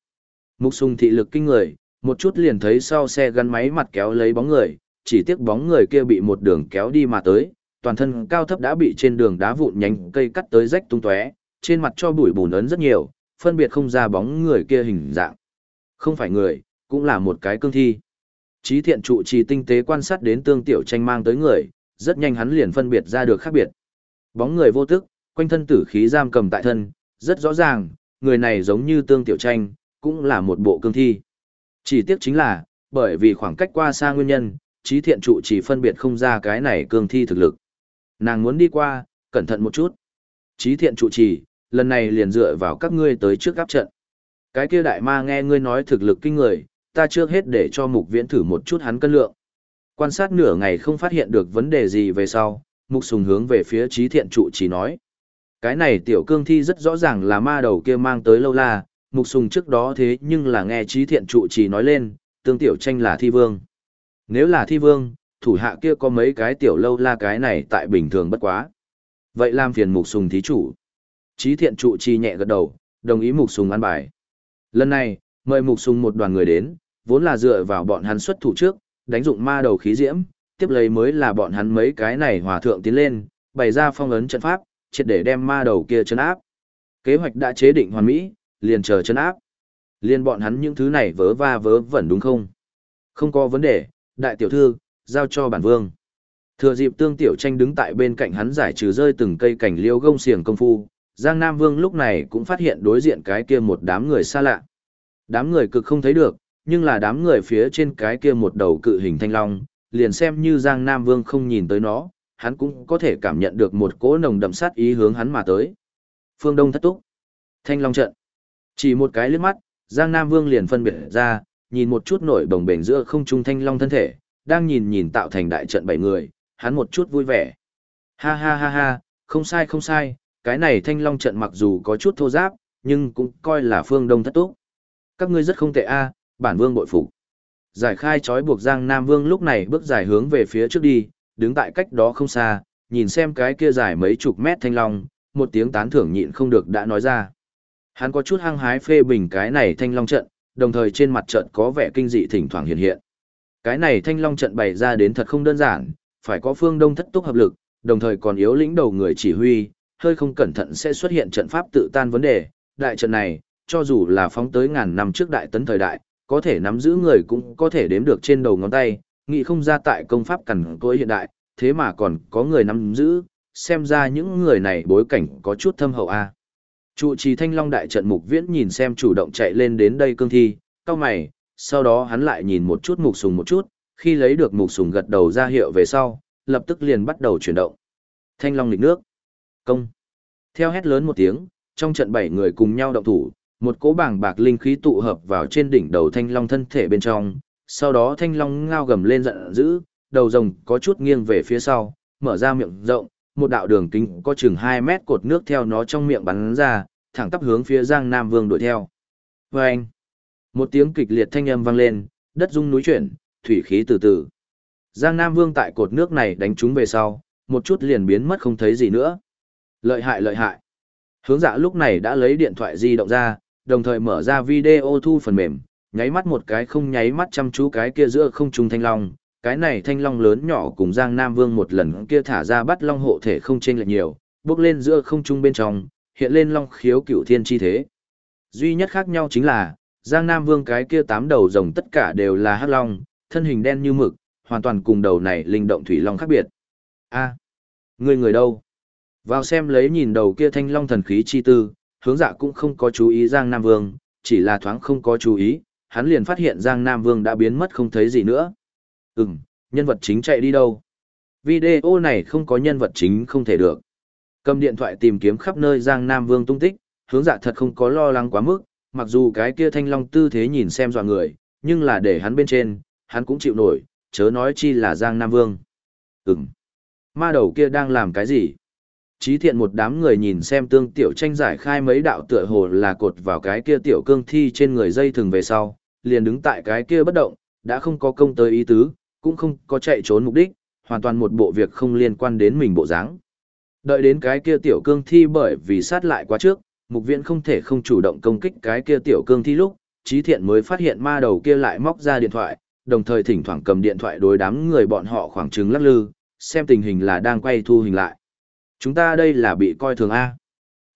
Mục sùng thị lực kinh người, một chút liền thấy sau xe gắn máy mặt kéo lấy bóng người, chỉ tiếc bóng người kia bị một đường kéo đi mà tới, toàn thân cao thấp đã bị trên đường đá vụn nhánh cây cắt tới rách tung tóe, trên mặt cho bụi bùn ấn rất nhiều, phân biệt không ra bóng người kia hình dạng. Không phải người, cũng là một cái cương thi. trí thiện trụ trì tinh tế quan sát đến tương tiểu tranh mang tới người, rất nhanh hắn liền phân biệt ra được khác biệt. Bóng người vô tức, quanh thân tử khí giam cầm tại thân, rất rõ ràng, người này giống như tương tiểu tranh, cũng là một bộ cương thi. Chỉ tiếc chính là, bởi vì khoảng cách qua xa nguyên nhân, trí thiện trụ chỉ phân biệt không ra cái này cương thi thực lực. Nàng muốn đi qua, cẩn thận một chút. Trí thiện trụ trì, lần này liền dựa vào các ngươi tới trước gáp trận. Cái kia đại ma nghe ngươi nói thực lực kinh người, ta trước hết để cho mục viễn thử một chút hắn cân lượng. Quan sát nửa ngày không phát hiện được vấn đề gì về sau, mục sùng hướng về phía trí thiện trụ chỉ nói. Cái này tiểu cương thi rất rõ ràng là ma đầu kia mang tới lâu la, mục sùng trước đó thế nhưng là nghe trí thiện trụ chỉ nói lên, tương tiểu tranh là thi vương. Nếu là thi vương, thủ hạ kia có mấy cái tiểu lâu la cái này tại bình thường bất quá. Vậy làm phiền mục sùng thí chủ. Trí thiện trụ trì nhẹ gật đầu, đồng ý Mục Sùng ăn bài. Lần này, mời Mục Sùng một đoàn người đến, vốn là dựa vào bọn hắn xuất thủ trước, đánh dụng ma đầu khí diễm, tiếp lấy mới là bọn hắn mấy cái này hòa thượng tiến lên, bày ra phong ấn trận pháp, triệt để đem ma đầu kia chấn áp. Kế hoạch đã chế định hoàn mỹ, liền chờ chấn áp. Liên bọn hắn những thứ này vớ va vớ vẩn đúng không? Không có vấn đề, đại tiểu thư, giao cho bản vương. Thừa dịp tương tiểu tranh đứng tại bên cạnh hắn giải trừ rơi từng cây cảnh liêu gông xiềng công phu, Giang Nam Vương lúc này cũng phát hiện đối diện cái kia một đám người xa lạ. Đám người cực không thấy được, nhưng là đám người phía trên cái kia một đầu cự hình thanh long, liền xem như Giang Nam Vương không nhìn tới nó, hắn cũng có thể cảm nhận được một cỗ nồng đậm sát ý hướng hắn mà tới. Phương Đông thất túc. Thanh Long trận. Chỉ một cái liếc mắt, Giang Nam Vương liền phân biệt ra, nhìn một chút nổi đồng bền giữa không trung Thanh Long thân thể, đang nhìn nhìn tạo thành đại trận bảy người, hắn một chút vui vẻ. Ha ha ha ha, không sai không sai, cái này Thanh Long trận mặc dù có chút thô giáp, nhưng cũng coi là phương đông thất túc. Các ngươi rất không tệ a, bản vương bội phục. Giải khai trói buộc Giang Nam Vương lúc này bước dài hướng về phía trước đi, đứng tại cách đó không xa, nhìn xem cái kia dài mấy chục mét thanh long, một tiếng tán thưởng nhịn không được đã nói ra. Hắn có chút hăng hái phê bình cái này thanh long trận, đồng thời trên mặt trận có vẻ kinh dị thỉnh thoảng hiện hiện. Cái này thanh long trận bày ra đến thật không đơn giản, phải có phương đông thất túc hợp lực, đồng thời còn yếu lĩnh đầu người chỉ huy, hơi không cẩn thận sẽ xuất hiện trận pháp tự tan vấn đề. Đại trận này, cho dù là phóng tới ngàn năm trước đại tấn thời đại, có thể nắm giữ người cũng có thể đếm được trên đầu ngón tay, nghĩ không ra tại công pháp cẩn cối hiện đại, thế mà còn có người nắm giữ, xem ra những người này bối cảnh có chút thâm hậu a. Trụ trì thanh long đại trận mục viễn nhìn xem chủ động chạy lên đến đây cương thi, cao mày, sau đó hắn lại nhìn một chút mục sùng một chút, khi lấy được mục sùng gật đầu ra hiệu về sau, lập tức liền bắt đầu chuyển động. Thanh long lịch nước. Công. Theo hét lớn một tiếng, trong trận bảy người cùng nhau động thủ, một cỗ bảng bạc linh khí tụ hợp vào trên đỉnh đầu thanh long thân thể bên trong, sau đó thanh long ngao gầm lên giận dữ, đầu rồng có chút nghiêng về phía sau, mở ra miệng rộng, một đạo đường kính có chừng 2 mét cột nước theo nó trong miệng bắn ra, thẳng tắp hướng phía Giang Nam Vương đuổi theo. Vâng! Một tiếng kịch liệt thanh âm vang lên, đất rung núi chuyển, thủy khí từ từ. Giang Nam Vương tại cột nước này đánh trúng về sau, một chút liền biến mất không thấy gì nữa. Lợi hại lợi hại. Hướng dạ lúc này đã lấy điện thoại di động ra, đồng thời mở ra video thu phần mềm, nháy mắt một cái không nháy mắt chăm chú cái kia giữa không trung thanh long, cái này thanh long lớn nhỏ cùng Giang Nam Vương một lần kia thả ra bắt long hộ thể không chênh lệch nhiều, bước lên giữa không trung bên trong, hiện lên long khiếu cửu thiên chi thế. Duy nhất khác nhau chính là, Giang Nam Vương cái kia tám đầu rồng tất cả đều là hắc long, thân hình đen như mực, hoàn toàn cùng đầu này linh động thủy long khác biệt. A, người người đâu? Vào xem lấy nhìn đầu kia thanh long thần khí chi tư, hướng dạ cũng không có chú ý Giang Nam Vương, chỉ là thoáng không có chú ý, hắn liền phát hiện Giang Nam Vương đã biến mất không thấy gì nữa. Ừm, nhân vật chính chạy đi đâu? Video này không có nhân vật chính không thể được. Cầm điện thoại tìm kiếm khắp nơi Giang Nam Vương tung tích, hướng dạ thật không có lo lắng quá mức, mặc dù cái kia thanh long tư thế nhìn xem dọa người, nhưng là để hắn bên trên, hắn cũng chịu nổi, chớ nói chi là Giang Nam Vương. Ừm, ma đầu kia đang làm cái gì? Chí thiện một đám người nhìn xem tương tiểu tranh giải khai mấy đạo tựa hồ là cột vào cái kia tiểu cương thi trên người dây thừng về sau, liền đứng tại cái kia bất động, đã không có công tới ý tứ, cũng không có chạy trốn mục đích, hoàn toàn một bộ việc không liên quan đến mình bộ dáng. Đợi đến cái kia tiểu cương thi bởi vì sát lại quá trước, mục viện không thể không chủ động công kích cái kia tiểu cương thi lúc, trí thiện mới phát hiện ma đầu kia lại móc ra điện thoại, đồng thời thỉnh thoảng cầm điện thoại đối đám người bọn họ khoảng trừng lắc lư, xem tình hình là đang quay thu hình lại. Chúng ta đây là bị coi thường A.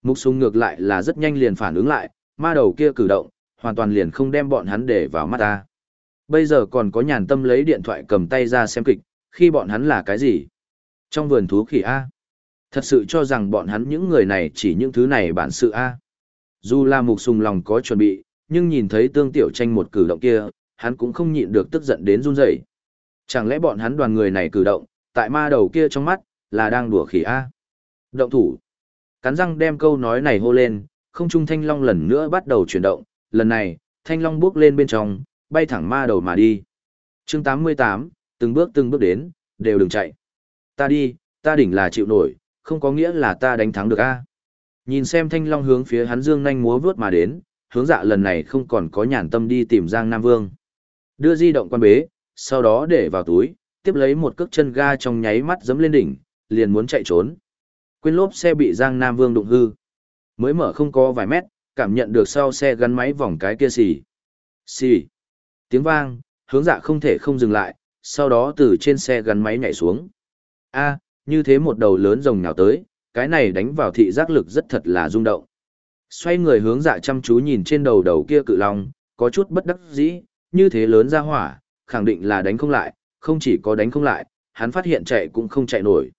Mục sùng ngược lại là rất nhanh liền phản ứng lại, ma đầu kia cử động, hoàn toàn liền không đem bọn hắn để vào mắt ta. Bây giờ còn có nhàn tâm lấy điện thoại cầm tay ra xem kịch, khi bọn hắn là cái gì? Trong vườn thú khỉ A. Thật sự cho rằng bọn hắn những người này chỉ những thứ này bản sự A. Dù là mục sùng lòng có chuẩn bị, nhưng nhìn thấy tương tiểu tranh một cử động kia, hắn cũng không nhịn được tức giận đến run rẩy. Chẳng lẽ bọn hắn đoàn người này cử động, tại ma đầu kia trong mắt, là đang đùa khỉ A. Động thủ. Cắn răng đem câu nói này hô lên, không trung thanh long lần nữa bắt đầu chuyển động, lần này, thanh long bước lên bên trong, bay thẳng ma đầu mà đi. chương 88, từng bước từng bước đến, đều đừng chạy. Ta đi, ta đỉnh là chịu nổi, không có nghĩa là ta đánh thắng được a Nhìn xem thanh long hướng phía hắn dương nhanh múa vướt mà đến, hướng dạ lần này không còn có nhàn tâm đi tìm Giang Nam Vương. Đưa di động quan bế, sau đó để vào túi, tiếp lấy một cước chân ga trong nháy mắt giấm lên đỉnh, liền muốn chạy trốn. Quên lốp xe bị Giang Nam Vương đụng hư. Mới mở không có vài mét, cảm nhận được sau xe gắn máy vòng cái kia xì. Xì. Tiếng vang, hướng dạ không thể không dừng lại, sau đó từ trên xe gắn máy nhảy xuống. A, như thế một đầu lớn rồng nhào tới, cái này đánh vào thị giác lực rất thật là rung động. Xoay người hướng dạ chăm chú nhìn trên đầu đầu kia cự long, có chút bất đắc dĩ, như thế lớn ra hỏa, khẳng định là đánh không lại, không chỉ có đánh không lại, hắn phát hiện chạy cũng không chạy nổi.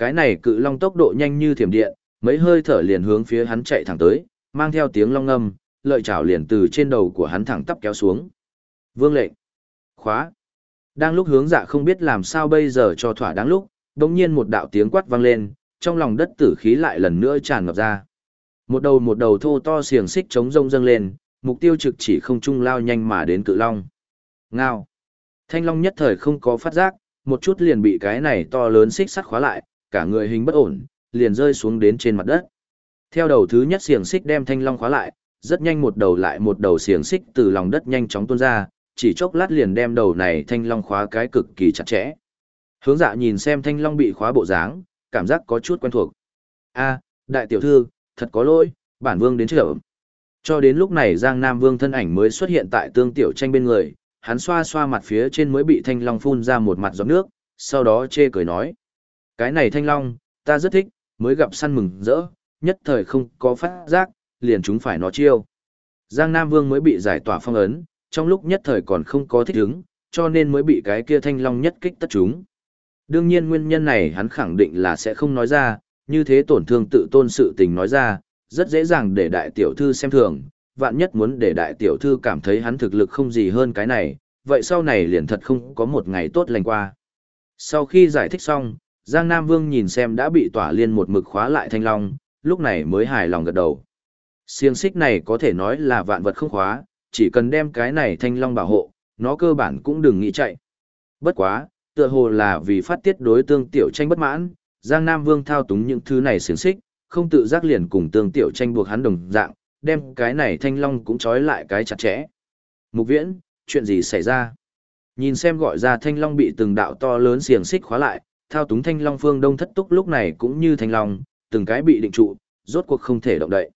Cái này cự long tốc độ nhanh như thiểm điện, mấy hơi thở liền hướng phía hắn chạy thẳng tới, mang theo tiếng long ngâm, lợi chảo liền từ trên đầu của hắn thẳng tắp kéo xuống. Vương lệnh. Khóa. Đang lúc hướng dạ không biết làm sao bây giờ cho thỏa đáng lúc, đồng nhiên một đạo tiếng quát vang lên, trong lòng đất tử khí lại lần nữa tràn ngập ra. Một đầu một đầu thô to xiềng xích chống rông dâng lên, mục tiêu trực chỉ không trung lao nhanh mà đến cự long. Ngao. Thanh long nhất thời không có phát giác, một chút liền bị cái này to lớn xích sắt khóa lại, cả người hình bất ổn, liền rơi xuống đến trên mặt đất. Theo đầu thứ nhất xiềng xích đem thanh long khóa lại, rất nhanh một đầu lại một đầu xiềng xích từ lòng đất nhanh chóng tuôn ra, chỉ chốc lát liền đem đầu này thanh long khóa cái cực kỳ chặt chẽ. Hướng dạ nhìn xem thanh long bị khóa bộ dáng, cảm giác có chút quen thuộc. a đại tiểu thư, thật có lỗi, bản vương đến trễ. Cho đến lúc này Giang Nam Vương thân ảnh mới xuất hiện tại tương tiểu tranh bên người, hắn xoa xoa mặt phía trên mới bị thanh long phun ra một mặt giọt nước, sau đó chê cười nói. Cái này thanh long, ta rất thích, mới gặp săn mừng rỡ, nhất thời không có phát giác, liền chúng phải nó chiêu. Giang Nam Vương mới bị giải tỏa phong ấn, trong lúc nhất thời còn không có thích ứng, cho nên mới bị cái kia thanh long nhất kích tất chúng. Đương nhiên nguyên nhân này hắn khẳng định là sẽ không nói ra, như thế tổn thương tự tôn sự tình nói ra, rất dễ dàng để đại tiểu thư xem thường, vạn nhất muốn để đại tiểu thư cảm thấy hắn thực lực không gì hơn cái này, vậy sau này liền thật không có một ngày tốt lành qua. Sau khi giải thích xong, Giang Nam Vương nhìn xem đã bị tỏa liên một mực khóa lại thanh long, lúc này mới hài lòng gật đầu. Siêng xích này có thể nói là vạn vật không khóa, chỉ cần đem cái này thanh long bảo hộ, nó cơ bản cũng đừng nghĩ chạy. Bất quá, tựa hồ là vì phát tiết đối tương tiểu tranh bất mãn, Giang Nam Vương thao túng những thứ này xiềng xích, không tự giác liền cùng tương tiểu tranh buộc hắn đồng dạng, đem cái này thanh long cũng trói lại cái chặt chẽ. Mục viễn, chuyện gì xảy ra? Nhìn xem gọi ra thanh long bị từng đạo to lớn xiềng xích khóa lại, thao túng thanh long phương đông thất túc lúc này cũng như thanh long, từng cái bị định trụ, rốt cuộc không thể động đậy.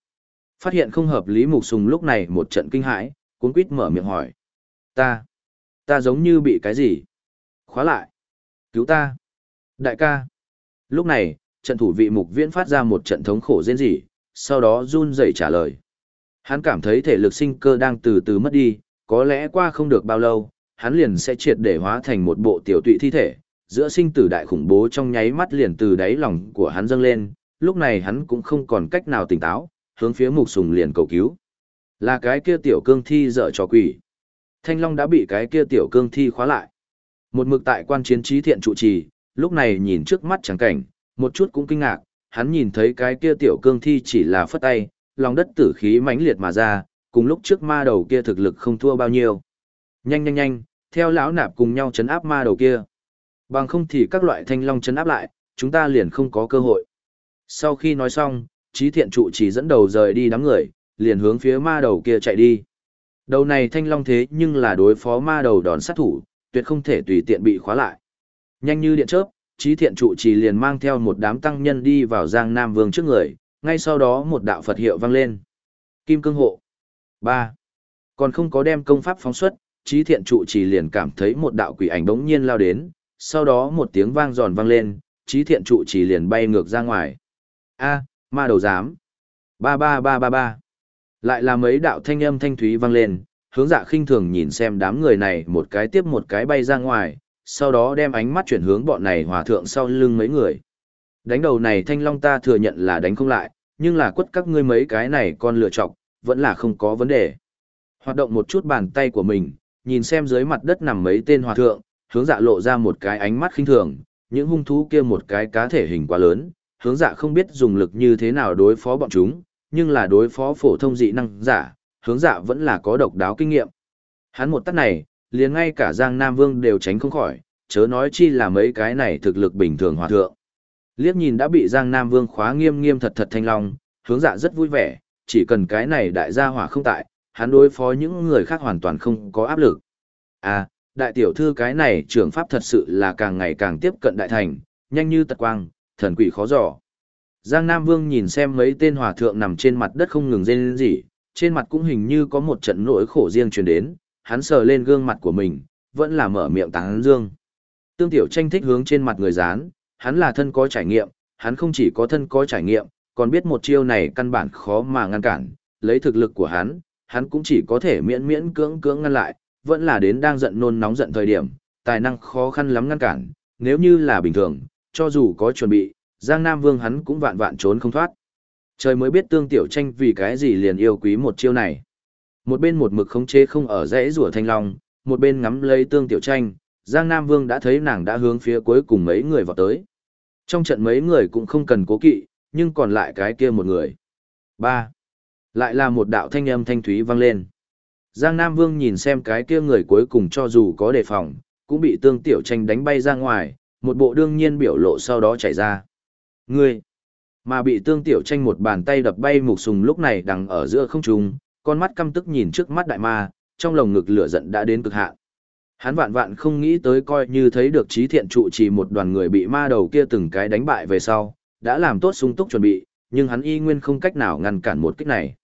Phát hiện không hợp lý mục sùng lúc này một trận kinh hãi, cuốn quýt mở miệng hỏi. Ta, ta giống như bị cái gì? Khóa lại. Cứu ta. Đại ca. Lúc này, trận thủ vị mục viễn phát ra một trận thống khổ rên rỉ, sau đó run rẩy trả lời. Hắn cảm thấy thể lực sinh cơ đang từ từ mất đi, có lẽ qua không được bao lâu, hắn liền sẽ triệt để hóa thành một bộ tiểu tụy thi thể, giữa sinh tử đại khủng bố trong nháy mắt liền từ đáy lòng của hắn dâng lên, lúc này hắn cũng không còn cách nào tỉnh táo, hướng phía mục sùng liền cầu cứu. Là cái kia tiểu cương thi dở trò quỷ. Thanh Long đã bị cái kia tiểu cương thi khóa lại. Một mực tại quan chiến trí thiện trụ trì, lúc này nhìn trước mắt chẳng cảnh, một chút cũng kinh ngạc, hắn nhìn thấy cái kia tiểu cương thi chỉ là phất tay, lòng đất tử khí mãnh liệt mà ra, cùng lúc trước ma đầu kia thực lực không thua bao nhiêu. Nhanh nhanh nhanh, theo lão nạp cùng nhau chấn áp ma đầu kia. Bằng không thì các loại thanh long chấn áp lại, chúng ta liền không có cơ hội. Sau khi nói xong, trí thiện trụ chỉ dẫn đầu rời đi đám người, liền hướng phía ma đầu kia chạy đi. Đầu này thanh long thế nhưng là đối phó ma đầu đòn sát thủ, tuyệt không thể tùy tiện bị khóa lại. Nhanh như điện chớp, trí thiện trụ chỉ liền mang theo một đám tăng nhân đi vào Giang Nam Vương trước người, ngay sau đó một đạo Phật hiệu vang lên. Kim cương hộ. 3. Còn không có đem công pháp phóng xuất, trí thiện trụ chỉ liền cảm thấy một đạo quỷ ảnh đống nhiên lao đến, sau đó một tiếng vang giòn vang lên, trí thiện trụ chỉ liền bay ngược ra ngoài. A, ma đầu dám. Ba ba ba ba ba. Lại là mấy đạo thanh âm thanh thúy vang lên, hướng dạ khinh thường nhìn xem đám người này một cái tiếp một cái bay ra ngoài, sau đó đem ánh mắt chuyển hướng bọn này hòa thượng sau lưng mấy người. Đánh đầu này thanh long ta thừa nhận là đánh không lại, nhưng là quất các ngươi mấy cái này con lựa chọc, vẫn là không có vấn đề. Hoạt động một chút bàn tay của mình, nhìn xem dưới mặt đất nằm mấy tên hòa thượng, hướng dạ lộ ra một cái ánh mắt khinh thường, những hung thú kia một cái cá thể hình quá lớn, hướng dạ không biết dùng lực như thế nào đối phó bọn chúng, nhưng là đối phó phổ thông dị năng giả, hướng dạ vẫn là có độc đáo kinh nghiệm. Hắn một tắt này, liền ngay cả Giang Nam Vương đều tránh không khỏi, chớ nói chi là mấy cái này thực lực bình thường hòa thượng. Liếc nhìn đã bị Giang Nam Vương khóa nghiêm nghiêm thật thật thanh long, hướng dạ rất vui vẻ, chỉ cần cái này đại gia hỏa không tại, hắn đối phó những người khác hoàn toàn không có áp lực. À, đại tiểu thư cái này trưởng pháp thật sự là càng ngày càng tiếp cận đại thành, nhanh như tật quang, thần quỷ khó dò. Giang Nam Vương nhìn xem mấy tên hòa thượng nằm trên mặt đất không ngừng rên rỉ, trên mặt cũng hình như có một trận nỗi khổ riêng truyền đến, hắn sờ lên gương mặt của mình, vẫn là mở miệng tán dương. Tương Tiểu tranh thích hướng trên mặt người dán, hắn là thân có trải nghiệm, hắn không chỉ có thân có trải nghiệm, còn biết một chiêu này căn bản khó mà ngăn cản, lấy thực lực của hắn, hắn cũng chỉ có thể miễn miễn cưỡng cưỡng ngăn lại, vẫn là đến đang giận nôn nóng giận thời điểm, tài năng khó khăn lắm ngăn cản, nếu như là bình thường, cho dù có chuẩn bị, Giang Nam Vương hắn cũng vạn vạn trốn không thoát. Trời mới biết tương tiểu tranh vì cái gì liền yêu quý một chiêu này. Một bên một mực khống chế không ở rẽ rủa thanh long, một bên ngắm lấy tương tiểu tranh, Giang Nam Vương đã thấy nàng đã hướng phía cuối cùng mấy người vào tới. Trong trận mấy người cũng không cần cố kỵ, nhưng còn lại cái kia một người. ba Lại là một đạo thanh âm thanh thúy vang lên. Giang Nam Vương nhìn xem cái kia người cuối cùng cho dù có đề phòng, cũng bị tương tiểu tranh đánh bay ra ngoài, một bộ đương nhiên biểu lộ sau đó chảy ra. Ngươi! Mà bị tương tiểu tranh một bàn tay đập bay mục sùng lúc này đang ở giữa không trung, con mắt căm tức nhìn trước mắt đại ma, trong lồng ngực lửa giận đã đến cực hạn. Hắn vạn vạn không nghĩ tới coi như thấy được trí thiện trụ trì một đoàn người bị ma đầu kia từng cái đánh bại về sau, đã làm tốt sung túc chuẩn bị, nhưng hắn y nguyên không cách nào ngăn cản một kích này.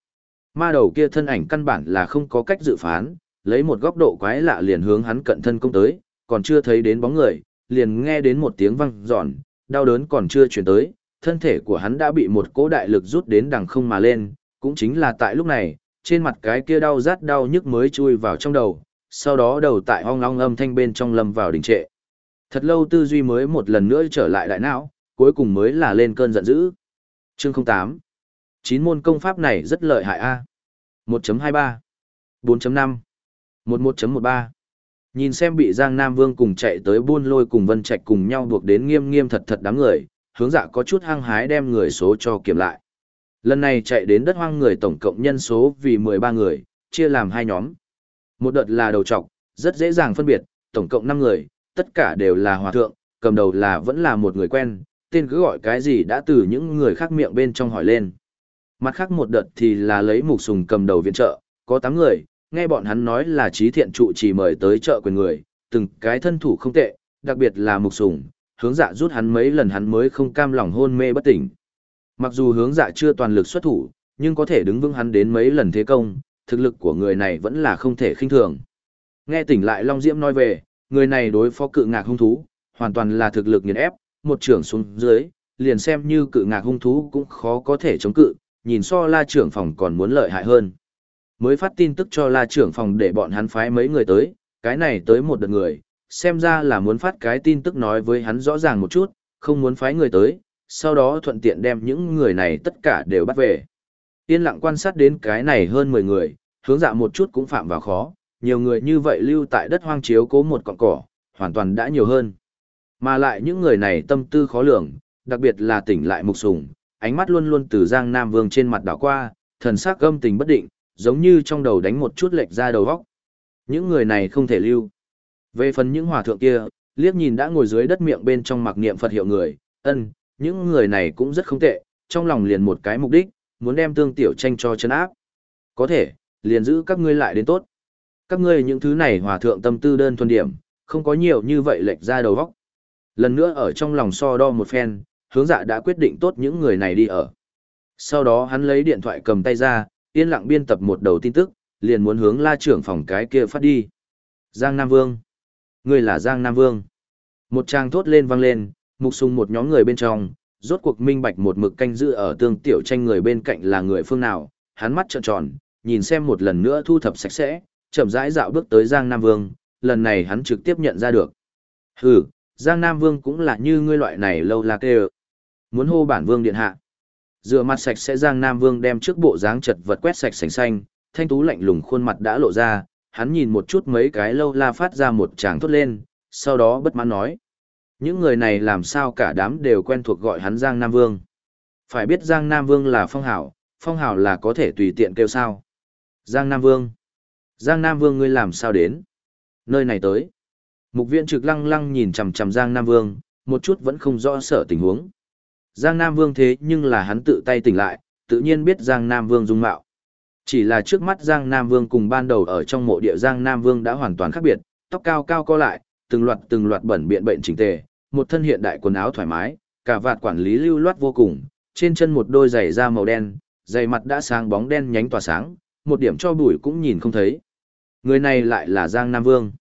Ma đầu kia thân ảnh căn bản là không có cách dự phán, lấy một góc độ quái lạ liền hướng hắn cận thân công tới, còn chưa thấy đến bóng người, liền nghe đến một tiếng vang giòn, đau đớn còn chưa chuyển tới, thân thể của hắn đã bị một cỗ đại lực rút đến đằng không mà lên, cũng chính là tại lúc này, trên mặt cái kia đau rát đau nhức mới chui vào trong đầu, sau đó đầu tại ong ong âm thanh bên trong lâm vào đình trệ. Thật lâu tư duy mới một lần nữa trở lại đại não, cuối cùng mới là lên cơn giận dữ. Chương 08 Chín môn công pháp này rất lợi hại a. 1.23 4.5 11.13 Nhìn xem bị Giang Nam Vương cùng chạy tới buôn lôi cùng Vân Trạch cùng nhau buộc đến nghiêm nghiêm thật thật đám người, hướng dạ có chút hăng hái đem người số cho kiểm lại. Lần này chạy đến đất hoang người tổng cộng nhân số vì 13 người, chia làm hai nhóm. Một đợt là đầu trọc, rất dễ dàng phân biệt, tổng cộng 5 người, tất cả đều là hòa thượng, cầm đầu là vẫn là một người quen, tên cứ gọi cái gì đã từ những người khác miệng bên trong hỏi lên. Mặt khác một đợt thì là lấy mục sùng cầm đầu viện trợ, có 8 người, nghe bọn hắn nói là trí thiện trụ chỉ mời tới chợ quyền người, từng cái thân thủ không tệ, đặc biệt là mục sùng, hướng dạ rút hắn mấy lần hắn mới không cam lòng hôn mê bất tỉnh. Mặc dù hướng dạ chưa toàn lực xuất thủ, nhưng có thể đứng vững hắn đến mấy lần thế công, thực lực của người này vẫn là không thể khinh thường. Nghe tỉnh lại Long Diễm nói về, người này đối phó cự ngạc hung thú, hoàn toàn là thực lực nghiền ép, một trưởng xuống dưới, liền xem như cự ngạc hung thú cũng khó có thể chống cự, nhìn so la trưởng phòng còn muốn lợi hại hơn. Mới phát tin tức cho la trưởng phòng để bọn hắn phái mấy người tới, cái này tới một đợt người, xem ra là muốn phát cái tin tức nói với hắn rõ ràng một chút, không muốn phái người tới, sau đó thuận tiện đem những người này tất cả đều bắt về. Yên lặng quan sát đến cái này hơn 10 người, hướng dạ một chút cũng phạm vào khó, nhiều người như vậy lưu tại đất hoang chiếu cố một cọng cỏ, hoàn toàn đã nhiều hơn. Mà lại những người này tâm tư khó lường, đặc biệt là tỉnh lại mục sùng, ánh mắt luôn luôn từ Giang Nam Vương trên mặt đảo qua, thần sắc gâm tình bất định, giống như trong đầu đánh một chút lệch ra đầu góc. Những người này không thể lưu. Về phần những hòa thượng kia, liếc nhìn đã ngồi dưới đất miệng bên trong mặc niệm Phật hiệu người, ân, những người này cũng rất không tệ, trong lòng liền một cái mục đích, muốn đem tương tiểu tranh cho chân áp. Có thể, liền giữ các ngươi lại đến tốt. Các ngươi những thứ này hòa thượng tâm tư đơn thuần điểm, không có nhiều như vậy lệch ra đầu góc. Lần nữa ở trong lòng so đo một phen, hướng dạ đã quyết định tốt những người này đi ở. Sau đó hắn lấy điện thoại cầm tay ra, yên lặng biên tập một đầu tin tức, liền muốn hướng la trưởng phòng cái kia phát đi. Giang Nam Vương. Ngươi là Giang Nam Vương. Một trang thốt lên vang lên, mục sung một nhóm người bên trong, rốt cuộc minh bạch một mực canh giữ ở tương tiểu tranh người bên cạnh là người phương nào, hắn mắt trợn tròn, nhìn xem một lần nữa thu thập sạch sẽ, chậm rãi dạo bước tới Giang Nam Vương, lần này hắn trực tiếp nhận ra được. Hừ, Giang Nam Vương cũng là như ngươi loại này lâu là kê Muốn hô bản vương điện hạ. rửa mặt sạch sẽ Giang Nam Vương đem trước bộ dáng chật vật quét sạch sành xanh, thanh tú lạnh lùng khuôn mặt đã lộ ra, hắn nhìn một chút mấy cái lâu la phát ra một tràng thốt lên, sau đó bất mãn nói. Những người này làm sao cả đám đều quen thuộc gọi hắn Giang Nam Vương. Phải biết Giang Nam Vương là phong hảo, phong hảo là có thể tùy tiện kêu sao. Giang Nam Vương. Giang Nam Vương ngươi làm sao đến? Nơi này tới. Mục viện trực lăng lăng nhìn chằm chằm Giang Nam Vương, một chút vẫn không rõ sở tình huống. Giang Nam Vương thế nhưng là hắn tự tay tỉnh lại, tự nhiên biết Giang Nam Vương dung mạo. Chỉ là trước mắt Giang Nam Vương cùng ban đầu ở trong mộ địa Giang Nam Vương đã hoàn toàn khác biệt, tóc cao cao co lại, từng loạt từng loạt bẩn biện bệnh chỉnh tề, một thân hiện đại quần áo thoải mái, cả vạt quản lý lưu loát vô cùng, trên chân một đôi giày da màu đen, giày mặt đã sáng bóng đen nhánh tỏa sáng, một điểm cho bụi cũng nhìn không thấy. Người này lại là Giang Nam Vương.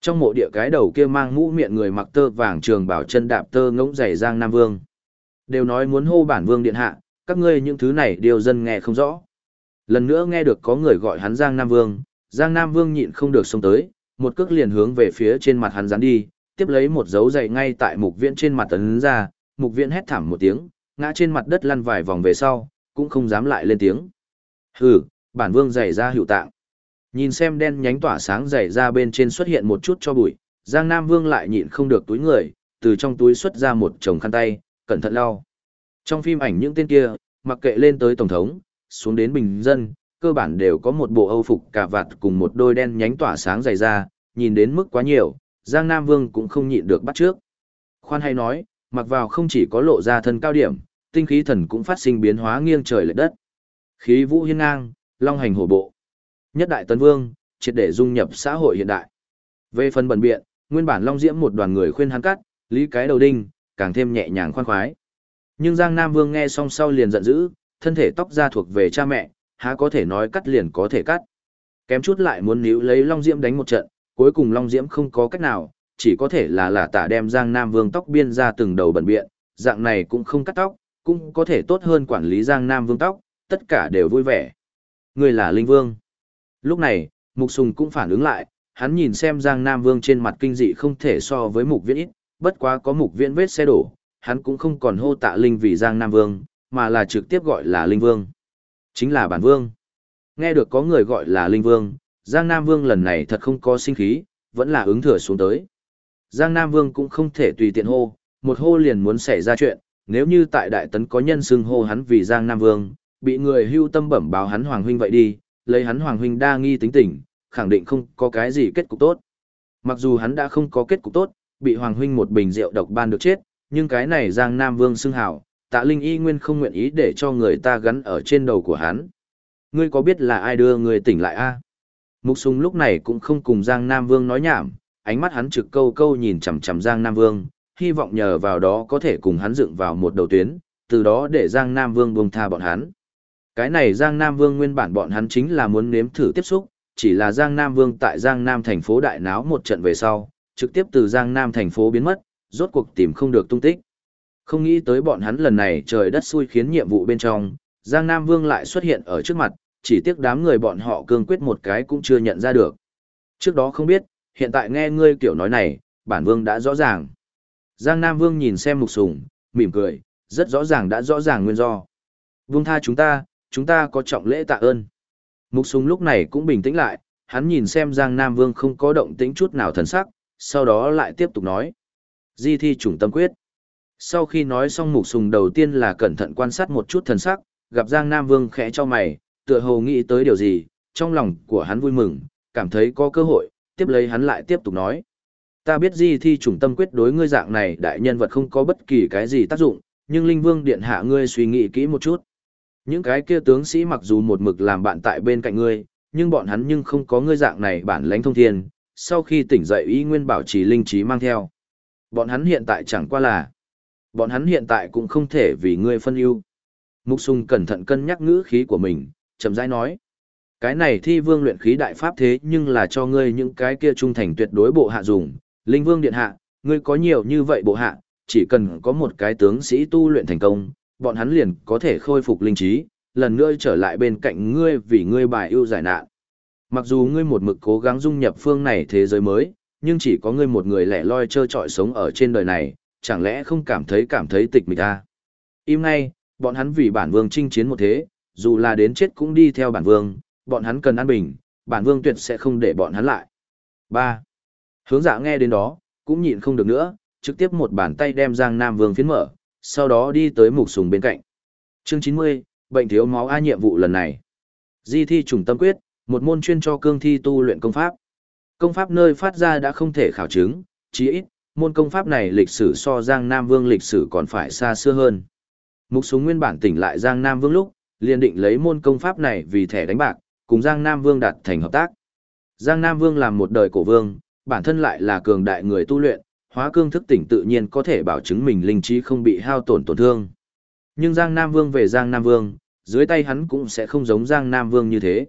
Trong mộ địa cái đầu kia mang mũ miệng người mặc tơ vàng trường bảo chân đạp tơ ngỗng giày Giang Nam Vương. Đều nói muốn hô bản vương điện hạ, các ngươi những thứ này đều dân nghe không rõ. Lần nữa nghe được có người gọi hắn Giang Nam Vương, Giang Nam Vương nhịn không được xông tới, một cước liền hướng về phía trên mặt hắn dán đi, tiếp lấy một dấu giày ngay tại mục viện trên mặt tấn ra, mục viện hét thảm một tiếng, ngã trên mặt đất lăn vài vòng về sau, cũng không dám lại lên tiếng. Hừ, bản vương giày ra hữu tạng. Nhìn xem đen nhánh tỏa sáng giày ra bên trên xuất hiện một chút cho bụi, Giang Nam Vương lại nhịn không được túi người, từ trong túi xuất ra một chồng khăn tay, cẩn thận lau. Trong phim ảnh những tên kia, mặc kệ lên tới tổng thống, xuống đến bình dân, cơ bản đều có một bộ âu phục cà vạt cùng một đôi đen nhánh tỏa sáng dày ra, nhìn đến mức quá nhiều, Giang Nam Vương cũng không nhịn được bắt trước. Khoan hay nói, mặc vào không chỉ có lộ ra thân cao điểm, tinh khí thần cũng phát sinh biến hóa nghiêng trời lệch đất. Khí vũ hiên ngang, long hành hổ bộ. Nhất đại tấn vương, triệt để dung nhập xã hội hiện đại. Về phần bẩn biện, nguyên bản long diễm một đoàn người khuyên hắn cắt, lý cái đầu đinh, càng thêm nhẹ nhàng khoan khoái. Nhưng Giang Nam Vương nghe xong sau liền giận dữ, thân thể tóc ra thuộc về cha mẹ, há có thể nói cắt liền có thể cắt. Kém chút lại muốn níu lấy Long Diễm đánh một trận, cuối cùng Long Diễm không có cách nào, chỉ có thể là là tả đem Giang Nam Vương tóc biên ra từng đầu bẩn biện, dạng này cũng không cắt tóc, cũng có thể tốt hơn quản lý Giang Nam Vương tóc, tất cả đều vui vẻ. Người là Linh Vương. Lúc này, Mục Sùng cũng phản ứng lại, hắn nhìn xem Giang Nam Vương trên mặt kinh dị không thể so với Mục Viễn ít, bất quá có Mục Viễn vết xe đổ, hắn cũng không còn hô tạ Linh vì Giang Nam Vương, mà là trực tiếp gọi là Linh Vương. Chính là bản Vương. Nghe được có người gọi là Linh Vương, Giang Nam Vương lần này thật không có sinh khí, vẫn là ứng thừa xuống tới. Giang Nam Vương cũng không thể tùy tiện hô, một hô liền muốn xảy ra chuyện, nếu như tại Đại Tấn có nhân xưng hô hắn vì Giang Nam Vương, bị người hưu tâm bẩm báo hắn Hoàng Huynh vậy đi, lấy hắn Hoàng Huynh đa nghi tính tình, khẳng định không có cái gì kết cục tốt. Mặc dù hắn đã không có kết cục tốt, bị Hoàng Huynh một bình rượu độc ban được chết, nhưng cái này Giang Nam Vương xưng hảo, tạ Linh y nguyên không nguyện ý để cho người ta gắn ở trên đầu của hắn. Ngươi có biết là ai đưa người tỉnh lại a? Mục Sùng lúc này cũng không cùng Giang Nam Vương nói nhảm, ánh mắt hắn trực câu câu nhìn chằm chằm Giang Nam Vương, hy vọng nhờ vào đó có thể cùng hắn dựng vào một đầu tuyến, từ đó để Giang Nam Vương buông tha bọn hắn. Cái này Giang Nam Vương nguyên bản bọn hắn chính là muốn nếm thử tiếp xúc, chỉ là Giang Nam Vương tại Giang Nam thành phố đại náo một trận về sau, trực tiếp từ Giang Nam thành phố biến mất, rốt cuộc tìm không được tung tích. Không nghĩ tới bọn hắn lần này trời đất xui khiến nhiệm vụ bên trong, Giang Nam Vương lại xuất hiện ở trước mặt, chỉ tiếc đám người bọn họ cương quyết một cái cũng chưa nhận ra được. Trước đó không biết, hiện tại nghe ngươi kiểu nói này, bản vương đã rõ ràng. Giang Nam Vương nhìn xem mục sùng, mỉm cười, rất rõ ràng đã rõ ràng nguyên do. Vương tha chúng ta, chúng ta có trọng lễ tạ ơn. Mục sùng lúc này cũng bình tĩnh lại, hắn nhìn xem Giang Nam Vương không có động tĩnh chút nào thần sắc, sau đó lại tiếp tục nói. Di thi chủng tâm quyết. Sau khi nói xong mục sùng đầu tiên là cẩn thận quan sát một chút thần sắc, gặp Giang Nam Vương khẽ cho mày, tựa hồ nghĩ tới điều gì, trong lòng của hắn vui mừng, cảm thấy có cơ hội, tiếp lấy hắn lại tiếp tục nói. Ta biết di thi chủng tâm quyết đối ngươi dạng này đại nhân vật không có bất kỳ cái gì tác dụng, nhưng Linh Vương Điện hạ ngươi suy nghĩ kỹ một chút. Những cái kia tướng sĩ mặc dù một mực làm bạn tại bên cạnh ngươi, nhưng bọn hắn nhưng không có ngươi dạng này bản lãnh thông thiên, sau khi tỉnh dậy y nguyên bảo trì linh trí mang theo. Bọn hắn hiện tại chẳng qua là Bọn hắn hiện tại cũng không thể vì ngươi phân ưu. Mục Sung cẩn thận cân nhắc ngữ khí của mình, chậm rãi nói. Cái này thi vương luyện khí đại pháp thế nhưng là cho ngươi những cái kia trung thành tuyệt đối bộ hạ dùng. Linh vương điện hạ, ngươi có nhiều như vậy bộ hạ, chỉ cần có một cái tướng sĩ tu luyện thành công, bọn hắn liền có thể khôi phục linh trí, lần nữa trở lại bên cạnh ngươi vì ngươi bài ưu giải nạn. Mặc dù ngươi một mực cố gắng dung nhập phương này thế giới mới, nhưng chỉ có ngươi một người lẻ loi trơ trọi sống ở trên đời này, chẳng lẽ không cảm thấy cảm thấy tịch mịch ta? Im ngay, bọn hắn vì bản vương chinh chiến một thế, dù là đến chết cũng đi theo bản vương, bọn hắn cần an bình, bản vương tuyệt sẽ không để bọn hắn lại. 3. Hướng dạ nghe đến đó, cũng nhịn không được nữa, trực tiếp một bàn tay đem Giang Nam Vương phiến mở, sau đó đi tới mục sùng bên cạnh. Chương 90, bệnh thiếu máu A nhiệm vụ lần này. Di thi trùng tâm quyết, một môn chuyên cho cương thi tu luyện công pháp. Công pháp nơi phát ra đã không thể khảo chứng, chí ít, môn công pháp này lịch sử so Giang Nam Vương lịch sử còn phải xa xưa hơn. Mục súng nguyên bản tỉnh lại Giang Nam Vương lúc, liền định lấy môn công pháp này vì thẻ đánh bạc, cùng Giang Nam Vương đạt thành hợp tác. Giang Nam Vương làm một đời cổ vương, bản thân lại là cường đại người tu luyện, hóa cương thức tỉnh tự nhiên có thể bảo chứng mình linh trí không bị hao tổn tổn thương. Nhưng Giang Nam Vương về Giang Nam Vương, dưới tay hắn cũng sẽ không giống Giang Nam Vương như thế.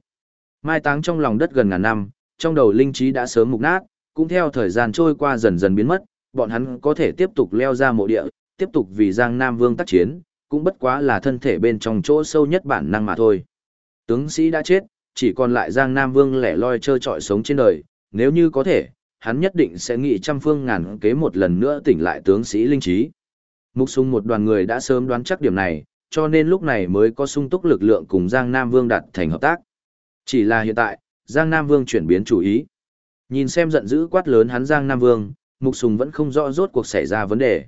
Mai táng trong lòng đất gần ngàn năm, trong đầu linh trí đã sớm mục nát, cũng theo thời gian trôi qua dần dần biến mất, bọn hắn có thể tiếp tục leo ra mộ địa, tiếp tục vì Giang Nam Vương tác chiến, cũng bất quá là thân thể bên trong chỗ sâu nhất bản năng mà thôi. Tướng sĩ đã chết, chỉ còn lại Giang Nam Vương lẻ loi trơ trọi sống trên đời, nếu như có thể, hắn nhất định sẽ nghị trăm phương ngàn kế một lần nữa tỉnh lại tướng sĩ linh trí. Mục sung một đoàn người đã sớm đoán chắc điểm này, cho nên lúc này mới có sung túc lực lượng cùng Giang Nam Vương đạt thành hợp tác. Chỉ là hiện tại, Giang Nam Vương chuyển biến chủ ý. Nhìn xem giận dữ quát lớn hắn Giang Nam Vương, Mục Sùng vẫn không rõ rốt cuộc xảy ra vấn đề.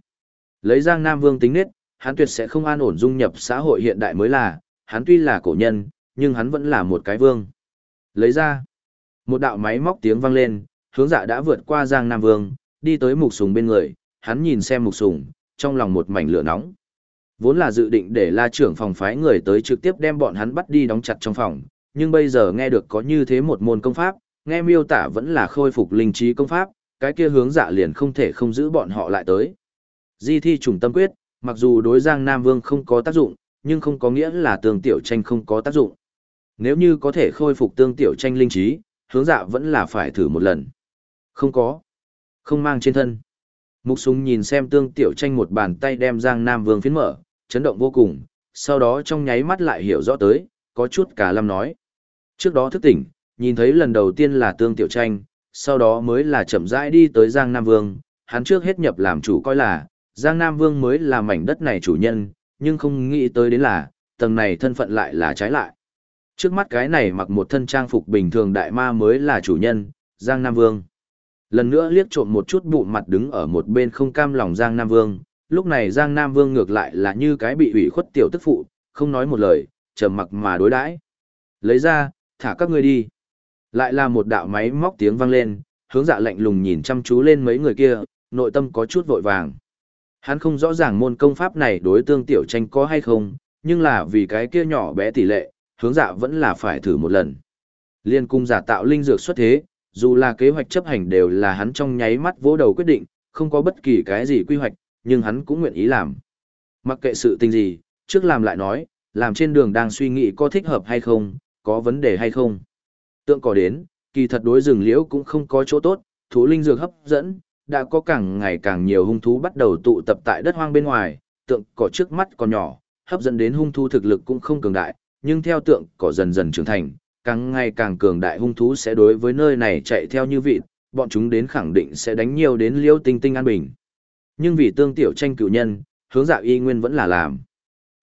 Lấy Giang Nam Vương tính nết, hắn tuyệt sẽ không an ổn dung nhập xã hội hiện đại mới là, hắn tuy là cổ nhân, nhưng hắn vẫn là một cái vương. Lấy ra, một đạo máy móc tiếng vang lên, hướng dạ đã vượt qua Giang Nam Vương, đi tới Mục Sùng bên người, hắn nhìn xem Mục Sùng, trong lòng một mảnh lửa nóng. Vốn là dự định để la trưởng phòng phái người tới trực tiếp đem bọn hắn bắt đi đóng chặt trong phòng, nhưng bây giờ nghe được có như thế một môn công pháp, nghe miêu tả vẫn là khôi phục linh trí công pháp, cái kia hướng dạ liền không thể không giữ bọn họ lại tới. Di thi trùng tâm quyết, mặc dù đối Giang Nam Vương không có tác dụng, nhưng không có nghĩa là tương tiểu tranh không có tác dụng. Nếu như có thể khôi phục tương tiểu tranh linh trí, hướng dạ vẫn là phải thử một lần. Không có. Không mang trên thân. Mục súng nhìn xem tương tiểu tranh một bàn tay đem Giang Nam Vương phiến mở, chấn động vô cùng, sau đó trong nháy mắt lại hiểu rõ tới, có chút cả lâm nói. Trước đó thức tỉnh, nhìn thấy lần đầu tiên là tương tiểu tranh, sau đó mới là chậm rãi đi tới Giang Nam Vương, hắn trước hết nhập làm chủ coi là, Giang Nam Vương mới là mảnh đất này chủ nhân, nhưng không nghĩ tới đến là, tầng này thân phận lại là trái lại. Trước mắt cái này mặc một thân trang phục bình thường đại ma mới là chủ nhân, Giang Nam Vương. Lần nữa liếc trộm một chút bụng mặt đứng ở một bên không cam lòng Giang Nam Vương, lúc này Giang Nam Vương ngược lại là như cái bị ủy khuất tiểu tức phụ, không nói một lời, trầm mặc mà đối đãi. Lấy ra, thả các ngươi đi. Lại là một đạo máy móc tiếng vang lên, hướng dạ lạnh lùng nhìn chăm chú lên mấy người kia, nội tâm có chút vội vàng. Hắn không rõ ràng môn công pháp này đối tương tiểu tranh có hay không, nhưng là vì cái kia nhỏ bé tỷ lệ, hướng dạ vẫn là phải thử một lần. Liên cung giả tạo linh dược xuất thế, dù là kế hoạch chấp hành đều là hắn trong nháy mắt vỗ đầu quyết định, không có bất kỳ cái gì quy hoạch, nhưng hắn cũng nguyện ý làm. Mặc kệ sự tình gì, trước làm lại nói, làm trên đường đang suy nghĩ có thích hợp hay không, có vấn đề hay không. Tượng cỏ đến, kỳ thật đối rừng liễu cũng không có chỗ tốt, thú linh dược hấp dẫn, đã có càng ngày càng nhiều hung thú bắt đầu tụ tập tại đất hoang bên ngoài, tượng cỏ trước mắt còn nhỏ, hấp dẫn đến hung thú thực lực cũng không cường đại, nhưng theo tượng cỏ dần dần trưởng thành, càng ngày càng cường đại hung thú sẽ đối với nơi này chạy theo như vịt, bọn chúng đến khẳng định sẽ đánh nhiều đến liễu tinh tinh an bình. Nhưng vì tương tiểu tranh cựu nhân, hướng dạ y nguyên vẫn là làm.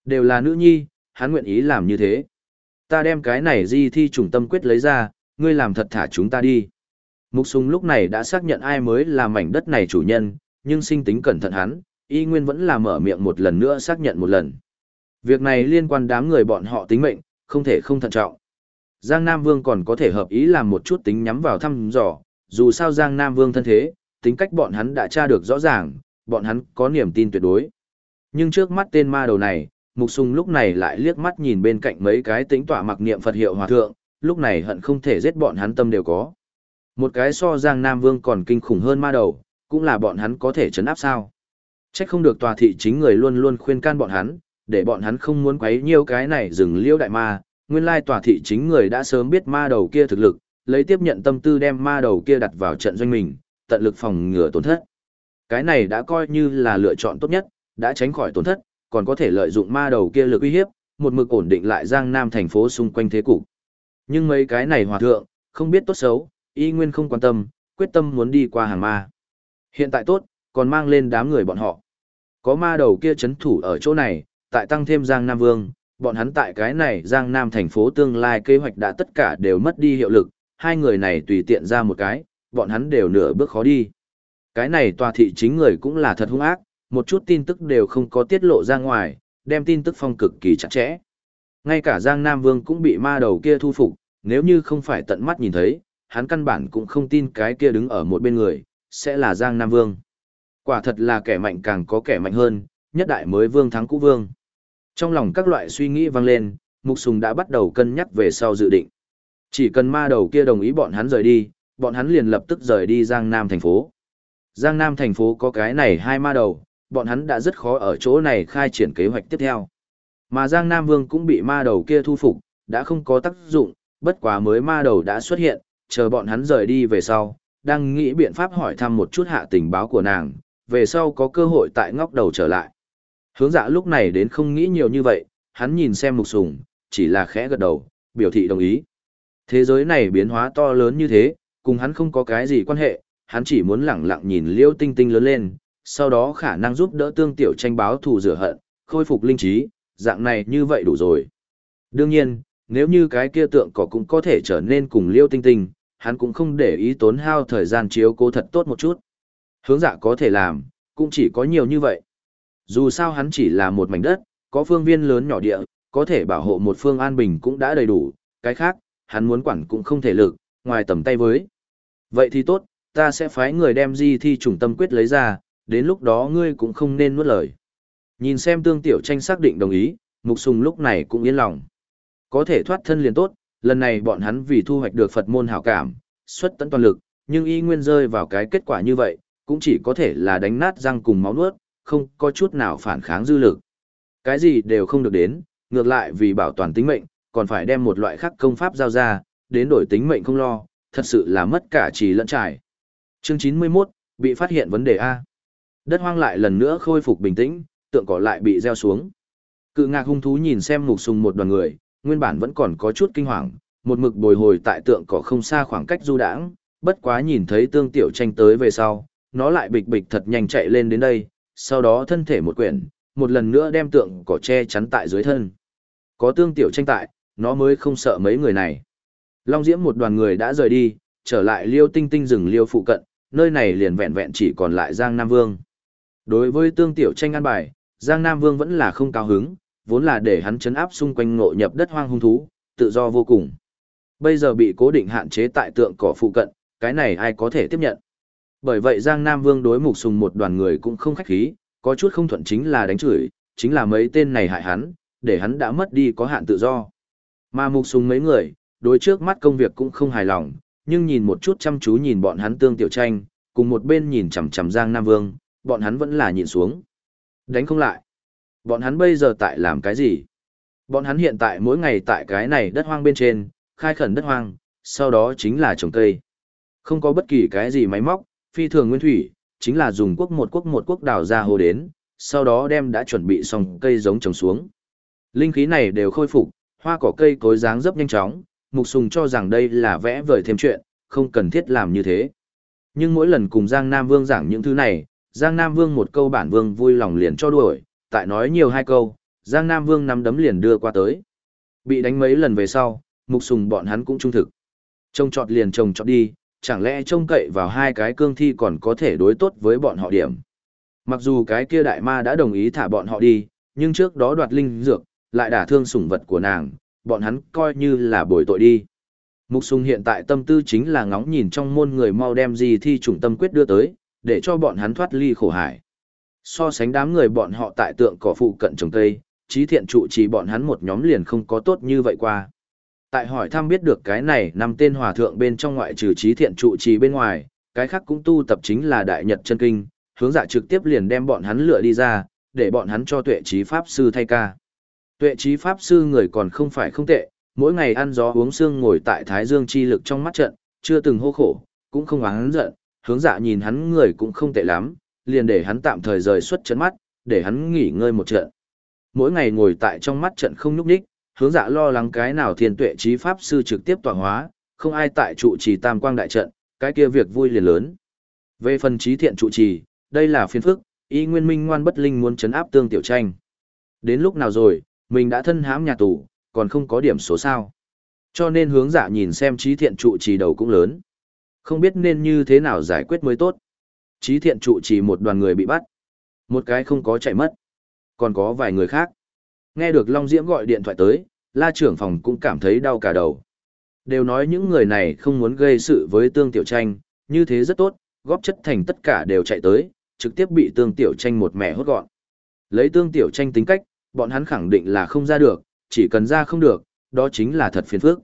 Đều là nữ nhi, hắn nguyện ý làm như thế. Ta đem cái này di thi trùng tâm quyết lấy ra, ngươi làm thật thả chúng ta đi. Mục sùng lúc này đã xác nhận ai mới là mảnh đất này chủ nhân, nhưng sinh tính cẩn thận hắn, y nguyên vẫn là mở miệng một lần nữa xác nhận một lần. Việc này liên quan đám người bọn họ tính mệnh, không thể không thận trọng. Giang Nam Vương còn có thể hợp ý làm một chút tính nhắm vào thăm dò, dù sao Giang Nam Vương thân thế, tính cách bọn hắn đã tra được rõ ràng, bọn hắn có niềm tin tuyệt đối. Nhưng trước mắt tên ma đầu này, Mục Sùng lúc này lại liếc mắt nhìn bên cạnh mấy cái tính tọa mặc niệm Phật hiệu hòa thượng, lúc này hận không thể giết bọn hắn tâm đều có. Một cái so Giang Nam Vương còn kinh khủng hơn ma đầu, cũng là bọn hắn có thể chấn áp sao. Chắc không được tòa thị chính người luôn luôn khuyên can bọn hắn, để bọn hắn không muốn quấy nhiêu cái này dừng liêu đại ma, nguyên lai tòa thị chính người đã sớm biết ma đầu kia thực lực, lấy tiếp nhận tâm tư đem ma đầu kia đặt vào trận doanh mình, tận lực phòng ngừa tổn thất. Cái này đã coi như là lựa chọn tốt nhất, đã tránh khỏi tổn thất, còn có thể lợi dụng ma đầu kia lực uy hiếp, một mực ổn định lại Giang Nam thành phố xung quanh thế cục. Nhưng mấy cái này hòa thượng, không biết tốt xấu, y nguyên không quan tâm, quyết tâm muốn đi qua hàng ma. Hiện tại tốt, còn mang lên đám người bọn họ. Có ma đầu kia chấn thủ ở chỗ này, tại tăng thêm Giang Nam Vương, bọn hắn tại cái này Giang Nam thành phố tương lai kế hoạch đã tất cả đều mất đi hiệu lực, hai người này tùy tiện ra một cái, bọn hắn đều nửa bước khó đi. Cái này tòa thị chính người cũng là thật hung ác, một chút tin tức đều không có tiết lộ ra ngoài, đem tin tức phong cực kỳ chặt chẽ. Ngay cả Giang Nam Vương cũng bị ma đầu kia thu phục, nếu như không phải tận mắt nhìn thấy, hắn căn bản cũng không tin cái kia đứng ở một bên người, sẽ là Giang Nam Vương. Quả thật là kẻ mạnh càng có kẻ mạnh hơn, nhất đại mới vương thắng cũ vương. Trong lòng các loại suy nghĩ vang lên, Mục Sùng đã bắt đầu cân nhắc về sau dự định. Chỉ cần ma đầu kia đồng ý bọn hắn rời đi, bọn hắn liền lập tức rời đi Giang Nam thành phố. Giang Nam thành phố có cái này hai ma đầu, bọn hắn đã rất khó ở chỗ này khai triển kế hoạch tiếp theo. Mà Giang Nam Vương cũng bị ma đầu kia thu phục, đã không có tác dụng, bất quá mới ma đầu đã xuất hiện, chờ bọn hắn rời đi về sau, đang nghĩ biện pháp hỏi thăm một chút hạ tình báo của nàng, về sau có cơ hội tại ngóc đầu trở lại. Hướng dạ lúc này đến không nghĩ nhiều như vậy, hắn nhìn xem mục sùng, chỉ là khẽ gật đầu, biểu thị đồng ý. Thế giới này biến hóa to lớn như thế, cùng hắn không có cái gì quan hệ, hắn chỉ muốn lẳng lặng nhìn liêu tinh tinh lớn lên, sau đó khả năng giúp đỡ tương tiểu tranh báo thù rửa hận, khôi phục linh trí, dạng này như vậy đủ rồi. Đương nhiên, nếu như cái kia tượng cỏ cũng có thể trở nên cùng liêu tinh tinh, hắn cũng không để ý tốn hao thời gian chiếu cố thật tốt một chút. Hướng dạ có thể làm, cũng chỉ có nhiều như vậy. Dù sao hắn chỉ là một mảnh đất, có phương viên lớn nhỏ địa, có thể bảo hộ một phương an bình cũng đã đầy đủ, cái khác, hắn muốn quản cũng không thể lực, ngoài tầm tay với. Vậy thì tốt, ta sẽ phái người đem di thi trùng tâm quyết lấy ra, đến lúc đó ngươi cũng không nên nuốt lời. Nhìn xem tương tiểu tranh xác định đồng ý, mục sùng lúc này cũng yên lòng. Có thể thoát thân liền tốt, lần này bọn hắn vì thu hoạch được Phật môn hảo cảm, xuất tận toàn lực, nhưng y nguyên rơi vào cái kết quả như vậy, cũng chỉ có thể là đánh nát răng cùng máu nuốt, không có chút nào phản kháng dư lực. Cái gì đều không được đến, ngược lại vì bảo toàn tính mệnh, còn phải đem một loại khác công pháp giao ra, đến đổi tính mệnh không lo, thật sự là mất cả trì lẫn trải. Chương 91, bị phát hiện vấn đề A. Đất hoang lại lần nữa khôi phục bình tĩnh, tượng cỏ lại bị gieo xuống. Cự ngạc hung thú nhìn xem mục sùng một đoàn người, nguyên bản vẫn còn có chút kinh hoàng, một mực bồi hồi tại tượng cỏ không xa khoảng cách du đãng, bất quá nhìn thấy tương tiểu tranh tới về sau, nó lại bịch bịch thật nhanh chạy lên đến đây, sau đó thân thể một quyển, một lần nữa đem tượng cỏ che chắn tại dưới thân. Có tương tiểu tranh tại, nó mới không sợ mấy người này. Long Diễm một đoàn người đã rời đi, trở lại liêu tinh tinh rừng liêu phụ cận, nơi này liền vẹn vẹn chỉ còn lại Giang Nam Vương. Đối với tương tiểu tranh an bài, Giang Nam Vương vẫn là không cao hứng, vốn là để hắn chấn áp xung quanh ngộ nhập đất hoang hung thú, tự do vô cùng. Bây giờ bị cố định hạn chế tại tượng cỏ phụ cận, cái này ai có thể tiếp nhận. Bởi vậy Giang Nam Vương đối mục sùng một đoàn người cũng không khách khí, có chút không thuận chính là đánh chửi, chính là mấy tên này hại hắn, để hắn đã mất đi có hạn tự do. Mà mục sùng mấy người, đối trước mắt công việc cũng không hài lòng, nhưng nhìn một chút chăm chú nhìn bọn hắn tương tiểu tranh, cùng một bên nhìn chằm chằm Giang Nam Vương, bọn hắn vẫn là nhìn xuống. Đánh không lại. Bọn hắn bây giờ tại làm cái gì? Bọn hắn hiện tại mỗi ngày tại cái này đất hoang bên trên, khai khẩn đất hoang, sau đó chính là trồng cây. Không có bất kỳ cái gì máy móc, phi thường nguyên thủy, chính là dùng quốc một quốc một quốc đào ra hồ đến, sau đó đem đã chuẩn bị xong cây giống trồng xuống. Linh khí này đều khôi phục, hoa cỏ cây cối dáng dấp nhanh chóng, Mục Sùng cho rằng đây là vẽ vời thêm chuyện, không cần thiết làm như thế. Nhưng mỗi lần cùng Giang Nam Vương giảng những thứ này, Giang Nam Vương một câu bản vương vui lòng liền cho đuổi, tại nói nhiều hai câu, Giang Nam Vương nắm đấm liền đưa qua tới. Bị đánh mấy lần về sau, Mục Sùng bọn hắn cũng trung thực. Trông trọt liền trông trọt đi, chẳng lẽ trông cậy vào hai cái cương thi còn có thể đối tốt với bọn họ điểm. Mặc dù cái kia đại ma đã đồng ý thả bọn họ đi, nhưng trước đó đoạt linh dược, lại đả thương sủng vật của nàng, bọn hắn coi như là bồi tội đi. Mục Sùng hiện tại tâm tư chính là ngóng nhìn trong môn người mau đem gì thi chủng tâm quyết đưa tới, để cho bọn hắn thoát ly khổ hải. So sánh đám người bọn họ tại tượng cỏ phụ cận trồng tây, trí thiện trụ trì bọn hắn một nhóm liền không có tốt như vậy qua. Tại hỏi thăm biết được cái này nằm tên hòa thượng bên trong ngoại trừ trí thiện trụ trì bên ngoài, cái khác cũng tu tập chính là đại nhật chân kinh, hướng dạ trực tiếp liền đem bọn hắn lựa đi ra, để bọn hắn cho tuệ trí pháp sư thay ca. Tuệ trí pháp sư người còn không phải không tệ, mỗi ngày ăn gió uống sương ngồi tại thái dương chi lực trong mắt trận, chưa từng hô khổ, cũng không oán giận, hướng dạ nhìn hắn người cũng không tệ lắm, liền để hắn tạm thời rời xuất trận mắt, để hắn nghỉ ngơi một trận. Mỗi ngày ngồi tại trong mắt trận không nhúc nhích, hướng dạ lo lắng cái nào thiên tuệ trí pháp sư trực tiếp tọa hóa, không ai tại trụ trì tam quang đại trận, cái kia việc vui liền lớn. Về phần trí thiện trụ trì, đây là phiên phức, y nguyên minh ngoan bất linh muốn chấn áp tương tiểu tranh. Đến lúc nào rồi, mình đã thân hãm nhà tù, còn không có điểm số sao. Cho nên hướng dạ nhìn xem trí thiện trụ trì đầu cũng lớn. Không biết nên như thế nào giải quyết mới tốt. Chí thiện trụ chỉ một đoàn người bị bắt. Một cái không có chạy mất. Còn có vài người khác. Nghe được Long Diễm gọi điện thoại tới, la trưởng phòng cũng cảm thấy đau cả đầu. Đều nói những người này không muốn gây sự với tương tiểu tranh, như thế rất tốt, góp chất thành tất cả đều chạy tới, trực tiếp bị tương tiểu tranh một mẹ hốt gọn. Lấy tương tiểu tranh tính cách, bọn hắn khẳng định là không ra được, chỉ cần ra không được, đó chính là thật phiền phức.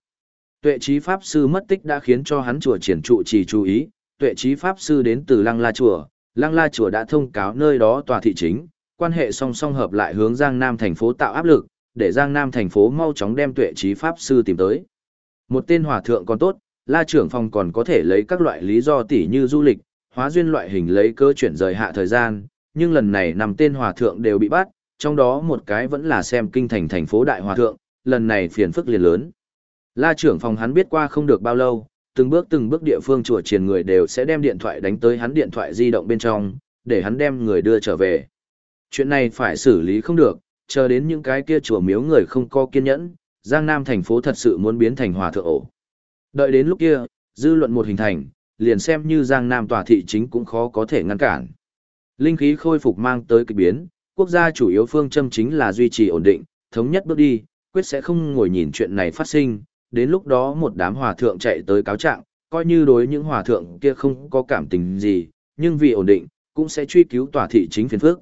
Tuệ trí Pháp Sư mất tích đã khiến cho hắn chùa triển trụ chỉ chú ý, tuệ trí Pháp Sư đến từ Lăng La Chùa, Lăng La Chùa đã thông cáo nơi đó tòa thị chính, quan hệ song song hợp lại hướng Giang Nam thành phố tạo áp lực, để Giang Nam thành phố mau chóng đem tuệ trí Pháp Sư tìm tới. Một tên hòa thượng còn tốt, La trưởng phòng còn có thể lấy các loại lý do tỉ như du lịch, hóa duyên loại hình lấy cơ chuyển rời hạ thời gian, nhưng lần này nằm tên hòa thượng đều bị bắt, trong đó một cái vẫn là xem kinh thành thành phố đại hòa thượng, lần này phiền phức liền lớn. La trưởng phòng hắn biết qua không được bao lâu, từng bước từng bước địa phương chùa triền người đều sẽ đem điện thoại đánh tới hắn điện thoại di động bên trong, để hắn đem người đưa trở về. Chuyện này phải xử lý không được, chờ đến những cái kia chùa miếu người không có kiên nhẫn, Giang Nam thành phố thật sự muốn biến thành hòa thượng ổ. Đợi đến lúc kia, Dư luận một hình thành, liền xem như Giang Nam tòa thị chính cũng khó có thể ngăn cản. Linh khí khôi phục mang tới kỳ biến, quốc gia chủ yếu phương châm chính là duy trì ổn định, thống nhất bước đi, quyết sẽ không ngồi nhìn chuyện này phát sinh, đến lúc đó một đám hòa thượng chạy tới cáo trạng, coi như đối những hòa thượng kia không có cảm tình gì, nhưng vì ổn định, cũng sẽ truy cứu tòa thị chính phiền phước.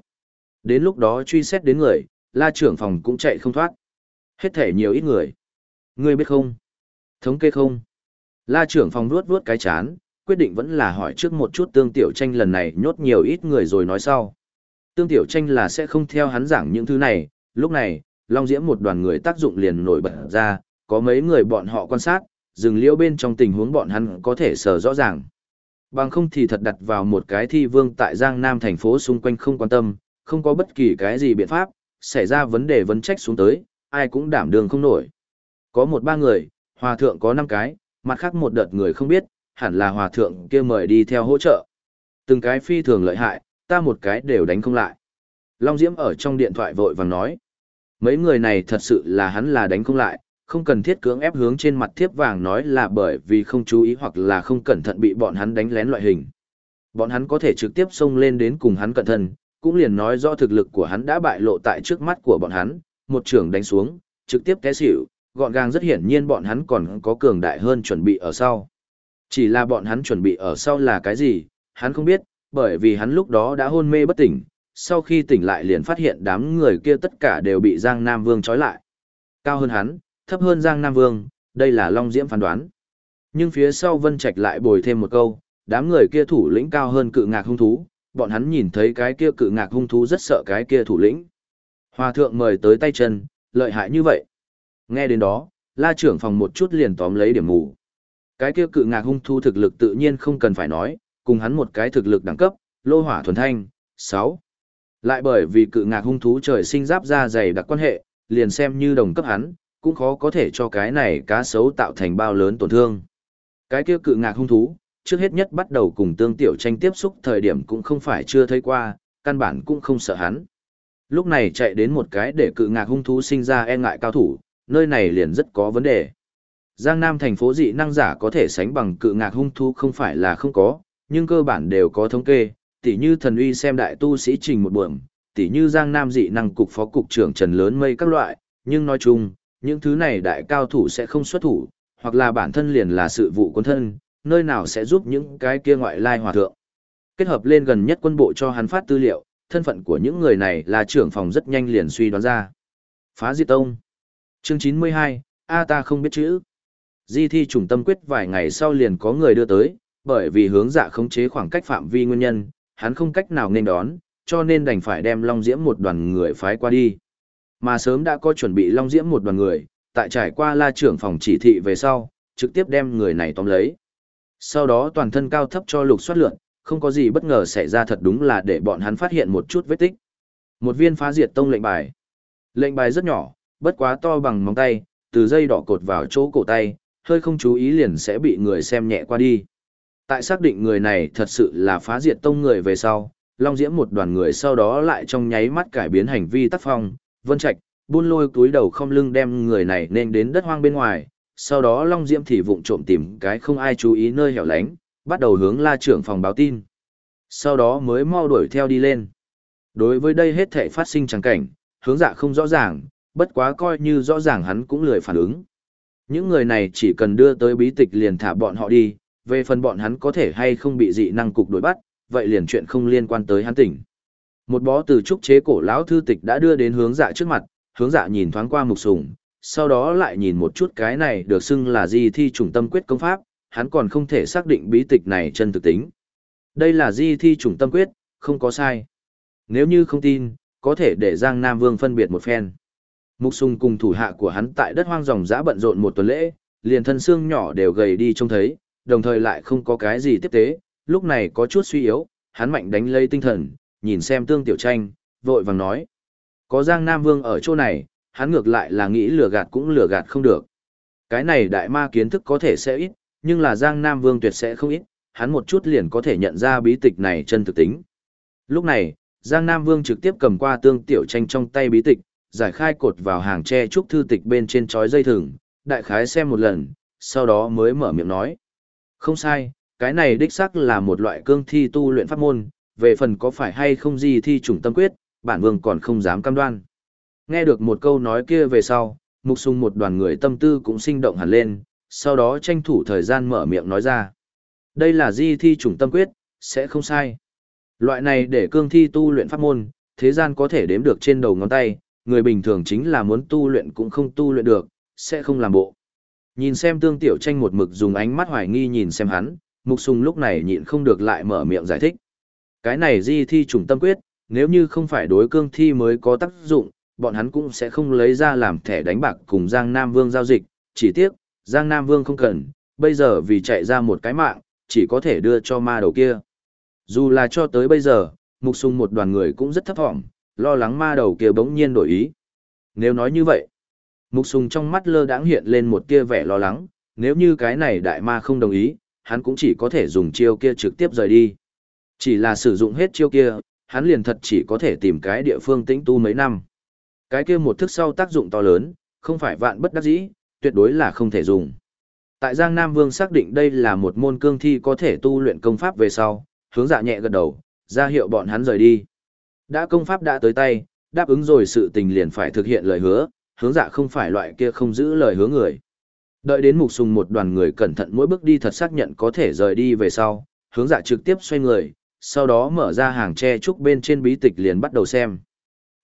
Đến lúc đó truy xét đến người, la trưởng phòng cũng chạy không thoát. Hết thể nhiều ít người. Ngươi biết không? Thống kê không? La trưởng phòng vuốt vuốt cái chán, quyết định vẫn là hỏi trước một chút tương tiểu tranh lần này nhốt nhiều ít người rồi nói sau. Tương tiểu tranh là sẽ không theo hắn giảng những thứ này, lúc này, Long Diễm một đoàn người tác dụng liền nổi bật ra, có mấy người bọn họ quan sát, dừng liễu bên trong tình huống bọn hắn có thể sở rõ ràng. Bằng không thì thật đặt vào một cái thi vương tại Giang Nam thành phố xung quanh không quan tâm, không có bất kỳ cái gì biện pháp, xảy ra vấn đề vấn trách xuống tới, ai cũng đảm đường không nổi. Có một ba người, hòa thượng có năm cái, mặt khác một đợt người không biết, hẳn là hòa thượng kia mời đi theo hỗ trợ. Từng cái phi thường lợi hại, ta một cái đều đánh không lại. Long Diễm ở trong điện thoại vội vàng nói. Mấy người này thật sự là hắn là đánh không lại, không cần thiết cưỡng ép hướng trên mặt thiếp vàng nói là bởi vì không chú ý hoặc là không cẩn thận bị bọn hắn đánh lén loại hình. Bọn hắn có thể trực tiếp xông lên đến cùng hắn cẩn thận, cũng liền nói do thực lực của hắn đã bại lộ tại trước mắt của bọn hắn, một trường đánh xuống, trực tiếp té xỉu, gọn gàng rất hiển nhiên bọn hắn còn có cường đại hơn chuẩn bị ở sau. Chỉ là bọn hắn chuẩn bị ở sau là cái gì, hắn không biết, bởi vì hắn lúc đó đã hôn mê bất tỉnh, sau khi tỉnh lại liền phát hiện đám người kia tất cả đều bị Giang Nam Vương trói lại. Cao hơn hắn, thấp hơn Giang Nam Vương, đây là Long Diễm phán đoán. Nhưng phía sau Vân Trạch lại bồi thêm một câu, đám người kia thủ lĩnh cao hơn cự ngạc hung thú, bọn hắn nhìn thấy cái kia cự ngạc hung thú rất sợ cái kia thủ lĩnh. Hòa thượng mời tới tay chân, lợi hại như vậy. Nghe đến đó, la trưởng phòng một chút liền tóm lấy điểm mù. Cái kia cự ngạc hung thú thực lực tự nhiên không cần phải nói, cùng hắn một cái thực lực đẳng cấp, lô hỏa thuần thanh, 6. Lại bởi vì cự ngạc hung thú trời sinh giáp ra dày đặc quan hệ, liền xem như đồng cấp hắn, cũng khó có thể cho cái này cá sấu tạo thành bao lớn tổn thương. Cái kia cự ngạc hung thú, trước hết nhất bắt đầu cùng tương tiểu tranh tiếp xúc thời điểm cũng không phải chưa thấy qua, căn bản cũng không sợ hắn. Lúc này chạy đến một cái để cự ngạc hung thú sinh ra e ngại cao thủ, nơi này liền rất có vấn đề. Giang Nam thành phố dị năng giả có thể sánh bằng cự ngạc hung thú không phải là không có, nhưng cơ bản đều có thống kê, tỉ như thần uy xem đại tu sĩ trình một buồng, tỉ như Giang Nam dị năng cục phó cục trưởng Trần Lớn Mây các loại, nhưng nói chung, những thứ này đại cao thủ sẽ không xuất thủ, hoặc là bản thân liền là sự vụ quân thân, nơi nào sẽ giúp những cái kia ngoại lai hòa thượng. Kết hợp lên gần nhất quân bộ cho hắn phát tư liệu, thân phận của những người này là trưởng phòng rất nhanh liền suy đoán ra. Phá Diệt Tông Chương 92, A ta không biết chữ. Di thi trùng tâm quyết vài ngày sau liền có người đưa tới, bởi vì hướng dạ khống chế khoảng cách phạm vi nguyên nhân, hắn không cách nào nên đón, cho nên đành phải đem Long Diễm một đoàn người phái qua đi. Mà sớm đã có chuẩn bị Long Diễm một đoàn người, tại trải qua la trưởng phòng chỉ thị về sau, trực tiếp đem người này tóm lấy. Sau đó toàn thân cao thấp cho lục soát lượn, không có gì bất ngờ xảy ra thật đúng là để bọn hắn phát hiện một chút vết tích. Một viên phá diệt tông lệnh bài. Lệnh bài rất nhỏ, bất quá to bằng móng tay, từ dây đỏ cột vào chỗ cổ tay, hơi không chú ý liền sẽ bị người xem nhẹ qua đi. Tại xác định người này thật sự là phá diệt tông người về sau, Long Diễm một đoàn người sau đó lại trong nháy mắt cải biến hành vi tác phong, vân trạch, buôn lôi túi đầu không lưng đem người này nên đến đất hoang bên ngoài, sau đó Long Diễm thì vụng trộm tìm cái không ai chú ý nơi hẻo lánh, bắt đầu hướng la trưởng phòng báo tin. Sau đó mới mau đuổi theo đi lên. Đối với đây hết thể phát sinh chẳng cảnh, hướng dạ không rõ ràng, bất quá coi như rõ ràng hắn cũng lười phản ứng. Những người này chỉ cần đưa tới bí tịch liền thả bọn họ đi, về phần bọn hắn có thể hay không bị dị năng cục đuổi bắt, vậy liền chuyện không liên quan tới hắn tỉnh. Một bó từ trúc chế cổ lão thư tịch đã đưa đến hướng dạ trước mặt, hướng dạ nhìn thoáng qua mục sùng, sau đó lại nhìn một chút cái này được xưng là di thi trùng tâm quyết công pháp, hắn còn không thể xác định bí tịch này chân thực tính. Đây là di thi trùng tâm quyết, không có sai. Nếu như không tin, có thể để Giang Nam Vương phân biệt một phen. Mục sùng cùng thủ hạ của hắn tại đất hoang ròng dã bận rộn một tuần lễ, liền thân xương nhỏ đều gầy đi trông thấy, đồng thời lại không có cái gì tiếp tế, lúc này có chút suy yếu, hắn mạnh đánh lấy tinh thần, nhìn xem tương tiểu tranh, vội vàng nói. Có Giang Nam Vương ở chỗ này, hắn ngược lại là nghĩ lừa gạt cũng lừa gạt không được. Cái này đại ma kiến thức có thể sẽ ít, nhưng là Giang Nam Vương tuyệt sẽ không ít, hắn một chút liền có thể nhận ra bí tịch này chân thực tính. Lúc này, Giang Nam Vương trực tiếp cầm qua tương tiểu tranh trong tay bí tịch, giải khai cột vào hàng tre trúc thư tịch bên trên chói dây thừng, đại khái xem một lần, sau đó mới mở miệng nói. Không sai, cái này đích xác là một loại cương thi tu luyện pháp môn, về phần có phải hay không gì thi trùng tâm quyết, bản vương còn không dám cam đoan. Nghe được một câu nói kia về sau, mục sung một đoàn người tâm tư cũng sinh động hẳn lên, sau đó tranh thủ thời gian mở miệng nói ra. Đây là di thi trùng tâm quyết, sẽ không sai. Loại này để cương thi tu luyện pháp môn, thế gian có thể đếm được trên đầu ngón tay, người bình thường chính là muốn tu luyện cũng không tu luyện được, sẽ không làm bộ. Nhìn xem tương tiểu tranh một mực dùng ánh mắt hoài nghi nhìn xem hắn, mục sùng lúc này nhịn không được lại mở miệng giải thích. Cái này di thi trùng tâm quyết, nếu như không phải đối cương thi mới có tác dụng, bọn hắn cũng sẽ không lấy ra làm thẻ đánh bạc cùng Giang Nam Vương giao dịch, chỉ tiếc, Giang Nam Vương không cần, bây giờ vì chạy ra một cái mạng, chỉ có thể đưa cho ma đầu kia. Dù là cho tới bây giờ, mục sùng một đoàn người cũng rất thấp thỏm, lo lắng ma đầu kia bỗng nhiên đổi ý. Nếu nói như vậy, mục sùng trong mắt lơ đãng hiện lên một tia vẻ lo lắng, nếu như cái này đại ma không đồng ý, hắn cũng chỉ có thể dùng chiêu kia trực tiếp rời đi. Chỉ là sử dụng hết chiêu kia, hắn liền thật chỉ có thể tìm cái địa phương tĩnh tu mấy năm. Cái kia một thức sau tác dụng to lớn, không phải vạn bất đắc dĩ, tuyệt đối là không thể dùng. Tại Giang Nam Vương xác định đây là một môn cương thi có thể tu luyện công pháp về sau, hướng dạ nhẹ gật đầu, ra hiệu bọn hắn rời đi. Đã công pháp đã tới tay, đáp ứng rồi sự tình liền phải thực hiện lời hứa, hướng dạ không phải loại kia không giữ lời hứa người. Đợi đến mục sùng một đoàn người cẩn thận mỗi bước đi thật xác nhận có thể rời đi về sau, hướng dạ trực tiếp xoay người, sau đó mở ra hàng tre trúc bên trên bí tịch liền bắt đầu xem.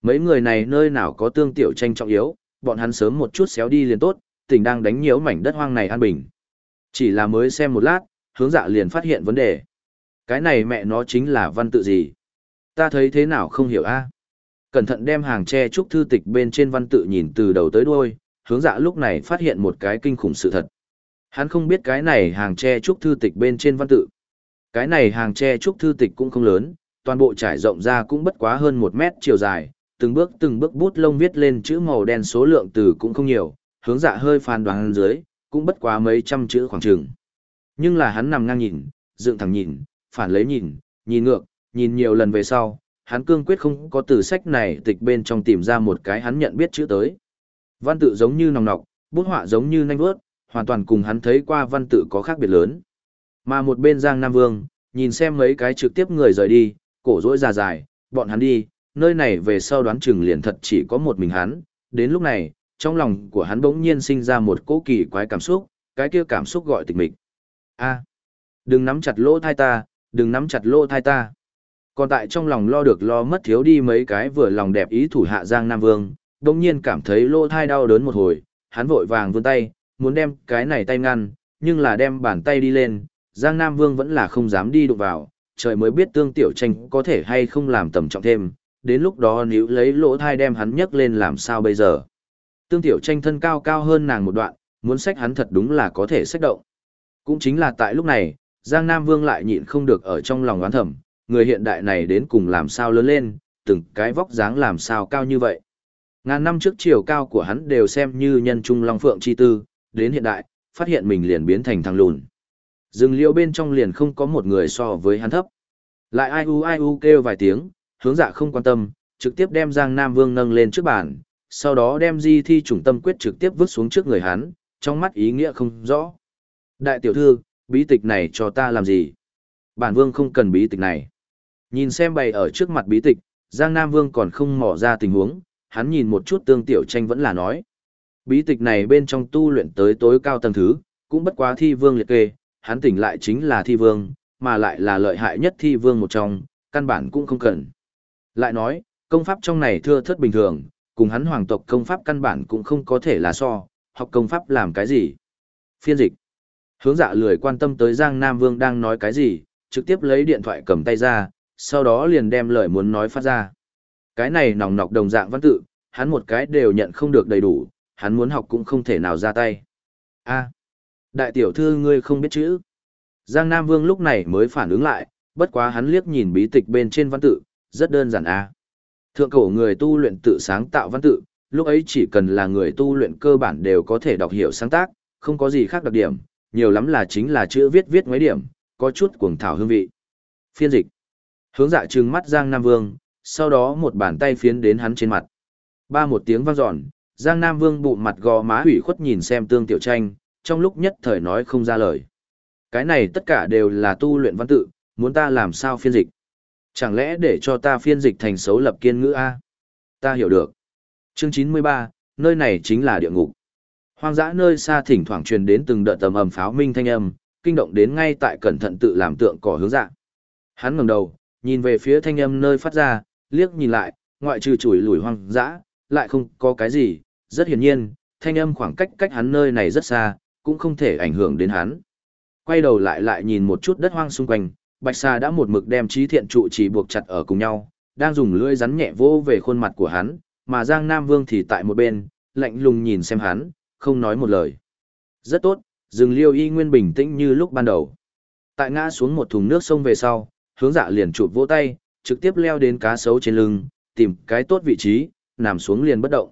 Mấy người này nơi nào có tương tiểu tranh trọng yếu, bọn hắn sớm một chút xéo đi liền tốt, tình đang đánh nhiễu mảnh đất hoang này an bình. Chỉ là mới xem một lát, hướng dạ liền phát hiện vấn đề. Cái này mẹ nó chính là văn tự gì? Ta thấy thế nào không hiểu a? À? Cẩn thận đem hàng tre trúc thư tịch bên trên văn tự nhìn từ đầu tới đuôi, hướng dạ lúc này phát hiện một cái kinh khủng sự thật. Hắn không biết cái này hàng tre trúc thư tịch bên trên văn tự. Cái này hàng tre trúc thư tịch cũng không lớn, toàn bộ trải rộng ra cũng bất quá hơn một mét chiều dài, từng bước từng bước bút lông viết lên chữ màu đen số lượng từ cũng không nhiều, hướng dạ hơi phán đoán dưới, cũng bất quá mấy trăm chữ khoảng trường. Nhưng là hắn nằm ngang nhìn, dựng thẳng nhìn, phản lấy nhìn, nhìn ngược, nhìn nhiều lần về sau, hắn cương quyết không có từ sách này tịch bên trong tìm ra một cái hắn nhận biết chữ tới. Văn tự giống như nòng nọc, bút họa giống như nanh vớt, hoàn toàn cùng hắn thấy qua văn tự có khác biệt lớn. Mà một bên Giang Nam Vương, nhìn xem mấy cái trực tiếp người rời đi, cổ rỗi già dài, bọn hắn đi, nơi này về sau đoán chừng liền thật chỉ có một mình hắn. Đến lúc này, trong lòng của hắn bỗng nhiên sinh ra một cỗ kỳ quái cảm xúc, cái kia cảm xúc gọi tịch mịch. A, đừng nắm chặt lỗ thai ta, đừng nắm chặt lỗ thai ta. Còn tại trong lòng lo được lo mất thiếu đi mấy cái vừa lòng đẹp ý thủ hạ Giang Nam Vương, bỗng nhiên cảm thấy lỗ thai đau đớn một hồi, hắn vội vàng vươn tay, muốn đem cái này tay ngăn, nhưng là đem bàn tay đi lên, Giang Nam Vương vẫn là không dám đi đụng vào, trời mới biết tương tiểu tranh có thể hay không làm tầm trọng thêm, đến lúc đó nếu lấy lỗ thai đem hắn nhấc lên làm sao bây giờ. Tương tiểu tranh thân cao cao hơn nàng một đoạn, muốn xách hắn thật đúng là có thể xách động. Cũng chính là tại lúc này, Giang Nam Vương lại nhịn không được ở trong lòng oán thầm, người hiện đại này đến cùng làm sao lớn lên, từng cái vóc dáng làm sao cao như vậy. Ngàn năm trước chiều cao của hắn đều xem như nhân trung long phượng chi tư, đến hiện đại, phát hiện mình liền biến thành thằng lùn. Rừng liễu bên trong liền không có một người so với hắn thấp. Lại ai u ai u kêu vài tiếng, hướng dạ không quan tâm, trực tiếp đem Giang Nam Vương nâng lên trước bàn, sau đó đem di thi trùng tâm quyết trực tiếp vứt xuống trước người hắn, trong mắt ý nghĩa không rõ. Đại tiểu thư, bí tịch này cho ta làm gì? Bản vương không cần bí tịch này. Nhìn xem bày ở trước mặt bí tịch, Giang Nam Vương còn không mò ra tình huống, hắn nhìn một chút tương tiểu tranh vẫn là nói. Bí tịch này bên trong tu luyện tới tối cao tầng thứ, cũng bất quá thi vương liệt kê, hắn tỉnh lại chính là thi vương, mà lại là lợi hại nhất thi vương một trong, căn bản cũng không cần. Lại nói, công pháp trong này thưa thất bình thường, cùng hắn hoàng tộc công pháp căn bản cũng không có thể là so, học công pháp làm cái gì. Phiên dịch. Hướng dạ lười quan tâm tới Giang Nam Vương đang nói cái gì, trực tiếp lấy điện thoại cầm tay ra, sau đó liền đem lời muốn nói phát ra. Cái này nòng nọc đồng dạng văn tự, hắn một cái đều nhận không được đầy đủ, hắn muốn học cũng không thể nào ra tay. A, đại tiểu thư ngươi không biết chữ. Giang Nam Vương lúc này mới phản ứng lại, bất quá hắn liếc nhìn bí tịch bên trên văn tự, rất đơn giản a. Thượng cổ người tu luyện tự sáng tạo văn tự, lúc ấy chỉ cần là người tu luyện cơ bản đều có thể đọc hiểu sáng tác, không có gì khác đặc điểm, nhiều lắm là chính là chữ viết viết mấy điểm, có chút cuồng thảo hương vị. Phiên dịch. Hướng dạ trừng mắt Giang Nam Vương, sau đó một bàn tay phiến đến hắn trên mặt. Ba một tiếng vang dọn, Giang Nam Vương bụng mặt gò má hủy khuất nhìn xem tương tiểu tranh, trong lúc nhất thời nói không ra lời. Cái này tất cả đều là tu luyện văn tự, muốn ta làm sao phiên dịch? Chẳng lẽ để cho ta phiên dịch thành xấu lập kiên ngữ A? Ta hiểu được. Chương 93, nơi này chính là địa ngục. Hoang dã nơi xa thỉnh thoảng truyền đến từng đợt tầm ầm pháo minh thanh âm, kinh động đến ngay tại cẩn thận tự làm tượng cỏ hướng dạ. Hắn ngẩng đầu, nhìn về phía thanh âm nơi phát ra, liếc nhìn lại, ngoại trừ chùi lùi hoang dã, lại không có cái gì, rất hiển nhiên, thanh âm khoảng cách cách hắn nơi này rất xa, cũng không thể ảnh hưởng đến hắn. Quay đầu lại lại nhìn một chút đất hoang xung quanh, Bạch Sa đã một mực đem trí thiện trụ chỉ buộc chặt ở cùng nhau, đang dùng lưỡi rắn nhẹ vô về khuôn mặt của hắn, mà Giang Nam Vương thì tại một bên, lạnh lùng nhìn xem hắn, không nói một lời. Rất tốt, rừng liêu y nguyên bình tĩnh như lúc ban đầu. Tại ngã xuống một thùng nước sông về sau, hướng dạ liền chụp vỗ tay, trực tiếp leo đến cá sấu trên lưng, tìm cái tốt vị trí, nằm xuống liền bất động.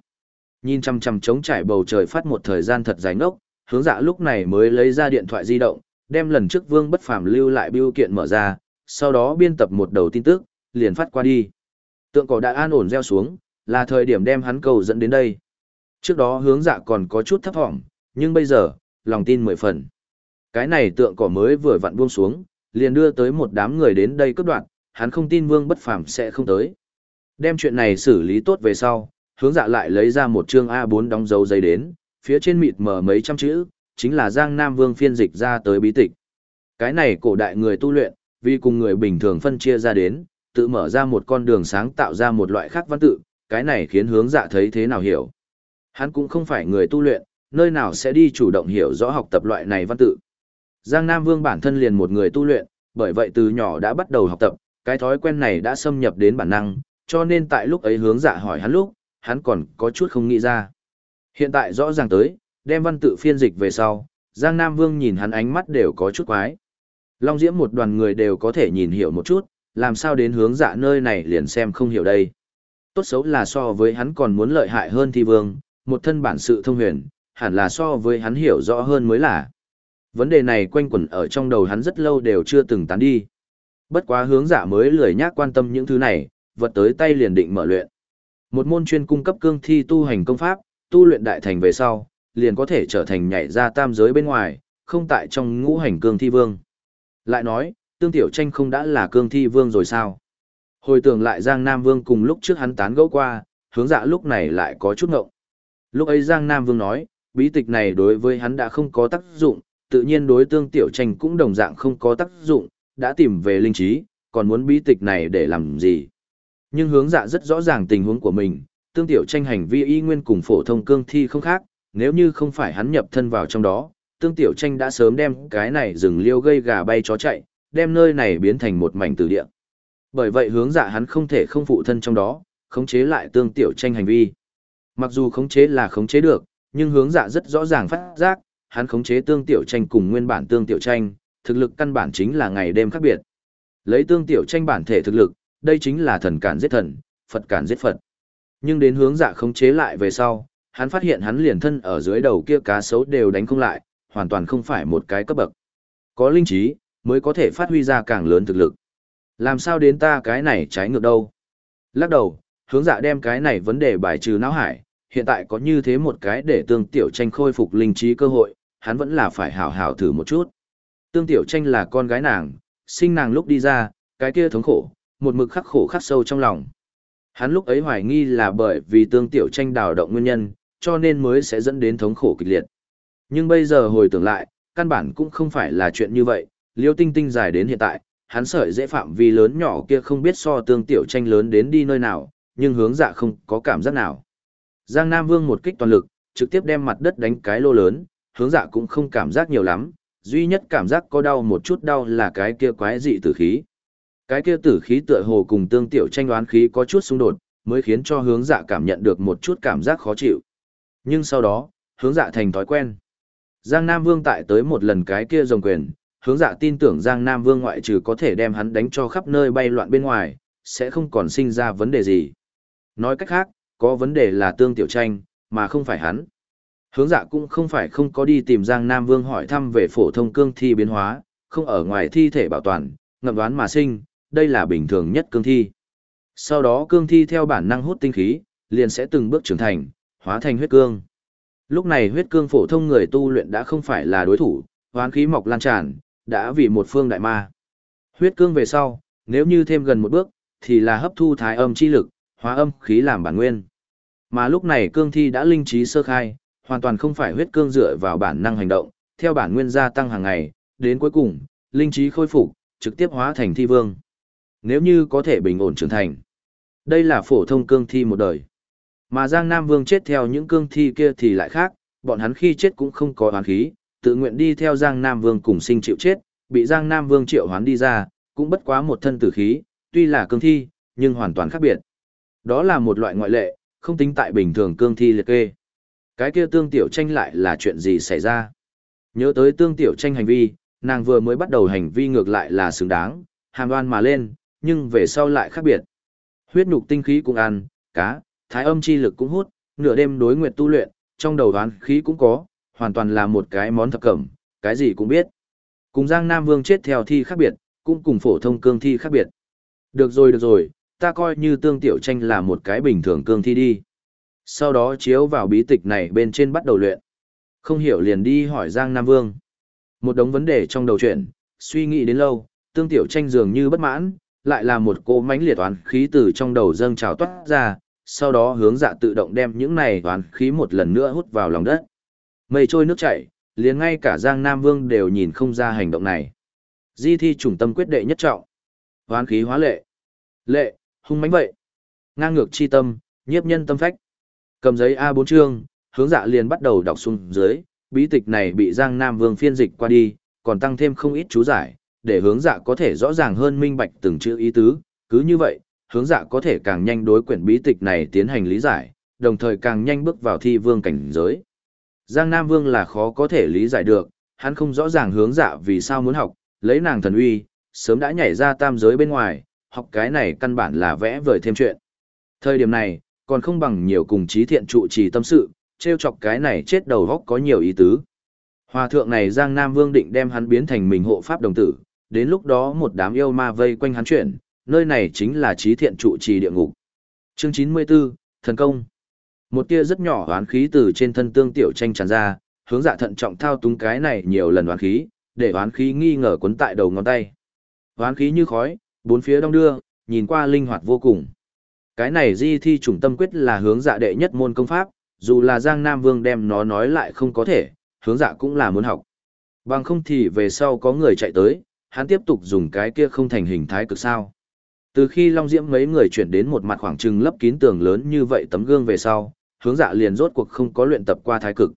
Nhìn chăm chăm trống trải bầu trời phát một thời gian thật dài ngốc, hướng dạ lúc này mới lấy ra điện thoại di động, đem lần trước vương bất phàm lưu lại biêu kiện mở ra, sau đó biên tập một đầu tin tức, liền phát qua đi. Tượng cỏ đã an ổn gieo xuống, là thời điểm đem hắn cầu dẫn đến đây. Trước đó hướng dạ còn có chút thấp thỏm, nhưng bây giờ, lòng tin mười phần. Cái này tượng cỏ mới vừa vặn buông xuống, liền đưa tới một đám người đến đây cấp đoạn, hắn không tin vương bất phàm sẽ không tới. Đem chuyện này xử lý tốt về sau, hướng dạ lại lấy ra một chương A4 đóng dấu giấy đến, phía trên mịt mờ mấy trăm chữ, chính là Giang Nam Vương phiên dịch ra tới bí tịch. Cái này cổ đại người tu luyện, vì cùng người bình thường phân chia ra đến, tự mở ra một con đường sáng tạo ra một loại khác văn tự, cái này khiến hướng dạ thấy thế nào hiểu. Hắn cũng không phải người tu luyện, nơi nào sẽ đi chủ động hiểu rõ học tập loại này văn tự. Giang Nam Vương bản thân liền một người tu luyện, bởi vậy từ nhỏ đã bắt đầu học tập, cái thói quen này đã xâm nhập đến bản năng, cho nên tại lúc ấy hướng dạ hỏi hắn lúc, hắn còn có chút không nghĩ ra. Hiện tại rõ ràng tới, đem văn tự phiên dịch về sau, Giang Nam Vương nhìn hắn ánh mắt đều có chút quái. Long Diễm một đoàn người đều có thể nhìn hiểu một chút, làm sao đến hướng dạ nơi này liền xem không hiểu đây. Tốt xấu là so với hắn còn muốn lợi hại hơn thì vương, một thân bản sự thông huyền, hẳn là so với hắn hiểu rõ hơn mới là. Vấn đề này quanh quẩn ở trong đầu hắn rất lâu đều chưa từng tán đi. Bất quá hướng dạ mới lười nhác quan tâm những thứ này, vật tới tay liền định mở luyện. Một môn chuyên cung cấp cương thi tu hành công pháp, tu luyện đại thành về sau, liền có thể trở thành nhảy ra tam giới bên ngoài, không tại trong ngũ hành cương thi vương. Lại nói, tương tiểu tranh không đã là cương thi vương rồi sao? Hồi tưởng lại Giang Nam Vương cùng lúc trước hắn tán gẫu qua, hướng dạ lúc này lại có chút ngộng. Lúc ấy Giang Nam Vương nói, bí tịch này đối với hắn đã không có tác dụng, tự nhiên đối tương tiểu tranh cũng đồng dạng không có tác dụng, đã tìm về linh trí, còn muốn bí tịch này để làm gì. Nhưng hướng dạ rất rõ ràng tình huống của mình, tương tiểu tranh hành vi y nguyên cùng phổ thông cương thi không khác, nếu như không phải hắn nhập thân vào trong đó, tương tiểu tranh đã sớm đem cái này rừng liêu gây gà bay chó chạy, đem nơi này biến thành một mảnh tử địa. Bởi vậy hướng dạ hắn không thể không phụ thân trong đó, khống chế lại tương tiểu tranh hành vi. Mặc dù khống chế là khống chế được, nhưng hướng dạ rất rõ ràng phát giác, hắn khống chế tương tiểu tranh cùng nguyên bản tương tiểu tranh, thực lực căn bản chính là ngày đêm khác biệt. Lấy tương tiểu tranh bản thể thực lực, đây chính là thần cản giết thần, Phật cản giết Phật. Nhưng đến hướng dạ khống chế lại về sau, hắn phát hiện hắn liền thân ở dưới đầu kia cá sấu đều đánh không lại, hoàn toàn không phải một cái cấp bậc. Có linh trí, mới có thể phát huy ra càng lớn thực lực. Làm sao đến ta cái này trái ngược đâu? Lắc đầu, hướng dạ đem cái này vấn đề bài trừ não hải, hiện tại có như thế một cái để tương tiểu tranh khôi phục linh trí cơ hội, hắn vẫn là phải hảo hảo thử một chút. Tương tiểu tranh là con gái nàng, sinh nàng lúc đi ra, cái kia thống khổ, một mực khắc khổ khắc sâu trong lòng. Hắn lúc ấy hoài nghi là bởi vì tương tiểu tranh đào động nguyên nhân, cho nên mới sẽ dẫn đến thống khổ kịch liệt. Nhưng bây giờ hồi tưởng lại, căn bản cũng không phải là chuyện như vậy, liêu tinh tinh dài đến hiện tại, hắn sợi dễ phạm vi lớn nhỏ kia không biết so tương tiểu tranh lớn đến đi nơi nào, nhưng hướng dạ không có cảm giác nào. Giang Nam Vương một kích toàn lực, trực tiếp đem mặt đất đánh cái lô lớn, hướng dạ cũng không cảm giác nhiều lắm, duy nhất cảm giác có đau một chút đau là cái kia quái dị tử khí. Cái kia tử khí tựa hồ cùng tương tiểu tranh đoán khí có chút xung đột, mới khiến cho hướng dạ cảm nhận được một chút cảm giác khó chịu. Nhưng sau đó, hướng dạ thành thói quen. Giang Nam Vương tại tới một lần cái kia rồng quyền, hướng dạ tin tưởng Giang Nam Vương ngoại trừ có thể đem hắn đánh cho khắp nơi bay loạn bên ngoài, sẽ không còn sinh ra vấn đề gì. Nói cách khác, có vấn đề là tương tiểu tranh, mà không phải hắn. Hướng dạ cũng không phải không có đi tìm Giang Nam Vương hỏi thăm về phổ thông cương thi biến hóa, không ở ngoài thi thể bảo toàn, ngậm đoán mà sinh, đây là bình thường nhất cương thi. Sau đó cương thi theo bản năng hút tinh khí, liền sẽ từng bước trưởng thành, hóa thành huyết cương. Lúc này huyết cương phổ thông người tu luyện đã không phải là đối thủ, hoán khí mọc lan tràn, đã vì một phương đại ma. Huyết cương về sau, nếu như thêm gần một bước, thì là hấp thu thái âm chi lực, hóa âm khí làm bản nguyên. Mà lúc này cương thi đã linh trí sơ khai, hoàn toàn không phải huyết cương dựa vào bản năng hành động, theo bản nguyên gia tăng hàng ngày, đến cuối cùng, linh trí khôi phục, trực tiếp hóa thành thi vương. Nếu như có thể bình ổn trưởng thành. Đây là phổ thông cương thi một đời. Mà Giang Nam Vương chết theo những cương thi kia thì lại khác, bọn hắn khi chết cũng không có oán khí, tự nguyện đi theo Giang Nam Vương cùng sinh chịu chết, bị Giang Nam Vương triệu hoán đi ra, cũng bất quá một thân tử khí, tuy là cương thi, nhưng hoàn toàn khác biệt. Đó là một loại ngoại lệ, không tính tại bình thường cương thi liệt kê. Cái kia tương tiểu tranh lại là chuyện gì xảy ra? Nhớ tới tương tiểu tranh hành vi, nàng vừa mới bắt đầu hành vi ngược lại là xứng đáng, hàm đoan mà lên, nhưng về sau lại khác biệt. Huyết nhục tinh khí cũng ăn, cá, thái âm chi lực cũng hút, nửa đêm đối nguyện tu luyện, trong đầu đoán khí cũng có, hoàn toàn là một cái món thập cẩm, cái gì cũng biết. Cùng Giang Nam Vương chết theo thi khác biệt, cũng cùng phổ thông cương thi khác biệt. Được rồi được rồi, ta coi như tương tiểu tranh là một cái bình thường cương thi đi. Sau đó chiếu vào bí tịch này bên trên bắt đầu luyện. Không hiểu liền đi hỏi Giang Nam Vương. Một đống vấn đề trong đầu chuyện, suy nghĩ đến lâu, tương tiểu tranh dường như bất mãn, lại là một cô mánh liệt toán khí từ trong đầu dâng trào toát ra, sau đó hướng dạ tự động đem những này toán khí một lần nữa hút vào lòng đất. Mây trôi nước chảy, liền ngay cả Giang Nam Vương đều nhìn không ra hành động này. Di thi trùng tâm quyết đệ nhất trọng. Hoán khí hóa lệ. Lệ, hung mãnh vậy. Ngang ngược chi tâm, nhiếp nhân tâm phách. Cầm giấy A4 chương, hướng dạ liền bắt đầu đọc xuống dưới, bí tịch này bị Giang Nam Vương phiên dịch qua đi, còn tăng thêm không ít chú giải, để hướng dạ có thể rõ ràng hơn minh bạch từng chữ ý tứ, cứ như vậy, hướng dạ có thể càng nhanh đối quyển bí tịch này tiến hành lý giải, đồng thời càng nhanh bước vào thi vương cảnh giới. Giang Nam Vương là khó có thể lý giải được, hắn không rõ ràng hướng dạ vì sao muốn học, lấy nàng thần uy, sớm đã nhảy ra tam giới bên ngoài, học cái này căn bản là vẽ vời thêm chuyện. Thời điểm này, còn không bằng nhiều cùng trí thiện trụ trì tâm sự, treo chọc cái này chết đầu góc có nhiều ý tứ. Hòa thượng này Giang Nam Vương định đem hắn biến thành mình hộ pháp đồng tử, đến lúc đó một đám yêu ma vây quanh hắn chuyển, nơi này chính là trí thiện trụ trì địa ngục. Chương 94, Thần Công Một tia rất nhỏ oán khí từ trên thân tương tiểu tranh tràn ra, hướng dạ thận trọng thao túng cái này nhiều lần oán khí, để oán khí nghi ngờ cuốn tại đầu ngón tay. Oán khí như khói, bốn phía đông đưa, nhìn qua linh hoạt vô cùng. Cái này di thi chủng tâm quyết là hướng dạ đệ nhất môn công pháp, dù là Giang Nam Vương đem nó nói lại không có thể, hướng dạ cũng là muốn học. Bằng không thì về sau có người chạy tới, hắn tiếp tục dùng cái kia không thành hình thái cực sao. Từ khi Long Diễm mấy người chuyển đến một mặt khoảng trừng lấp kín tường lớn như vậy tấm gương về sau, hướng dạ liền rốt cuộc không có luyện tập qua thái cực.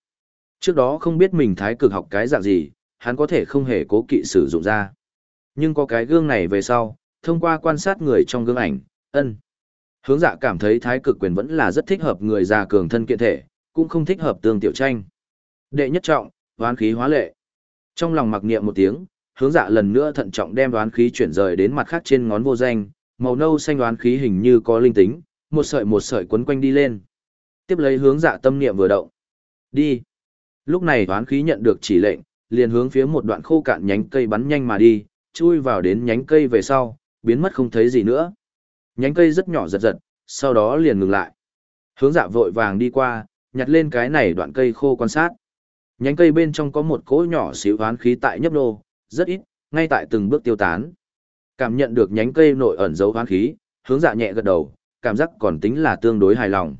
Trước đó không biết mình thái cực học cái dạng gì, hắn có thể không hề cố kỵ sử dụng ra. Nhưng có cái gương này về sau, thông qua quan sát người trong gương ảnh, ân. Hướng dạ cảm thấy thái cực quyền vẫn là rất thích hợp người già cường thân kiện thể, cũng không thích hợp tương tiểu tranh. Đệ nhất trọng, hoán khí hóa lệ. Trong lòng mặc niệm một tiếng, hướng dạ lần nữa thận trọng đem đoán khí chuyển rời đến mặt khác trên ngón vô danh, màu nâu xanh đoán khí hình như có linh tính, một sợi một sợi quấn quanh đi lên. Tiếp lấy hướng dạ tâm niệm vừa động. Đi. Lúc này đoán khí nhận được chỉ lệnh, liền hướng phía một đoạn khô cạn nhánh cây bắn nhanh mà đi, chui vào đến nhánh cây về sau, biến mất không thấy gì nữa. Nhánh cây rất nhỏ giật giật, sau đó liền ngừng lại. Hướng dạ vội vàng đi qua, nhặt lên cái này đoạn cây khô quan sát. Nhánh cây bên trong có một cỗ nhỏ xíu đoán khí tại nhấp nô, rất ít, ngay tại từng bước tiêu tán. Cảm nhận được nhánh cây nội ẩn dấu hoán khí, hướng dạ nhẹ gật đầu, cảm giác còn tính là tương đối hài lòng.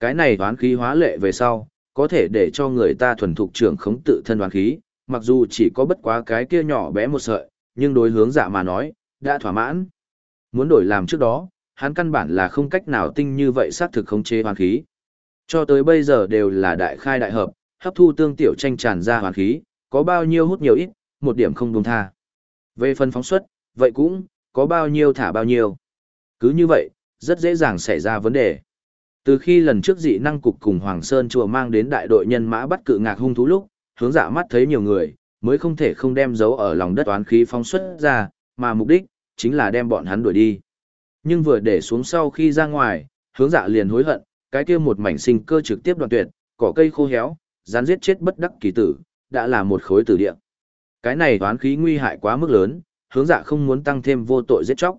Cái này hoán khí hóa lệ về sau, có thể để cho người ta thuần thục trưởng khống tự thân hoán khí, mặc dù chỉ có bất quá cái kia nhỏ bé một sợi, nhưng đối hướng dạ mà nói, đã thỏa mãn. Muốn đổi làm trước đó, hắn căn bản là không cách nào tinh như vậy sát thực khống chế hoán khí. Cho tới bây giờ đều là đại khai đại hợp, hấp thu tương tiểu tranh tràn ra hoán khí, có bao nhiêu hút nhiều ít, một điểm không buông tha. Về phần phóng xuất, vậy cũng, có bao nhiêu thả bao nhiêu. Cứ như vậy, rất dễ dàng xảy ra vấn đề. Từ khi lần trước dị năng cục cùng Hoàng Sơn chùa mang đến đại đội nhân mã bắt cự ngạc hung thú lúc, hướng dạ mắt thấy nhiều người, mới không thể không đem dấu ở lòng đất toán khí phóng xuất ra, mà mục đích, chính là đem bọn hắn đuổi đi. Nhưng vừa để xuống sau khi ra ngoài, hướng dạ liền hối hận, cái kia một mảnh sinh cơ trực tiếp đoạn tuyệt, cỏ cây khô héo, rắn giết chết bất đắc kỳ tử, đã là một khối tử địa. Cái này toán khí nguy hại quá mức lớn, hướng dạ không muốn tăng thêm vô tội giết chóc.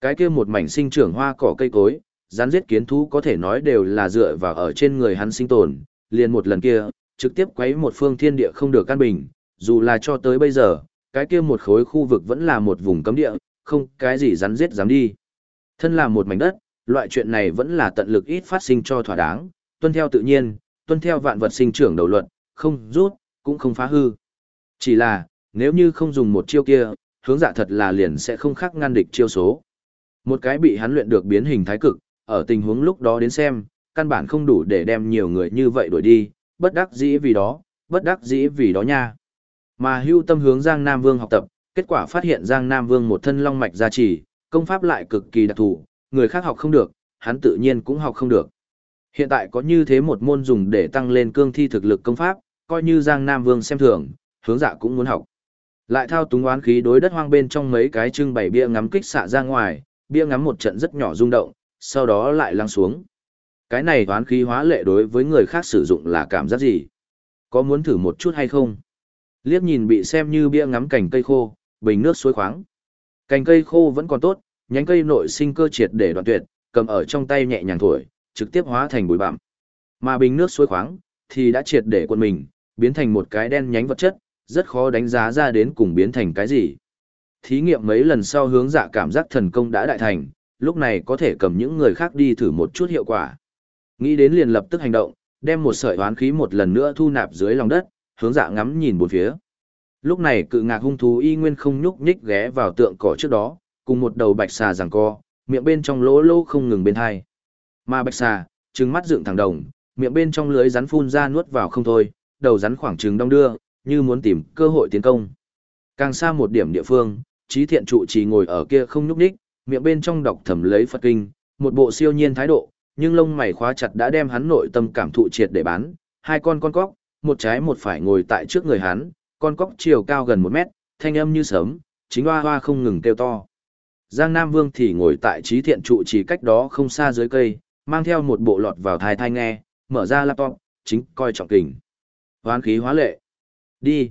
Cái kia một mảnh sinh trưởng hoa cỏ cây cối, rắn giết kiến thú có thể nói đều là dựa vào ở trên người hắn sinh tồn, liền một lần kia, trực tiếp quấy một phương thiên địa không được căn bình, dù là cho tới bây giờ, cái kia một khối khu vực vẫn là một vùng cấm địa, không cái gì rắn giết dám đi. Thân là một mảnh đất, loại chuyện này vẫn là tận lực ít phát sinh cho thỏa đáng, tuân theo tự nhiên, tuân theo vạn vật sinh trưởng đầu luật, không rút, cũng không phá hư. Chỉ là, nếu như không dùng một chiêu kia, hướng dạ thật là liền sẽ không khác ngăn địch chiêu số. Một cái bị hắn luyện được biến hình thái cực, ở tình huống lúc đó đến xem, căn bản không đủ để đem nhiều người như vậy đuổi đi, bất đắc dĩ vì đó, bất đắc dĩ vì đó nha. Mà hưu tâm hướng Giang Nam Vương học tập, kết quả phát hiện Giang Nam Vương một thân long mạch gia trì, công pháp lại cực kỳ đặc thù, người khác học không được, hắn tự nhiên cũng học không được. Hiện tại có như thế một môn dùng để tăng lên cương thi thực lực công pháp, coi như Giang Nam Vương xem thường, hướng dạ cũng muốn học. Lại thao túng oán khí đối đất hoang bên trong mấy cái trưng bày bia ngắm kích xạ ra ngoài, bia ngắm một trận rất nhỏ rung động, sau đó lại lăng xuống. Cái này oán khí hóa lệ đối với người khác sử dụng là cảm giác gì? Có muốn thử một chút hay không? Liếc nhìn bị xem như bia ngắm cành cây khô, bình nước suối khoáng. Cành cây khô vẫn còn tốt, nhánh cây nội sinh cơ triệt để đoạn tuyệt, cầm ở trong tay nhẹ nhàng thổi, trực tiếp hóa thành bụi bặm. Mà bình nước suối khoáng thì đã triệt để quân mình, biến thành một cái đen nhánh vật chất, rất khó đánh giá ra đến cùng biến thành cái gì. Thí nghiệm mấy lần sau hướng dạ cảm giác thần công đã đại thành, lúc này có thể cầm những người khác đi thử một chút hiệu quả. Nghĩ đến liền lập tức hành động, đem một sợi hoán khí một lần nữa thu nạp dưới lòng đất, hướng dạ ngắm nhìn bốn phía. Lúc này cự ngạc hung thú y nguyên không nhúc nhích ghé vào tượng cỏ trước đó, cùng một đầu bạch xà giằng co, miệng bên trong lỗ lỗ không ngừng bên hai. Mà bạch xà, trừng mắt dựng thẳng đồng, miệng bên trong lưới rắn phun ra nuốt vào không thôi, đầu rắn khoảng trừng đông đưa, như muốn tìm cơ hội tiến công. Càng xa một điểm địa phương, trí thiện trụ chỉ ngồi ở kia không nhúc nhích, miệng bên trong đọc thầm lấy Phật kinh, một bộ siêu nhiên thái độ, nhưng lông mày khóa chặt đã đem hắn nội tâm cảm thụ triệt để bán, hai con con cóc, một trái một phải ngồi tại trước người hắn, con cóc chiều cao gần một mét, thanh âm như sớm, chính hoa hoa không ngừng kêu to. Giang Nam Vương thì ngồi tại trí thiện trụ chỉ cách đó không xa dưới cây, mang theo một bộ lọt vào thai thai nghe, mở ra laptop, chính coi trọng kình. Hoán khí hóa lệ. Đi.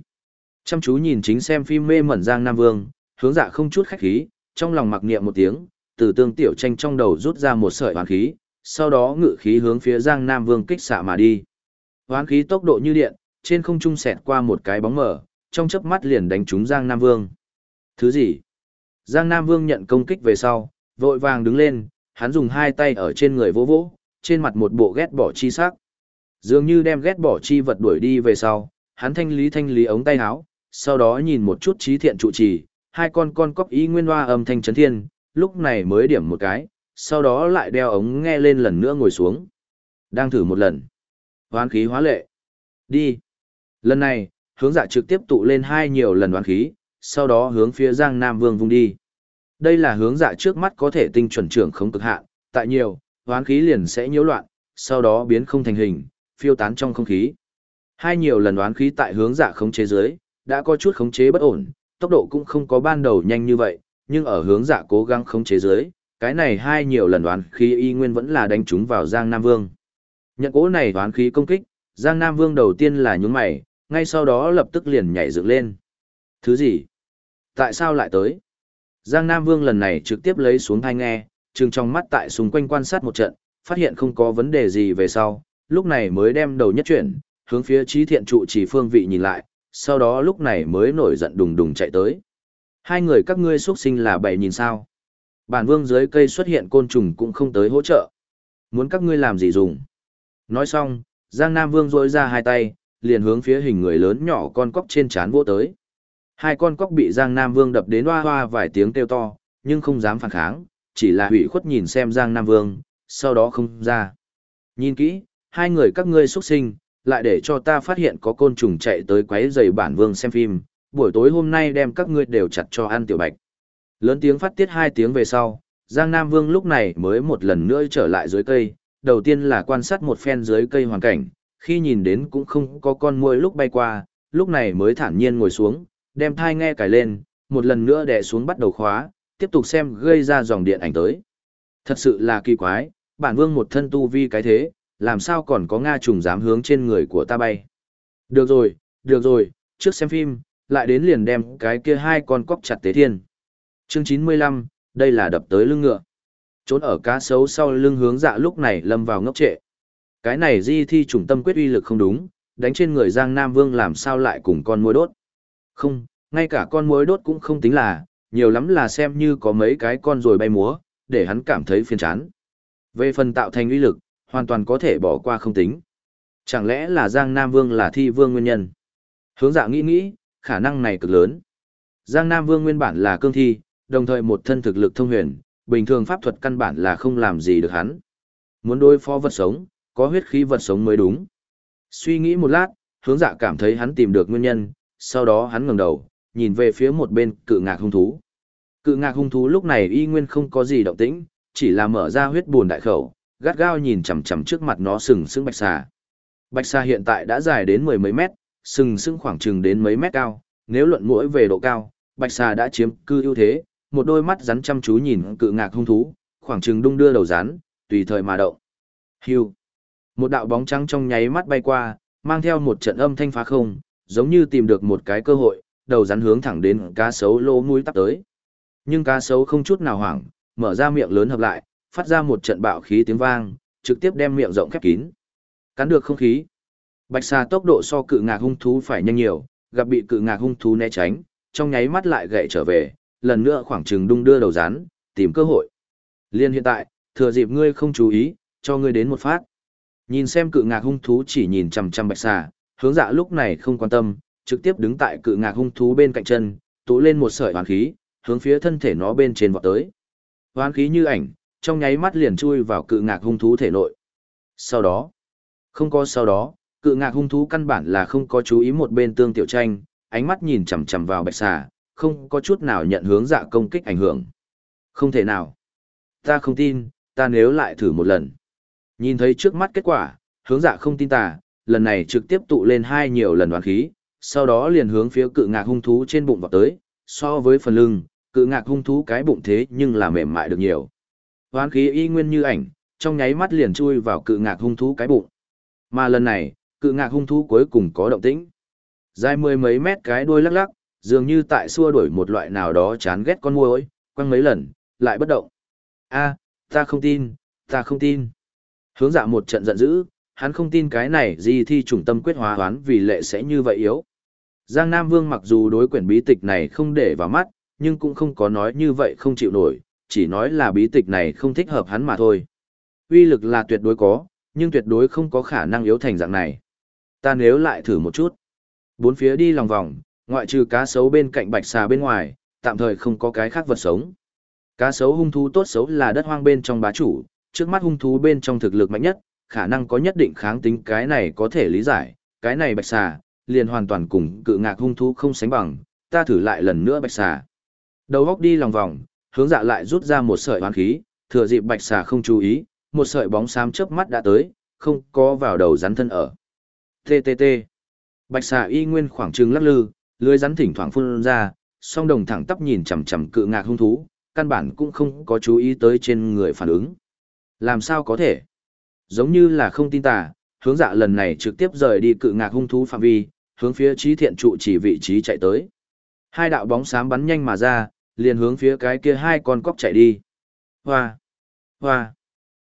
Chăm chú nhìn chính xem phim mê mẩn Giang Nam Vương, hướng dạ không chút khách khí, trong lòng mặc niệm một tiếng, từ tương tiểu tranh trong đầu rút ra một sợi hoán khí, sau đó ngự khí hướng phía Giang Nam Vương kích xạ mà đi. Hoán khí tốc độ như điện, trên không trung xẹt qua một cái bóng mở, trong chớp mắt liền đánh trúng Giang Nam Vương. Thứ gì? Giang Nam Vương nhận công kích về sau, vội vàng đứng lên, hắn dùng hai tay ở trên người vỗ vỗ, trên mặt một bộ ghét bỏ chi sắc. Dường như đem ghét bỏ chi vật đuổi đi về sau, hắn thanh lý thanh lý ống tay áo, sau đó nhìn một chút trí thiện trụ trì, hai con con cóc ý nguyên hoa âm thanh chấn thiên, lúc này mới điểm một cái, sau đó lại đeo ống nghe lên lần nữa ngồi xuống. Đang thử một lần. Hoán khí hóa lệ. Đi. Lần này, hướng dạ trực tiếp tụ lên hai nhiều lần đoán khí, sau đó hướng phía Giang Nam Vương vung đi. Đây là hướng dạ trước mắt có thể tinh chuẩn trưởng không cực hạn, tại nhiều, hoán khí liền sẽ nhiễu loạn, sau đó biến không thành hình, phiêu tán trong không khí. Hai nhiều lần đoán khí tại hướng dạ khống chế dưới, đã có chút khống chế bất ổn, tốc độ cũng không có ban đầu nhanh như vậy, nhưng ở hướng dạ cố gắng khống chế dưới, cái này hai nhiều lần đoán khí y nguyên vẫn là đánh trúng vào Giang Nam Vương. Nhận cố này đoán khí công kích, Giang Nam Vương đầu tiên là nhún mày, ngay sau đó lập tức liền nhảy dựng lên. Thứ gì? Tại sao lại tới? Giang Nam Vương lần này trực tiếp lấy xuống thai nghe, trừng trong mắt tại xung quanh quan sát một trận, phát hiện không có vấn đề gì về sau, lúc này mới đem đầu nhất chuyển, hướng phía trí thiện trụ chỉ phương vị nhìn lại, sau đó lúc này mới nổi giận đùng đùng chạy tới. Hai người các ngươi xuất sinh là bậy nhìn sao? Bản vương dưới cây xuất hiện côn trùng cũng không tới hỗ trợ. Muốn các ngươi làm gì dùng? Nói xong, Giang Nam Vương rỗi ra hai tay, liền hướng phía hình người lớn nhỏ con cóc trên chán vỗ tới. Hai con cóc bị Giang Nam Vương đập đến hoa hoa vài tiếng kêu to, nhưng không dám phản kháng, chỉ là hủy khuất nhìn xem Giang Nam Vương, sau đó không ra. Nhìn kỹ, hai người các ngươi xuất sinh, lại để cho ta phát hiện có côn trùng chạy tới quấy giày bản vương xem phim, buổi tối hôm nay đem các ngươi đều chặt cho ăn tiểu bạch. Lớn tiếng phát tiết hai tiếng về sau, Giang Nam Vương lúc này mới một lần nữa trở lại dưới cây, đầu tiên là quan sát một phen dưới cây hoàn cảnh, khi nhìn đến cũng không có con muỗi lúc bay qua, lúc này mới thản nhiên ngồi xuống, đem thai nghe cài lên, một lần nữa đè xuống bắt đầu khóa, tiếp tục xem gây ra dòng điện ảnh tới. Thật sự là kỳ quái, bản vương một thân tu vi cái thế, làm sao còn có Nga trùng dám hướng trên người của ta bay. Được rồi, được rồi, trước xem phim, lại đến liền đem cái kia hai con cóc chặt tế thiên. Chương 95, đây là đập tới lưng ngựa. Trốn ở cá sấu sau lưng hướng dạ lúc này lâm vào ngốc trệ. Cái này di thi trùng tâm quyết uy lực không đúng, đánh trên người Giang Nam Vương làm sao lại cùng con môi đốt. Không, ngay cả con muối đốt cũng không tính là, nhiều lắm là xem như có mấy cái con rồi bay múa, để hắn cảm thấy phiền chán. Về phần tạo thành uy lực, hoàn toàn có thể bỏ qua không tính. Chẳng lẽ là Giang Nam Vương là thi vương nguyên nhân? Hướng dạ nghĩ nghĩ, khả năng này cực lớn. Giang Nam Vương nguyên bản là cương thi, đồng thời một thân thực lực thông huyền, bình thường pháp thuật căn bản là không làm gì được hắn. Muốn đối phó vật sống, có huyết khí vật sống mới đúng. Suy nghĩ một lát, hướng dạ cảm thấy hắn tìm được nguyên nhân, sau đó hắn ngẩng đầu, nhìn về phía một bên cự ngạc hung thú. Cự ngạc hung thú lúc này y nguyên không có gì động tĩnh, chỉ là mở ra huyết buồn đại khẩu, gắt gao nhìn chằm chằm trước mặt nó sừng sững bạch xà. Bạch xà hiện tại đã dài đến mười mấy mét, sừng sững khoảng chừng đến mấy mét cao, nếu luận mũi về độ cao, bạch xà đã chiếm cư ưu thế, một đôi mắt rắn chăm chú nhìn cự ngạc hung thú, khoảng chừng đung đưa đầu rắn, tùy thời mà động. Hưu. Một đạo bóng trắng trong nháy mắt bay qua, mang theo một trận âm thanh phá không, giống như tìm được một cái cơ hội, đầu rắn hướng thẳng đến cá sấu lỗ mũi tắp tới. Nhưng cá sấu không chút nào hoảng, mở ra miệng lớn hợp lại, phát ra một trận bạo khí tiếng vang, trực tiếp đem miệng rộng khép kín. Cắn được không khí. Bạch xà tốc độ so cự ngạc hung thú phải nhanh nhiều, gặp bị cự ngạc hung thú né tránh, trong nháy mắt lại gậy trở về, lần nữa khoảng chừng đung đưa đầu rán, tìm cơ hội. Liên hiện tại, thừa dịp ngươi không chú ý, cho ngươi đến một phát. Nhìn xem cự ngạc hung thú chỉ nhìn chằm chằm bạch xà, hướng dạ lúc này không quan tâm, trực tiếp đứng tại cự ngạc hung thú bên cạnh chân, tụ lên một sợi hoàn khí, hướng phía thân thể nó bên trên vọt tới. Hoàn khí như ảnh, trong nháy mắt liền chui vào cự ngạc hung thú thể nội. Sau đó, không có sau đó, cự ngạc hung thú căn bản là không có chú ý một bên tương tiểu tranh, ánh mắt nhìn chằm chằm vào bạch xà, không có chút nào nhận hướng dạ công kích ảnh hưởng. Không thể nào. Ta không tin, ta nếu lại thử một lần. Nhìn thấy trước mắt kết quả, hướng dạ không tin ta, lần này trực tiếp tụ lên hai nhiều lần đoàn khí, sau đó liền hướng phía cự ngạc hung thú trên bụng vào tới, so với phần lưng, cự ngạc hung thú cái bụng thế nhưng là mềm mại được nhiều. Hoán khí y nguyên như ảnh, trong nháy mắt liền chui vào cự ngạc hung thú cái bụng. Mà lần này, cự ngạc hung thú cuối cùng có động tĩnh. Dài mười mấy mét cái đuôi lắc lắc, dường như tại xua đuổi một loại nào đó chán ghét con muỗi, quăng mấy lần, lại bất động. A, ta không tin, ta không tin. Hướng dạ một trận giận dữ, hắn không tin cái này gì thi trùng tâm quyết hóa hoán vì lệ sẽ như vậy yếu. Giang Nam Vương mặc dù đối quyển bí tịch này không để vào mắt, nhưng cũng không có nói như vậy không chịu nổi, chỉ nói là bí tịch này không thích hợp hắn mà thôi. Uy lực là tuyệt đối có, nhưng tuyệt đối không có khả năng yếu thành dạng này. Ta nếu lại thử một chút. Bốn phía đi lòng vòng, ngoại trừ cá sấu bên cạnh bạch xà bên ngoài, tạm thời không có cái khác vật sống. Cá sấu hung thú tốt xấu là đất hoang bên trong bá chủ, trước mắt hung thú bên trong thực lực mạnh nhất, khả năng có nhất định kháng tính cái này có thể lý giải, cái này bạch xà, liền hoàn toàn cùng cự ngạc hung thú không sánh bằng, ta thử lại lần nữa bạch xà. Đầu góc đi lòng vòng, hướng dạ lại rút ra một sợi hoán khí, thừa dịp bạch xà không chú ý, một sợi bóng xám chớp mắt đã tới, không có vào đầu rắn thân ở. TTT. Bạch xà y nguyên khoảng trừng lắc lư, lưới rắn thỉnh thoảng phun ra, song đồng thẳng tắp nhìn chằm chằm cự ngạc hung thú, căn bản cũng không có chú ý tới trên người phản ứng. Làm sao có thể? Giống như là không tin tà, hướng dạ lần này trực tiếp rời đi cự ngạc hung thú phạm vi, hướng phía trí thiện trụ chỉ vị trí chạy tới. Hai đạo bóng xám bắn nhanh mà ra, liền hướng phía cái kia hai con cóc chạy đi. Hoa! Hoa!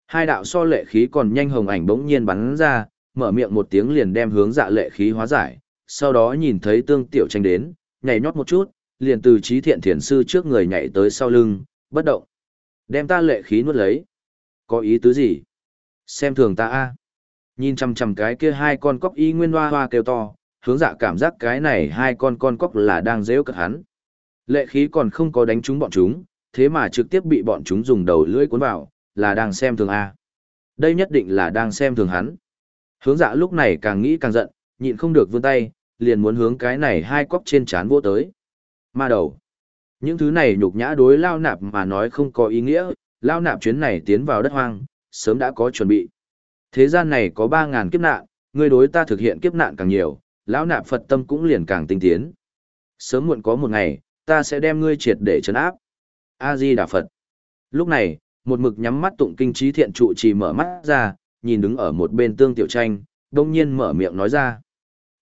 Hai đạo so lệ khí còn nhanh hồng ảnh bỗng nhiên bắn ra, mở miệng một tiếng liền đem hướng dạ lệ khí hóa giải, sau đó nhìn thấy tương tiểu tranh đến, nhảy nhót một chút, liền từ trí thiện thiền sư trước người nhảy tới sau lưng, bất động. Đem ta lệ khí nuốt lấy. Có ý tứ gì? Xem thường ta a Nhìn chằm chằm cái kia hai con cóc y nguyên hoa hoa kêu to, hướng dạ cảm giác cái này hai con con cóc là đang dễ cất hắn. Lệ khí còn không có đánh trúng bọn chúng, thế mà trực tiếp bị bọn chúng dùng đầu lưỡi cuốn vào, là đang xem thường A. Đây nhất định là đang xem thường hắn. Hướng dạ lúc này càng nghĩ càng giận, nhịn không được vươn tay, liền muốn hướng cái này hai quắp trên chán vô tới. Ma đầu. Những thứ này nhục nhã đối lao nạp mà nói không có ý nghĩa, lao nạp chuyến này tiến vào đất hoang, sớm đã có chuẩn bị. Thế gian này có 3.000 kiếp nạn, người đối ta thực hiện kiếp nạn càng nhiều, lão nạp Phật tâm cũng liền càng tinh tiến. Sớm muộn có một ngày, ta sẽ đem ngươi triệt để trấn áp. A-di Đà Phật. Lúc này, một mực nhắm mắt tụng kinh trí thiện trụ trì mở mắt ra, nhìn đứng ở một bên tương tiểu tranh, đông nhiên mở miệng nói ra.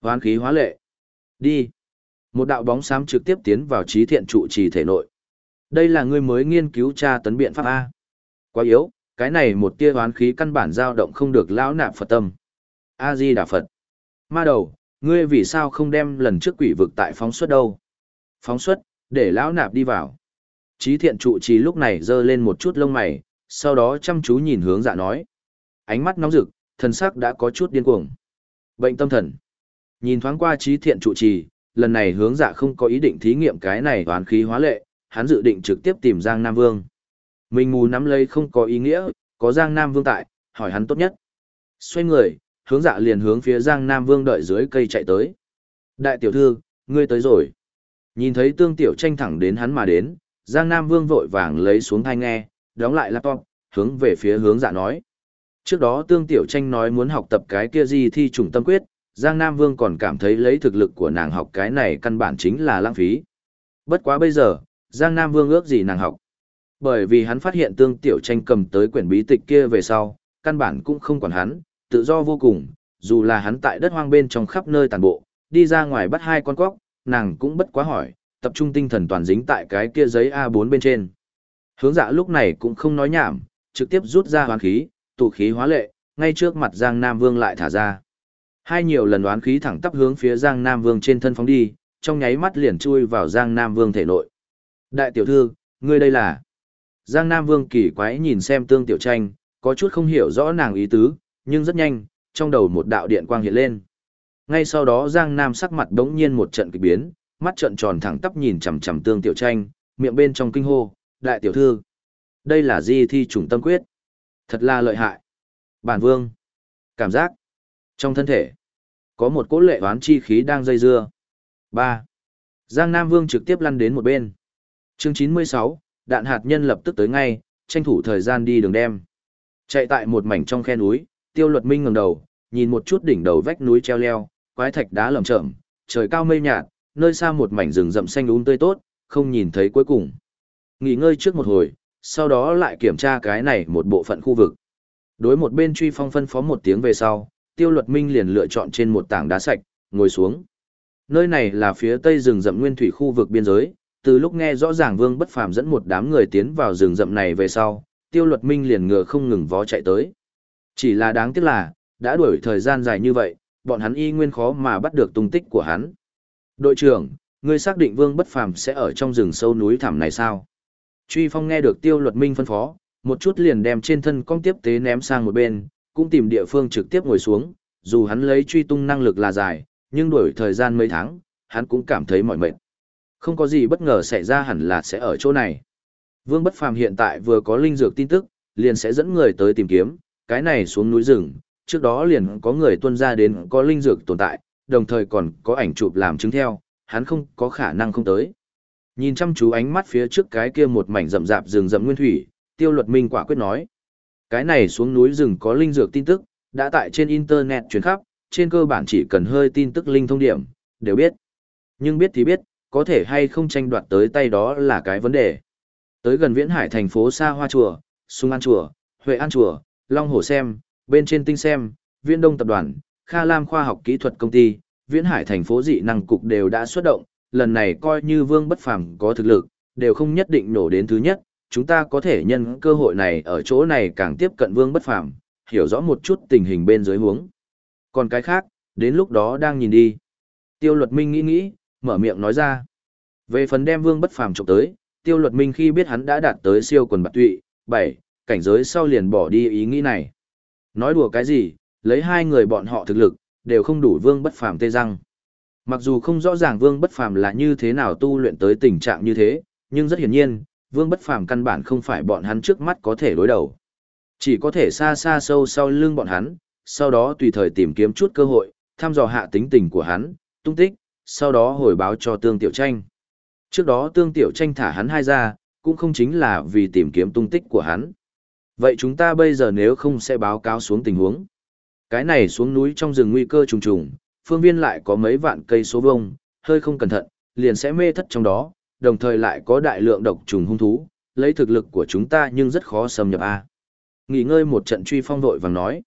Hoán khí hóa lệ. Đi. Một đạo bóng xám trực tiếp tiến vào trí thiện trụ trì thể nội. Đây là ngươi mới nghiên cứu tra tấn biện pháp A. Quá yếu, cái này một tia hoán khí căn bản dao động không được lão nạp Phật tâm. A-di Đà Phật. Ma đầu, ngươi vì sao không đem lần trước quỷ vực tại phóng xuất đâu? Phóng xuất, để lão nạp đi vào. Trí thiện trụ trì lúc này giơ lên một chút lông mày, sau đó chăm chú nhìn hướng dạ nói. Ánh mắt nóng rực, thần sắc đã có chút điên cuồng. Bệnh tâm thần. Nhìn thoáng qua trí thiện trụ trì, lần này hướng dạ không có ý định thí nghiệm cái này toán khí hóa lệ, hắn dự định trực tiếp tìm Giang Nam Vương. Mình mù nắm lấy không có ý nghĩa, có Giang Nam Vương tại, hỏi hắn tốt nhất. Xoay người, hướng dạ liền hướng phía Giang Nam Vương đợi dưới cây chạy tới. Đại tiểu thư, ngươi tới rồi. Nhìn thấy tương tiểu tranh thẳng đến hắn mà đến, Giang Nam Vương vội vàng lấy xuống thai nghe, đóng lại laptop, hướng về phía hướng dạ nói. Trước đó tương tiểu tranh nói muốn học tập cái kia gì thi trùng tâm quyết, Giang Nam Vương còn cảm thấy lấy thực lực của nàng học cái này căn bản chính là lãng phí. Bất quá bây giờ, Giang Nam Vương ước gì nàng học. Bởi vì hắn phát hiện tương tiểu tranh cầm tới quyển bí tịch kia về sau, căn bản cũng không quản hắn, tự do vô cùng, dù là hắn tại đất hoang bên trong khắp nơi tàn bộ, đi ra ngoài bắt hai con quốc, nàng cũng bất quá hỏi, tập trung tinh thần toàn dính tại cái kia giấy A4 bên trên. Hướng dạ lúc này cũng không nói nhảm, trực tiếp rút ra hoán khí, tụ khí hóa lệ, ngay trước mặt Giang Nam Vương lại thả ra. Hai nhiều lần đoán khí thẳng tắp hướng phía Giang Nam Vương trên thân phóng đi, trong nháy mắt liền chui vào Giang Nam Vương thể nội. Đại tiểu thư, ngươi đây là... Giang Nam Vương kỳ quái nhìn xem tương tiểu tranh, có chút không hiểu rõ nàng ý tứ, nhưng rất nhanh, trong đầu một đạo điện quang hiện lên. Ngay sau đó Giang Nam sắc mặt đống nhiên một trận kỳ biến, mắt trợn tròn thẳng tắp nhìn chằm chằm tương tiểu tranh, miệng bên trong kinh hô, đại tiểu thư. Đây là di thi trùng tâm quyết. Thật là lợi hại. Bản vương. Cảm giác. Trong thân thể. Có một cỗ lệ oán chi khí đang dây dưa. 3. Giang Nam Vương trực tiếp lăn đến một bên. Chương 96, đạn hạt nhân lập tức tới ngay, tranh thủ thời gian đi đường đem. Chạy tại một mảnh trong khe núi, Tiêu Luật Minh ngẩng đầu, nhìn một chút đỉnh đầu vách núi treo leo, quái thạch đá lởm chởm, trời cao mây nhạt, nơi xa một mảnh rừng rậm xanh um tươi tốt, không nhìn thấy cuối cùng. Nghỉ ngơi trước một hồi, sau đó lại kiểm tra cái này một bộ phận khu vực. Đối một bên truy phong phân phó một tiếng về sau, Tiêu Luật Minh liền lựa chọn trên một tảng đá sạch, ngồi xuống. Nơi này là phía tây rừng rậm nguyên thủy khu vực biên giới, từ lúc nghe rõ ràng Vương Bất Phàm dẫn một đám người tiến vào rừng rậm này về sau, Tiêu Luật Minh liền ngựa không ngừng vó chạy tới. Chỉ là đáng tiếc là, đã đuổi thời gian dài như vậy, bọn hắn y nguyên khó mà bắt được tung tích của hắn. Đội trưởng, ngươi xác định Vương Bất Phàm sẽ ở trong rừng sâu núi thẳm này sao? Truy Phong nghe được Tiêu Luật Minh phân phó, một chút liền đem trên thân con tiếp tế ném sang một bên, cũng tìm địa phương trực tiếp ngồi xuống, dù hắn lấy truy tung năng lực là dài, nhưng đuổi thời gian mấy tháng, hắn cũng cảm thấy mỏi mệt. Không có gì bất ngờ xảy ra hẳn là sẽ ở chỗ này. Vương Bất Phàm hiện tại vừa có linh dược tin tức, liền sẽ dẫn người tới tìm kiếm, cái này xuống núi rừng, trước đó liền có người tuân ra đến có linh dược tồn tại, đồng thời còn có ảnh chụp làm chứng theo, hắn không có khả năng không tới. Nhìn chăm chú ánh mắt phía trước cái kia một mảnh rậm rạp rừng rậm nguyên thủy, Tiêu Luật Minh quả quyết nói: "Cái này xuống núi rừng có linh dược tin tức, đã tại trên internet truyền khắp, trên cơ bản chỉ cần hơi tin tức linh thông điểm, đều biết. Nhưng biết thì biết, có thể hay không tranh đoạt tới tay đó là cái vấn đề. Tới gần Viễn Hải thành phố xa Hoa chùa, Sung An chùa, Huệ An chùa, Long Hồ xem, bên trên Tinh xem, Viễn Đông tập đoàn, Kha Lam khoa học kỹ thuật công ty, Viễn Hải thành phố dị năng cục đều đã xuất động, lần này coi như Vương Bất Phàm có thực lực, đều không nhất định nổ đến thứ nhất, chúng ta có thể nhân cơ hội này ở chỗ này càng tiếp cận Vương Bất Phàm, hiểu rõ một chút tình hình bên dưới huống. Còn cái khác, đến lúc đó đang nhìn đi. Tiêu Luật Minh nghĩ nghĩ, mở miệng nói ra. Về phần đem Vương Bất Phàm chụp tới, Tiêu Luật Minh khi biết hắn đã đạt tới siêu quần bạc tụy, bảy cảnh giới sau liền bỏ đi ý nghĩ này. Nói đùa cái gì, lấy hai người bọn họ thực lực, đều không đủ Vương Bất Phàm tê răng. Mặc dù không rõ ràng Vương Bất Phàm là như thế nào tu luyện tới tình trạng như thế, nhưng rất hiển nhiên, Vương Bất Phàm căn bản không phải bọn hắn trước mắt có thể đối đầu. Chỉ có thể xa xa sâu sau lưng bọn hắn, sau đó tùy thời tìm kiếm chút cơ hội, thăm dò hạ tính tình của hắn, tung tích, sau đó hồi báo cho Tương Tiểu Tranh. Trước đó Tương Tiểu Tranh thả hắn hai ra, cũng không chính là vì tìm kiếm tung tích của hắn. Vậy chúng ta bây giờ nếu không sẽ báo cáo xuống tình huống. Cái này xuống núi trong rừng nguy cơ trùng trùng, phương viên lại có mấy vạn cây số vông, hơi không cẩn thận, liền sẽ mê thất trong đó, đồng thời lại có đại lượng độc trùng hung thú, lấy thực lực của chúng ta nhưng rất khó xâm nhập A. Nghỉ ngơi một trận truy phong vội vàng nói.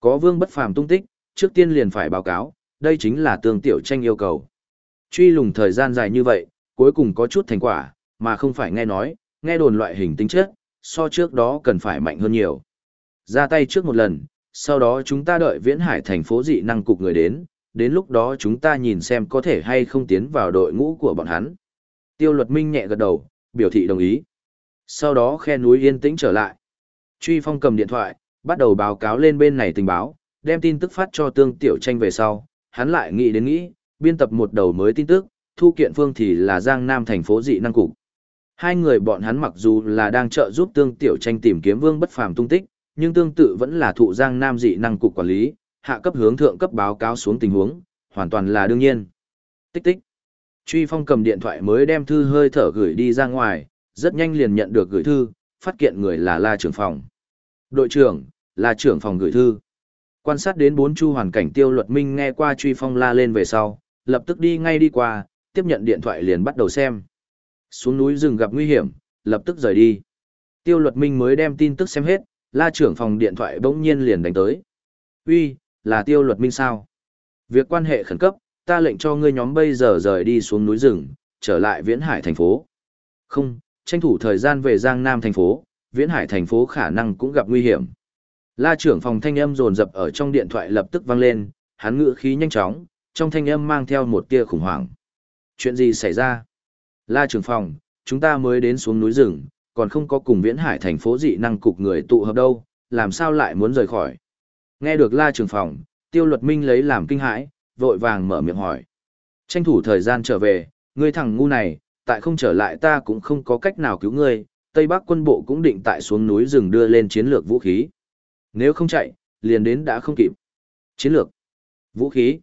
Có vương bất phàm tung tích, trước tiên liền phải báo cáo, đây chính là tương tiểu tranh yêu cầu. Truy lùng thời gian dài như vậy, cuối cùng có chút thành quả, mà không phải nghe nói, nghe đồn loại hình tính chất, so trước đó cần phải mạnh hơn nhiều. Ra tay trước một lần, sau đó chúng ta đợi viễn hải thành phố dị năng cục người đến, đến lúc đó chúng ta nhìn xem có thể hay không tiến vào đội ngũ của bọn hắn. Tiêu luật minh nhẹ gật đầu, biểu thị đồng ý. Sau đó khe núi yên tĩnh trở lại. Truy phong cầm điện thoại, bắt đầu báo cáo lên bên này tình báo, đem tin tức phát cho tương tiểu tranh về sau, hắn lại nghĩ đến nghĩ, biên tập một đầu mới tin tức, thu kiện phương thì là Giang Nam thành phố dị năng cục. Hai người bọn hắn mặc dù là đang trợ giúp tương tiểu tranh tìm kiếm vương bất phàm tung tích, nhưng tương tự vẫn là thụ Giang Nam dị năng cục quản lý, hạ cấp hướng thượng cấp báo cáo xuống tình huống, hoàn toàn là đương nhiên. Tích tích. Truy Phong cầm điện thoại mới đem thư hơi thở gửi đi ra ngoài, rất nhanh liền nhận được gửi thư, phát hiện người là La trưởng phòng. Đội trưởng, là trưởng phòng gửi thư. Quan sát đến bốn chu hoàn cảnh tiêu luật minh nghe qua Truy Phong la lên về sau, lập tức đi ngay đi qua, tiếp nhận điện thoại liền bắt đầu xem. Xuống núi rừng gặp nguy hiểm, lập tức rời đi. Tiêu luật minh mới đem tin tức xem hết, la trưởng phòng điện thoại bỗng nhiên liền đánh tới. Uy, là tiêu luật minh sao? Việc quan hệ khẩn cấp, ta lệnh cho ngươi nhóm bây giờ rời đi xuống núi rừng, trở lại viễn hải thành phố. Không, tranh thủ thời gian về Giang Nam thành phố, viễn hải thành phố khả năng cũng gặp nguy hiểm. La trưởng phòng thanh âm rồn rập ở trong điện thoại lập tức vang lên, hắn ngựa khí nhanh chóng, trong thanh âm mang theo một tia khủng hoảng. Chuyện gì xảy ra? La trưởng phòng, chúng ta mới đến xuống núi rừng, còn không có cùng viễn hải thành phố dị năng cục người tụ hợp đâu, làm sao lại muốn rời khỏi? Nghe được la trưởng phòng, tiêu luật minh lấy làm kinh hãi, vội vàng mở miệng hỏi. Tranh thủ thời gian trở về, ngươi thằng ngu này, tại không trở lại ta cũng không có cách nào cứu ngươi, Tây Bắc quân bộ cũng định tại xuống núi rừng đưa lên chiến lược vũ khí. Nếu không chạy, liền đến đã không kịp. Chiến lược, vũ khí.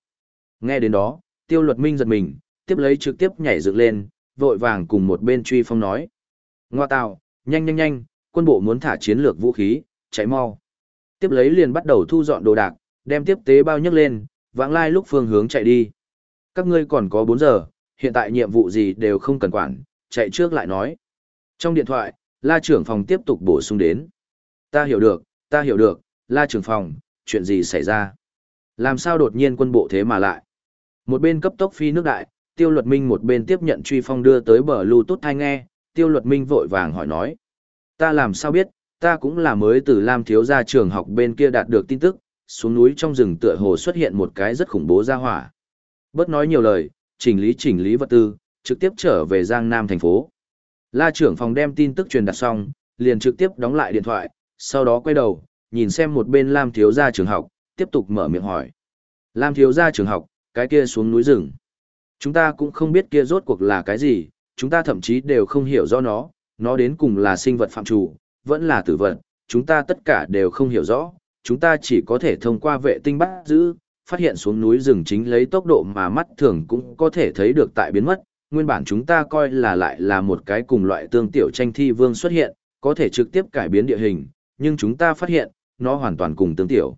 Nghe đến đó, tiêu luật minh giật mình, tiếp lấy trực tiếp nhảy dựng lên, vội vàng cùng một bên truy phong nói. Ngoa tạo, nhanh nhanh nhanh, quân bộ muốn thả chiến lược vũ khí, chạy mau. Tiếp lấy liền bắt đầu thu dọn đồ đạc, đem tiếp tế bao nhấc lên, vãng lai lúc phương hướng chạy đi. Các ngươi còn có 4 giờ, hiện tại nhiệm vụ gì đều không cần quản, chạy trước lại nói. Trong điện thoại, la trưởng phòng tiếp tục bổ sung đến. Ta hiểu được, ta hiểu được, la trưởng phòng, chuyện gì xảy ra? Làm sao đột nhiên quân bộ thế mà lại? Một bên cấp tốc phi nước đại, tiêu luật minh một bên tiếp nhận truy phong đưa tới bờ lưu tốt thai nghe, tiêu luật minh vội vàng hỏi nói. Ta làm sao biết, ta cũng là mới từ Lam thiếu gia trường học bên kia đạt được tin tức, xuống núi trong rừng tựa hồ xuất hiện một cái rất khủng bố ra hỏa. Bớt nói nhiều lời, chỉnh lý chỉnh lý vật tư, trực tiếp trở về Giang Nam thành phố. La trưởng phòng đem tin tức truyền đặt xong, liền trực tiếp đóng lại điện thoại, sau đó quay đầu, nhìn xem một bên Lam thiếu gia trường học, tiếp tục mở miệng hỏi. Lam thiếu gia trường học, cái kia xuống núi rừng. Chúng ta cũng không biết kia rốt cuộc là cái gì, chúng ta thậm chí đều không hiểu rõ nó, nó đến cùng là sinh vật phạm chủ, vẫn là tử vật, chúng ta tất cả đều không hiểu rõ, chúng ta chỉ có thể thông qua vệ tinh bắt giữ, phát hiện xuống núi rừng chính lấy tốc độ mà mắt thường cũng có thể thấy được tại biến mất. Nguyên bản chúng ta coi là lại là một cái cùng loại tương tiểu tranh thi vương xuất hiện, có thể trực tiếp cải biến địa hình, nhưng chúng ta phát hiện, nó hoàn toàn cùng tương tiểu.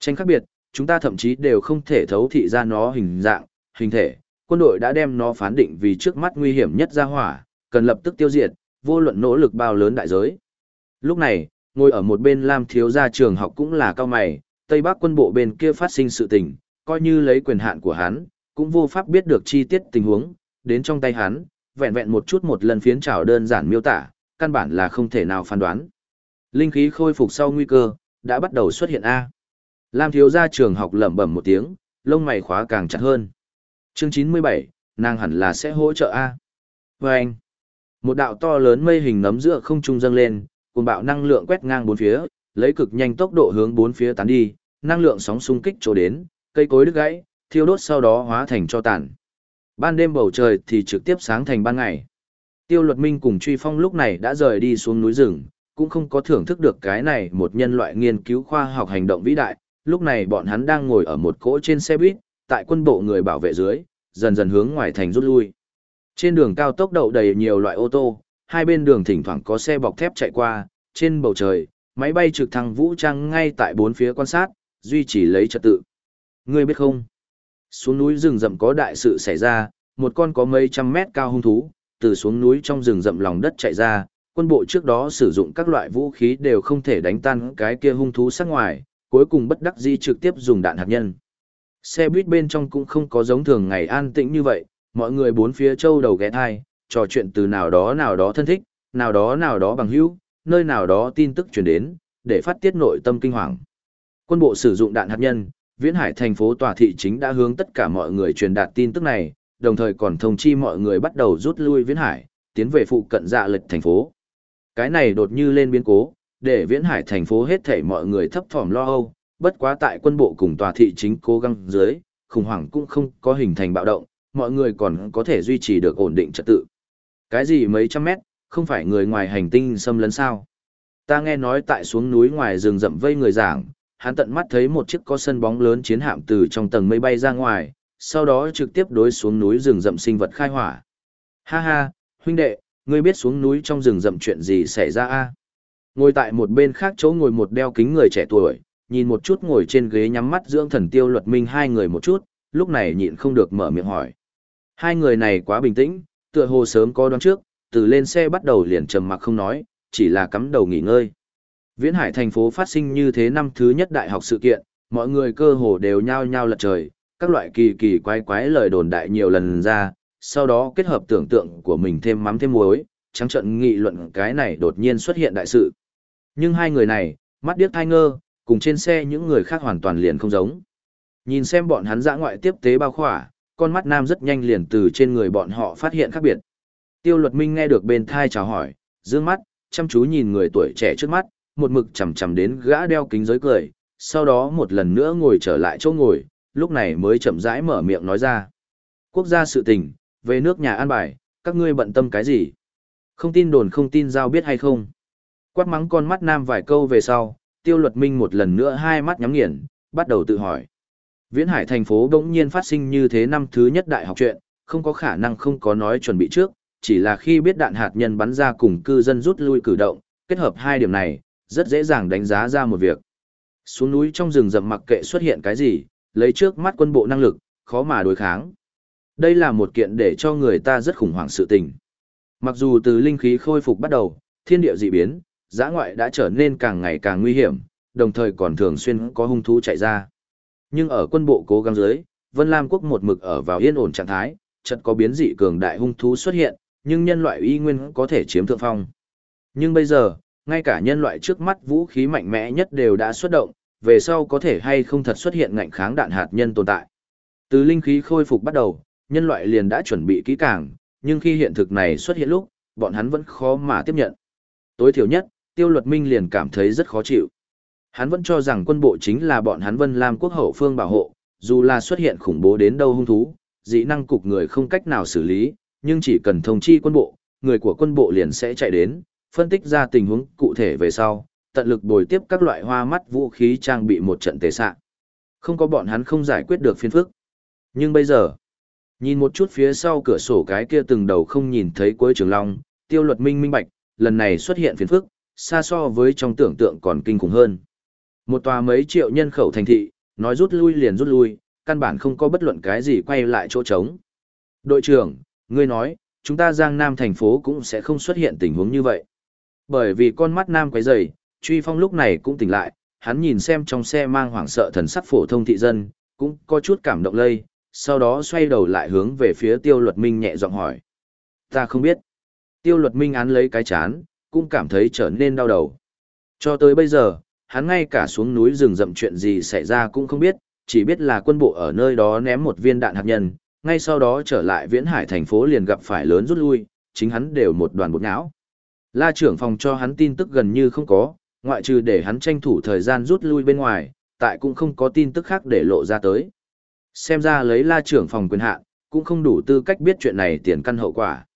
Tranh khác biệt, chúng ta thậm chí đều không thể thấu thị ra nó hình dạng, hình thể, quân đội đã đem nó phán định vì trước mắt nguy hiểm nhất ra hỏa, cần lập tức tiêu diệt, vô luận nỗ lực bao lớn đại giới. Lúc này, ngồi ở một bên Lam thiếu gia trường học cũng là cao mày, Tây Bắc quân bộ bên kia phát sinh sự tình, coi như lấy quyền hạn của hắn, cũng vô pháp biết được chi tiết tình huống, đến trong tay hắn, vẹn vẹn một chút một lần phiến trào đơn giản miêu tả, căn bản là không thể nào phán đoán. Linh khí khôi phục sau nguy cơ, đã bắt đầu xuất hiện A. Lam thiếu gia trường học lẩm bẩm một tiếng, lông mày khóa càng chặt hơn. Chương 97, nàng hẳn là sẽ hỗ trợ A. Và anh, một đạo to lớn mây hình nấm giữa không trung dâng lên, cùng bạo năng lượng quét ngang bốn phía, lấy cực nhanh tốc độ hướng bốn phía tán đi, năng lượng sóng xung kích chỗ đến, cây cối đứt gãy, thiêu đốt sau đó hóa thành cho tàn. Ban đêm bầu trời thì trực tiếp sáng thành ban ngày. Tiêu Luật Minh cùng Truy Phong lúc này đã rời đi xuống núi rừng, cũng không có thưởng thức được cái này một nhân loại nghiên cứu khoa học hành động vĩ đại, lúc này bọn hắn đang ngồi ở một cỗ trên xe buýt, tại quân bộ người bảo vệ dưới, dần dần hướng ngoài thành rút lui. Trên đường cao tốc đậu đầy nhiều loại ô tô, hai bên đường thỉnh thoảng có xe bọc thép chạy qua, trên bầu trời, máy bay trực thăng vũ trang ngay tại bốn phía quan sát, duy trì lấy trật tự. Ngươi biết không? Xuống núi rừng rậm có đại sự xảy ra, một con có mấy trăm mét cao hung thú, từ xuống núi trong rừng rậm lòng đất chạy ra, quân bộ trước đó sử dụng các loại vũ khí đều không thể đánh tan cái kia hung thú sát ngoài, cuối cùng bất đắc dĩ trực tiếp dùng đạn hạt nhân. Xe buýt bên trong cũng không có giống thường ngày an tĩnh như vậy, mọi người bốn phía châu đầu ghé thai, trò chuyện từ nào đó nào đó thân thích, nào đó nào đó bằng hữu, nơi nào đó tin tức truyền đến, để phát tiết nội tâm kinh hoàng. Quân bộ sử dụng đạn hạt nhân, Viễn Hải thành phố tòa thị chính đã hướng tất cả mọi người truyền đạt tin tức này, đồng thời còn thông chi mọi người bắt đầu rút lui Viễn Hải, tiến về phụ cận dạ lịch thành phố. Cái này đột như lên biến cố, để Viễn Hải thành phố hết thảy mọi người thấp thỏm lo âu, bất quá tại quân bộ cùng tòa thị chính cố gắng dưới, khủng hoảng cũng không có hình thành bạo động, mọi người còn có thể duy trì được ổn định trật tự. Cái gì mấy trăm mét, không phải người ngoài hành tinh xâm lấn sao? Ta nghe nói tại xuống núi ngoài rừng rậm vây người giảng, hắn tận mắt thấy một chiếc có sân bóng lớn chiến hạm từ trong tầng mây bay ra ngoài, sau đó trực tiếp đối xuống núi rừng rậm sinh vật khai hỏa. Ha ha, huynh đệ, ngươi biết xuống núi trong rừng rậm chuyện gì xảy ra a? Ngồi tại một bên khác chỗ ngồi một đeo kính người trẻ tuổi, nhìn một chút ngồi trên ghế nhắm mắt dưỡng thần tiêu luật minh hai người một chút, lúc này nhịn không được mở miệng hỏi. Hai người này quá bình tĩnh, tựa hồ sớm có đoán trước, từ lên xe bắt đầu liền trầm mặc không nói, chỉ là cắm đầu nghỉ ngơi. Viễn Hải thành phố phát sinh như thế năm thứ nhất đại học sự kiện, mọi người cơ hồ đều nhao nhao lật trời, các loại kỳ kỳ quái quái lời đồn đại nhiều lần ra, sau đó kết hợp tưởng tượng của mình thêm mắm thêm muối, trắng trận nghị luận cái này đột nhiên xuất hiện đại sự. Nhưng hai người này, mắt điếc thai ngơ, cùng trên xe những người khác hoàn toàn liền không giống. Nhìn xem bọn hắn dã ngoại tiếp tế bao khỏa, con mắt nam rất nhanh liền từ trên người bọn họ phát hiện khác biệt. Tiêu luật minh nghe được bên thai chào hỏi, dương mắt, chăm chú nhìn người tuổi trẻ trước mắt, một mực chầm chầm đến gã đeo kính giới cười, sau đó một lần nữa ngồi trở lại chỗ ngồi, lúc này mới chậm rãi mở miệng nói ra. Quốc gia sự tình, về nước nhà an bài, các ngươi bận tâm cái gì? Không tin đồn không tin giao biết hay không? Quát mắng con mắt nam vài câu về sau, tiêu luật minh một lần nữa hai mắt nhắm nghiền, bắt đầu tự hỏi. Viễn Hải thành phố đống nhiên phát sinh như thế năm thứ nhất đại học chuyện, không có khả năng không có nói chuẩn bị trước, chỉ là khi biết đạn hạt nhân bắn ra cùng cư dân rút lui cử động, kết hợp hai điểm này, rất dễ dàng đánh giá ra một việc. Xuống núi trong rừng rậm mặc kệ xuất hiện cái gì, lấy trước mắt quân bộ năng lực, khó mà đối kháng. Đây là một kiện để cho người ta rất khủng hoảng sự tình. Mặc dù từ linh khí khôi phục bắt đầu, thiên địa dị biến, giã ngoại đã trở nên càng ngày càng nguy hiểm, đồng thời còn thường xuyên có hung thú chạy ra. Nhưng ở quân bộ cố gắng dưới, Vân Lam quốc một mực ở vào yên ổn trạng thái, chợt có biến dị cường đại hung thú xuất hiện, nhưng nhân loại y nguyên có thể chiếm thượng phong. Nhưng bây giờ, ngay cả nhân loại trước mắt vũ khí mạnh mẽ nhất đều đã xuất động, về sau có thể hay không thật xuất hiện ngạnh kháng đạn hạt nhân tồn tại. Từ linh khí khôi phục bắt đầu, nhân loại liền đã chuẩn bị kỹ càng, nhưng khi hiện thực này xuất hiện lúc, bọn hắn vẫn khó mà tiếp nhận. Tối thiểu nhất, tiêu luật minh liền cảm thấy rất khó chịu. Hắn vẫn cho rằng quân bộ chính là bọn hắn Vân Lam quốc hậu phương bảo hộ, dù là xuất hiện khủng bố đến đâu hung thú, dị năng cục người không cách nào xử lý, nhưng chỉ cần thông chi quân bộ, người của quân bộ liền sẽ chạy đến, phân tích ra tình huống cụ thể về sau, tận lực bồi tiếp các loại hoa mắt vũ khí trang bị một trận tế sạ, Không có bọn hắn không giải quyết được phiên phức. Nhưng bây giờ, nhìn một chút phía sau cửa sổ cái kia từng đầu không nhìn thấy cuối trường long, tiêu luật minh minh bạch, lần này xuất hiện phiền phức, xa so với trong tưởng tượng còn kinh khủng hơn. Một tòa mấy triệu nhân khẩu thành thị, nói rút lui liền rút lui, căn bản không có bất luận cái gì quay lại chỗ trống. Đội trưởng, ngươi nói, chúng ta Giang Nam thành phố cũng sẽ không xuất hiện tình huống như vậy. Bởi vì con mắt Nam quấy dày, Truy Phong lúc này cũng tỉnh lại, hắn nhìn xem trong xe mang hoảng sợ thần sắc phổ thông thị dân, cũng có chút cảm động lây, sau đó xoay đầu lại hướng về phía Tiêu Luật Minh nhẹ giọng hỏi. Ta không biết. Tiêu Luật Minh án lấy cái chán, cũng cảm thấy trở nên đau đầu. Cho tới bây giờ, hắn ngay cả xuống núi rừng rậm chuyện gì xảy ra cũng không biết, chỉ biết là quân bộ ở nơi đó ném một viên đạn hạt nhân, ngay sau đó trở lại viễn hải thành phố liền gặp phải lớn rút lui, chính hắn đều một đoàn bột não. La trưởng phòng cho hắn tin tức gần như không có, ngoại trừ để hắn tranh thủ thời gian rút lui bên ngoài, tại cũng không có tin tức khác để lộ ra tới. Xem ra lấy la trưởng phòng quyền hạn, cũng không đủ tư cách biết chuyện này tiền căn hậu quả.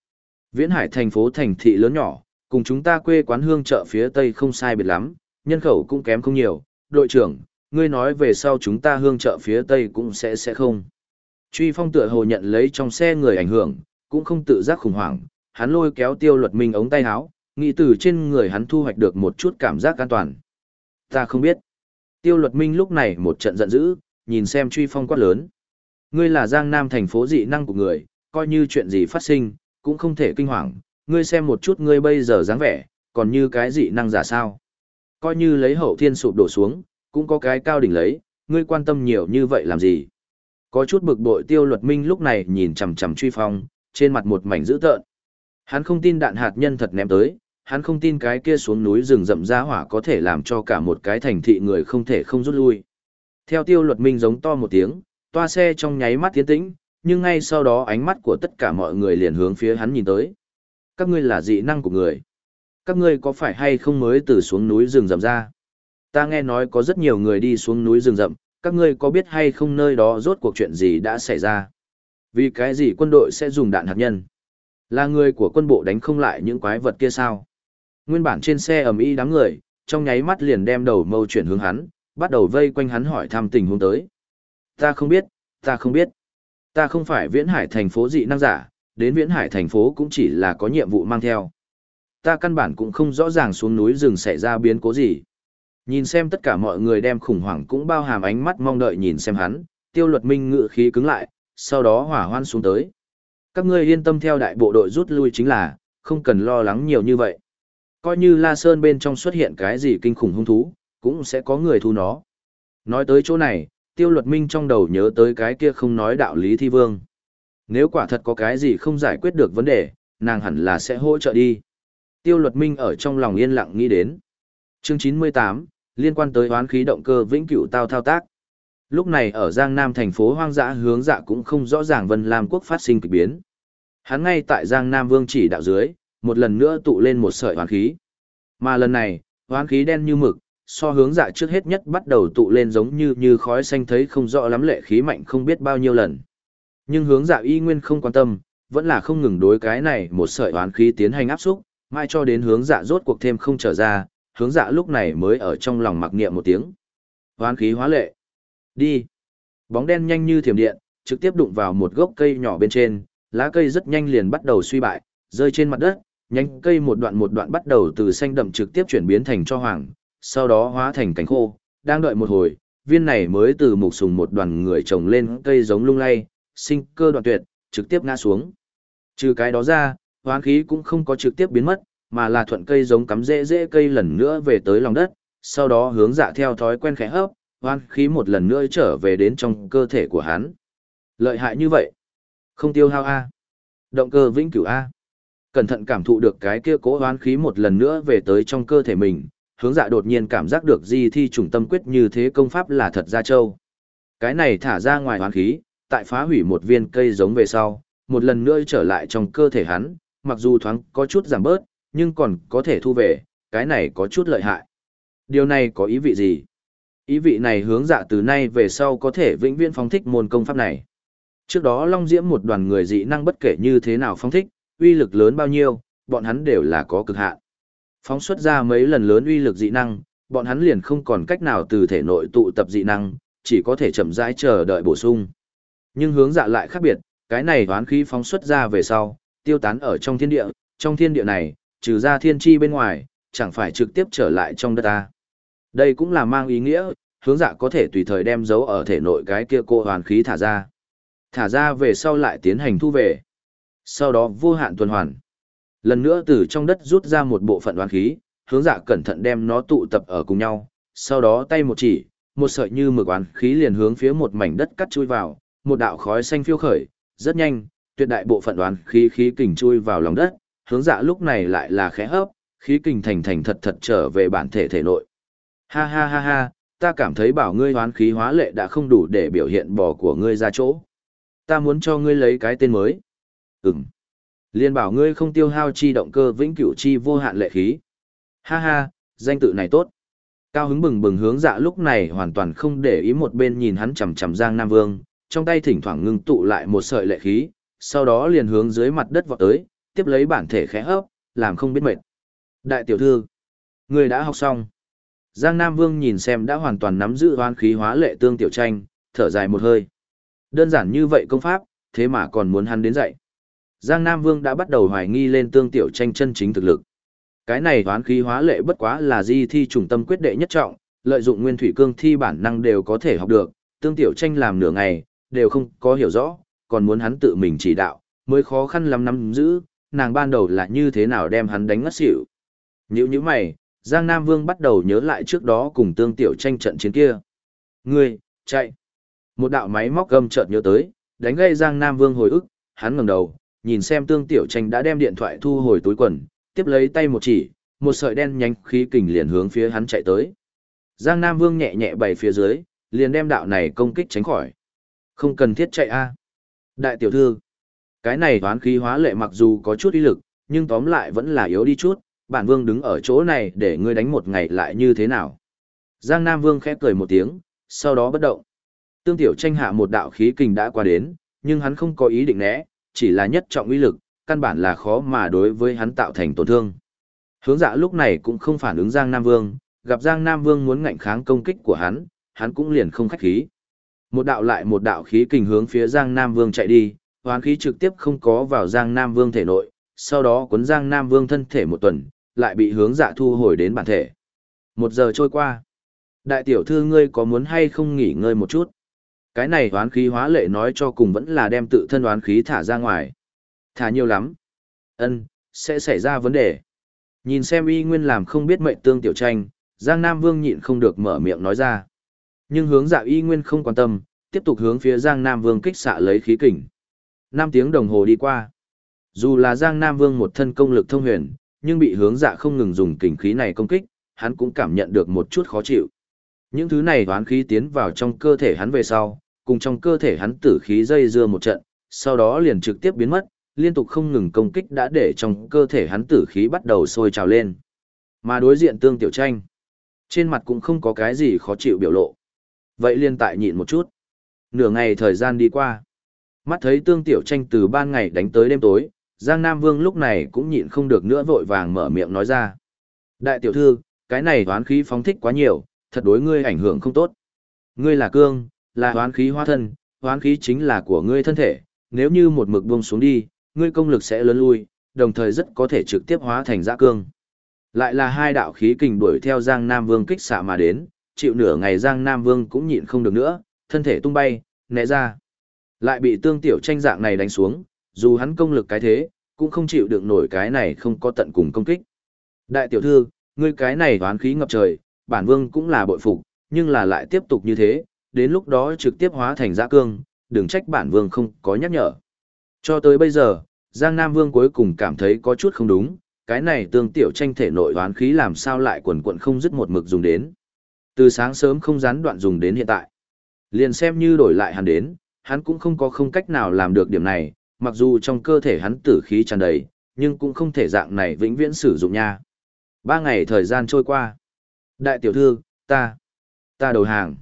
Viễn hải thành phố thành thị lớn nhỏ, cùng chúng ta quê quán hương chợ phía tây không sai biệt lắm, nhân khẩu cũng kém không nhiều. Đội trưởng, ngươi nói về sau chúng ta hương chợ phía tây cũng sẽ sẽ không. Truy phong tựa hồ nhận lấy trong xe người ảnh hưởng, cũng không tự giác khủng hoảng, hắn lôi kéo tiêu luật minh ống tay áo, nghĩ từ trên người hắn thu hoạch được một chút cảm giác an toàn. Ta không biết. Tiêu luật minh lúc này một trận giận dữ, nhìn xem truy phong quát lớn. Ngươi là giang nam thành phố dị năng của người, coi như chuyện gì phát sinh, cũng không thể kinh hoàng. Ngươi xem một chút ngươi bây giờ dáng vẻ, còn như cái dị năng giả sao. Coi như lấy hậu thiên sụp đổ xuống, cũng có cái cao đỉnh lấy, ngươi quan tâm nhiều như vậy làm gì. Có chút bực bội tiêu luật minh lúc này nhìn chằm chằm truy phong, trên mặt một mảnh dữ tợn. Hắn không tin đạn hạt nhân thật ném tới, hắn không tin cái kia xuống núi rừng rậm ra hỏa có thể làm cho cả một cái thành thị người không thể không rút lui. Theo tiêu luật minh giống to một tiếng, toa xe trong nháy mắt tiến tĩnh, nhưng ngay sau đó ánh mắt của tất cả mọi người liền hướng phía hắn nhìn tới. Các ngươi là dị năng của người. Các ngươi có phải hay không mới từ xuống núi rừng rậm ra? Ta nghe nói có rất nhiều người đi xuống núi rừng rậm, các ngươi có biết hay không nơi đó rốt cuộc chuyện gì đã xảy ra? Vì cái gì quân đội sẽ dùng đạn hạt nhân? Là người của quân bộ đánh không lại những quái vật kia sao? Nguyên bản trên xe ầm ĩ đám người, trong nháy mắt liền đem đầu mâu chuyển hướng hắn, bắt đầu vây quanh hắn hỏi thăm tình huống tới. Ta không biết, ta không biết. Ta không phải viễn hải thành phố dị năng giả, đến viễn hải thành phố cũng chỉ là có nhiệm vụ mang theo. Ta căn bản cũng không rõ ràng xuống núi rừng xảy ra biến cố gì. Nhìn xem tất cả mọi người đem khủng hoảng cũng bao hàm ánh mắt mong đợi nhìn xem hắn, tiêu luật minh ngự khí cứng lại, sau đó hỏa hoan xuống tới. Các ngươi yên tâm theo đại bộ đội rút lui chính là, không cần lo lắng nhiều như vậy. Coi như La Sơn bên trong xuất hiện cái gì kinh khủng hung thú, cũng sẽ có người thu nó. Nói tới chỗ này, tiêu luật minh trong đầu nhớ tới cái kia không nói đạo lý thi vương. Nếu quả thật có cái gì không giải quyết được vấn đề, nàng hẳn là sẽ hỗ trợ đi. Tiêu luật minh ở trong lòng yên lặng nghĩ đến. Chương 98, liên quan tới hoán khí động cơ vĩnh cửu tao thao tác. Lúc này ở Giang Nam thành phố hoang dã hướng dạ cũng không rõ ràng Vân Lam quốc phát sinh kỳ biến. Hắn ngay tại Giang Nam Vương chỉ đạo dưới, một lần nữa tụ lên một sợi hoán khí. Mà lần này, hoán khí đen như mực, so hướng dạ trước hết nhất bắt đầu tụ lên giống như như khói xanh thấy không rõ lắm lệ khí mạnh không biết bao nhiêu lần. Nhưng hướng dạ y nguyên không quan tâm, vẫn là không ngừng đối cái này một sợi oán khí tiến hành áp xúc, mai cho đến hướng dạ rốt cuộc thêm không trở ra, hướng dạ lúc này mới ở trong lòng mặc niệm một tiếng. Oán khí hóa lệ. Đi. Bóng đen nhanh như thiểm điện, trực tiếp đụng vào một gốc cây nhỏ bên trên, lá cây rất nhanh liền bắt đầu suy bại, rơi trên mặt đất, nhánh cây một đoạn một đoạn bắt đầu từ xanh đậm trực tiếp chuyển biến thành cho hoàng, sau đó hóa thành cánh khô, đang đợi một hồi, viên này mới từ mục sùng một đoàn người trồng lên cây giống lung lay, sinh cơ đoạn tuyệt, trực tiếp ngã xuống. Trừ cái đó ra, hoán khí cũng không có trực tiếp biến mất, mà là thuận cây giống cắm rễ rễ cây lần nữa về tới lòng đất, sau đó hướng dạ theo thói quen khẽ hấp, hoán khí một lần nữa trở về đến trong cơ thể của hắn. Lợi hại như vậy. Không tiêu hao A. Động cơ vĩnh cửu A. Cẩn thận cảm thụ được cái kia cố hoán khí một lần nữa về tới trong cơ thể mình, hướng dạ đột nhiên cảm giác được di thi trùng tâm quyết như thế công pháp là thật ra châu. Cái này thả ra ngoài hoán khí, tại phá hủy một viên cây giống về sau, một lần nữa trở lại trong cơ thể hắn, mặc dù thoáng có chút giảm bớt, nhưng còn có thể thu về, cái này có chút lợi hại. Điều này có ý vị gì? Ý vị này hướng dạ từ nay về sau có thể vĩnh viễn phóng thích môn công pháp này. Trước đó Long Diễm một đoàn người dị năng bất kể như thế nào phóng thích, uy lực lớn bao nhiêu, bọn hắn đều là có cực hạn. Phóng xuất ra mấy lần lớn uy lực dị năng, bọn hắn liền không còn cách nào từ thể nội tụ tập dị năng, chỉ có thể chậm rãi chờ đợi bổ sung. Nhưng hướng dạ lại khác biệt, cái này toán khí phóng xuất ra về sau, tiêu tán ở trong thiên địa, trong thiên địa này, trừ ra thiên chi bên ngoài, chẳng phải trực tiếp trở lại trong đất ta. Đây cũng là mang ý nghĩa, hướng dạ có thể tùy thời đem dấu ở thể nội cái kia cô hoàn khí thả ra. Thả ra về sau lại tiến hành thu về. Sau đó vô hạn tuần hoàn. Lần nữa từ trong đất rút ra một bộ phận oán khí, hướng dạ cẩn thận đem nó tụ tập ở cùng nhau, sau đó tay một chỉ, một sợi như mực oán khí liền hướng phía một mảnh đất cắt chui vào, một đạo khói xanh phiêu khởi, rất nhanh, tuyệt đại bộ phận oán khí khí kình chui vào lòng đất, hướng dạ lúc này lại là khẽ hấp, khí kình thành thành thật thật trở về bản thể thể nội. Ha ha ha ha, ta cảm thấy bảo ngươi oán khí hóa lệ đã không đủ để biểu hiện bò của ngươi ra chỗ. Ta muốn cho ngươi lấy cái tên mới. Ừm. Liên bảo ngươi không tiêu hao chi động cơ vĩnh cửu chi vô hạn lệ khí. Ha ha, danh tự này tốt. Cao hứng bừng bừng hướng dạ lúc này hoàn toàn không để ý một bên nhìn hắn chằm chằm Giang Nam Vương, trong tay thỉnh thoảng ngưng tụ lại một sợi lệ khí, sau đó liền hướng dưới mặt đất vọt tới, tiếp lấy bản thể khẽ hấp, làm không biết mệt. Đại tiểu thư, người đã học xong. Giang Nam Vương nhìn xem đã hoàn toàn nắm giữ hoan khí hóa lệ tương tiểu tranh, thở dài một hơi. Đơn giản như vậy công pháp, thế mà còn muốn hắn đến dạy. Giang Nam Vương đã bắt đầu hoài nghi lên tương tiểu tranh chân chính thực lực. Cái này hoán khí hóa lệ bất quá là di thi trùng tâm quyết đệ nhất trọng, lợi dụng nguyên thủy cương thi bản năng đều có thể học được, tương tiểu tranh làm nửa ngày, đều không có hiểu rõ, còn muốn hắn tự mình chỉ đạo, mới khó khăn lắm nắm giữ, nàng ban đầu là như thế nào đem hắn đánh ngất xỉu. Nhữ như mày, Giang Nam Vương bắt đầu nhớ lại trước đó cùng tương tiểu tranh trận chiến kia. Ngươi, chạy. Một đạo máy móc gầm chợt nhớ tới, đánh gây Giang Nam Vương hồi ức, hắn ngẩng đầu, nhìn xem tương tiểu tranh đã đem điện thoại thu hồi túi quần, tiếp lấy tay một chỉ, một sợi đen nhanh khí kình liền hướng phía hắn chạy tới. Giang Nam Vương nhẹ nhẹ bày phía dưới, liền đem đạo này công kích tránh khỏi. Không cần thiết chạy a. Đại tiểu thư, cái này toán khí hóa lệ mặc dù có chút uy lực, nhưng tóm lại vẫn là yếu đi chút, bản vương đứng ở chỗ này để ngươi đánh một ngày lại như thế nào. Giang Nam Vương khẽ cười một tiếng, sau đó bất động. Tương tiểu tranh hạ một đạo khí kình đã qua đến, nhưng hắn không có ý định né, chỉ là nhất trọng uy lực, căn bản là khó mà đối với hắn tạo thành tổn thương. Hướng dạ lúc này cũng không phản ứng Giang Nam Vương, gặp Giang Nam Vương muốn ngạnh kháng công kích của hắn, hắn cũng liền không khách khí. Một đạo lại một đạo khí kình hướng phía Giang Nam Vương chạy đi, hoán khí trực tiếp không có vào Giang Nam Vương thể nội, sau đó cuốn Giang Nam Vương thân thể một tuần, lại bị hướng dạ thu hồi đến bản thể. Một giờ trôi qua. Đại tiểu thư ngươi có muốn hay không nghỉ ngơi một chút? Cái này hoán khí hóa lệ nói cho cùng vẫn là đem tự thân hoán khí thả ra ngoài. Thả nhiều lắm. ân sẽ xảy ra vấn đề. Nhìn xem y nguyên làm không biết mệnh tương tiểu tranh, Giang Nam Vương nhịn không được mở miệng nói ra. Nhưng hướng dạ y nguyên không quan tâm, tiếp tục hướng phía Giang Nam Vương kích xạ lấy khí kình. Năm tiếng đồng hồ đi qua. Dù là Giang Nam Vương một thân công lực thông huyền, nhưng bị hướng dạ không ngừng dùng kình khí này công kích, hắn cũng cảm nhận được một chút khó chịu. Những thứ này toán khí tiến vào trong cơ thể hắn về sau, cùng trong cơ thể hắn tử khí dây dưa một trận, sau đó liền trực tiếp biến mất, liên tục không ngừng công kích đã để trong cơ thể hắn tử khí bắt đầu sôi trào lên. Mà đối diện tương tiểu tranh, trên mặt cũng không có cái gì khó chịu biểu lộ. Vậy liên tại nhịn một chút. Nửa ngày thời gian đi qua. Mắt thấy tương tiểu tranh từ ban ngày đánh tới đêm tối, Giang Nam Vương lúc này cũng nhịn không được nữa vội vàng mở miệng nói ra. Đại tiểu thư, cái này hoán khí phóng thích quá nhiều, thật đối ngươi ảnh hưởng không tốt. Ngươi là cương, là hoán khí hóa thân, hoán khí chính là của ngươi thân thể, nếu như một mực buông xuống đi, ngươi công lực sẽ lớn lui, đồng thời rất có thể trực tiếp hóa thành dã cương. Lại là hai đạo khí kình đuổi theo Giang Nam Vương kích xạ mà đến, chịu nửa ngày Giang Nam Vương cũng nhịn không được nữa, thân thể tung bay, né ra. Lại bị tương tiểu tranh dạng này đánh xuống, dù hắn công lực cái thế, cũng không chịu được nổi cái này không có tận cùng công kích. Đại tiểu thư, ngươi cái này hoán khí ngập trời, bản vương cũng là bội phục, nhưng là lại tiếp tục như thế, đến lúc đó trực tiếp hóa thành giã cương, đừng trách bản vương không có nhắc nhở. Cho tới bây giờ, Giang Nam Vương cuối cùng cảm thấy có chút không đúng, cái này tương tiểu tranh thể nội hoán khí làm sao lại quần quận không dứt một mực dùng đến. Từ sáng sớm không gián đoạn dùng đến hiện tại. Liền xem như đổi lại hắn đến, hắn cũng không có không cách nào làm được điểm này, mặc dù trong cơ thể hắn tử khí tràn đầy, nhưng cũng không thể dạng này vĩnh viễn sử dụng nha. Ba ngày thời gian trôi qua. Đại tiểu thư, ta, ta đầu hàng.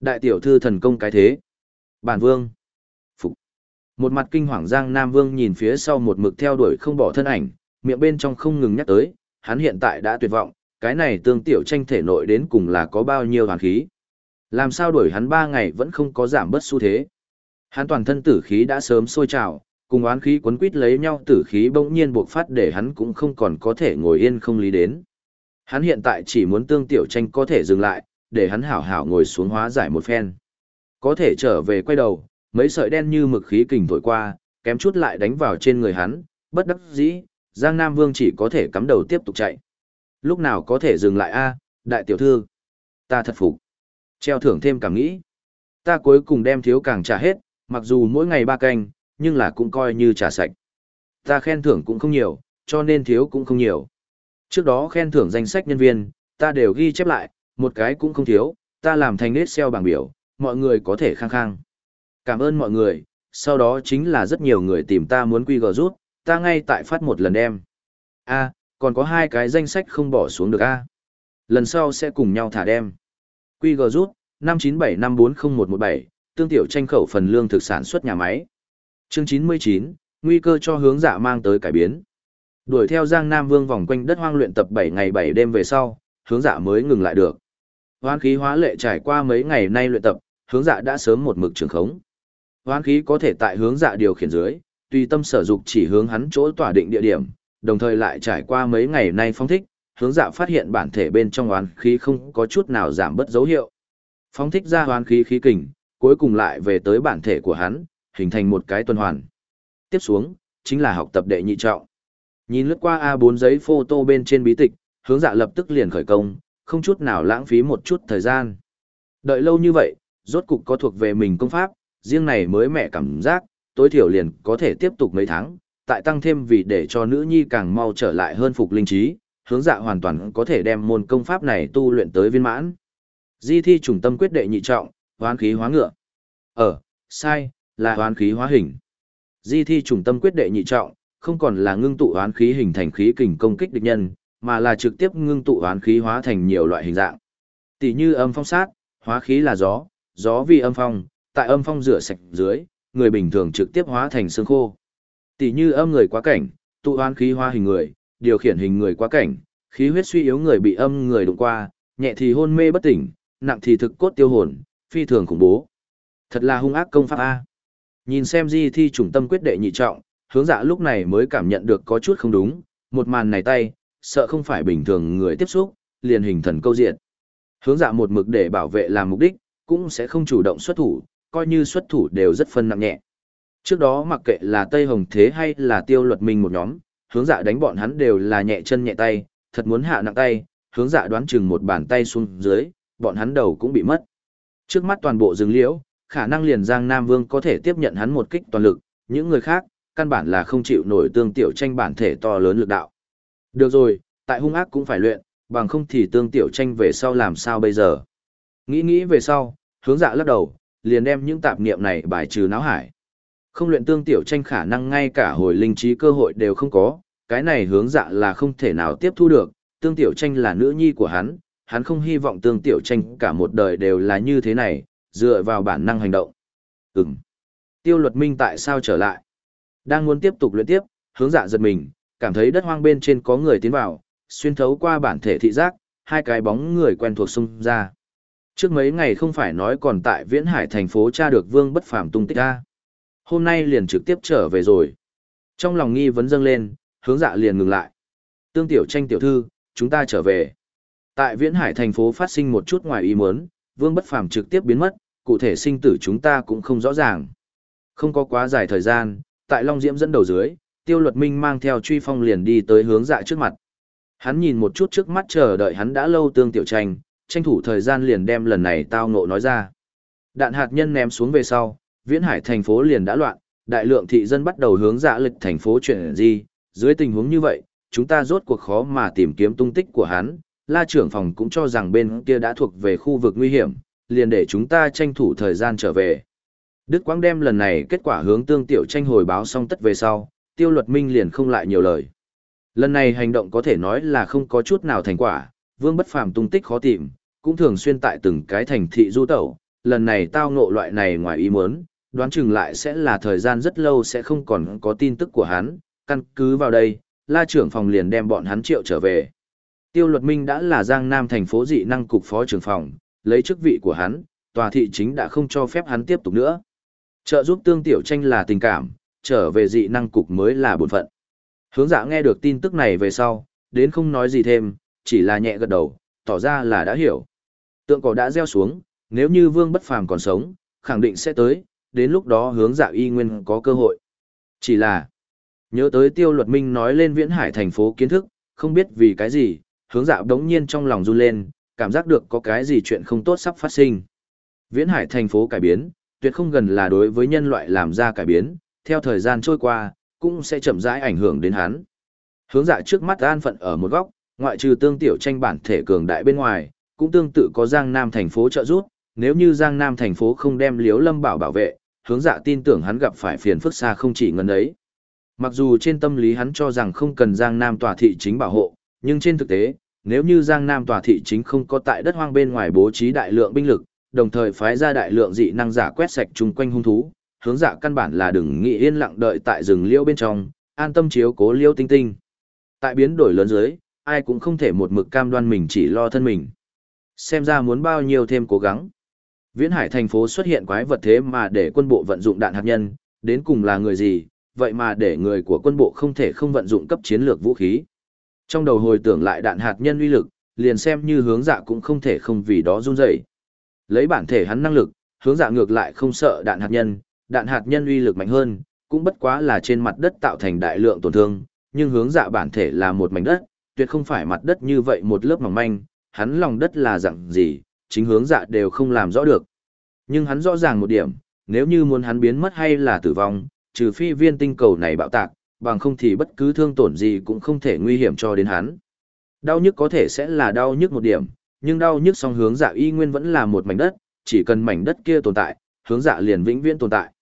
Đại tiểu thư thần công cái thế. Bản vương. Phục. Một mặt kinh hoàng Giang Nam Vương nhìn phía sau một mực theo đuổi không bỏ thân ảnh, miệng bên trong không ngừng nhắc tới, hắn hiện tại đã tuyệt vọng, cái này tương tiểu tranh thể nội đến cùng là có bao nhiêu hoàn khí. Làm sao đuổi hắn ba ngày vẫn không có giảm bớt xu thế. Hắn toàn thân tử khí đã sớm sôi trào, cùng oán khí quấn quít lấy nhau tử khí bỗng nhiên buộc phát để hắn cũng không còn có thể ngồi yên không lý đến. Hắn hiện tại chỉ muốn tương tiểu tranh có thể dừng lại, để hắn hảo hảo ngồi xuống hóa giải một phen. Có thể trở về quay đầu, mấy sợi đen như mực khí kình thổi qua, kém chút lại đánh vào trên người hắn, bất đắc dĩ, Giang Nam Vương chỉ có thể cắm đầu tiếp tục chạy. Lúc nào có thể dừng lại a, đại tiểu thư? Ta thật phục. Treo thưởng thêm cảm nghĩ. Ta cuối cùng đem thiếu càng trả hết, mặc dù mỗi ngày ba canh, nhưng là cũng coi như trả sạch. Ta khen thưởng cũng không nhiều, cho nên thiếu cũng không nhiều. Trước đó khen thưởng danh sách nhân viên, ta đều ghi chép lại, một cái cũng không thiếu, ta làm thành nết xeo bảng biểu, mọi người có thể khang khang. Cảm ơn mọi người, sau đó chính là rất nhiều người tìm ta muốn quy gờ rút, ta ngay tại phát một lần đem. a còn có hai cái danh sách không bỏ xuống được a Lần sau sẽ cùng nhau thả đem. Quy gờ rút, 597540117, tương tiểu tranh khẩu phần lương thực sản xuất nhà máy. Chương 99, nguy cơ cho hướng dạ mang tới cải biến. Đuổi theo Giang Nam Vương vòng quanh đất hoang luyện tập bảy ngày bảy đêm về sau, hướng dạ mới ngừng lại được. Hoán khí hóa lệ trải qua mấy ngày nay luyện tập, hướng dạ đã sớm một mực trường khống. Hoán khí có thể tại hướng dạ điều khiển dưới, tùy tâm sở dục chỉ hướng hắn chỗ tỏa định địa điểm, đồng thời lại trải qua mấy ngày nay phong thích, hướng dạ phát hiện bản thể bên trong oán khí không có chút nào giảm bất dấu hiệu. Phong thích ra oán khí khí kình, cuối cùng lại về tới bản thể của hắn, hình thành một cái tuần hoàn. Tiếp xuống, chính là học tập đệ nhị trọng. Nhìn lướt qua A4 giấy photo bên trên bí tịch, hướng dạ lập tức liền khởi công, không chút nào lãng phí một chút thời gian. Đợi lâu như vậy, rốt cục có thuộc về mình công pháp, riêng này mới mẹ cảm giác, tối thiểu liền có thể tiếp tục mấy tháng, tại tăng thêm vì để cho nữ nhi càng mau trở lại hơn phục linh trí, hướng dạ hoàn toàn có thể đem môn công pháp này tu luyện tới viên mãn. Di thi trùng tâm quyết đệ nhị trọng, hoán khí hóa ngựa. Ở, sai, là hoán khí hóa hình. Di thi trùng tâm quyết đệ nhị trọng, không còn là ngưng tụ hoán khí hình thành khí kình công kích địch nhân, mà là trực tiếp ngưng tụ hoán khí hóa thành nhiều loại hình dạng. Tỷ như âm phong sát, hóa khí là gió, gió vì âm phong, tại âm phong rửa sạch dưới, người bình thường trực tiếp hóa thành xương khô. Tỷ như âm người quá cảnh, tụ hoán khí hoa hình người, điều khiển hình người quá cảnh, khí huyết suy yếu người bị âm người đụng qua, nhẹ thì hôn mê bất tỉnh, nặng thì thực cốt tiêu hồn, phi thường khủng bố. Thật là hung ác công pháp A. Nhìn xem di thi trùng tâm quyết đệ nhị trọng, hướng dạ lúc này mới cảm nhận được có chút không đúng, một màn này tay, sợ không phải bình thường người tiếp xúc, liền hình thần câu diện. Hướng dạ một mực để bảo vệ làm mục đích, cũng sẽ không chủ động xuất thủ, coi như xuất thủ đều rất phân nặng nhẹ. Trước đó mặc kệ là Tây Hồng Thế hay là tiêu luật minh một nhóm, hướng dạ đánh bọn hắn đều là nhẹ chân nhẹ tay, thật muốn hạ nặng tay, hướng dạ đoán chừng một bàn tay xuống dưới, bọn hắn đầu cũng bị mất. Trước mắt toàn bộ rừng liễu, khả năng liền Giang Nam Vương có thể tiếp nhận hắn một kích toàn lực, những người khác, căn bản là không chịu nổi tương tiểu tranh bản thể to lớn lực đạo. Được rồi, tại hung ác cũng phải luyện, bằng không thì tương tiểu tranh về sau làm sao bây giờ. Nghĩ nghĩ về sau, hướng dạ lắc đầu, liền đem những tạp niệm này bài trừ náo hải. Không luyện tương tiểu tranh khả năng ngay cả hồi linh trí cơ hội đều không có, cái này hướng dạ là không thể nào tiếp thu được, tương tiểu tranh là nữ nhi của hắn, hắn không hy vọng tương tiểu tranh cả một đời đều là như thế này, dựa vào bản năng hành động. Ừm. Tiêu luật minh tại sao trở lại? Đang muốn tiếp tục luyện tiếp, hướng dạ giật mình, cảm thấy đất hoang bên trên có người tiến vào, xuyên thấu qua bản thể thị giác, hai cái bóng người quen thuộc xung ra. Trước mấy ngày không phải nói còn tại Viễn Hải thành phố tra được Vương Bất Phàm tung tích a. Hôm nay liền trực tiếp trở về rồi. Trong lòng nghi vấn dâng lên, hướng dạ liền ngừng lại. Tương tiểu tranh tiểu thư, chúng ta trở về. Tại Viễn Hải thành phố phát sinh một chút ngoài ý muốn, Vương Bất Phàm trực tiếp biến mất, cụ thể sinh tử chúng ta cũng không rõ ràng. Không có quá dài thời gian, tại Long Diễm dẫn đầu dưới, Tiêu Luật Minh mang theo truy phong liền đi tới hướng dạ trước mặt. Hắn nhìn một chút trước mắt chờ đợi hắn đã lâu tương tiểu tranh, tranh thủ thời gian liền đem lần này tao ngộ nói ra. Đạn hạt nhân ném xuống về sau, Viễn Hải thành phố liền đã loạn, đại lượng thị dân bắt đầu hướng dạ lịch thành phố chuyển di, dưới tình huống như vậy, chúng ta rốt cuộc khó mà tìm kiếm tung tích của hắn, la trưởng phòng cũng cho rằng bên kia đã thuộc về khu vực nguy hiểm, liền để chúng ta tranh thủ thời gian trở về. Đức Quang đem lần này kết quả hướng tương tiểu tranh hồi báo xong tất về sau, tiêu luật minh liền không lại nhiều lời. Lần này hành động có thể nói là không có chút nào thành quả, vương bất phàm tung tích khó tìm, cũng thường xuyên tại từng cái thành thị du tẩu, lần này tao ngộ loại này ngoài ý muốn, đoán chừng lại sẽ là thời gian rất lâu sẽ không còn có tin tức của hắn, căn cứ vào đây, la trưởng phòng liền đem bọn hắn triệu trở về. Tiêu luật minh đã là Giang Nam thành phố dị năng cục phó trưởng phòng, lấy chức vị của hắn, tòa thị chính đã không cho phép hắn tiếp tục nữa. Trợ giúp tương tiểu tranh là tình cảm, trở về dị năng cục mới là bổn phận. Hướng dạ nghe được tin tức này về sau, đến không nói gì thêm, chỉ là nhẹ gật đầu, tỏ ra là đã hiểu. Tượng cỏ đã gieo xuống, nếu như vương bất phàm còn sống, khẳng định sẽ tới, đến lúc đó hướng dạ y nguyên có cơ hội. Chỉ là, nhớ tới tiêu luật minh nói lên viễn hải thành phố kiến thức, không biết vì cái gì, hướng dạ đống nhiên trong lòng run lên, cảm giác được có cái gì chuyện không tốt sắp phát sinh. Viễn hải thành phố cải biến, tuyệt không gần là đối với nhân loại làm ra cải biến, theo thời gian trôi qua, cũng sẽ chậm rãi ảnh hưởng đến hắn. Hướng dạ trước mắt an phận ở một góc, ngoại trừ tương tiểu tranh bản thể cường đại bên ngoài, cũng tương tự có Giang Nam thành phố trợ giúp, nếu như Giang Nam thành phố không đem Liếu Lâm Bảo bảo vệ, hướng dạ tin tưởng hắn gặp phải phiền phức xa không chỉ ngần ấy. Mặc dù trên tâm lý hắn cho rằng không cần Giang Nam tòa thị chính bảo hộ, nhưng trên thực tế, nếu như Giang Nam tòa thị chính không có tại đất hoang bên ngoài bố trí đại lượng binh lực, đồng thời phái ra đại lượng dị năng giả quét sạch chung quanh hung thú, hướng dạ căn bản là đừng nghĩ yên lặng đợi tại rừng liễu bên trong, an tâm chiếu cố liễu tinh tinh. Tại biến đổi lớn dưới, ai cũng không thể một mực cam đoan mình chỉ lo thân mình. Xem ra muốn bao nhiêu thêm cố gắng. Viễn Hải thành phố xuất hiện quái vật thế mà để quân bộ vận dụng đạn hạt nhân, đến cùng là người gì, vậy mà để người của quân bộ không thể không vận dụng cấp chiến lược vũ khí. Trong đầu hồi tưởng lại đạn hạt nhân uy lực, liền xem như hướng dạ cũng không thể không vì đó run rẩy. Lấy bản thể hắn năng lực, hướng dạ ngược lại không sợ đạn hạt nhân, đạn hạt nhân uy lực mạnh hơn, cũng bất quá là trên mặt đất tạo thành đại lượng tổn thương, nhưng hướng dạ bản thể là một mảnh đất, tuyệt không phải mặt đất như vậy một lớp mỏng manh, hắn lòng đất là dạng gì, chính hướng dạ đều không làm rõ được. Nhưng hắn rõ ràng một điểm, nếu như muốn hắn biến mất hay là tử vong, trừ phi viên tinh cầu này bạo tạc, bằng không thì bất cứ thương tổn gì cũng không thể nguy hiểm cho đến hắn. Đau nhức có thể sẽ là đau nhức một điểm, nhưng đau nhức song hướng dạ y nguyên vẫn là một mảnh đất, chỉ cần mảnh đất kia tồn tại, hướng dạ liền vĩnh viễn tồn tại.